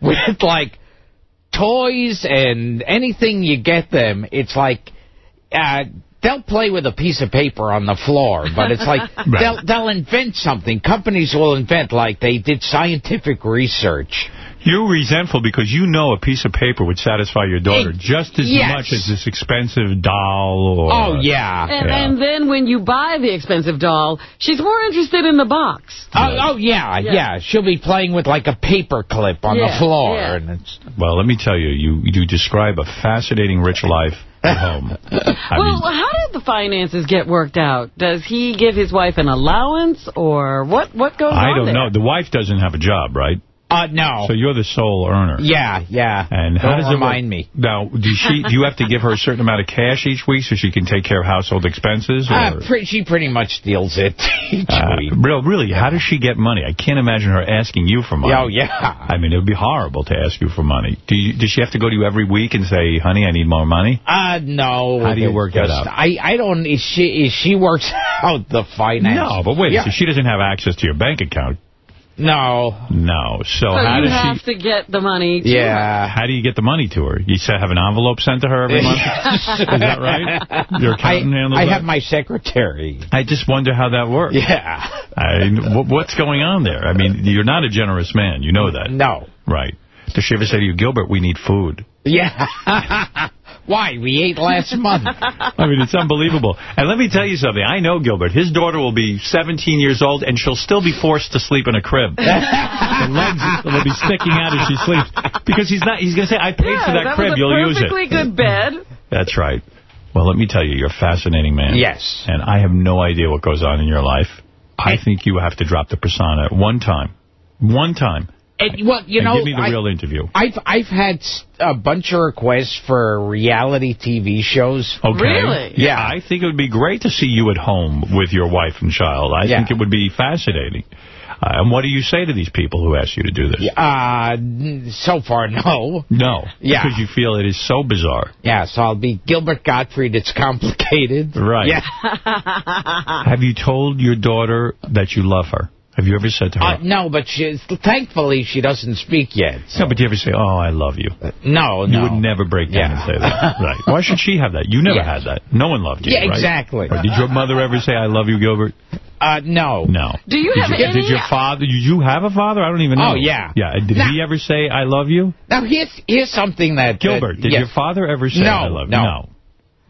S45: with like toys and anything you get them, it's like uh, they'll play with a piece of paper on the floor, but it's like <laughs>
S1: Right.
S45: they'll they'll invent something. Companies will invent like they did scientific research.
S1: You're resentful because you know a piece of paper would satisfy your daughter just as
S45: yes.
S1: much as this expensive doll or...
S45: Oh, yeah.
S2: And,
S1: Yeah.
S2: and then when you buy the expensive doll, she's more interested in the box.
S45: Oh, oh yeah,
S2: Yeah.
S45: yeah, She'll be playing with like a paper clip on
S2: Yeah,
S45: the floor,
S2: yeah.
S45: and it's
S1: Well, let me tell you, you you describe a fascinating rich life at home. <laughs> I
S2: well,
S1: mean,
S2: how did the finances get worked out? Does he give his wife an allowance, or what? What goes
S1: I
S2: on I
S1: don't
S2: there?
S1: know. The wife doesn't have a job, right?
S45: Uh, no.
S1: So you're the sole earner.
S45: Yeah, yeah.
S1: And how
S45: Don't
S1: does it
S45: remind
S1: work?
S45: me.
S1: Now, do she? Do you have to give her a certain amount of cash each week so she can take care of household expenses? Or,
S45: Uh, pre- she pretty much deals it <laughs> each
S1: Uh,
S45: week.
S1: real, really, how does she get money? I can't imagine her asking you for money.
S45: Oh, yeah.
S1: I mean, it would be horrible to ask you for money. Do you, does she have to go to you every week and say, honey, I need more money?
S45: Uh, no.
S1: How do you
S45: it
S1: work that out?
S45: I, I don't, is she, is she works <laughs> out the finance.
S1: No, but wait,
S45: Yeah.
S1: so she doesn't have access to your bank account.
S45: No.
S1: No. So,
S2: So
S1: how
S2: you have to get the money. To
S45: Yeah.
S1: How do you get the money to her? You have an envelope sent to her every month? <laughs> Is that right? Your accountant
S45: I,
S1: handles
S45: I
S1: that?
S45: have my secretary.
S1: I just wonder how that works.
S45: Yeah.
S1: I, what's going on there? I mean, you're not a generous man. You know that.
S45: No.
S1: Right. Does she ever say to you, Gilbert, we need food?
S45: Yeah. <laughs> Why? We ate last <laughs> month.
S1: I mean, it's unbelievable. And let me tell you something. I know Gilbert. His daughter will be 17 years old, and she'll still be forced to sleep in a crib. <laughs> the legs will be sticking out as she sleeps. Because he's not. He's going to say, I paid
S2: Yeah,
S1: for that,
S2: that
S1: crib. You'll use it.
S2: perfectly good bed.
S1: That's right. Well, let me tell you, you're a fascinating man.
S45: Yes.
S1: And I have no idea what goes on in your life. I think you have to drop the persona at one time. One time.
S45: And, well, you
S1: and
S45: know,
S1: give me the
S45: I-
S1: real interview.
S45: I've I've had a bunch of requests for reality TV shows.
S1: Okay. Yeah, I think it would be great to see you at home with your wife and child. I
S45: Yeah.
S1: think it would be fascinating. Uh, and what do you say to these people who ask you to do this?
S45: Uh, so far, no.
S1: No.
S45: Yeah.
S1: Because you feel it is so bizarre.
S45: Yeah, so I'll be Gilbert Gottfried. It's complicated.
S1: Right.
S45: Yeah.
S1: Have you told your daughter that you love her? Have you ever said to her?
S45: Uh, no, but she, thankfully she doesn't speak yet.
S1: no, but do you ever say, oh, I love you?
S45: No,
S1: You
S45: no.
S1: would never break down
S45: Yeah.
S1: and say that. Right. Why should she have that? You never
S45: Yeah.
S1: had that. No one loved you,
S45: Yeah,
S1: right?
S45: exactly.
S1: Or did your mother ever say, I love you, Gilbert?
S45: Uh, no.
S1: No.
S2: Do you
S1: did
S2: have
S1: you,
S2: any-
S1: Did your father, did you have a father? I don't even know.
S45: Oh, yeah.
S1: Yeah. Did
S45: Now-
S1: he ever say, I love you?
S45: Now here's here's something that
S1: Gilbert,
S45: that-
S1: did
S45: yes.
S1: your father ever say,
S45: No,
S1: I love
S45: no.
S1: you? No.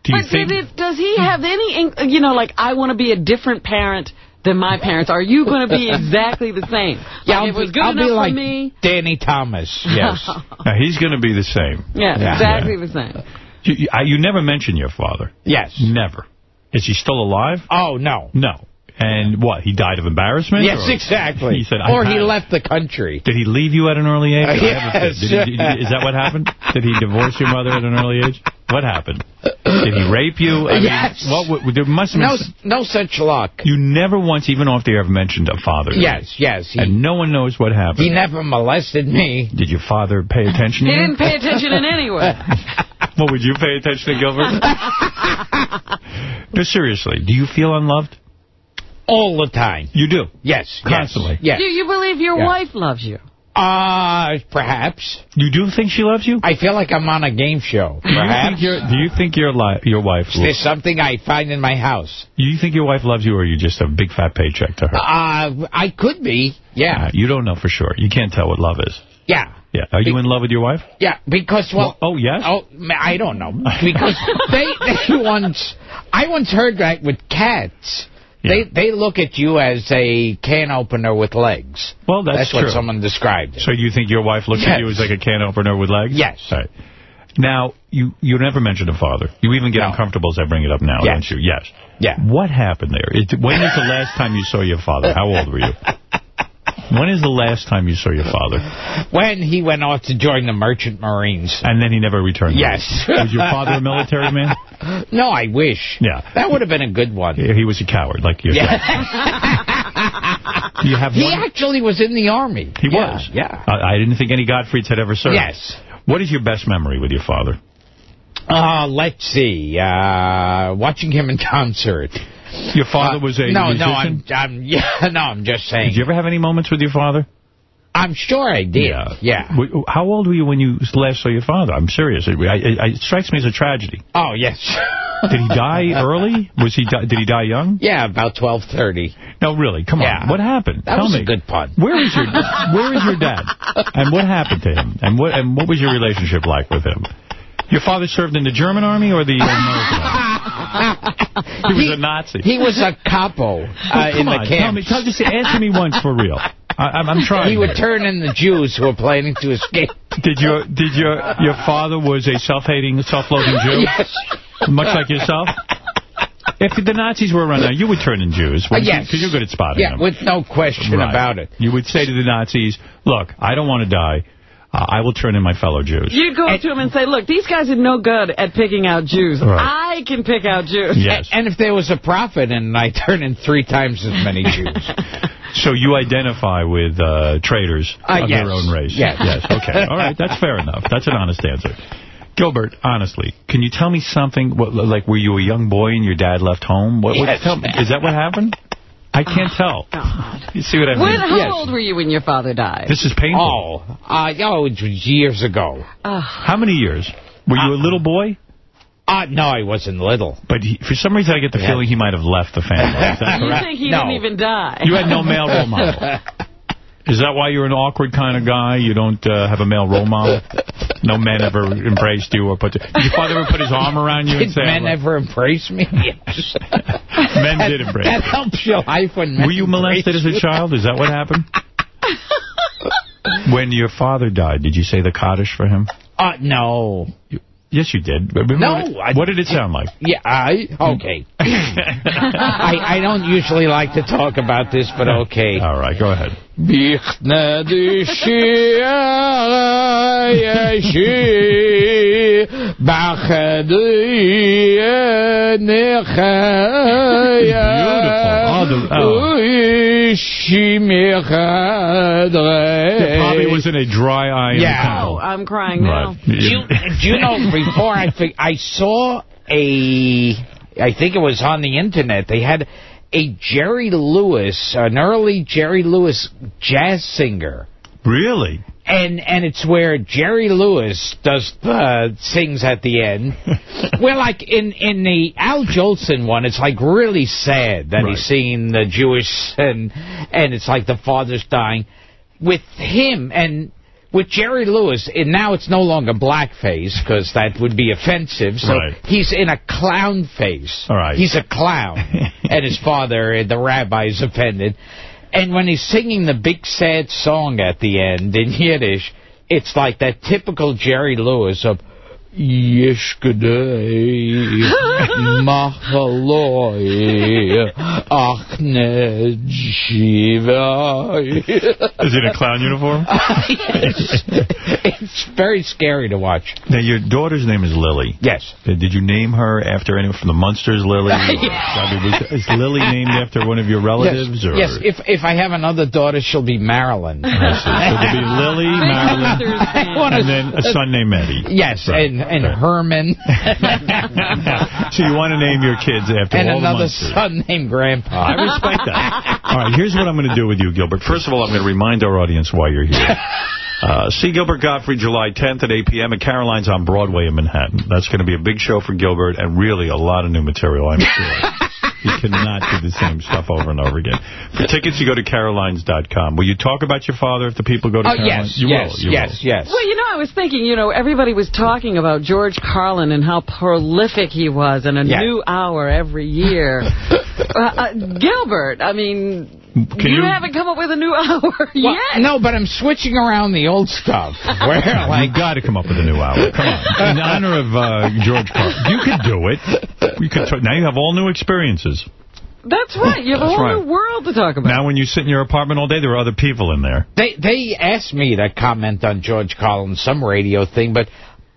S1: Do you
S2: But
S1: think...
S2: did it, does he have any, inc- you know, like, I want to be a different parent than my parents? Are you going to be exactly the same?
S45: Yeah,
S2: Like,
S45: I'll
S2: it was
S45: be-
S2: good
S45: I'll be
S2: enough
S45: like
S2: for me.
S45: Danny Thomas. Yes. <laughs>
S1: Now, he's going to be the same.
S2: Yeah,
S45: Yeah.
S2: exactly the same.
S1: You, you, I- you never mention your father.
S45: yes.
S1: Never. Is he still alive?
S45: Oh no.
S1: No. And what, he died of embarrassment?
S45: Yes,
S1: or-
S45: exactly.
S1: He said,
S45: or
S1: I
S45: he left the country.
S1: Did he leave you at an early age? <laughs>
S45: Uh,
S1: I have a
S45: yes.
S1: Did he- did is that what happened? Did he divorce your mother at an early age? What happened? Did he rape you? I mean,
S45: Yes.
S1: what, what, there must have been...
S45: No, no such luck.
S1: You never once, even off the air, have mentioned a father. to me.
S45: Yes, yes. He,
S1: And no one knows what happened.
S45: he never molested me.
S1: Did your father pay attention
S2: He
S1: to you?
S2: didn't pay attention in any way. <laughs>
S1: Well, would you pay attention to Gilbert? <laughs> no, seriously. Do you feel unloved?
S45: All the time.
S1: You do?
S45: Yes.
S1: Constantly?
S45: Yes.
S2: Do you believe your
S45: Yeah.
S2: wife loves you?
S45: Uh, perhaps.
S1: You do think she loves you?
S45: I feel like I'm on a game show.
S1: Do you think
S45: Perhaps.
S1: your, do you think your, li your wife...
S45: Is there something I find in my house?
S1: Do you think your wife loves you, or are you just a big fat paycheck to her?
S45: Uh, I could be. Yeah.
S1: Uh, you don't know for sure. You can't tell what love is.
S45: Yeah.
S1: Yeah. Are you in love with your wife?
S45: Yeah, because, well...
S1: oh, yes?
S45: Oh, I don't know. Because <laughs> they, they once... I once heard that with cats. They they look at you as a can opener with legs.
S1: Well, that's,
S45: That's what someone described it.
S1: So you think your wife looks at you as like a can opener with legs?
S45: Yes.
S1: All right. Now, you, you never mentioned a father. You even get uncomfortable as I bring it up now,
S45: Yes.
S1: don't you? Yes.
S45: Yeah.
S1: What happened there? It, when was the last time you saw your father? How old were you? <laughs> When is the last time you saw your father?
S45: When he went off to join the Merchant Marines.
S1: And then he never returned.
S45: Yes.
S1: Was your father a military man?
S45: No, I wish.
S1: Yeah.
S45: That would have been a good one.
S1: He was a coward, like yourself. <laughs> you have
S45: He actually was in the Army.
S1: He
S45: Yeah,
S1: was?
S45: Yeah.
S1: I, I didn't think any Gottfried's had ever served.
S45: Yes.
S1: What is your best memory with your father?
S45: Uh, let's see. Uh, watching him in concert.
S1: Your father was a
S45: Uh, no,
S1: musician?
S45: no, I'm, I'm, yeah, <laughs> no, I'm just saying.
S1: Did you ever have any moments with your father?
S45: I'm sure I did.
S1: Yeah.
S45: Yeah.
S1: How old were you when you last saw your father? I'm serious. It, I, I, it strikes me as a tragedy.
S45: Oh, yes. <laughs>
S1: Did he die early? Was he? Di did he die young?
S45: Yeah, about 12:30.
S1: No, really. Come
S45: Yeah.
S1: on. What happened?
S45: That
S1: Tell
S45: was
S1: me.
S45: a good pun.
S1: Where is your Where is your dad? <laughs> And what happened to him? And what And what was your relationship like with him? Your father served in the German army or the <laughs> American army? He was a Nazi.
S45: He was a capo uh, in
S1: come
S45: the
S1: on,
S45: camp.
S1: Tell me, tell, just answer me once for real. I, I'm, I'm trying.
S45: He would turn in the Jews who were planning to escape.
S1: Did your Did your your father was a self-hating, self-loathing Jew?
S45: Yes.
S1: Much like yourself. If the Nazis were around now, you would turn in Jews.
S45: Uh, yes.
S1: Because you're good at spotting
S45: Yeah,
S1: them.
S45: with no question
S1: Right.
S45: about it.
S1: You would say to the Nazis, look, I don't want to die. Uh, I will turn in my fellow Jews.
S2: You'd go up to them and say, look, these guys are no good at picking out Jews.
S1: Right.
S2: I can pick out Jews.
S1: Yes.
S45: And if there was a prophet, and I turn in three times as many <laughs> Jews.
S1: So you identify with uh, traitors
S45: Uh,
S1: of
S45: yes.
S1: their own race?
S45: Yes.
S1: Yes. Okay. All right. That's fair enough. That's an honest answer. Gilbert, honestly, can you tell me something? What, like, were you a young boy and your dad left home? What, what- tell me, is that what happened? I can't tell. God. You see what I mean?
S2: When, how
S45: Yes.
S2: old were you when your father died?
S1: This is painful.
S45: Oh, uh, oh, it was years ago.
S1: How many years? Were you a little boy?
S45: Uh, no, I wasn't little.
S1: But he, for some reason, I get the
S45: Yeah.
S1: feeling he might have left the family. Is that <laughs>
S2: you
S1: correct?
S2: think he
S45: No.
S2: didn't even die?
S1: You had no male role model. <laughs> Is that why you're an awkward kind of guy? You don't uh, have a male role model? No man ever embraced you or put... Did your father ever put his arm around you and
S45: Did
S1: say...
S45: men
S1: "I love-"
S45: ever embrace me? Yes. <laughs>
S1: Men did embrace
S45: That
S1: you.
S45: helps your life when men
S1: Were you molested
S45: embrace
S1: as a child? Is that what happened? <laughs> when your father died, did you say the Kaddish for him?
S45: Uh, no.
S1: Yes, you did. Remember
S45: No,
S1: What,
S45: I-
S1: what did it sound like?
S45: Yeah, I, okay. <laughs> I, I don't usually like to talk about this, but okay.
S1: All right, go ahead. It probably was in a dry eye
S45: Yeah.
S2: Oh, I'm crying now.
S1: Right.
S45: Do you, do you know, <laughs> before I I saw a, I think it was on the internet, they had a Jerry Lewis, an early Jerry Lewis jazz singer.
S1: Really?
S45: And and it's where Jerry Lewis does uh, sings at the end. <laughs> well, like in in the Al Jolson one, it's like really sad that
S1: Right.
S45: he's singing the Jewish <laughs> and and it's like the father's dying. With him and with Jerry Lewis, and now it's no longer blackface because that would be offensive. So
S1: Right.
S45: he's in a clown face.
S1: All right.
S45: He's a clown, <laughs> and his father, uh, the rabbi, is offended. And when he's singing the big sad song at the end in Yiddish, it's like that typical Jerry Lewis of Yesh Gedei Mahaloi Achne Shiva.
S1: Is it a clown uniform? <laughs>
S45: Yes. It's very scary to watch.
S1: Now, your daughter's name is Lily.
S45: Yes.
S1: Uh, Did you name her after anyone from the Munsters, Lily? <laughs>
S45: Yes.
S1: I mean, was, is Lily named after one of your relatives?
S45: Yes,
S1: Or?
S45: yes. If if I have another daughter, she'll be Marilyn.
S1: So there'll be Lily, <laughs> Marilyn, and then a son named Eddie.
S45: Yes,
S1: Right.
S45: and and Herman, <laughs>
S1: so you want to name your kids after
S45: and
S1: all the
S45: another son named Grandpa.
S1: I respect that. All right, here's what I'm going to do with you, Gilbert. First of all, I'm going to remind our audience why you're here. <laughs> Uh, see Gilbert Gottfried July 10th at 8 p.m. at Caroline's on Broadway in Manhattan. That's going to be a big show for Gilbert and really a lot of new material, I'm sure. <laughs> he cannot do the same stuff over and over again. For tickets, you go to carolines.com. Will you talk about your father if the people go to
S45: Oh
S1: Carolines?
S45: yes,
S1: You
S45: yes,
S1: will. You
S45: yes,
S1: will.
S45: yes.
S2: Well, you know, I was thinking, you know, everybody was talking about George Carlin and how prolific he was and a
S45: Yeah.
S2: new hour every year. <laughs> uh, uh, Gilbert, I mean,
S1: Can
S2: you,
S1: you-
S2: haven't come up with a new <laughs> hour
S45: Well,
S2: yet.
S45: no, but I'm switching around the old stuff. <laughs> Where like
S1: you got to come up with a new hour. Come on. In honor of uh, George Carlin. You could do it. You could. T- now you have all new experiences.
S2: That's right. You have a whole
S1: right.
S2: new world to talk about.
S1: Now, when you sit in your apartment all day, there are other people in there.
S45: They they asked me to comment on George Carlin, some radio thing, but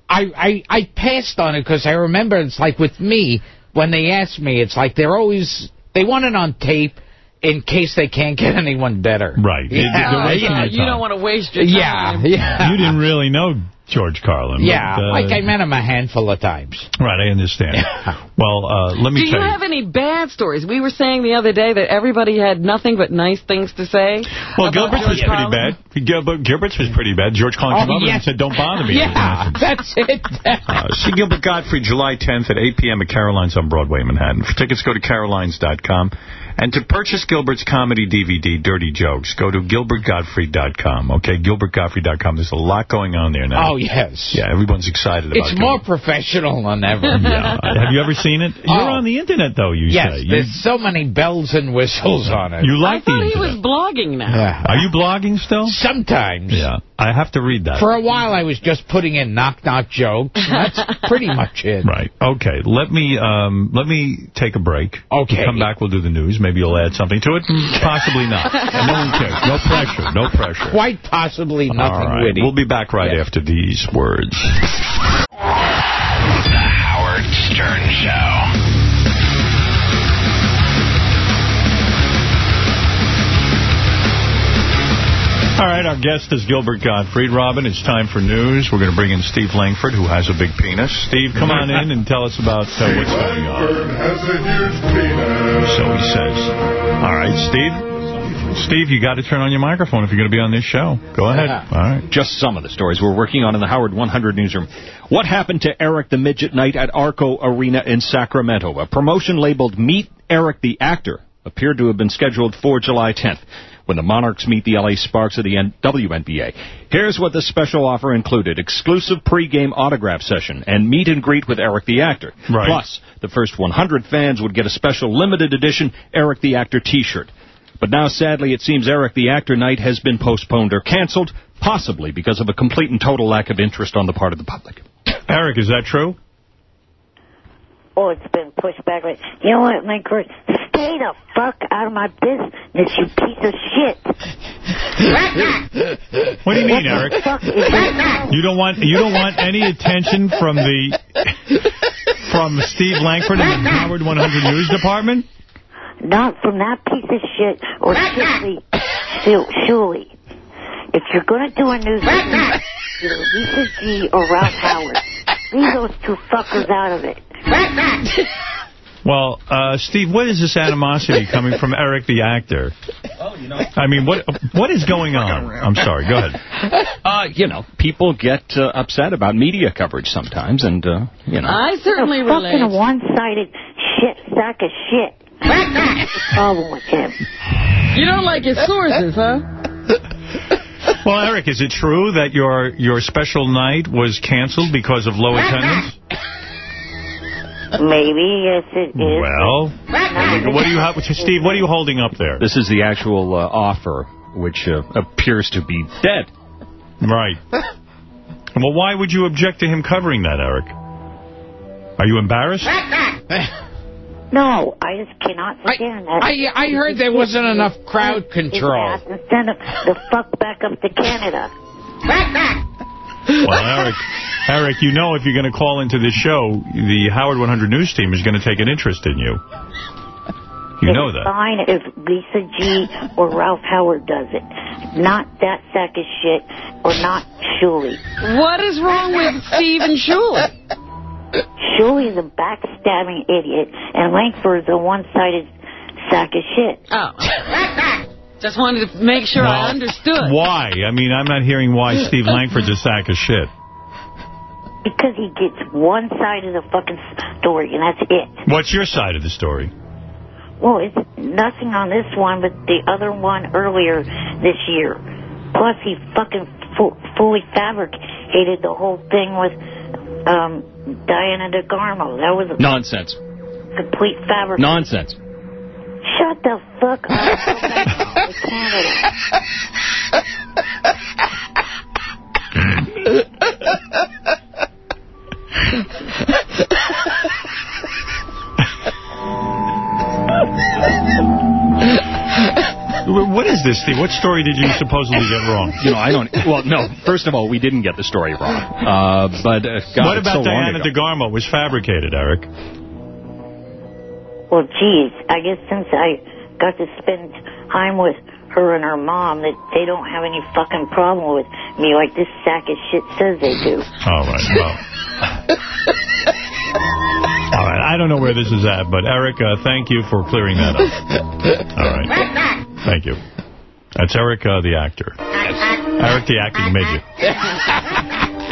S45: I I, I passed on it because I remember it's like with me when they ask me, it's like they're always they want it on tape in case they can't get anyone better.
S1: Right. They-
S45: Yeah,
S1: they're
S45: yeah.
S1: their
S2: You don't want to waste your time.
S45: Yeah, yeah.
S1: You didn't really know George Carlin.
S45: Yeah,
S1: but, uh,
S45: like I met him a handful of times.
S1: Right, I understand. well, uh, let me
S2: Do you
S1: tell you.
S2: have any bad stories? We were saying the other day that everybody had nothing but nice things to say.
S1: Well,
S2: about
S1: Gilbert's was
S2: George
S1: pretty
S2: Carlin.
S1: bad. Gilbert, Gilbert's was pretty bad. George Carlin
S45: Oh,
S1: came over
S45: yeah.
S1: and said, don't bother me. <laughs>
S45: Yeah, that's it.
S1: Uh, see Gilbert Gottfried July 10th at 8 p.m. at Caroline's on Broadway, Manhattan. For tickets, go to carolines.com. And to purchase Gilbert's comedy DVD, Dirty Jokes, go to gilbertgottfried.com. Okay, gilbertgottfried.com. There's a lot going on there now.
S45: Oh, yes.
S1: Yeah, everyone's excited about it.
S45: It's
S1: it.
S45: more professional than ever. <laughs>
S1: Yeah. <laughs> Have you ever seen it? You're
S45: Oh.
S1: on the internet, though, you
S45: yes,
S1: say. You,
S45: there's so many bells and whistles on it.
S1: you like
S2: I thought
S1: the
S2: he
S1: internet.
S2: was blogging now.
S45: Yeah.
S1: Are you blogging still?
S45: Sometimes.
S1: Yeah. I have to read that.
S45: For a while, I was just putting in knock-knock jokes. That's <laughs> pretty much it.
S1: Right. Okay. Let me um, let me take a break.
S45: Okay.
S1: We'll come back. We'll do the news. Maybe you'll add something to it. Possibly not. No one cares. No pressure. No pressure.
S45: Quite possibly nothing
S1: All right.
S45: witty.
S1: We'll be back right
S45: Yeah.
S1: after these words.
S49: The Howard Stern Show.
S1: All right, our guest is Gilbert Gottfried. Robin, it's time for news. We're going to bring in Steve Langford, who has a big penis. Steve, come on in and tell us about uh, what's going on.
S18: has a huge penis.
S1: So he says. All right, Steve. Steve, you got to turn on your microphone if you're going to be on this show. Go ahead.
S50: Yeah.
S1: All right.
S50: Just some of the stories we're working on in the Howard 100 newsroom. What happened to Eric the Midget Night at Arco Arena in Sacramento? A promotion labeled Meet Eric the Actor appeared to have been scheduled for July 10th when the Monarchs meet the LA Sparks of the WNBA. Here's what the special offer included. Exclusive pregame autograph session and meet and greet with Eric the Actor.
S1: Right.
S50: Plus, the first 100 fans would get a special limited edition Eric the Actor t-shirt. But now, sadly, it seems Eric the Actor night has been postponed or canceled, possibly because of a complete and total lack of interest on the part of the public.
S1: Eric, is that true?
S11: Oh, it's been pushed back. Like, you know what, my girl? Stay the fuck out of my business, you piece of shit.
S1: What do you mean, Eric?
S11: fuck is this?
S1: You don't want you don't want any attention from the from Steve Langford in the Howard 100 News Department?
S11: Not from that piece of shit or Shirley. Shul- Shuli. If you're going to do a news either Lisa G or Ralph Howard, leave those two fuckers out of it.
S1: Well, uh, Steve, what is this animosity coming from Eric the actor? Oh, you know. I mean, what what is going on? I'm sorry. Go ahead.
S50: Uh, you know, people get uh, upset about media coverage sometimes, and, uh, you know.
S2: I certainly
S11: a fucking
S2: relate.
S11: one-sided shit sack of shit. What's the problem with him?
S2: You don't like his sources, huh? <laughs>
S1: Well, Eric, is it true that your your special night was canceled because of low attendance?
S11: Maybe, yes it is.
S1: Well, what do you have, Steve? What are you holding up there?
S50: This is the actual uh, offer, which uh, appears to be dead.
S1: Right. Well, why would you object to him covering that, Eric? Are you embarrassed? <laughs>
S11: No, I just cannot stand that.
S45: I I heard there wasn't enough crowd
S11: His
S45: control.
S11: ass and send the fuck back up to Canada. Back, back.
S1: Well, Eric, Eric, you know if you're going to call into this show, the Howard 100 News team is going to take an interest in you. You know
S11: it's
S1: that.
S11: fine if Lisa G or Ralph Howard does it. Not that sack of shit or not Shuli.
S2: What is wrong with Steve and Shuli?
S11: Shuli's a backstabbing idiot, and Langford's a one-sided sack of shit.
S2: Oh. Just wanted to make sure I understood.
S1: Why? I mean, I'm not hearing why Steve <laughs> Langford's a sack of shit.
S11: Because he gets one side of the fucking story, and that's it.
S1: What's your side of the story?
S11: Well, it's nothing on this one, but the other one earlier this year. Plus, he fucking fu- fully fabricated the whole thing with um, Diana DeGarmo. That was
S50: Nonsense.
S11: complete fabric.
S50: Nonsense.
S11: Shut the fuck up. Canada.
S1: What is this, thing? What story did you supposedly get wrong?
S50: You know, I don't. Well, no. First of all, we didn't get the story wrong. Uh, but uh, God,
S1: what about
S50: so long
S1: Diana. DeGarmo was fabricated, Eric?
S11: Well, geez, I guess since I got to spend time with her and her mom, that they don't have any fucking problem with me like this sack of shit says they do.
S1: All right. Well. All right. I don't know where this is at, but Eric, uh, thank you for clearing that up. All right. Thank you. That's Eric, uh, the actor. Eric, the acting midget. <laughs>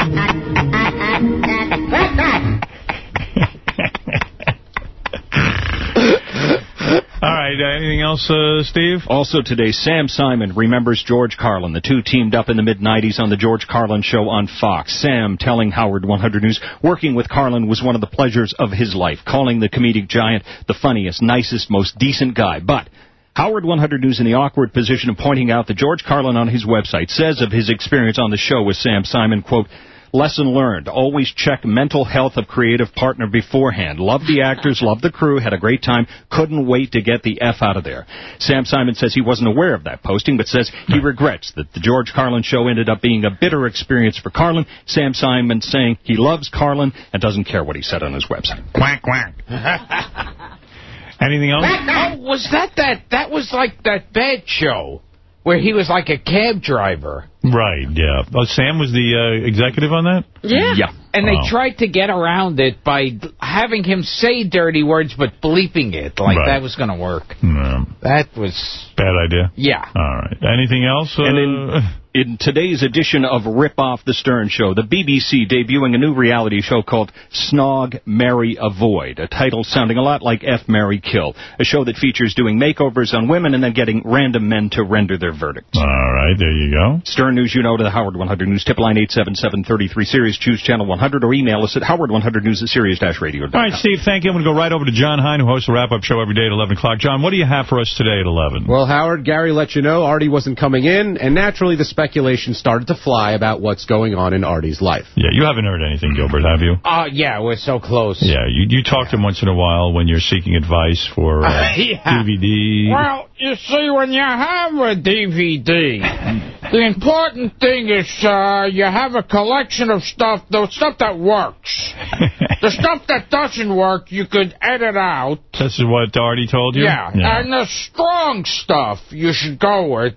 S1: All right. Uh, anything else, uh, Steve?
S50: Also today, Sam Simon remembers George Carlin. The two teamed up in the mid-'90s on The George Carlin Show on Fox. Sam telling Howard 100 News, working with Carlin was one of the pleasures of his life, calling the comedic giant the funniest, nicest, most decent guy. But Howard 100 News in the awkward position of pointing out that George Carlin on his website says of his experience on the show with Sam Simon, quote, Lesson learned. Always check mental health of creative partner beforehand. Love the actors, love the crew, had a great time, couldn't wait to get the F out of there. Sam Simon says he wasn't aware of that posting, but says he regrets that the George Carlin show ended up being a bitter experience for Carlin. Sam Simon saying he loves Carlin and doesn't care what he said on his website.
S1: Quack, quack. <laughs> Anything else?
S45: Oh, was that that? That was like that bad show where he was like a cab driver.
S1: Right, yeah. Oh, Sam was the uh, executive on that?
S45: Yeah.
S50: Yeah.
S45: And
S1: Wow.
S45: they tried to get around it by having him say dirty words but bleeping it. Like
S1: Right.
S45: that was going to work.
S1: No.
S45: That was...
S1: Bad idea.
S45: Yeah.
S1: All right. Anything else? Uh,
S50: And <laughs> in, in today's edition of Rip Off the Stern Show, the BBC debuting a new reality show called Snog, Marry, Avoid, a title sounding a lot like F, Marry, Kill, a show that features doing makeovers on women and then getting random men to render their verdicts.
S1: All right, there you go.
S50: Stern News, you know, to the Howard 100 News, tip line 877-33 Sirius, choose channel 100, or email us at howard100news at sirius-radio.com.
S1: All right, Steve, thank you. I'm going to go right over to Jon Hein, who hosts the wrap-up show every day at 11 o'clock. Jon, what do you have for us today at 11?
S51: Well, Howard, Gary let you know Artie wasn't coming in, and naturally the speculation started to fly about what's going on in Artie's life.
S1: Yeah, you haven't heard anything, Gilbert, have you?
S45: Oh, yeah, we're so close.
S1: Yeah, you, you talk to him once in a while when you're seeking advice for uh, <laughs>
S45: Yeah.
S1: DVD.
S45: Well, you see, when you have a DVD, the important thing is uh, you have a collection of stuff, the stuff that works. <laughs> the stuff that doesn't work, you could edit out.
S1: This is what Artie told you?
S45: Yeah, and the strong stuff you should go with,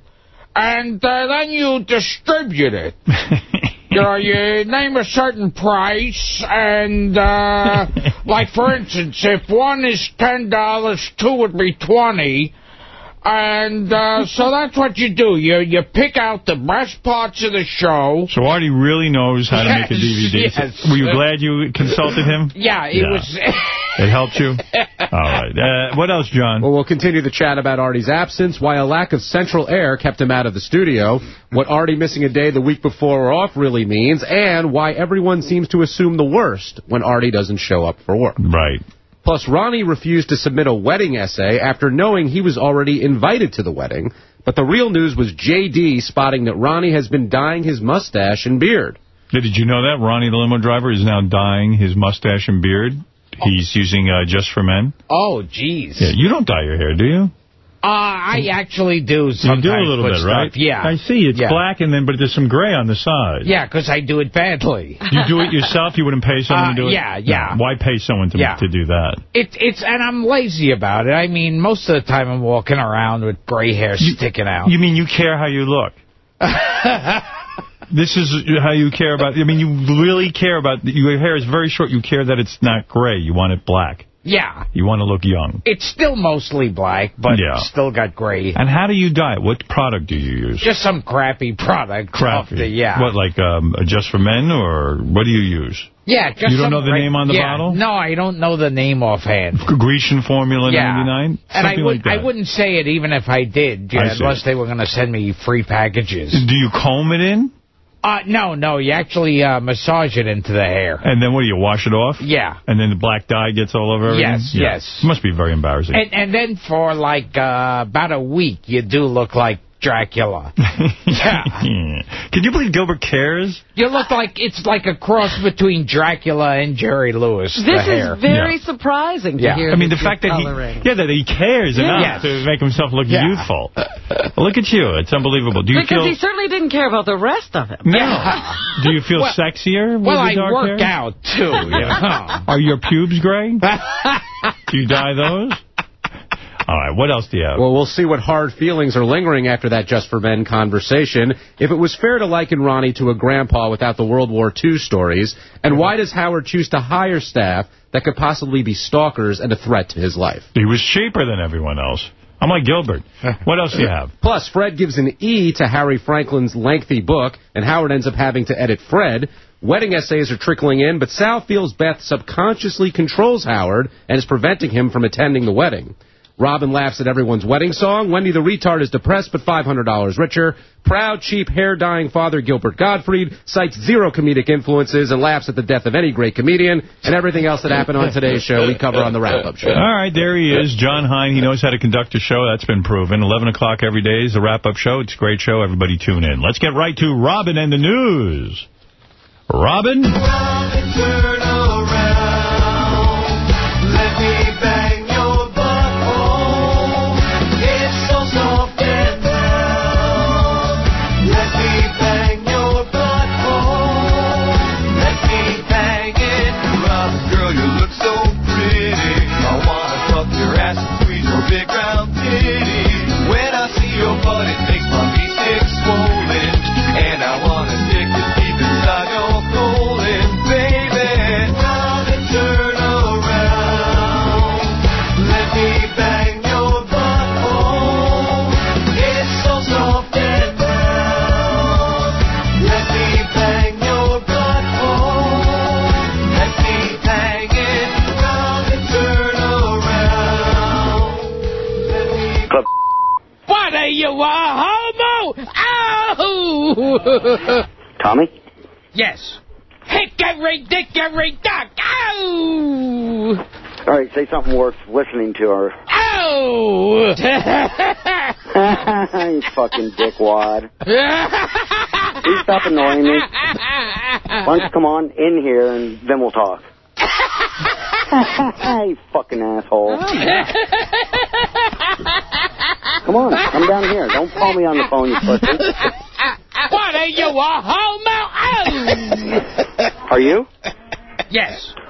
S45: and uh, then you distribute it. <laughs> you know, you name a certain price, and uh, <laughs> like for instance, if one is ten dollars, two would be twenty. And uh, so that's what you do. You you pick out the best parts of the show.
S1: So Artie really knows how to make a DVD. <laughs>
S45: yes.
S1: Were you glad you consulted him? <laughs>
S45: Yeah, it
S1: Yeah.
S45: was. <laughs>
S1: It helped you? All right. Uh, what else, Jon?
S51: Well, we'll continue the chat about Artie's absence, why a lack of central air kept him out of the studio, what Artie missing a day the week before or off really means, and why everyone seems to assume the worst when Artie doesn't show up for work.
S1: Right.
S51: Plus, Ronnie refused to submit a wedding essay after knowing he was already invited to the wedding. But the real news was J.D. spotting that Ronnie has been dyeing his mustache and beard.
S1: Did you know that? Ronnie, the limo driver, is now dyeing his mustache and beard. He's using uh, Just for Men.
S45: Oh, jeez.
S1: Yeah, you don't dye your hair, do you?
S45: Uh, I actually do
S1: You
S45: sometimes.
S1: do a little bit,
S45: stuff.
S1: right?
S45: Yeah.
S1: I see. It's
S45: Yeah.
S1: black, and then but there's some gray on the side.
S45: Yeah, because I do it badly.
S1: You do it yourself? You wouldn't pay someone
S45: Uh,
S1: to do it?
S45: yeah, yeah.
S1: No. Why pay someone to,
S45: Yeah.
S1: to do that?
S45: It, it's and I'm lazy about it. I mean, most of the time I'm walking around with gray hair sticking out.
S1: You mean you care how you look? <laughs> This is how you care about... I mean, you really care about... Your hair is very short. You care that it's not gray. You want it black.
S45: Yeah,
S1: You want to look young.
S45: it's still mostly black, but
S1: Yeah.
S45: still got gray.
S1: And how do you dye it? What product do you use?
S45: Just some crappy product.
S1: Crappy.
S45: The, yeah.
S1: What, like um, Just for Men, or what do you use?
S45: Yeah, just
S1: You don't know the name on the
S45: yeah,
S1: bottle?
S45: No, I don't know the name offhand.
S1: Grecian Formula
S45: Yeah.
S1: 99?
S45: And I, would,
S1: like.
S45: I wouldn't say it even if I did,
S1: I
S45: yeah,
S1: see.
S45: unless they were going to send me free packages.
S1: Do you comb it in?
S45: Uh, no, no, you actually uh, massage it into the hair.
S1: And then what do you, wash it off?
S45: Yeah.
S1: And then the black dye gets all over everything?
S45: Yes,
S1: Yeah.
S45: yes.
S1: It must be very embarrassing.
S45: And and then for like uh, about a week, you do look like Dracula. <laughs> Yeah.
S1: Can you believe Gilbert cares?
S45: You look like it's like a cross between Dracula and Jerry Lewis. the
S2: This
S45: hair.
S2: is very surprising to
S45: Yeah.
S2: hear
S1: I mean, the fact that
S2: coloring.
S1: he, yeah, that he cares
S2: Yeah.
S1: enough
S2: Yes.
S1: to make himself look
S45: Yeah.
S1: youthful. Look at you. It's unbelievable. Do you
S2: Because
S1: feel...
S2: he certainly didn't care about the rest of him.
S1: No. Do you feel
S45: Well-
S1: sexier with
S45: Well,
S1: the
S45: I work
S1: hair?
S45: out, too. You know.
S1: Are your pubes gray? <laughs> do you dye those? All right, what else do you have?
S51: Well, we'll see what hard feelings are lingering after that Just for Men conversation. If it was fair to liken Ronnie to a grandpa without the World War II stories, and why does Howard choose to hire staff that could possibly be stalkers and a threat to his life?
S1: He was cheaper than everyone else. I'm like Gilbert. <laughs> What else do you have?
S51: Plus, Fred gives an E to Harry Franklin's lengthy book, and Howard ends up having to edit Fred. Wedding essays are trickling in, but Sal feels Beth subconsciously controls Howard and is preventing him from attending the wedding. Robin laughs at everyone's wedding song. Wendy the retard is depressed but $500 richer. Proud, cheap, hair-dyeing father Gilbert Gottfried cites zero comedic influences and laughs at the death of any great comedian. And everything else that happened on today's show we cover on the wrap-up show.
S1: All right, there he is, Jon Hein. He knows how to conduct a show. That's been proven. 11 o'clock every day is the wrap-up show. It's a great show. Everybody tune in. Let's get right to Robin and the news. Robin?
S18: Turn you,
S45: a homo? Ow! <laughs>
S52: Tommy?
S45: yes. Hickory dickory dock. Ow!
S52: All right, say something worth listening to, or
S45: Ow! <laughs>
S52: you fucking dickwad. Please stop annoying me. Why don't you come on in here and then we'll talk? <laughs> you fucking asshole. Oh, <laughs> come on, come down here. Don't call me on the phone, you pussy. <laughs>
S45: what are you, a homo?
S52: Are you?
S45: yes. <laughs>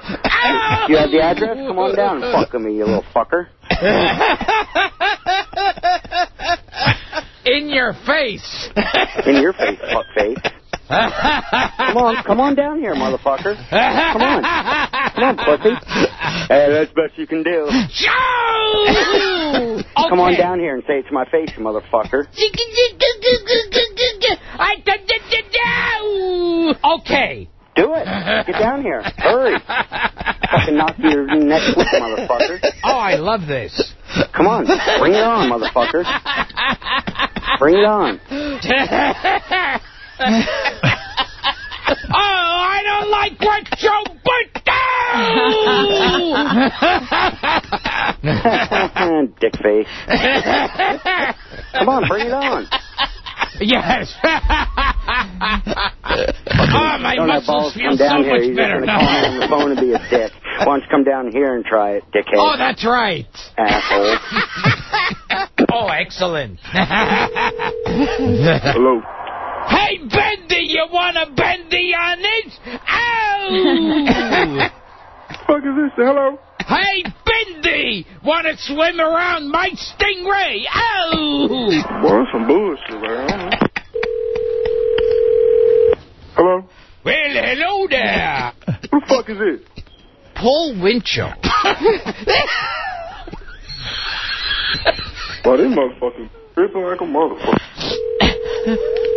S52: You have the address? Come on down and fuck with me, you little fucker.
S45: In your face.
S52: In your face, fuck face. Come on, come on down here, motherfucker. Come on. Come on, pussy. Hey, that's best you can do. <laughs> Come on down here and say it to my face, you motherfucker. <laughs>
S45: Okay.
S52: Do it. Get down here. Hurry. Fucking knock your neck split, motherfucker.
S45: Oh, I love this.
S52: Come on. Bring it on, motherfucker. Bring it on. <laughs>
S45: oh, I don't like what Joe Burt <laughs>
S52: Dick face. Come on, bring it on.
S45: Yes. oh, my
S52: Don't
S45: muscles feel so
S52: down here.
S45: much
S52: You're
S45: better
S52: to call on the phone and be a dick. Why don't you come down here and try it, dickhead?
S45: Oh, that's right.
S52: Asshole. <laughs>
S45: oh, excellent.
S52: Hello.
S45: Hey, Bendy, you want a Bendy on it? Ow! Oh! <laughs>
S52: fuck is this? Hello?
S45: Hey, Bendy, want to swim around my stingray? Ow!
S52: Boy, some bullshit, man. Hello?
S45: Well, hello there.
S52: Who the fuck is it?
S45: Paul Winchell.
S52: Boy, this motherfucker tripping like a motherfucker. <laughs>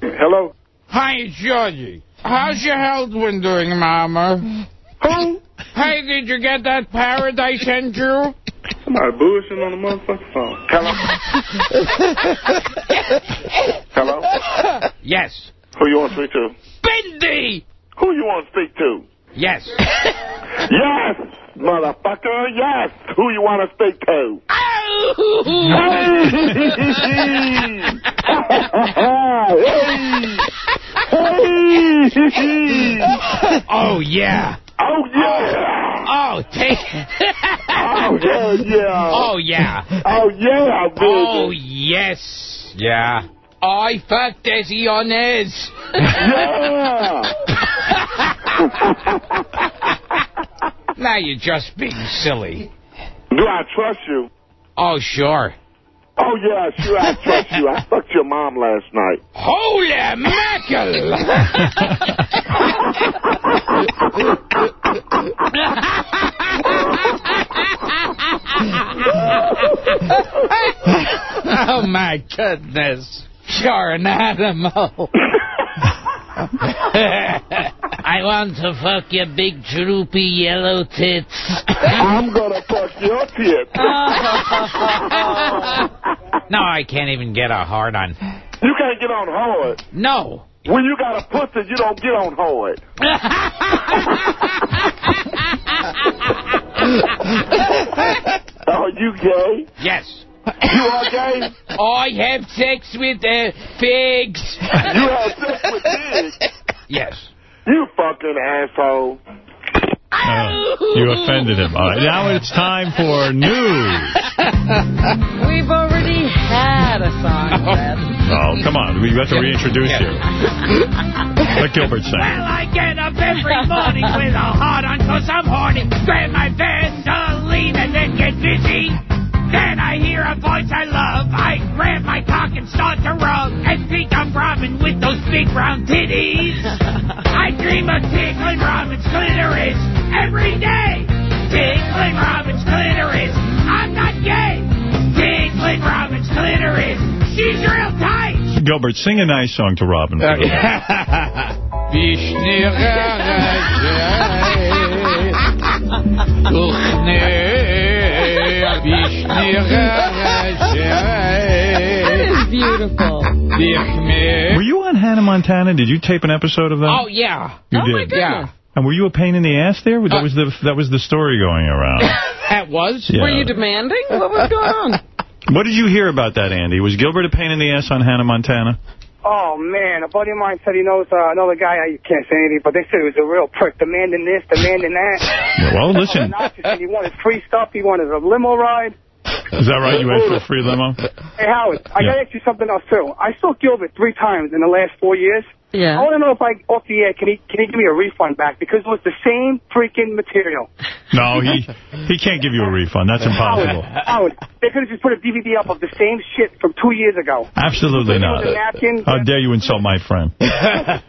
S52: Hello?
S45: Hi, it's Georgie. How's your health been doing, Mama?
S52: Who?
S45: Hey, did you get that I sent you?
S52: Somebody bullshitting on the motherfucking phone. Hello? Hello?
S45: Yes.
S52: Who you want to speak to?
S45: Bendy!
S52: Who you want to speak to?
S45: Yes.
S52: Yes, motherfucker, yes. Who you want to speak to? <laughs>
S45: Ow! oh, yeah.
S53: Oh, yeah.
S45: Oh, take
S53: Oh, hell yeah.
S45: Oh, yeah.
S53: Oh, yeah, baby.
S45: Oh, yes. Yeah. I fucked Desi on this.
S53: Yeah. <laughs>
S45: now you're just being silly.
S53: Do I trust you?
S45: Oh, sure.
S53: Oh, yeah, sure, I trust you. I <laughs> fucked your mom last night.
S45: Holy mackerel! <laughs> oh, my goodness. You're an animal. <laughs> <laughs> I want to fuck your big droopy yellow tits.
S53: I'm gonna fuck your tits. <laughs>
S45: no, I can't even get a hard on.
S53: You can't get on hard.
S45: No.
S53: When you got a pussy, you don't get on hard. <laughs> Are you gay?
S45: Yes.
S53: You are gay?
S45: I have sex with uh, figs.
S53: You have sex with figs?
S45: Yes.
S53: You fucking asshole.
S1: Uh, you offended him. All right, now it's time for news.
S2: We've already had a song, Brad.
S1: Oh, come on. We have to reintroduce you. Let Gilbert sing.
S54: Well, I get up every morning with a hard on cause I'm horny. Grab my Vaseline and then get busy. Then I hear a voice I love. I grab my cock and start to rub. And think I'm Robin with those big round titties. <laughs> I dream of tickling Robin's clitoris every day. Tickling Robin's clitoris. I'm not gay. Tickling Robin's clitoris. She's real tight.
S1: Gilbert, sing a nice song to Robin.
S45: Uh, <laughs> <laughs>
S2: That is beautiful.
S1: Were you on Hannah Montana? Did you tape an episode of that?
S45: Oh, yeah.
S1: You
S45: oh,
S1: did?
S45: my goodness. Yeah.
S1: And were you a pain in the ass there? That was the that was the story going around. <laughs>
S45: That was?
S1: Yeah.
S2: Were you demanding? What was going on? <laughs>
S1: What did you hear about that, Andy? Was Gilbert a pain in the ass on Hannah Montana?
S55: Oh, man, a buddy of mine said he knows uh, another guy, I can't say anything, but they said he was a real prick, demanding this, demanding that. <laughs>
S1: Well, listen.
S55: And he wanted free stuff, he wanted a limo ride.
S1: Is that right? You asked for a free limo?
S55: Hey, Howard, I got to ask you something else, too. I saw Gilbert three times in the last four years.
S2: Yeah.
S55: I want to know if I, off the air, can he, can he give me a refund back? Because it was the same freaking material.
S1: No, he he can't give you a refund. That's impossible.
S55: Howard, they could have just put a DVD up of the same shit from two years ago.
S1: Absolutely not.
S55: Napkin.
S1: How dare you insult my friend? <laughs>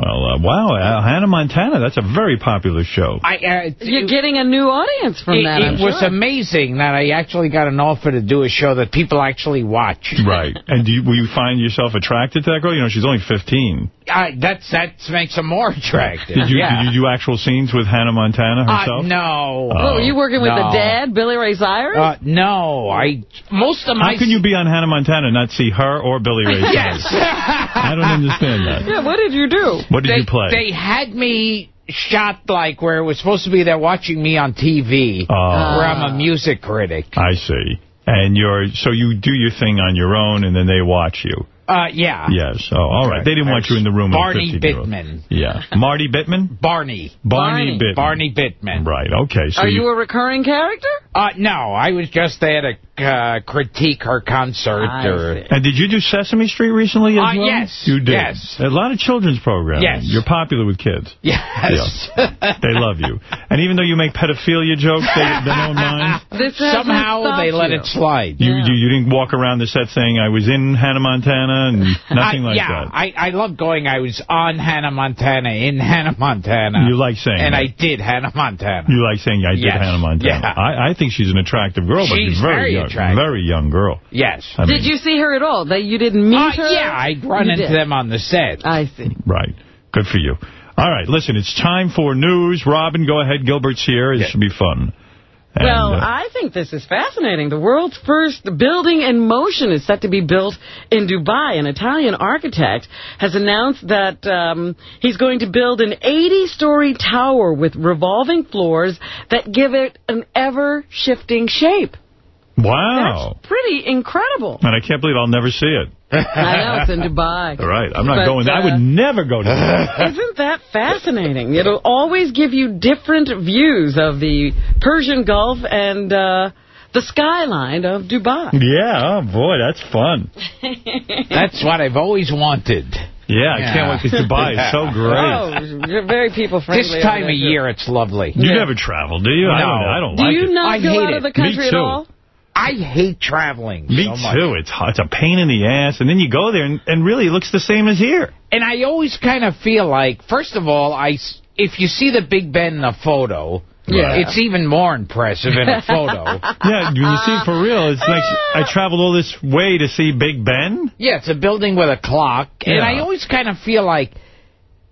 S1: Well, uh, wow, uh, Hannah Montana, that's a very popular show.
S45: I, uh,
S2: You're getting a new audience from
S45: it,
S2: that,
S45: It
S2: I'm
S45: was
S2: sure.
S45: amazing that I actually got an offer to do a show that people actually watch. <laughs>
S1: Right. And do you, will you find yourself attracted to that girl? You know, she's only 15.
S45: Uh, that's, that makes her more attractive.
S1: Did you,
S45: yeah.
S1: did you do actual scenes with Hannah Montana
S45: Uh,
S1: herself?
S45: no.
S1: Oh.
S2: were you working with
S45: No.
S2: the dad, Billy Ray Cyrus?
S45: Uh, no, I most of my
S1: How can you be on Hannah Montana and not see her or Billy Ray <laughs>
S45: yes.
S1: I don't understand that.
S2: yeah, what did you do?
S1: What did
S45: they,
S1: you play?
S45: They had me shot like where it was supposed to be they're watching me on TV,
S1: Oh. Ah.
S45: where I'm a music critic.
S1: I see. And you're so you do your thing on your own, and then they watch you.
S45: Uh, yeah.
S1: Yes. Oh, all right. They didn't want you in the room
S45: Barney Bittman.
S1: Yeah. Marty Bittman?
S45: Barney.
S1: Barney Bittman.
S45: Barney Bittman.
S1: Right. Okay. So
S2: Are you a recurring character?
S45: Uh, no, I was just there to uh, critique her concert.
S2: I
S45: or,
S2: see.
S1: And did you do Sesame Street recently as
S45: Uh,
S1: well?
S45: yes,
S1: You did.
S45: yes.
S1: A lot of children's programming.
S45: Yes.
S1: You're popular with kids.
S45: Yes.
S1: They love you. And even though you make pedophilia jokes, they, they don't mind.
S2: This
S45: Somehow
S2: stopped
S45: they let
S2: you.
S45: it slide.
S1: You, you you didn't walk around the set saying I was in Hannah Montana and nothing
S45: I-
S1: like
S45: yeah,
S1: that.
S45: I, I love going. I was on Hannah Montana, in Hannah Montana.
S1: You like saying
S45: And
S1: that.
S45: I did Hannah Montana.
S1: You like saying I did
S45: Yes.
S1: Hannah Montana.
S45: Yeah.
S1: I, I think she's an attractive girl, but
S45: She's
S1: she's very,
S45: very
S1: young,
S45: attractive.
S1: very young girl.
S45: Yes.
S1: I mean,
S2: Did you see her at all? That you didn't meet
S45: Uh,
S2: her?
S45: yeah, I'd run
S2: You
S45: into
S2: did.
S45: them on the set.
S2: I see.
S1: Right. Good for you. All right, listen, it's time for news. Robin, go ahead. Gilbert's here. It should be fun. And,
S2: well,
S1: uh,
S2: I think this is fascinating. The world's first building in motion is set to be built in Dubai. An Italian architect has announced that um, he's going to build an 80-story tower with revolving floors that give it an ever-shifting shape.
S1: Wow.
S2: That's pretty incredible.
S1: And I can't believe I'll never see it. <laughs>
S2: I know, it's in <laughs> Dubai.
S1: All right, I'm not
S2: But,
S1: going there. I
S2: uh,
S1: would never go to that. <laughs>
S2: Isn't that fascinating? It'll always give you different views of the Persian Gulf and uh, the skyline of Dubai.
S1: Yeah, oh boy, that's fun.
S45: That's what I've always wanted.
S1: Yeah, I can't wait because Dubai is so great.
S2: Oh, you're very people friendly.
S45: This time of year, it's lovely.
S1: You never travel, do you? I
S45: No.
S1: don't, I don't
S2: Do
S1: like
S2: you
S1: it.
S2: not
S45: I
S2: go
S45: hate
S2: out
S45: it.
S2: of the country
S1: Me
S2: at
S1: too.
S2: all?
S45: I hate traveling
S1: Me
S45: so much.
S1: too. It's. It's a pain in the ass, and then you go there, and, and really it looks the same as here.
S45: And I always kind of feel like, first of all, I if you see the Big Ben in a photo,
S1: Yeah.
S45: it's even more impressive in a photo. <laughs>
S1: Yeah, when you see it for real, it's like I traveled all this way to see Big Ben.
S45: Yeah, it's a building with a clock. And I always kind of feel like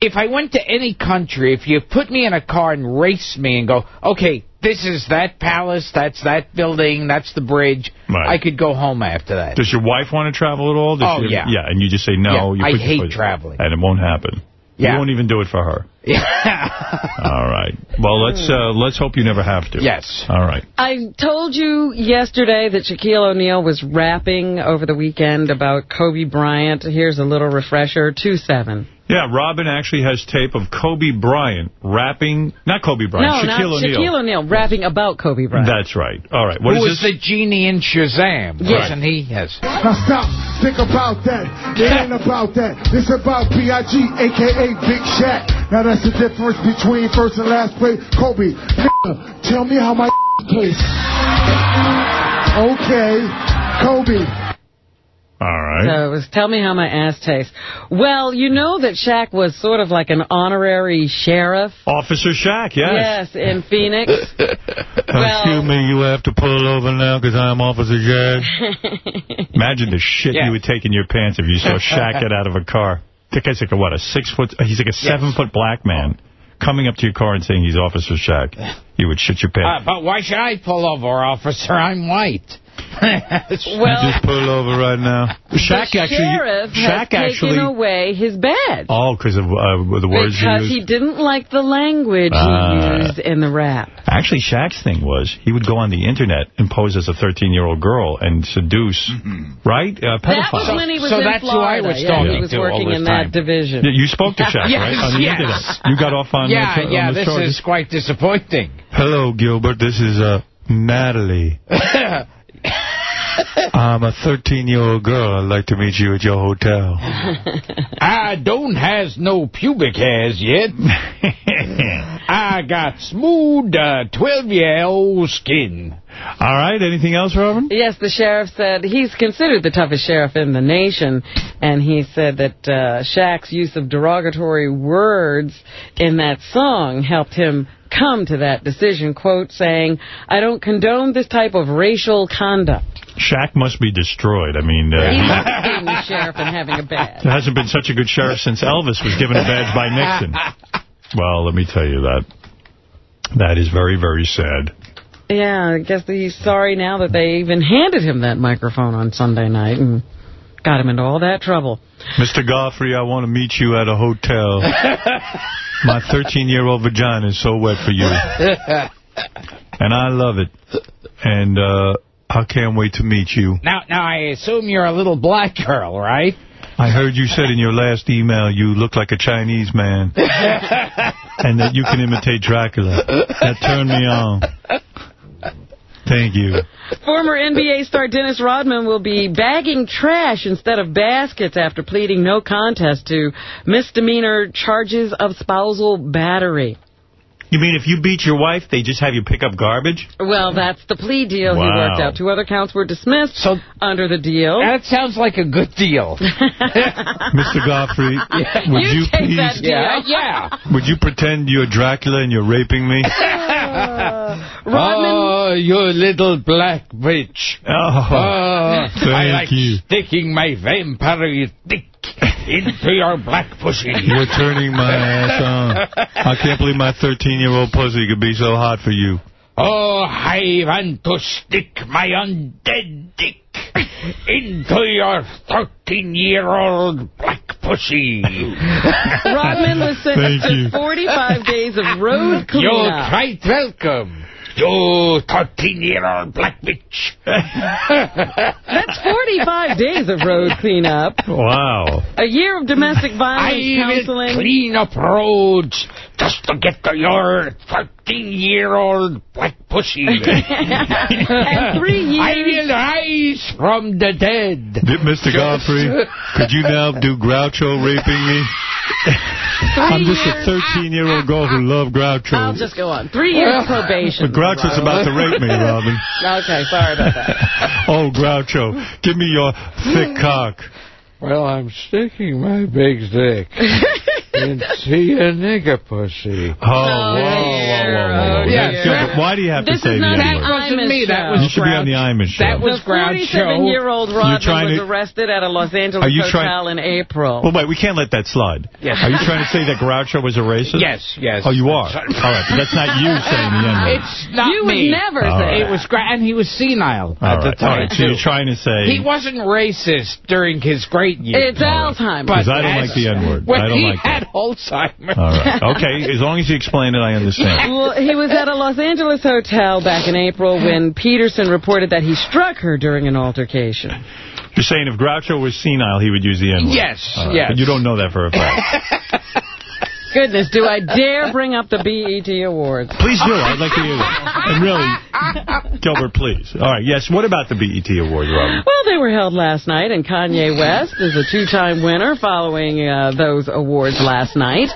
S45: if I went to any country, if you put me in a car and race me and go, okay, this is that palace, that's that building, that's the bridge,
S1: Right.
S45: I could go home after that.
S1: Does your wife want to travel at all? Does
S45: Oh,
S1: she-
S45: yeah.
S1: Yeah, and you just say no.
S45: Yeah,
S1: you
S45: I
S1: put your
S45: hate
S1: foot-
S45: traveling.
S1: And it won't happen.
S45: Yeah.
S1: You won't even do it for her. <laughs> Yeah. All right. Well, let's uh, let's hope you never have to.
S45: Yes.
S1: All right.
S2: I told you yesterday that Shaquille O'Neal was rapping over the weekend about Kobe Bryant. Here's a little refresher, 2-7.
S1: Yeah, Robin actually has tape of Kobe Bryant rapping, not Kobe Bryant,
S2: no,
S1: Shaquille
S2: not
S1: O'Neal.
S2: Shaquille O'Neal, rapping about Kobe Bryant.
S1: That's right. All right. What
S45: Who
S1: is
S45: was
S1: this?
S45: the genie in Shazam?
S2: Yes.
S45: Wasn't he? Yes.
S18: Now stop, think about that. It ain't about that. It's about B.I.G., a.k.a. Big Shaq. Now that's the difference between first and last place. Kobe, tell me how my <laughs> place. Okay, Kobe.
S1: All right.
S2: So it was Tell Me How My Ass Tastes. Well, you know that Shaq was sort of like an honorary sheriff.
S1: Officer Shaq, yes.
S2: Yes, in Phoenix. <laughs>
S1: Excuse me, you have to pull over now because I'm Officer Shaq. <laughs> Imagine the shit
S45: Yeah.
S1: you would take in your pants if you saw Shaq get out of a car. That guy's like a, what, a six foot, he's like a seven foot black man coming up to your car and saying he's Officer Shaq. You would shit your
S45: Uh,
S1: pants.
S45: but why should I pull over, officer? I'm white. <laughs>
S2: Well,
S1: just pull over right now. Shaq
S2: the
S1: actually,
S2: sheriff
S1: Shaq
S2: has taken away his badge.
S1: oh, because of uh, the words
S2: because
S1: he
S2: he didn't like the language
S1: Ah.
S2: he used in the rap.
S1: Actually, Shaq's thing was he would go on the internet and pose as a 13-year-old girl and seduce, right? Uh,
S2: That was
S1: pedophiles.
S2: when he was
S45: So
S2: in
S45: that's who I
S2: Florida.
S45: was
S2: yeah,
S45: talking
S2: he was
S45: to all
S2: working
S45: this
S2: in
S45: time.
S2: that division.
S1: Yeah, you spoke to <laughs> Shaq,
S45: Yes,
S1: right? On the
S45: yes.
S1: internet. You got off on
S45: yeah,
S1: the, on
S45: yeah,
S1: the
S45: this
S1: charges.
S45: is quite disappointing.
S1: Hello, Gilbert. This is uh, Natalie. <laughs> <laughs> I'm a 13-year-old girl. I'd like to meet you at your hotel. <laughs>
S45: I don't has no pubic hairs yet. <laughs> I got smooth uh, 12-year-old skin.
S1: All right. Anything else, Robin?
S2: Yes, the sheriff said he's considered the toughest sheriff in the nation, and he said that uh, Shaq's use of derogatory words in that song helped him come to that decision, quote, saying, I don't condone this type of racial conduct.
S1: Shaq must be destroyed. I mean,
S2: He
S1: uh,
S2: must being the sheriff and having a badge.
S1: there hasn't been such a good sheriff since Elvis was given a badge by Nixon. <laughs> Well, let me tell you that. That is very, very sad.
S2: Yeah, I guess he's sorry now that they even handed him that microphone on Sunday night and got him into all that trouble.
S1: Mr. Godfrey, I want to meet you at a hotel. <laughs> My 13-year-old vagina is so wet for you. <laughs> And I love it. And uh, I can't wait to meet you.
S45: Now, now I assume you're a little black girl, right?
S1: I heard you said in your last email you look like a Chinese man. <laughs> and that you can imitate Dracula. That turned me on. Thank you.
S2: Former NBA star Dennis Rodman will be bagging trash instead of baskets after pleading no contest to misdemeanor charges of spousal battery.
S1: You mean if you beat your wife, they just have you pick up garbage?
S2: Well, that's the plea deal he worked out. Two other counts were dismissed
S45: So
S2: under the deal.
S45: that sounds like a good deal. <laughs>
S1: Mr. Godfrey, <laughs> would
S2: You
S1: you,
S2: take
S1: please...
S2: that deal.
S45: yeah, <laughs> yeah.
S1: Would you pretend you're Dracula and you're raping me?
S2: Uh, Rodman,
S45: Oh, you little black bitch.
S1: Oh,
S45: Oh, I like
S1: you.
S45: sticking my vampire dick into your black pussy.
S1: You're turning my ass on. I can't believe my 13-year-old pussy could be so hot for you.
S45: Oh, I want to stick my undead dick into your 13-year-old black pussy.
S2: Rodman was sentenced
S1: Thank you.
S2: to 45 days of road
S45: You're quite welcome. You 13-year-old black bitch. <laughs>
S2: That's 45 days of road cleanup.
S1: Wow.
S2: A year of domestic violence
S45: I will
S2: counseling.
S45: clean up roads just to get to your 13-year-old black pussy. <laughs>
S2: and three years.
S45: I will rise from the dead.
S1: Mr. Godfrey, could you now do Groucho raping me? <laughs> I'm just a 13-year-old girl who loved Groucho.
S2: I'll just go on. Three years probation.
S1: But Groucho's about to rape me, Robin. <laughs>
S2: Okay, sorry about that. <laughs>
S1: Oh, Groucho, give me your thick cock.
S45: Well, I'm sticking my big dick <laughs> into a nigger pussy.
S1: Oh, oh, whoa, whoa, whoa, whoa, whoa.
S45: Yeah.
S1: Gilbert, why do you have
S2: This
S1: to say
S2: is
S1: the
S2: not
S1: N-word?
S2: the
S45: wasn't me. That was
S1: You should be on the Imus show.
S45: That was
S2: The 47-year-old
S1: You're
S2: Rodman
S1: trying
S2: was
S1: to-
S2: arrested at a Los Angeles
S1: Are you
S2: hotel
S1: trying-
S2: in April.
S1: Well, wait, we can't let that slide.
S45: Yes.
S1: Are you trying to say that Groucho was a racist?
S45: Yes, yes.
S1: Oh, you are? All right, but that's not you saying the N-word.
S45: It's not
S2: You
S45: me.
S2: would never
S1: All
S2: say
S1: right.
S45: It was gra- and he was senile
S1: All
S45: at the
S1: right, all
S45: time.
S1: right, so you're trying to say...
S45: He wasn't racist during his great years.
S2: It's Alzheimer's.
S45: But
S1: Because I don't like the N-word. I don't like that.
S45: Had Alzheimer's.
S1: All right. Okay, as long as you explain it, I understand. <laughs>
S2: Well, he was at a Los Angeles hotel back in April when Peterson reported that he struck her during an altercation.
S1: You're saying if Groucho was senile, he would use the N-word.
S45: Yes,
S1: All right,
S45: yes.
S1: But you don't know that for a fact. <laughs>
S2: Goodness, do I dare bring up the BET Awards?
S1: Please do. I'd like to hear that. And really, Gilbert, please. All right, yes, what about the BET Awards, Robin?
S2: Well, they were held last night, and Kanye West is a two-time winner following uh, those awards last night.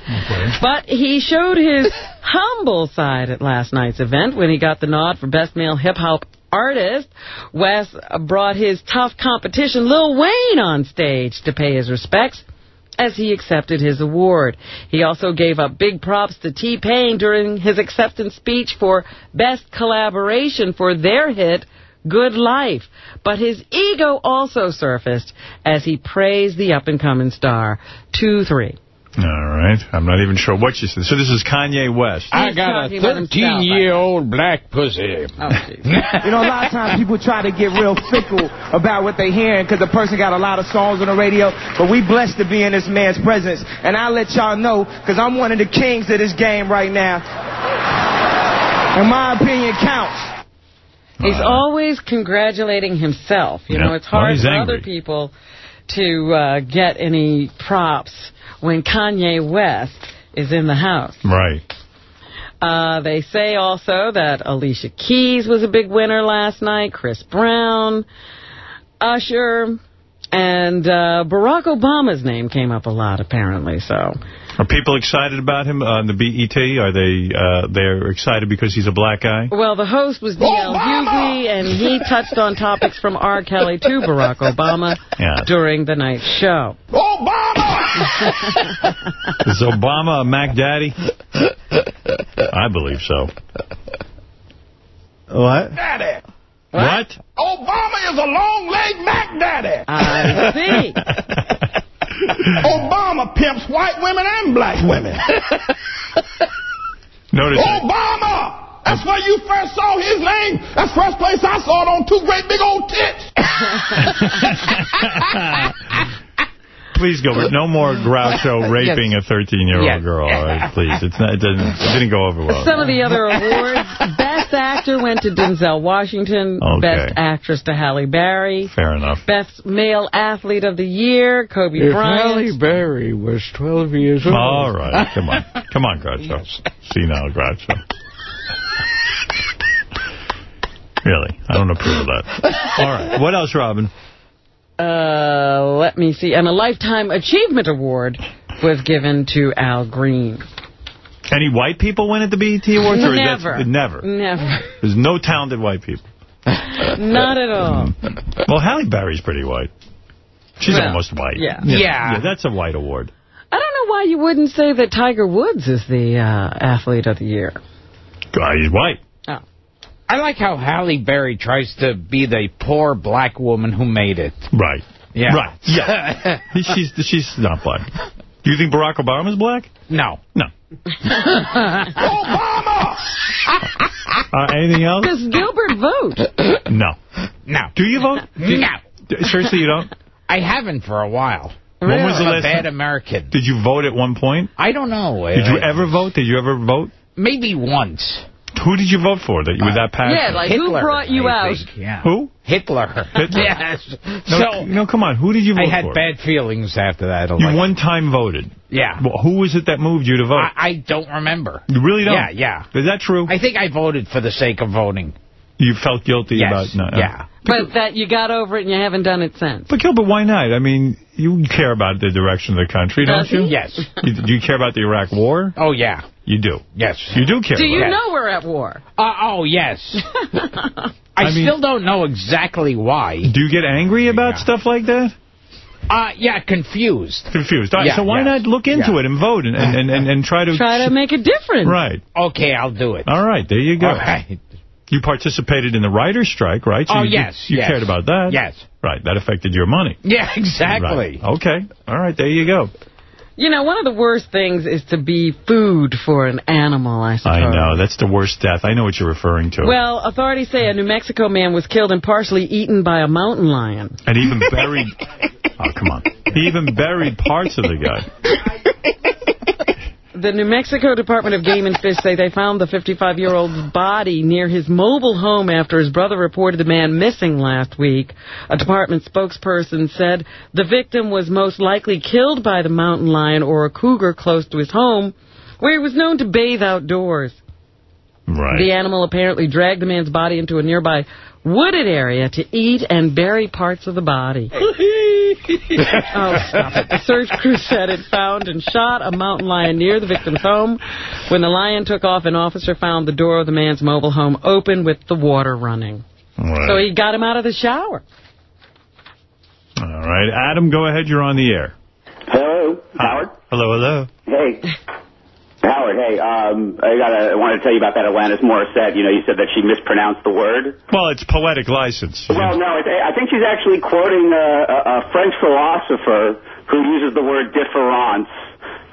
S2: But he showed his humble side at last night's event when he got the nod for Best Male Hip-Hop Artist. West brought his tough competition, Lil Wayne, on stage to pay his respects as he accepted his award. He also gave up big props to T-Pain during his acceptance speech for Best Collaboration for their hit, Good Life. But his ego also surfaced as he praised the up-and-coming star. 2-3.
S1: All right. I'm not even sure what you said. So this is Kanye West.
S45: I got a 13-year-old black pussy.
S2: Oh. <laughs>
S56: You know, a lot of times people try to get real fickle about what they're hearing because the person got a lot of songs on the radio. But we blessed to be in this man's presence. And I'll let y'all know because I'm one of the kings of this game right now. And my opinion counts.
S2: He's always congratulating himself. You
S1: Yeah.
S2: know, it's hard
S1: he's
S2: for
S1: angry.
S2: other people to uh, get any props when Kanye West is in the house.
S1: Right.
S2: Uh, they say also that Alicia Keys was a big winner last night, Chris Brown, Usher, and uh, Barack Obama's name came up a lot, apparently. So
S1: Are people excited about him on the BET? Are they uh, they're excited because he's a black guy?
S2: Well, the host was D.L. Hughley, and he touched on topics from R. Kelly to Barack Obama
S1: Yeah.
S2: during the night show. Obama! <laughs>
S1: Is Obama a Mac Daddy? I believe so. What?
S53: Daddy.
S1: What?
S53: Obama is a long-legged Mac Daddy.
S2: I see. <laughs> <laughs>
S53: Obama pimps white women and black women. <laughs>
S1: Notice.
S53: Obama! That's where you first saw his name. That's the first place I saw it on two great big old tits. <laughs>
S1: Please, Gilbert, no more Groucho <laughs> raping a 13-year-old
S2: Yes.
S1: girl. All right, please. It's not, it, didn't, it didn't go over well.
S2: Some of the other awards. Best Actor went to Denzel Washington.
S1: Okay.
S2: Best Actress to Halle Berry.
S1: Fair enough.
S2: Best Male Athlete of the Year, Kobe
S45: If
S2: Bryant.
S45: Halle Berry was 12 years old.
S1: All right, come on. Come on, Groucho. See now, Groucho. Really, I don't approve of that. All right, what else, Robin?
S2: Uh, let me see. And a Lifetime Achievement Award was given to Al Green.
S1: Any white people win at the BET Awards? Or is that-
S2: Never.
S1: never.
S2: Never.
S1: There's no talented white people. <laughs>
S2: Not at all.
S1: Well, Halle Berry's pretty white. She's
S2: Well,
S1: almost white.
S2: yeah.
S1: yeah.
S2: Yeah.
S1: that's a white award.
S2: I don't know why you wouldn't say that Tiger Woods is the uh, Athlete of the Year.
S1: He's white.
S45: I like how Halle Berry tries to be the poor black woman who made it.
S1: Right.
S45: Yeah.
S1: Right. Yeah. <laughs> she's she's not black. Do you think Barack Obama's black?
S45: No.
S1: No. <laughs>
S53: Obama!
S1: Uh, anything else?
S2: Does Gilbert vote?
S1: No.
S45: No.
S1: Do you vote?
S45: No.
S1: Seriously, you don't?
S45: I haven't for a while.
S1: When was the
S45: I'm a
S1: last
S45: bad
S1: time-
S45: American.
S1: Did you vote at one point?
S45: I don't know.
S1: Did you ever vote? Did you ever vote?
S45: Maybe once.
S1: Who did you vote for that you were that uh, passionate?
S2: Yeah, like who brought you
S45: I
S2: out?
S45: think, yeah.
S1: Who?
S45: Hitler. <laughs>
S1: Hitler? <laughs>
S45: yes.
S1: No,
S45: so
S1: no, come on. Who did you vote for?
S45: I had
S1: for?
S45: bad feelings after that.
S1: You one time voted.
S45: Yeah.
S1: Well, who was it that moved you to vote?
S45: I, I don't remember.
S1: you really don't?
S45: Yeah, yeah.
S1: Is that true?
S45: I think I voted for the sake of voting.
S1: You felt guilty
S45: Yes,
S1: about no, no.
S45: yeah.
S2: But that you got over it and you haven't done it since.
S1: But Gilbert, why not? I mean, you care about the direction of the country, don't
S2: Does
S1: you?
S45: Yes.
S1: You, do you care about the Iraq War?
S45: Oh, yeah.
S1: You do.
S45: Yes.
S1: You do care.
S2: Do you
S1: about it.
S2: know we're at war?
S45: Uh, oh, yes. <laughs> I,
S1: I mean-
S45: still don't know exactly why.
S1: Do you get angry about stuff like that?
S45: Uh, yeah, confused.
S1: Confused. All right,
S45: Yeah,
S1: so why
S45: yeah.
S1: not look into
S45: Yeah.
S1: it and vote and, and, and, and try to...
S2: Try to make a difference.
S1: Right.
S45: Okay, I'll do it.
S1: All right, there you go.
S45: All right.
S1: You participated in the writer's strike, right?
S45: Oh,
S1: you,
S45: yes,
S1: You
S45: yes.
S1: cared about that.
S45: Yes.
S1: Right, that affected your money. <laughs>
S45: Yeah, exactly.
S1: Right. Okay. All right, there you go.
S2: You know, one of the worst things is to be food for an animal, I suppose.
S1: I know. That's the worst death. I know what you're referring to.
S2: Well, authorities say a New Mexico man was killed and partially eaten by a mountain lion.
S1: and even buried... <laughs> oh, come on. He even buried parts of the guy. <laughs>
S2: The New Mexico Department of Game and Fish say they found the 55-year-old's body near his mobile home after his brother reported the man missing last week. A department spokesperson said the victim was most likely killed by the mountain lion or a cougar close to his home, where he was known to bathe outdoors.
S1: Right.
S2: The animal apparently dragged the man's body into a nearby wooded area to eat and bury parts of the body. <laughs> oh, stop it. The search crew said it found and shot a mountain lion near the victim's home. When the lion took off, an officer found the door of the man's mobile home open with the water running.
S1: Right.
S2: So he got him out of the shower.
S1: All right. Adam, go ahead. You're on the air.
S57: Hello, Howard.
S1: Hello, hello.
S57: Hey, Howard. Hey, um, I got. I wanted to tell you about that Alanis Morissette. You know, you said that she mispronounced the word.
S1: Well, it's poetic license.
S57: Well, no, I, I think she's actually quoting a, a, a French philosopher who uses the word différance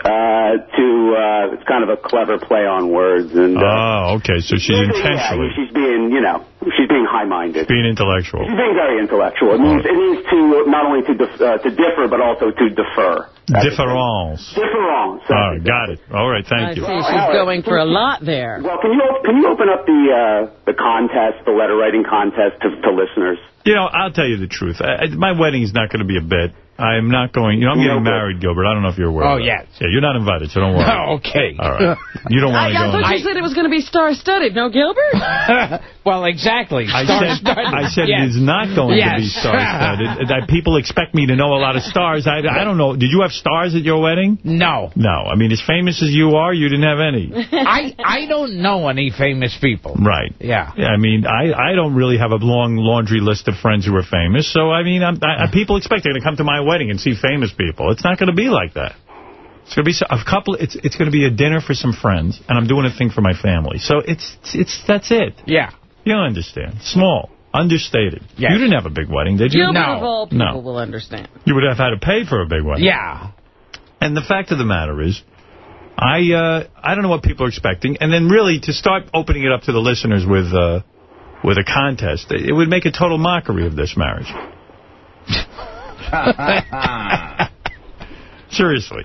S57: uh, to. Uh, it's kind of a clever play on words, and uh,
S1: Oh, okay. So she's
S57: yeah,
S1: intentionally
S57: she's being, you know, she's being high-minded.
S1: being intellectual.
S57: She's being very intellectual. It means, it means to not only to dif- uh, to differ, but also to defer.
S1: Difference.
S57: Difference.
S1: All right, got it. All right,
S2: I
S1: thank you.
S2: see she's going for a lot there.
S57: Well, can you op- can you open up the uh, the contest, the letter writing contest to, to listeners?
S1: You know, I'll tell you the truth. I, I- my wedding is not going to be a bit. I'm not going. You know, I'm getting
S57: bit.
S1: married, Gilbert. I don't know if you're aware.
S45: Oh,
S1: of that.
S45: yes.
S1: Yeah, you're not invited, so don't worry.
S45: Oh, <laughs> okay.
S1: All right. You don't <laughs>
S2: I,
S1: want to go.
S2: I thought
S1: on-
S2: you said it was going to be star-studded. No, Gilbert? <laughs>
S45: well, exactly.
S1: I
S45: Star
S1: said,
S45: studded.
S1: I said
S45: Yes.
S1: it is not going to be star-studded. that people expect me to know a lot of stars. I, I don't know. Did you have stars at your wedding?
S45: No.
S1: No. I mean, as famous as you are, you didn't have any.
S45: I I don't know any famous people.
S1: Right.
S45: Yeah.
S1: Yeah, I mean, I, I don't really have a long laundry list of friends who are famous. So, I mean, I'm, I, people expect they're going to come to my wedding and see famous people. It's not going to be like that. It's going to be a couple. It's it's going to be a dinner for some friends, and I'm doing a thing for my family. So it's it's that's it.
S45: Yeah.
S1: You understand. Small, understated.
S45: Yes.
S1: You didn't have a big wedding, did you?
S2: Gilbert of all people
S1: No.
S2: will understand.
S1: You would have had to pay for a big wedding.
S45: Yeah.
S1: And the fact of the matter is, I uh, I don't know what people are expecting. And then really to start opening it up to the listeners with uh, with a contest, it would make a total mockery of this marriage. <laughs> <laughs> Seriously.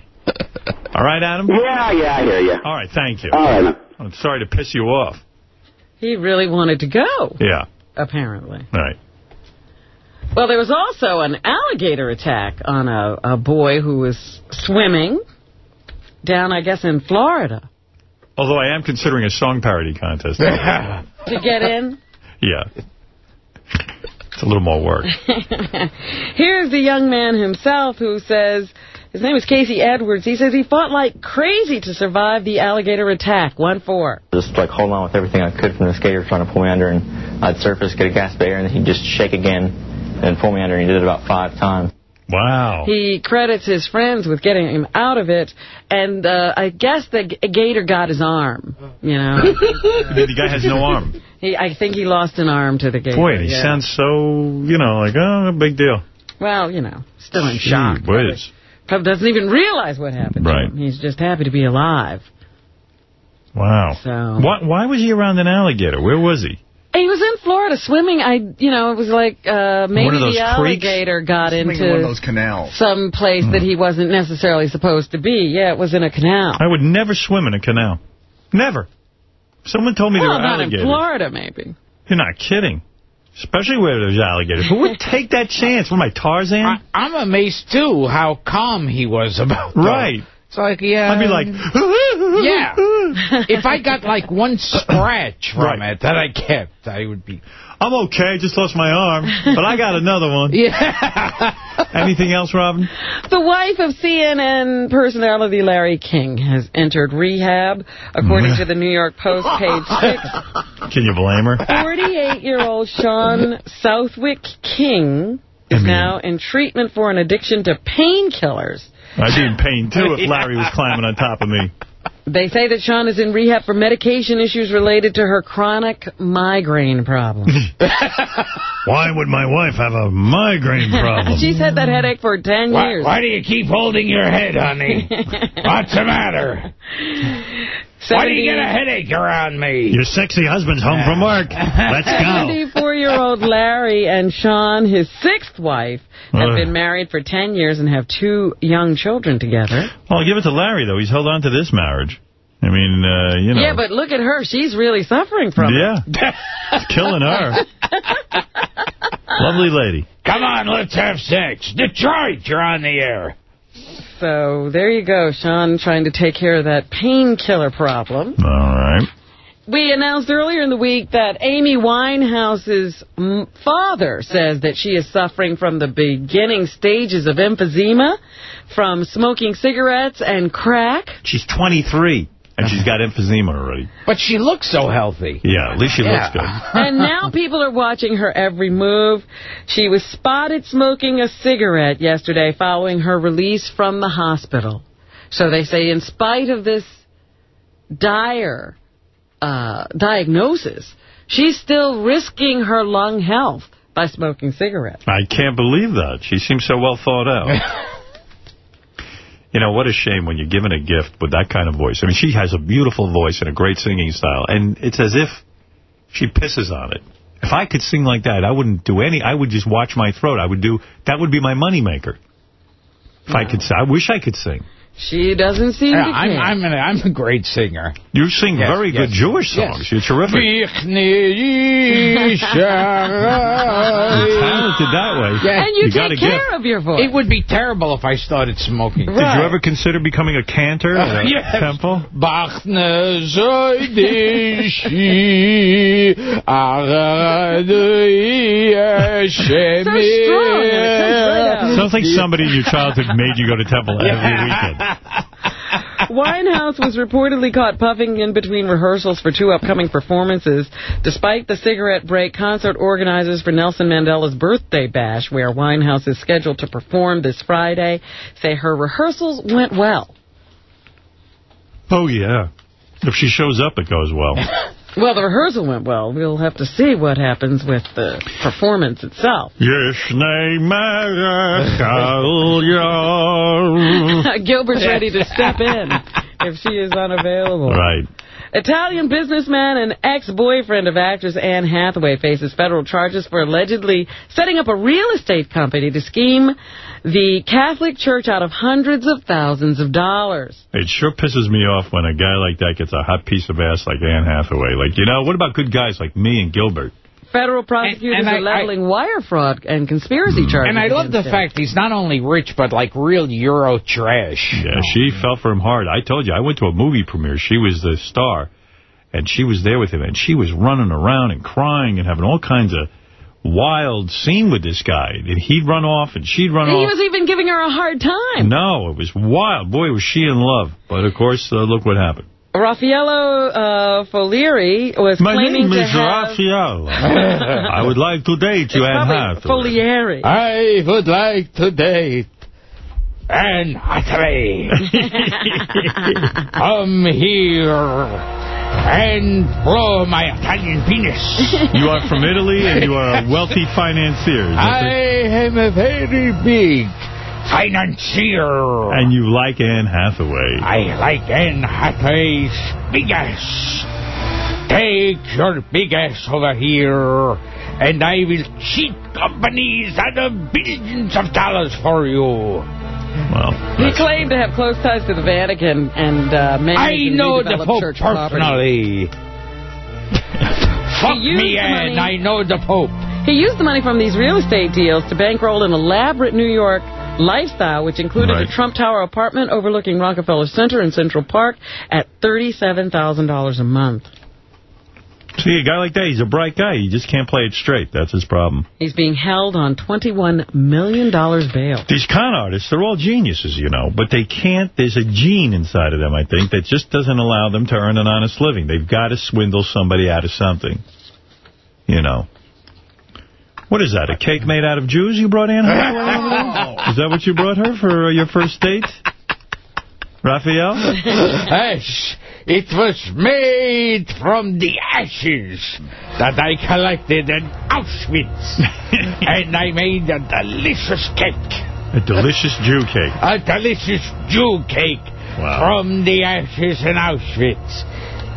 S1: All right, Adam?
S57: Yeah, yeah, I hear you.
S1: All right, thank you.
S57: All right.
S1: I'm sorry to piss you off.
S2: He really wanted to go,
S1: Yeah,
S2: apparently.
S1: right.
S2: Well, there was also an alligator attack on a, a boy who was swimming down, I guess, in Florida.
S1: Although I am considering a song parody contest. <laughs>
S2: To get in,
S1: yeah. It's a little more work. <laughs>
S2: here's the young man himself who says, his name is Casey Edwards. He says he fought like crazy to survive the alligator attack. 1-4.
S58: Just like hold on with everything I could from the skater trying to pull me under, and I'd surface, get a gasp of air, and then he'd just shake again and pull me under. And he did it about five times.
S1: Wow.
S2: He credits his friends with getting him out of it, and uh, I guess the gator got his arm. You know, <laughs>
S1: the guy has no arm.
S2: he, I think he lost an arm to the gator.
S1: Boy, he
S2: yeah.
S1: sounds so, you know, like, oh, big deal.
S2: Well, you know, still in shock.
S1: Gee whiz.
S2: Probably doesn't even realize what happened. to
S1: Right.
S2: him. He's just happy to be alive.
S1: Wow.
S2: So
S1: Why, why was he around an alligator? Where was he?
S2: He was in Florida swimming. I, you know, it was like uh, maybe
S1: One of those
S2: the
S1: creeks?
S2: alligator got
S4: Swimming
S2: into
S4: in one of those canals.
S2: some place that he wasn't necessarily supposed to be. Yeah, it was in a canal.
S1: I would never swim in a canal. Never. Someone told me
S2: well,
S1: there were
S2: not
S1: alligators.
S2: in Florida, maybe.
S1: You're not kidding. Especially where there's alligators. Who would <laughs> take that chance? What am I, Tarzan?
S45: I, I'm amazed, too, how calm he was about that.
S1: Right.
S45: It's like, yeah.
S1: I'd be like, <laughs>
S45: yeah. <laughs> if I got, like, one scratch from
S1: Right.
S45: it that I kept, I would be...
S1: I'm okay, just lost my arm, but I got another one. <laughs>
S45: Yeah.
S1: Anything else, Robin?
S2: The wife of CNN personality Larry King has entered rehab, according to the New York Post, page 6.
S1: Can you blame her?
S2: 48-year-old Shawn Southwick King is now in treatment for an addiction to painkillers.
S1: I'd be in pain, too, if <laughs> Larry was climbing on top of me.
S2: They say that Shawn is in rehab for medication issues related to her chronic migraine problem. <laughs> <laughs>
S1: Why would my wife have a migraine problem? <laughs>
S2: She's had that headache for 10
S45: Why,
S2: years.
S45: why do you keep holding your head, honey? What's the matter? Why do you get a headache around me?
S1: Your sexy husband's home from work. Let's go.
S2: 74-year-old Larry and Shawn, his sixth wife, have
S1: Ugh.
S2: been married for 10 years and have two young children together.
S1: Well, give it to Larry, though. He's held on to this marriage. I mean, uh, you know.
S2: Yeah, but look at her. She's really suffering from
S1: Yeah. It's killing her. Lovely lady.
S45: Come on, let's have sex. Detroit, you're on the air.
S2: So there you go, Shawn trying to take care of that painkiller problem.
S1: All right.
S2: We announced earlier in the week that Amy Winehouse's father says that she is suffering from the beginning stages of emphysema from smoking cigarettes and crack.
S1: She's 23, and she's got emphysema already.
S45: But she looks so healthy.
S1: Yeah, at least she
S45: Yeah.
S1: looks good. <laughs>
S2: and now people are watching her every move. She was spotted smoking a cigarette yesterday following her release from the hospital. So they say in spite of this dire uh, diagnosis, she's still risking her lung health by smoking cigarettes.
S1: I can't believe that. She seems so well thought out. <laughs> You know, what a shame when you're given a gift with that kind of voice. I mean, she has a beautiful voice and a great singing style, and it's as if she pisses on it. If I could sing like that, I wouldn't do any, I would just watch my throat. I would do, that would be my moneymaker. If I could sing. I wish I could sing.
S2: She doesn't seem
S45: Yeah,
S2: to
S45: I'm,
S2: care.
S45: I'm, a, I'm a great singer.
S1: You sing
S45: Yes,
S1: very good
S45: yes,
S1: Jewish
S45: yes.
S1: songs. You're terrific.
S45: You're
S1: You're talented that way.
S2: and you,
S1: got
S2: take
S1: a gift.
S2: care of your voice.
S45: It would be terrible if I started smoking.
S1: Did you ever consider becoming a cantor at a
S45: yes.
S1: temple?
S45: Bachne zoidishi
S1: Sounds like somebody in your childhood made you go to temple every weekend. <laughs>
S2: Winehouse was reportedly caught puffing in between rehearsals for two upcoming performances. Despite the cigarette break, concert organizers for Nelson Mandela's birthday bash, where Winehouse is scheduled to perform this Friday, say her rehearsals went well.
S1: Oh, yeah. If she shows up, it goes well. <laughs>
S2: Well, the rehearsal went well. We'll have to see what happens with the performance itself. <laughs> Gilbert's ready to step in if she is unavailable.
S1: Right.
S2: Italian businessman and ex-boyfriend of actress Anne Hathaway faces federal charges for allegedly setting up a real estate company to scheme the Catholic Church out of hundreds of thousands of dollars.
S1: It sure pisses me off when a guy like that gets a hot piece of ass like Anne Hathaway. Like, you know, what about good guys like me and Gilbert?
S2: Federal prosecutors
S45: And- and
S2: are
S45: I-
S2: leveling wire fraud and conspiracy charges.
S45: And I love the
S2: him.
S45: fact he's not only rich, but like real Euro trash.
S1: Yeah, she fell for him hard. I told you, I went to a movie premiere. She was the star, and she was there with him, and she was running around and crying and having all kinds of wild scene with this guy. And he'd run off, and she'd run
S2: He
S1: off.
S2: He was even giving her a hard time.
S1: No, it was wild. Boy, was she in love. But, of course, uh, look what happened.
S2: Raffaello uh, Follieri was
S1: My
S2: claiming
S1: name
S2: to
S1: is
S2: have...
S1: Raphael. <laughs> I would like to date you, Anne Hathaway.
S2: Follieri.
S45: I would like to date Anne Hathaway. <laughs> Come here and blow my Italian penis.
S1: You are from Italy, and you are a wealthy financier.
S45: I am a very big financier.
S1: And you like Anne Hathaway.
S45: I like Anne Hathaway's big ass. Take your big ass over here, and I will cheat companies out of billions of dollars for you.
S1: Well,
S2: He claimed to have close ties to the Vatican and uh, many
S45: I know the Pope
S2: church property.
S45: personally. <laughs> Fuck me
S2: the
S45: and I know the Pope.
S2: He used the money from these real estate deals to bankroll an elaborate New York lifestyle, which included
S1: Right.
S2: a Trump Tower apartment overlooking Rockefeller Center in Central Park at $37,000 a month.
S1: See, a guy like that, he's a bright guy. He just can't play it straight. That's his problem.
S2: He's being held on $21 million bail.
S1: These con artists, they're all geniuses, you know, but they can't, there's a gene inside of them, I think, that just doesn't allow them to earn an honest living. They've got to swindle somebody out of something, you know. What is that, a cake made out of Jews you brought Anne Hathaway over there? Is that what you brought her for uh, your first date? Raphael?
S45: Yes, it was made from the ashes that I collected in Auschwitz. <laughs> and I made a delicious cake.
S1: A delicious Jew cake.
S45: A delicious Jew cake from the ashes in Auschwitz.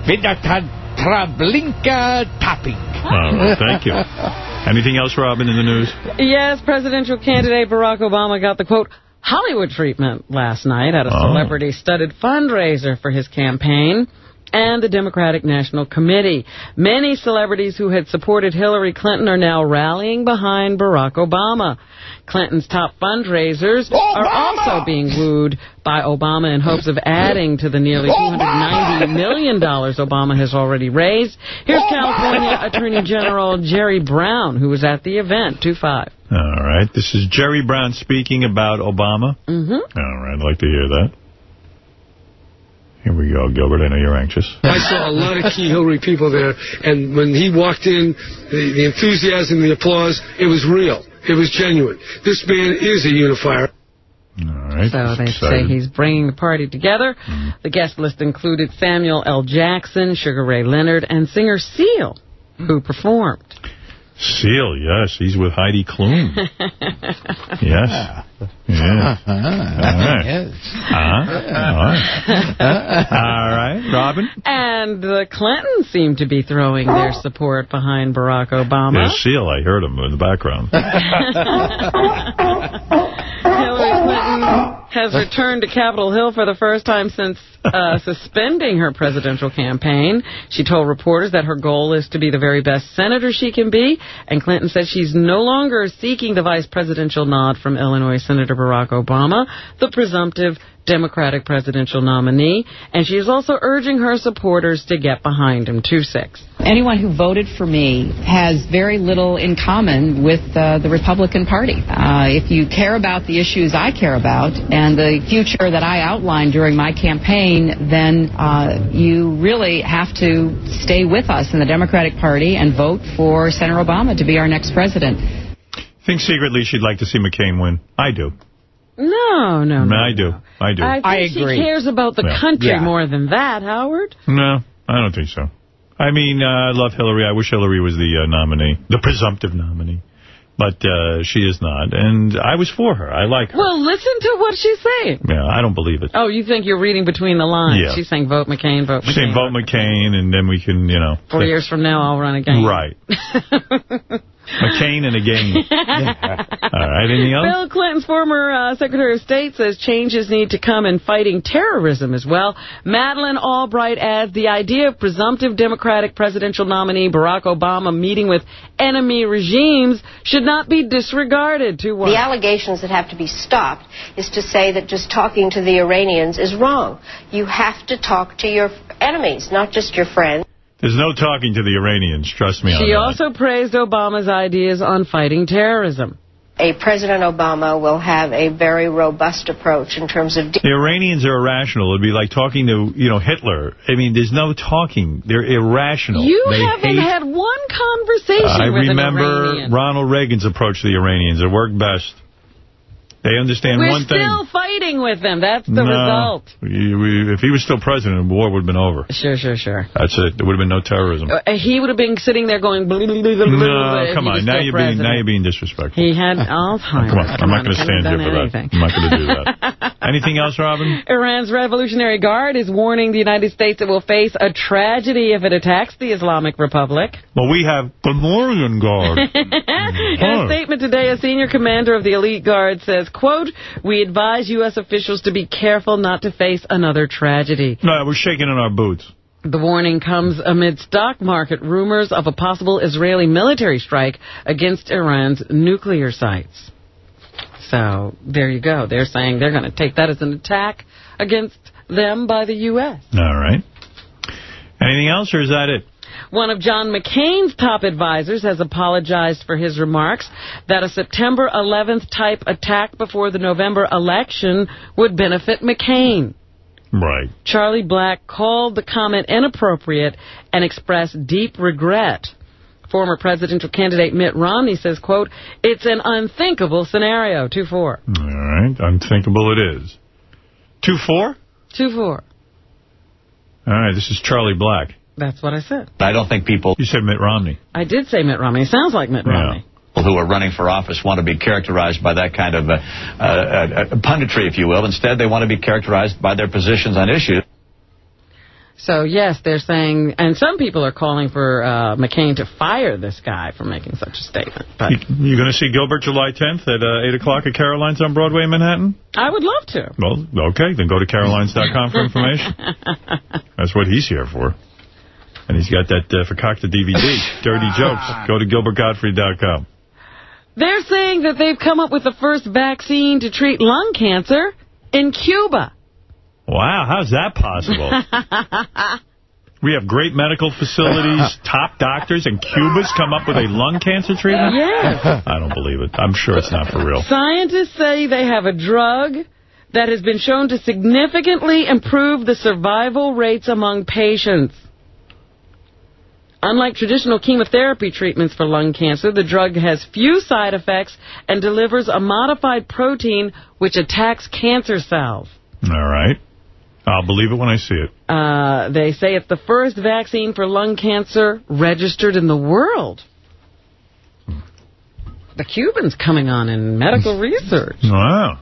S45: With a ta- Treblinka topping.
S1: Oh, thank you. <laughs> Anything else, Robin, in the news?
S2: Yes, presidential candidate Barack Obama got the, quote, Hollywood treatment last night at a
S1: Oh.
S2: celebrity-studded fundraiser for his campaign and the Democratic National Committee. Many celebrities who had supported Hillary Clinton are now rallying behind Barack Obama. Clinton's top fundraisers are also being wooed by Obama in hopes of adding to the nearly $290 million Obama has already raised. Here's California Attorney General Jerry Brown, who was at the event. 2-5.
S1: All right. This is Jerry Brown speaking about Obama.
S2: Mm-hmm.
S1: All right. I'd like to hear that. Here we go, Gilbert. I know you're anxious. <laughs>
S59: I saw a lot of key Hillary people there, and when he walked in, the, the enthusiasm, the applause, it was real. It was genuine. This man is a unifier.
S1: All right.
S2: So they say he's bringing the party together. Hmm. The guest list included Samuel L. Jackson, Sugar Ray Leonard, and singer Seal, who performed.
S1: Seal, yes. He's with Heidi Klum. <laughs> yes. Yeah. <laughs> All right.
S45: Yes.
S1: Uh-huh. All right. <laughs> All right. Robin?
S2: And the Clintons seem to be throwing their support behind Barack Obama.
S1: There's Seal. I heard him in the background.
S2: Hillary Clinton has returned to Capitol Hill for the first time since uh, <laughs> suspending her presidential campaign. She told reporters that her goal is to be the very best senator she can be, and Clinton said she's no longer seeking the vice presidential nod from Illinois Senator Barack Obama, the presumptive Democratic presidential nominee, and she is also urging her supporters to get behind him. 2-6.
S60: Anyone who voted for me has very little in common with uh, the Republican Party. Uh, if you care about the issues I care about and the future that I outlined during my campaign, then uh, you really have to stay with us in the Democratic Party and vote for Senator Obama to be our next president.
S1: think secretly she'd like to see McCain win. I do.
S2: No, no, no.
S1: I do. I do.
S2: I think she cares about the
S1: Yeah.
S2: country
S1: Yeah.
S2: more than that, Howard.
S1: No, I don't think so. I mean, uh, I love Hillary. I wish Hillary was the uh, nominee, the presumptive nominee. But uh, she is not. And I was for her. I like her.
S2: Well, listen to what she's saying.
S1: Yeah, I don't believe it.
S2: Oh, you think you're reading between the lines.
S1: Yeah.
S2: She's saying vote McCain, vote McCain.
S1: Saying vote McCain, and then we can, you know.
S2: Four years from now, I'll run again.
S1: Right. <laughs> McCain and again. <laughs> All right, anything else?
S2: Bill Clinton's former uh, Secretary of State says changes need to come in fighting terrorism as well. Madeleine Albright adds the idea of presumptive Democratic presidential nominee Barack Obama meeting with enemy regimes should not be disregarded. To
S61: The allegations that have to be stopped is to say that just talking to the Iranians is wrong. You have to talk to your enemies, not just your friends.
S1: There's no talking to the Iranians. Trust me on
S2: She
S1: that.
S2: also praised Obama's ideas on fighting terrorism.
S61: A President Obama will have a very robust approach in terms of.
S1: The Iranians are irrational. It'd be like talking to, you know, Hitler. I mean, there's no talking. They're irrational.
S2: You
S1: they
S2: haven't had one conversation
S1: I
S2: with an
S1: remember Ronald Reagan's approach to the Iranians. It worked best. They understand
S2: We're
S1: one thing.
S2: still fighting with them. That's the
S1: no,
S2: result.
S1: we- we- if he was still president, the war would have been over.
S2: Sure, sure, sure.
S1: That's it. There would have been no terrorism.
S2: Uh, he would have been sitting there going... Blah, blah, blah, blah, blah,
S1: No, come on. Now you're being now you're being disrespectful.
S2: He had Alzheimer's.
S1: Come on, I'm not going to stand here for
S2: done
S1: that. I'm not going to do that. <laughs> Anything else, Robin?
S2: Iran's Revolutionary Guard is warning the United States it will face a tragedy if it attacks the Islamic Republic.
S1: Well, we have the Morian Guard. <laughs>
S2: In a statement today, a senior commander of the elite guard says, quote, we advise U.S. officials to be careful not to face another tragedy.
S1: No, we're shaking in our boots.
S2: The warning comes amid stock market rumors of a possible Israeli military strike against Iran's nuclear sites. So there you go. They're saying they're going to take that as an attack against them by the U.S.
S1: All right. Anything else, or is that it?
S2: One of John McCain's top advisors has apologized for his remarks that a September 11th type attack before the November election would benefit McCain.
S1: Right.
S2: Charlie Black called the comment inappropriate and expressed deep regret. Former presidential candidate Mitt Romney says, quote, it's an unthinkable scenario. 2-4.
S1: All right. Unthinkable it is. 2-4?
S2: 2-4.
S1: All right. This is Charlie Black.
S2: That's what I said.
S62: I don't think people...
S1: You said Mitt Romney.
S2: I did say Mitt Romney. It sounds like Mitt Romney.
S62: who are running for office want to be characterized by that kind of uh, uh, uh, punditry, if you will. Instead, they want to be characterized by their positions on issues.
S2: So, yes, they're saying, and some people are calling for uh, McCain to fire this guy for making such a statement. But
S1: You, you going to see Gilbert July 10th at uh, 8 o'clock at Caroline's on Broadway in Manhattan?
S2: I would love to.
S1: Well, okay, then go to carolines.com for information. <laughs> That's what he's here for. And he's got that uh, Fakakta DVD, Dirty Jokes. Go to gilbertgottfried.com.
S2: They're saying that they've come up with the first vaccine to treat lung cancer in Cuba.
S1: Wow, how's that possible? <laughs> We have great medical facilities, top doctors, and Cuba's come up with a lung cancer treatment?
S2: Yes.
S1: I don't believe it. I'm sure it's not for real.
S2: Scientists say they have a drug that has been shown to significantly improve the survival rates among patients. Unlike traditional chemotherapy treatments for lung cancer, the drug has few side effects and delivers a modified protein which attacks cancer cells.
S1: All right. I'll believe it when I see it.
S2: Uh, they say it's the first vaccine for lung cancer registered in the world. The Cubans coming on in medical <laughs> research.
S1: Wow.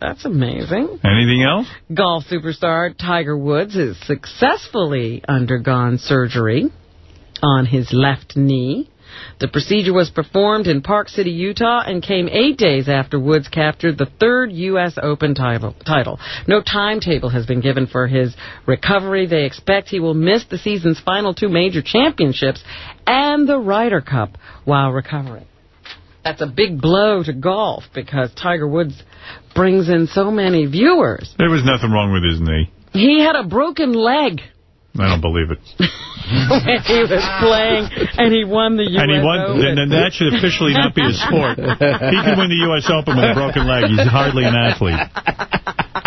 S2: That's amazing.
S1: Anything else?
S2: Golf superstar Tiger Woods has successfully undergone surgery on his left knee. The procedure was performed in Park City, Utah, and came eight days after Woods captured the third U.S. Open title. title. No timetable has been given for his recovery. They expect he will miss the season's final two major championships and the Ryder Cup while recovering. That's a big blow to golf because Tiger Woods brings in so many viewers.
S1: There was nothing wrong with his knee.
S2: He had a broken leg
S1: I don't believe it. <laughs>
S2: he was playing, and he won the U.S.
S1: And he won,
S2: Open.
S1: then that should officially not be a sport. He can win the U.S. Open with a broken leg. He's hardly an athlete.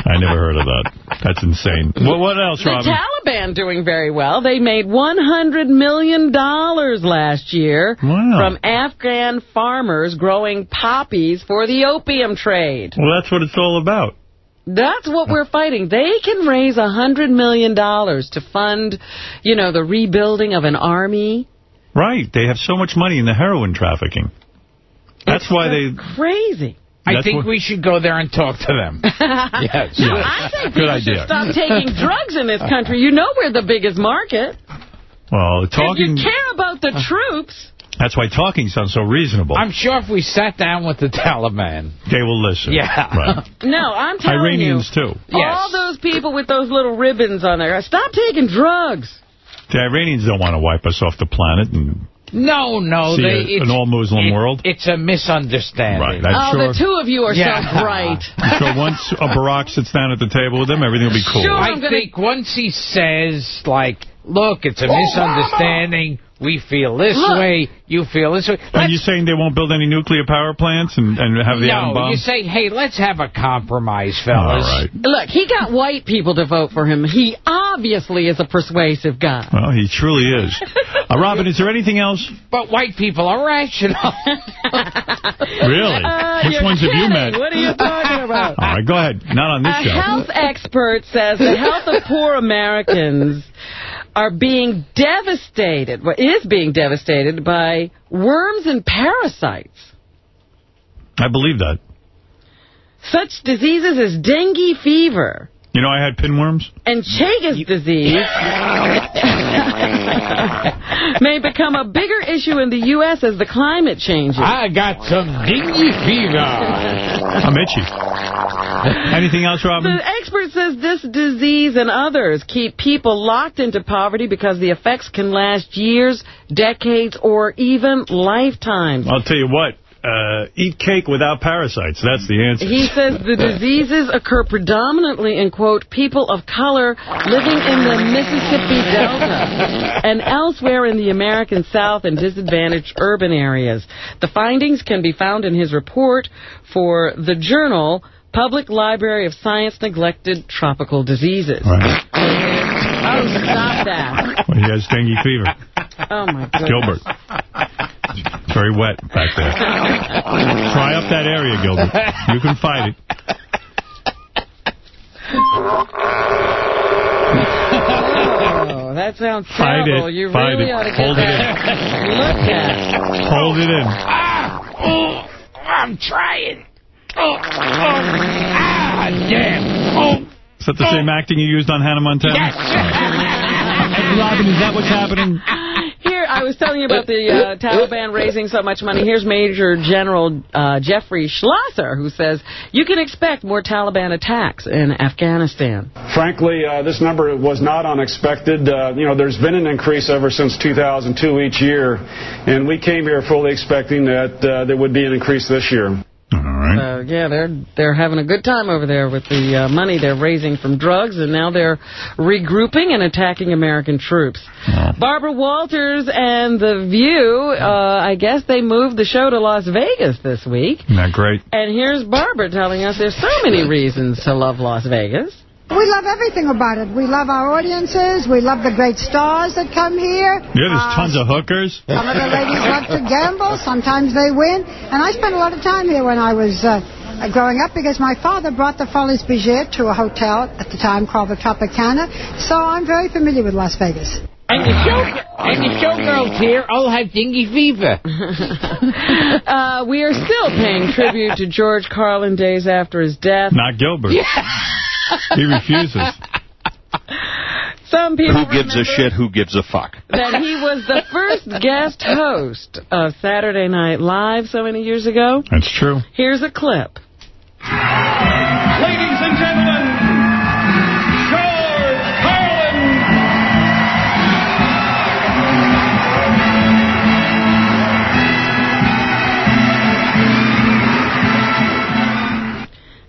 S1: I never heard of that. That's insane. What, what else,
S2: The
S1: Robin?
S2: Taliban doing very well. They made $100 million last year
S1: Wow.
S2: from Afghan farmers growing poppies for the opium trade.
S1: Well, that's what it's all about.
S2: That's what we're fighting. They can raise $100 million to fund, you know, the rebuilding of an army.
S1: Right. They have so much money in the heroin trafficking. That's why they...
S2: Crazy.
S45: I
S1: That's
S45: think we should go there and talk to them. <laughs> yes.
S2: No, I think
S1: Good
S2: people should stop taking <laughs> drugs in this country. You know we're the biggest market.
S1: Well, talking...
S2: If you care about the uh, troops,
S1: That's why talking sounds so reasonable.
S45: I'm sure if we sat down with the Taliban.
S1: They will listen.
S45: Yeah.
S1: Right. <laughs>
S2: no, I'm telling
S1: Iranians,
S2: you.
S1: too.
S2: All those people with those little ribbons on there, stop taking drugs.
S1: The Iranians don't want to wipe us off the planet and
S45: No, no.
S1: see
S45: they,
S1: a- an all-Muslim
S45: it-
S1: world.
S45: It's a misunderstanding.
S1: Right. I'm
S2: oh,
S1: sure,
S2: the two of you are
S45: Yeah.
S2: so <laughs> bright. <laughs>
S1: I'm sure once a Barack sits down at the table with them, everything will be cool.
S2: Sure.
S45: I
S2: I'm gonna-
S45: think once he says, like, look, it's a misunderstanding. We feel this
S2: Look.
S45: way. You feel this way.
S1: And you're saying they won't build any nuclear power plants and, and have the atom
S45: no,
S1: bomb?
S45: you say, hey, let's have a compromise,
S1: All
S45: fellas.
S1: right.
S2: Look, he got white people to vote for him. He obviously is a persuasive guy.
S1: Well, he truly is. <laughs> Uh, Robin, is there anything else?
S45: But white people are rational. <laughs>
S1: Really?
S2: Uh,
S1: Which
S2: you're
S1: ones have you met?
S2: What are you talking about? <laughs>
S1: All right, go ahead. Not on this
S2: A
S1: show.
S2: health expert says the health of poor Americans are being devastated, well, is being devastated by worms and parasites.
S1: I believe that.
S2: Such diseases as dengue fever
S1: You know I had pinworms?
S2: And Chagas disease <laughs> may become a bigger issue in the U.S. as the climate changes.
S45: I got some dingy fever.
S1: I'm itchy. Anything else, Robin?
S2: The expert says this disease and others keep people locked into poverty because the effects can last years, decades, or even lifetimes.
S1: I'll tell you what. Uh, eat cake without parasites. That's the answer.
S2: He says the <laughs> diseases occur predominantly in, quote, people of color living in the Mississippi Delta <laughs> and elsewhere in the American South and disadvantaged urban areas. The findings can be found in his report for the journal Public Library of Science Neglected Tropical Diseases.
S1: Right.
S2: Oh, stop that.
S1: Well, he has dengue fever.
S2: Oh, my goodness.
S1: Gilbert. It's very wet back there. Try up that area, Gilbert. You can fight it.
S2: Oh, that sounds
S1: Fight
S2: terrible.
S1: it.
S2: You
S1: Fight
S2: really
S1: it.
S2: ought to get
S1: Hold it
S2: that looked at.
S1: Hold it in.
S54: Oh, I'm trying. Oh, oh, ah, damn. Oh,
S1: Is that the same acting you used on Hannah Montana? Yes. Robin, is that what's happening? <laughs>
S2: Here, I was telling you about the uh, Taliban raising so much money. Here's Major General uh, Jeffrey Schloesser, who says you can expect more Taliban attacks in Afghanistan.
S63: Frankly, uh, this number was not unexpected. Uh, you know, there's been an increase ever since 2002 each year, and we came here fully expecting that uh, there would be an increase this year.
S2: So, yeah, they're they're having a good time over there with the uh, money they're raising from drugs, and now they're regrouping and attacking American troops. Barbara Walters and The View, uh, I guess they moved the show to Las Vegas this week.
S1: Isn't that great?
S2: And here's Barbara telling us there's so many reasons to love Las Vegas.
S64: We love everything about it. We love our audiences. We love the great stars that come here.
S1: Yeah, there's
S64: Uh,
S1: tons of hookers.
S64: Some of the ladies love to gamble. Sometimes they win. And I spent a lot of time here when I was uh, growing up because my father brought the Folies Bergère to a hotel at the time called the Tropicana. So I'm very familiar with Las Vegas.
S45: And the show, and the showgirls here all have dingy fever. <laughs> <laughs>
S2: Uh, we are still paying tribute to George Carlin days after his death.
S1: Not Gilbert. <laughs> He refuses.
S2: Some people
S50: Who gives a shit? Who gives a fuck?
S2: that he was the first guest host of Saturday Night Live so many years ago.
S1: That's true.
S2: Here's a clip.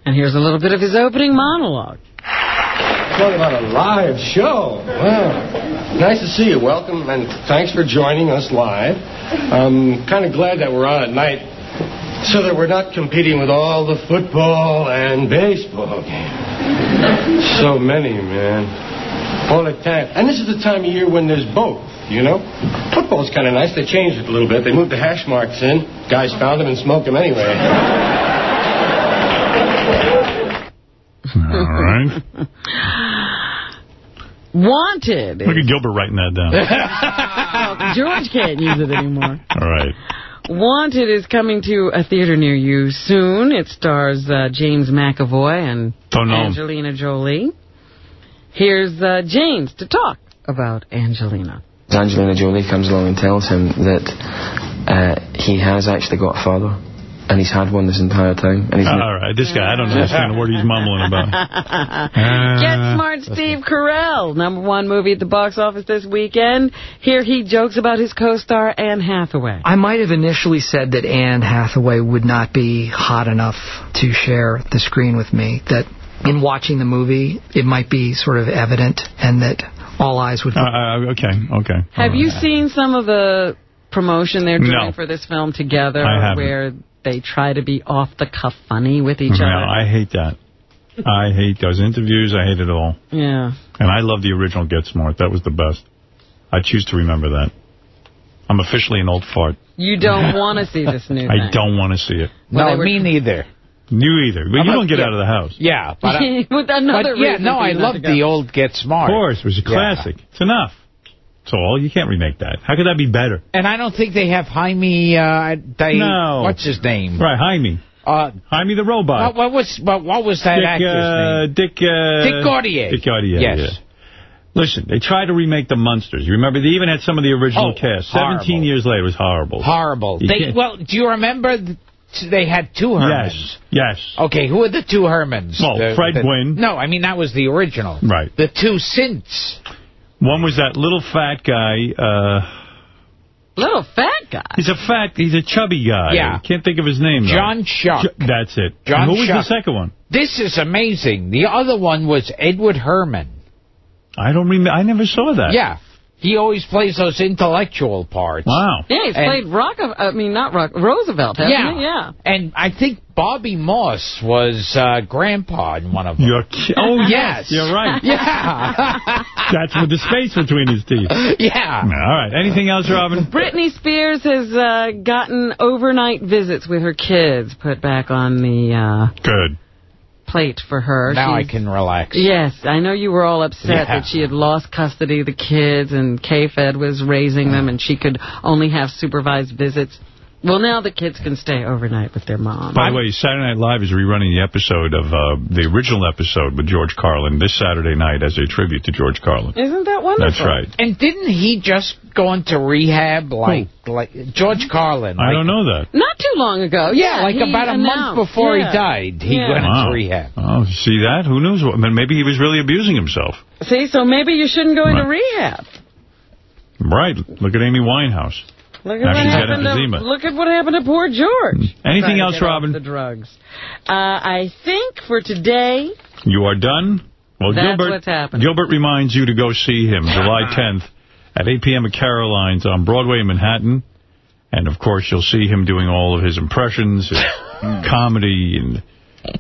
S54: And
S2: here's a little bit of his opening monologue.
S65: Talk about a live show. Wow. Nice to see you. Welcome, and thanks for joining us live. I'm kind of glad that we're on at night so that we're not competing with all the football and baseball games. So many, man. All the time. And this is the time of year when there's both, you know? Football's kind of nice. They changed it a little bit. They moved the hash marks in. Guys found them and smoked them anyway.
S1: All right. <laughs>
S2: Wanted.
S1: Look at Gilbert writing that down. <laughs>
S2: Oh, George can't use it anymore.
S1: All right.
S2: Wanted is coming to a theater near you soon. It stars uh, James McAvoy and
S1: Don't know him.
S2: Angelina Jolie. Here's uh, James to talk about Angelina.
S66: Angelina Jolie comes along and tells him that uh, he has actually got a father, and he's had one this entire time. And he's
S1: All right, this guy, I don't understand what he's mumbling about. <laughs>
S2: Get Smart Steve Carell, number one movie at the box office this weekend. Here he jokes about his co-star Anne Hathaway.
S67: I might have initially said that Anne Hathaway would not be hot enough to share the screen with me. That in watching the movie, it might be sort of evident, and that all eyes would.
S1: Uh, uh, okay, okay.
S2: Have you seen some of the promotion they're doing
S1: No.
S2: for this film together,
S1: I haven't.
S2: where they try to be off the cuff funny with each
S1: No,
S2: other?
S1: I hate that. I hate those interviews. I hate it all.
S2: Yeah.
S1: And I love the original Get Smart. That was the best. I choose to remember that. I'm officially an old fart.
S2: You don't want to see this new <laughs>
S1: I
S2: thing.
S1: don't want to see it.
S2: Well,
S45: no,
S2: they
S45: me neither.
S1: You either. But you
S45: I'm
S1: don't get
S45: yeah.
S1: out of the house.
S45: Yeah, but, I, <laughs>
S2: With another
S45: but yeah, no, I
S2: you
S45: love the old Get Smart.
S1: Of course. It was a
S45: Yeah.
S1: classic. It's enough. It's all. You can't remake that. How could that be better?
S45: And I don't think they have Hymie, uh, Di-
S1: No.
S45: what's his name?
S1: Right, Hymie.
S45: Uh,
S1: Hymie the Robot.
S45: what, what was what, what was that
S1: Dick,
S45: actor's
S1: uh,
S45: name?
S1: Dick, uh,
S45: Dick Gautier.
S1: Dick Gautier,
S45: Yes.
S1: yeah. Listen, they tried to remake the Munsters. You remember, they even had some of the original
S45: Oh,
S1: cast.
S45: horrible.
S1: 17 years later, it was horrible.
S45: Horrible. They, well, do you remember th- they had two Hermans?
S1: Yes, yes.
S45: Okay, who are the two Hermans?
S1: Well,
S45: The-
S1: Fred
S45: the-
S1: Gwynn.
S45: No, I mean, that was the original.
S1: Right.
S45: The two synths.
S1: One was that little fat guy. Uh,
S2: Little fat guy.
S1: he's a fat, he's a chubby guy.
S45: Yeah.
S1: I Can't think of his name, though.
S45: John Shuck.
S1: Ju- That's it.
S45: John
S1: And who was the second one?
S45: This is amazing. The other one was Edward Herrmann.
S1: I don't remember. I never saw that.
S45: Yeah. He always plays those intellectual parts.
S1: Wow.
S2: Yeah, he's
S45: And-
S2: played Rock. I mean, not Rock. Roosevelt, hasn't
S45: Yeah.
S2: he? Yeah.
S45: And I think Bobby Morse was uh, Grandpa in one of them.
S1: You're ki- oh, <laughs> yes.
S45: Yes.
S1: You're right. <laughs>
S45: Yeah.
S1: That's with the space between his teeth. <laughs>
S45: yeah.
S1: All right. Anything else, Robin?
S2: Britney Spears has uh, gotten overnight visits with her kids put back on the uh,
S1: Good.
S2: Plate for her.
S45: Now I can relax.
S2: Yes, I know you were all upset
S45: Yeah.
S2: that she had lost custody of the kids and K-Fed was raising them and she could only have supervised visits. Well, now the kids can stay overnight with their mom.
S1: By the way, Saturday Night Live is rerunning the episode of uh, the original episode with George Carlin this Saturday night as a tribute to George Carlin.
S2: Isn't that wonderful?
S1: That's right.
S45: And didn't he just go into rehab like like George Carlin?
S1: I
S45: like-
S1: don't know that.
S2: Not too long ago.
S45: Yeah,
S2: Yeah,
S45: like
S2: he
S45: about a
S2: announced.
S45: month before
S2: Yeah.
S45: he died, he
S2: Yeah.
S45: went
S1: Wow.
S45: into rehab.
S1: Oh, see that? Who knows? What- Maybe he was really abusing himself.
S2: See, so maybe you shouldn't go into rehab.
S1: Right. Look at Amy Winehouse.
S2: Look at
S1: Now
S2: what happened to look at what happened to poor George.
S1: Anything else, Robin?
S2: The drugs. Uh, I think for today,
S1: You are done? Well,
S2: That's
S1: Gilbert,
S2: what's happening.
S1: Gilbert reminds you to go see him <laughs> July 10th at 8 p.m. at Caroline's on Broadway in Manhattan. And, of course, you'll see him doing all of his impressions, his <laughs> comedy, and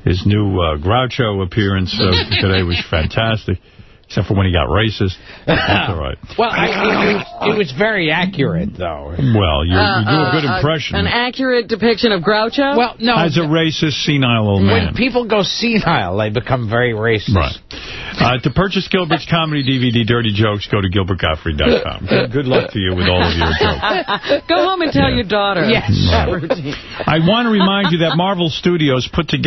S1: his new uh, Groucho appearance uh, <laughs> today was fantastic. Except for when he got racist. That's all right. <laughs>
S45: Well, I, it, was, it was very accurate, though.
S1: Well, you
S2: uh,
S1: you do a good
S2: uh,
S1: impression.
S2: an accurate depiction of Groucho.
S45: Well, no.
S1: As a racist, senile old man.
S45: When people go senile, they become very racist.
S1: Right. Uh, to purchase Gilbert's comedy DVD, Dirty Jokes, go to GilbertGottfried.com. <laughs> Good, good luck to you with all of your jokes.
S2: Go home and tell your daughter.
S45: Yes.
S2: that routine.
S1: I want to remind you that Marvel Studios put together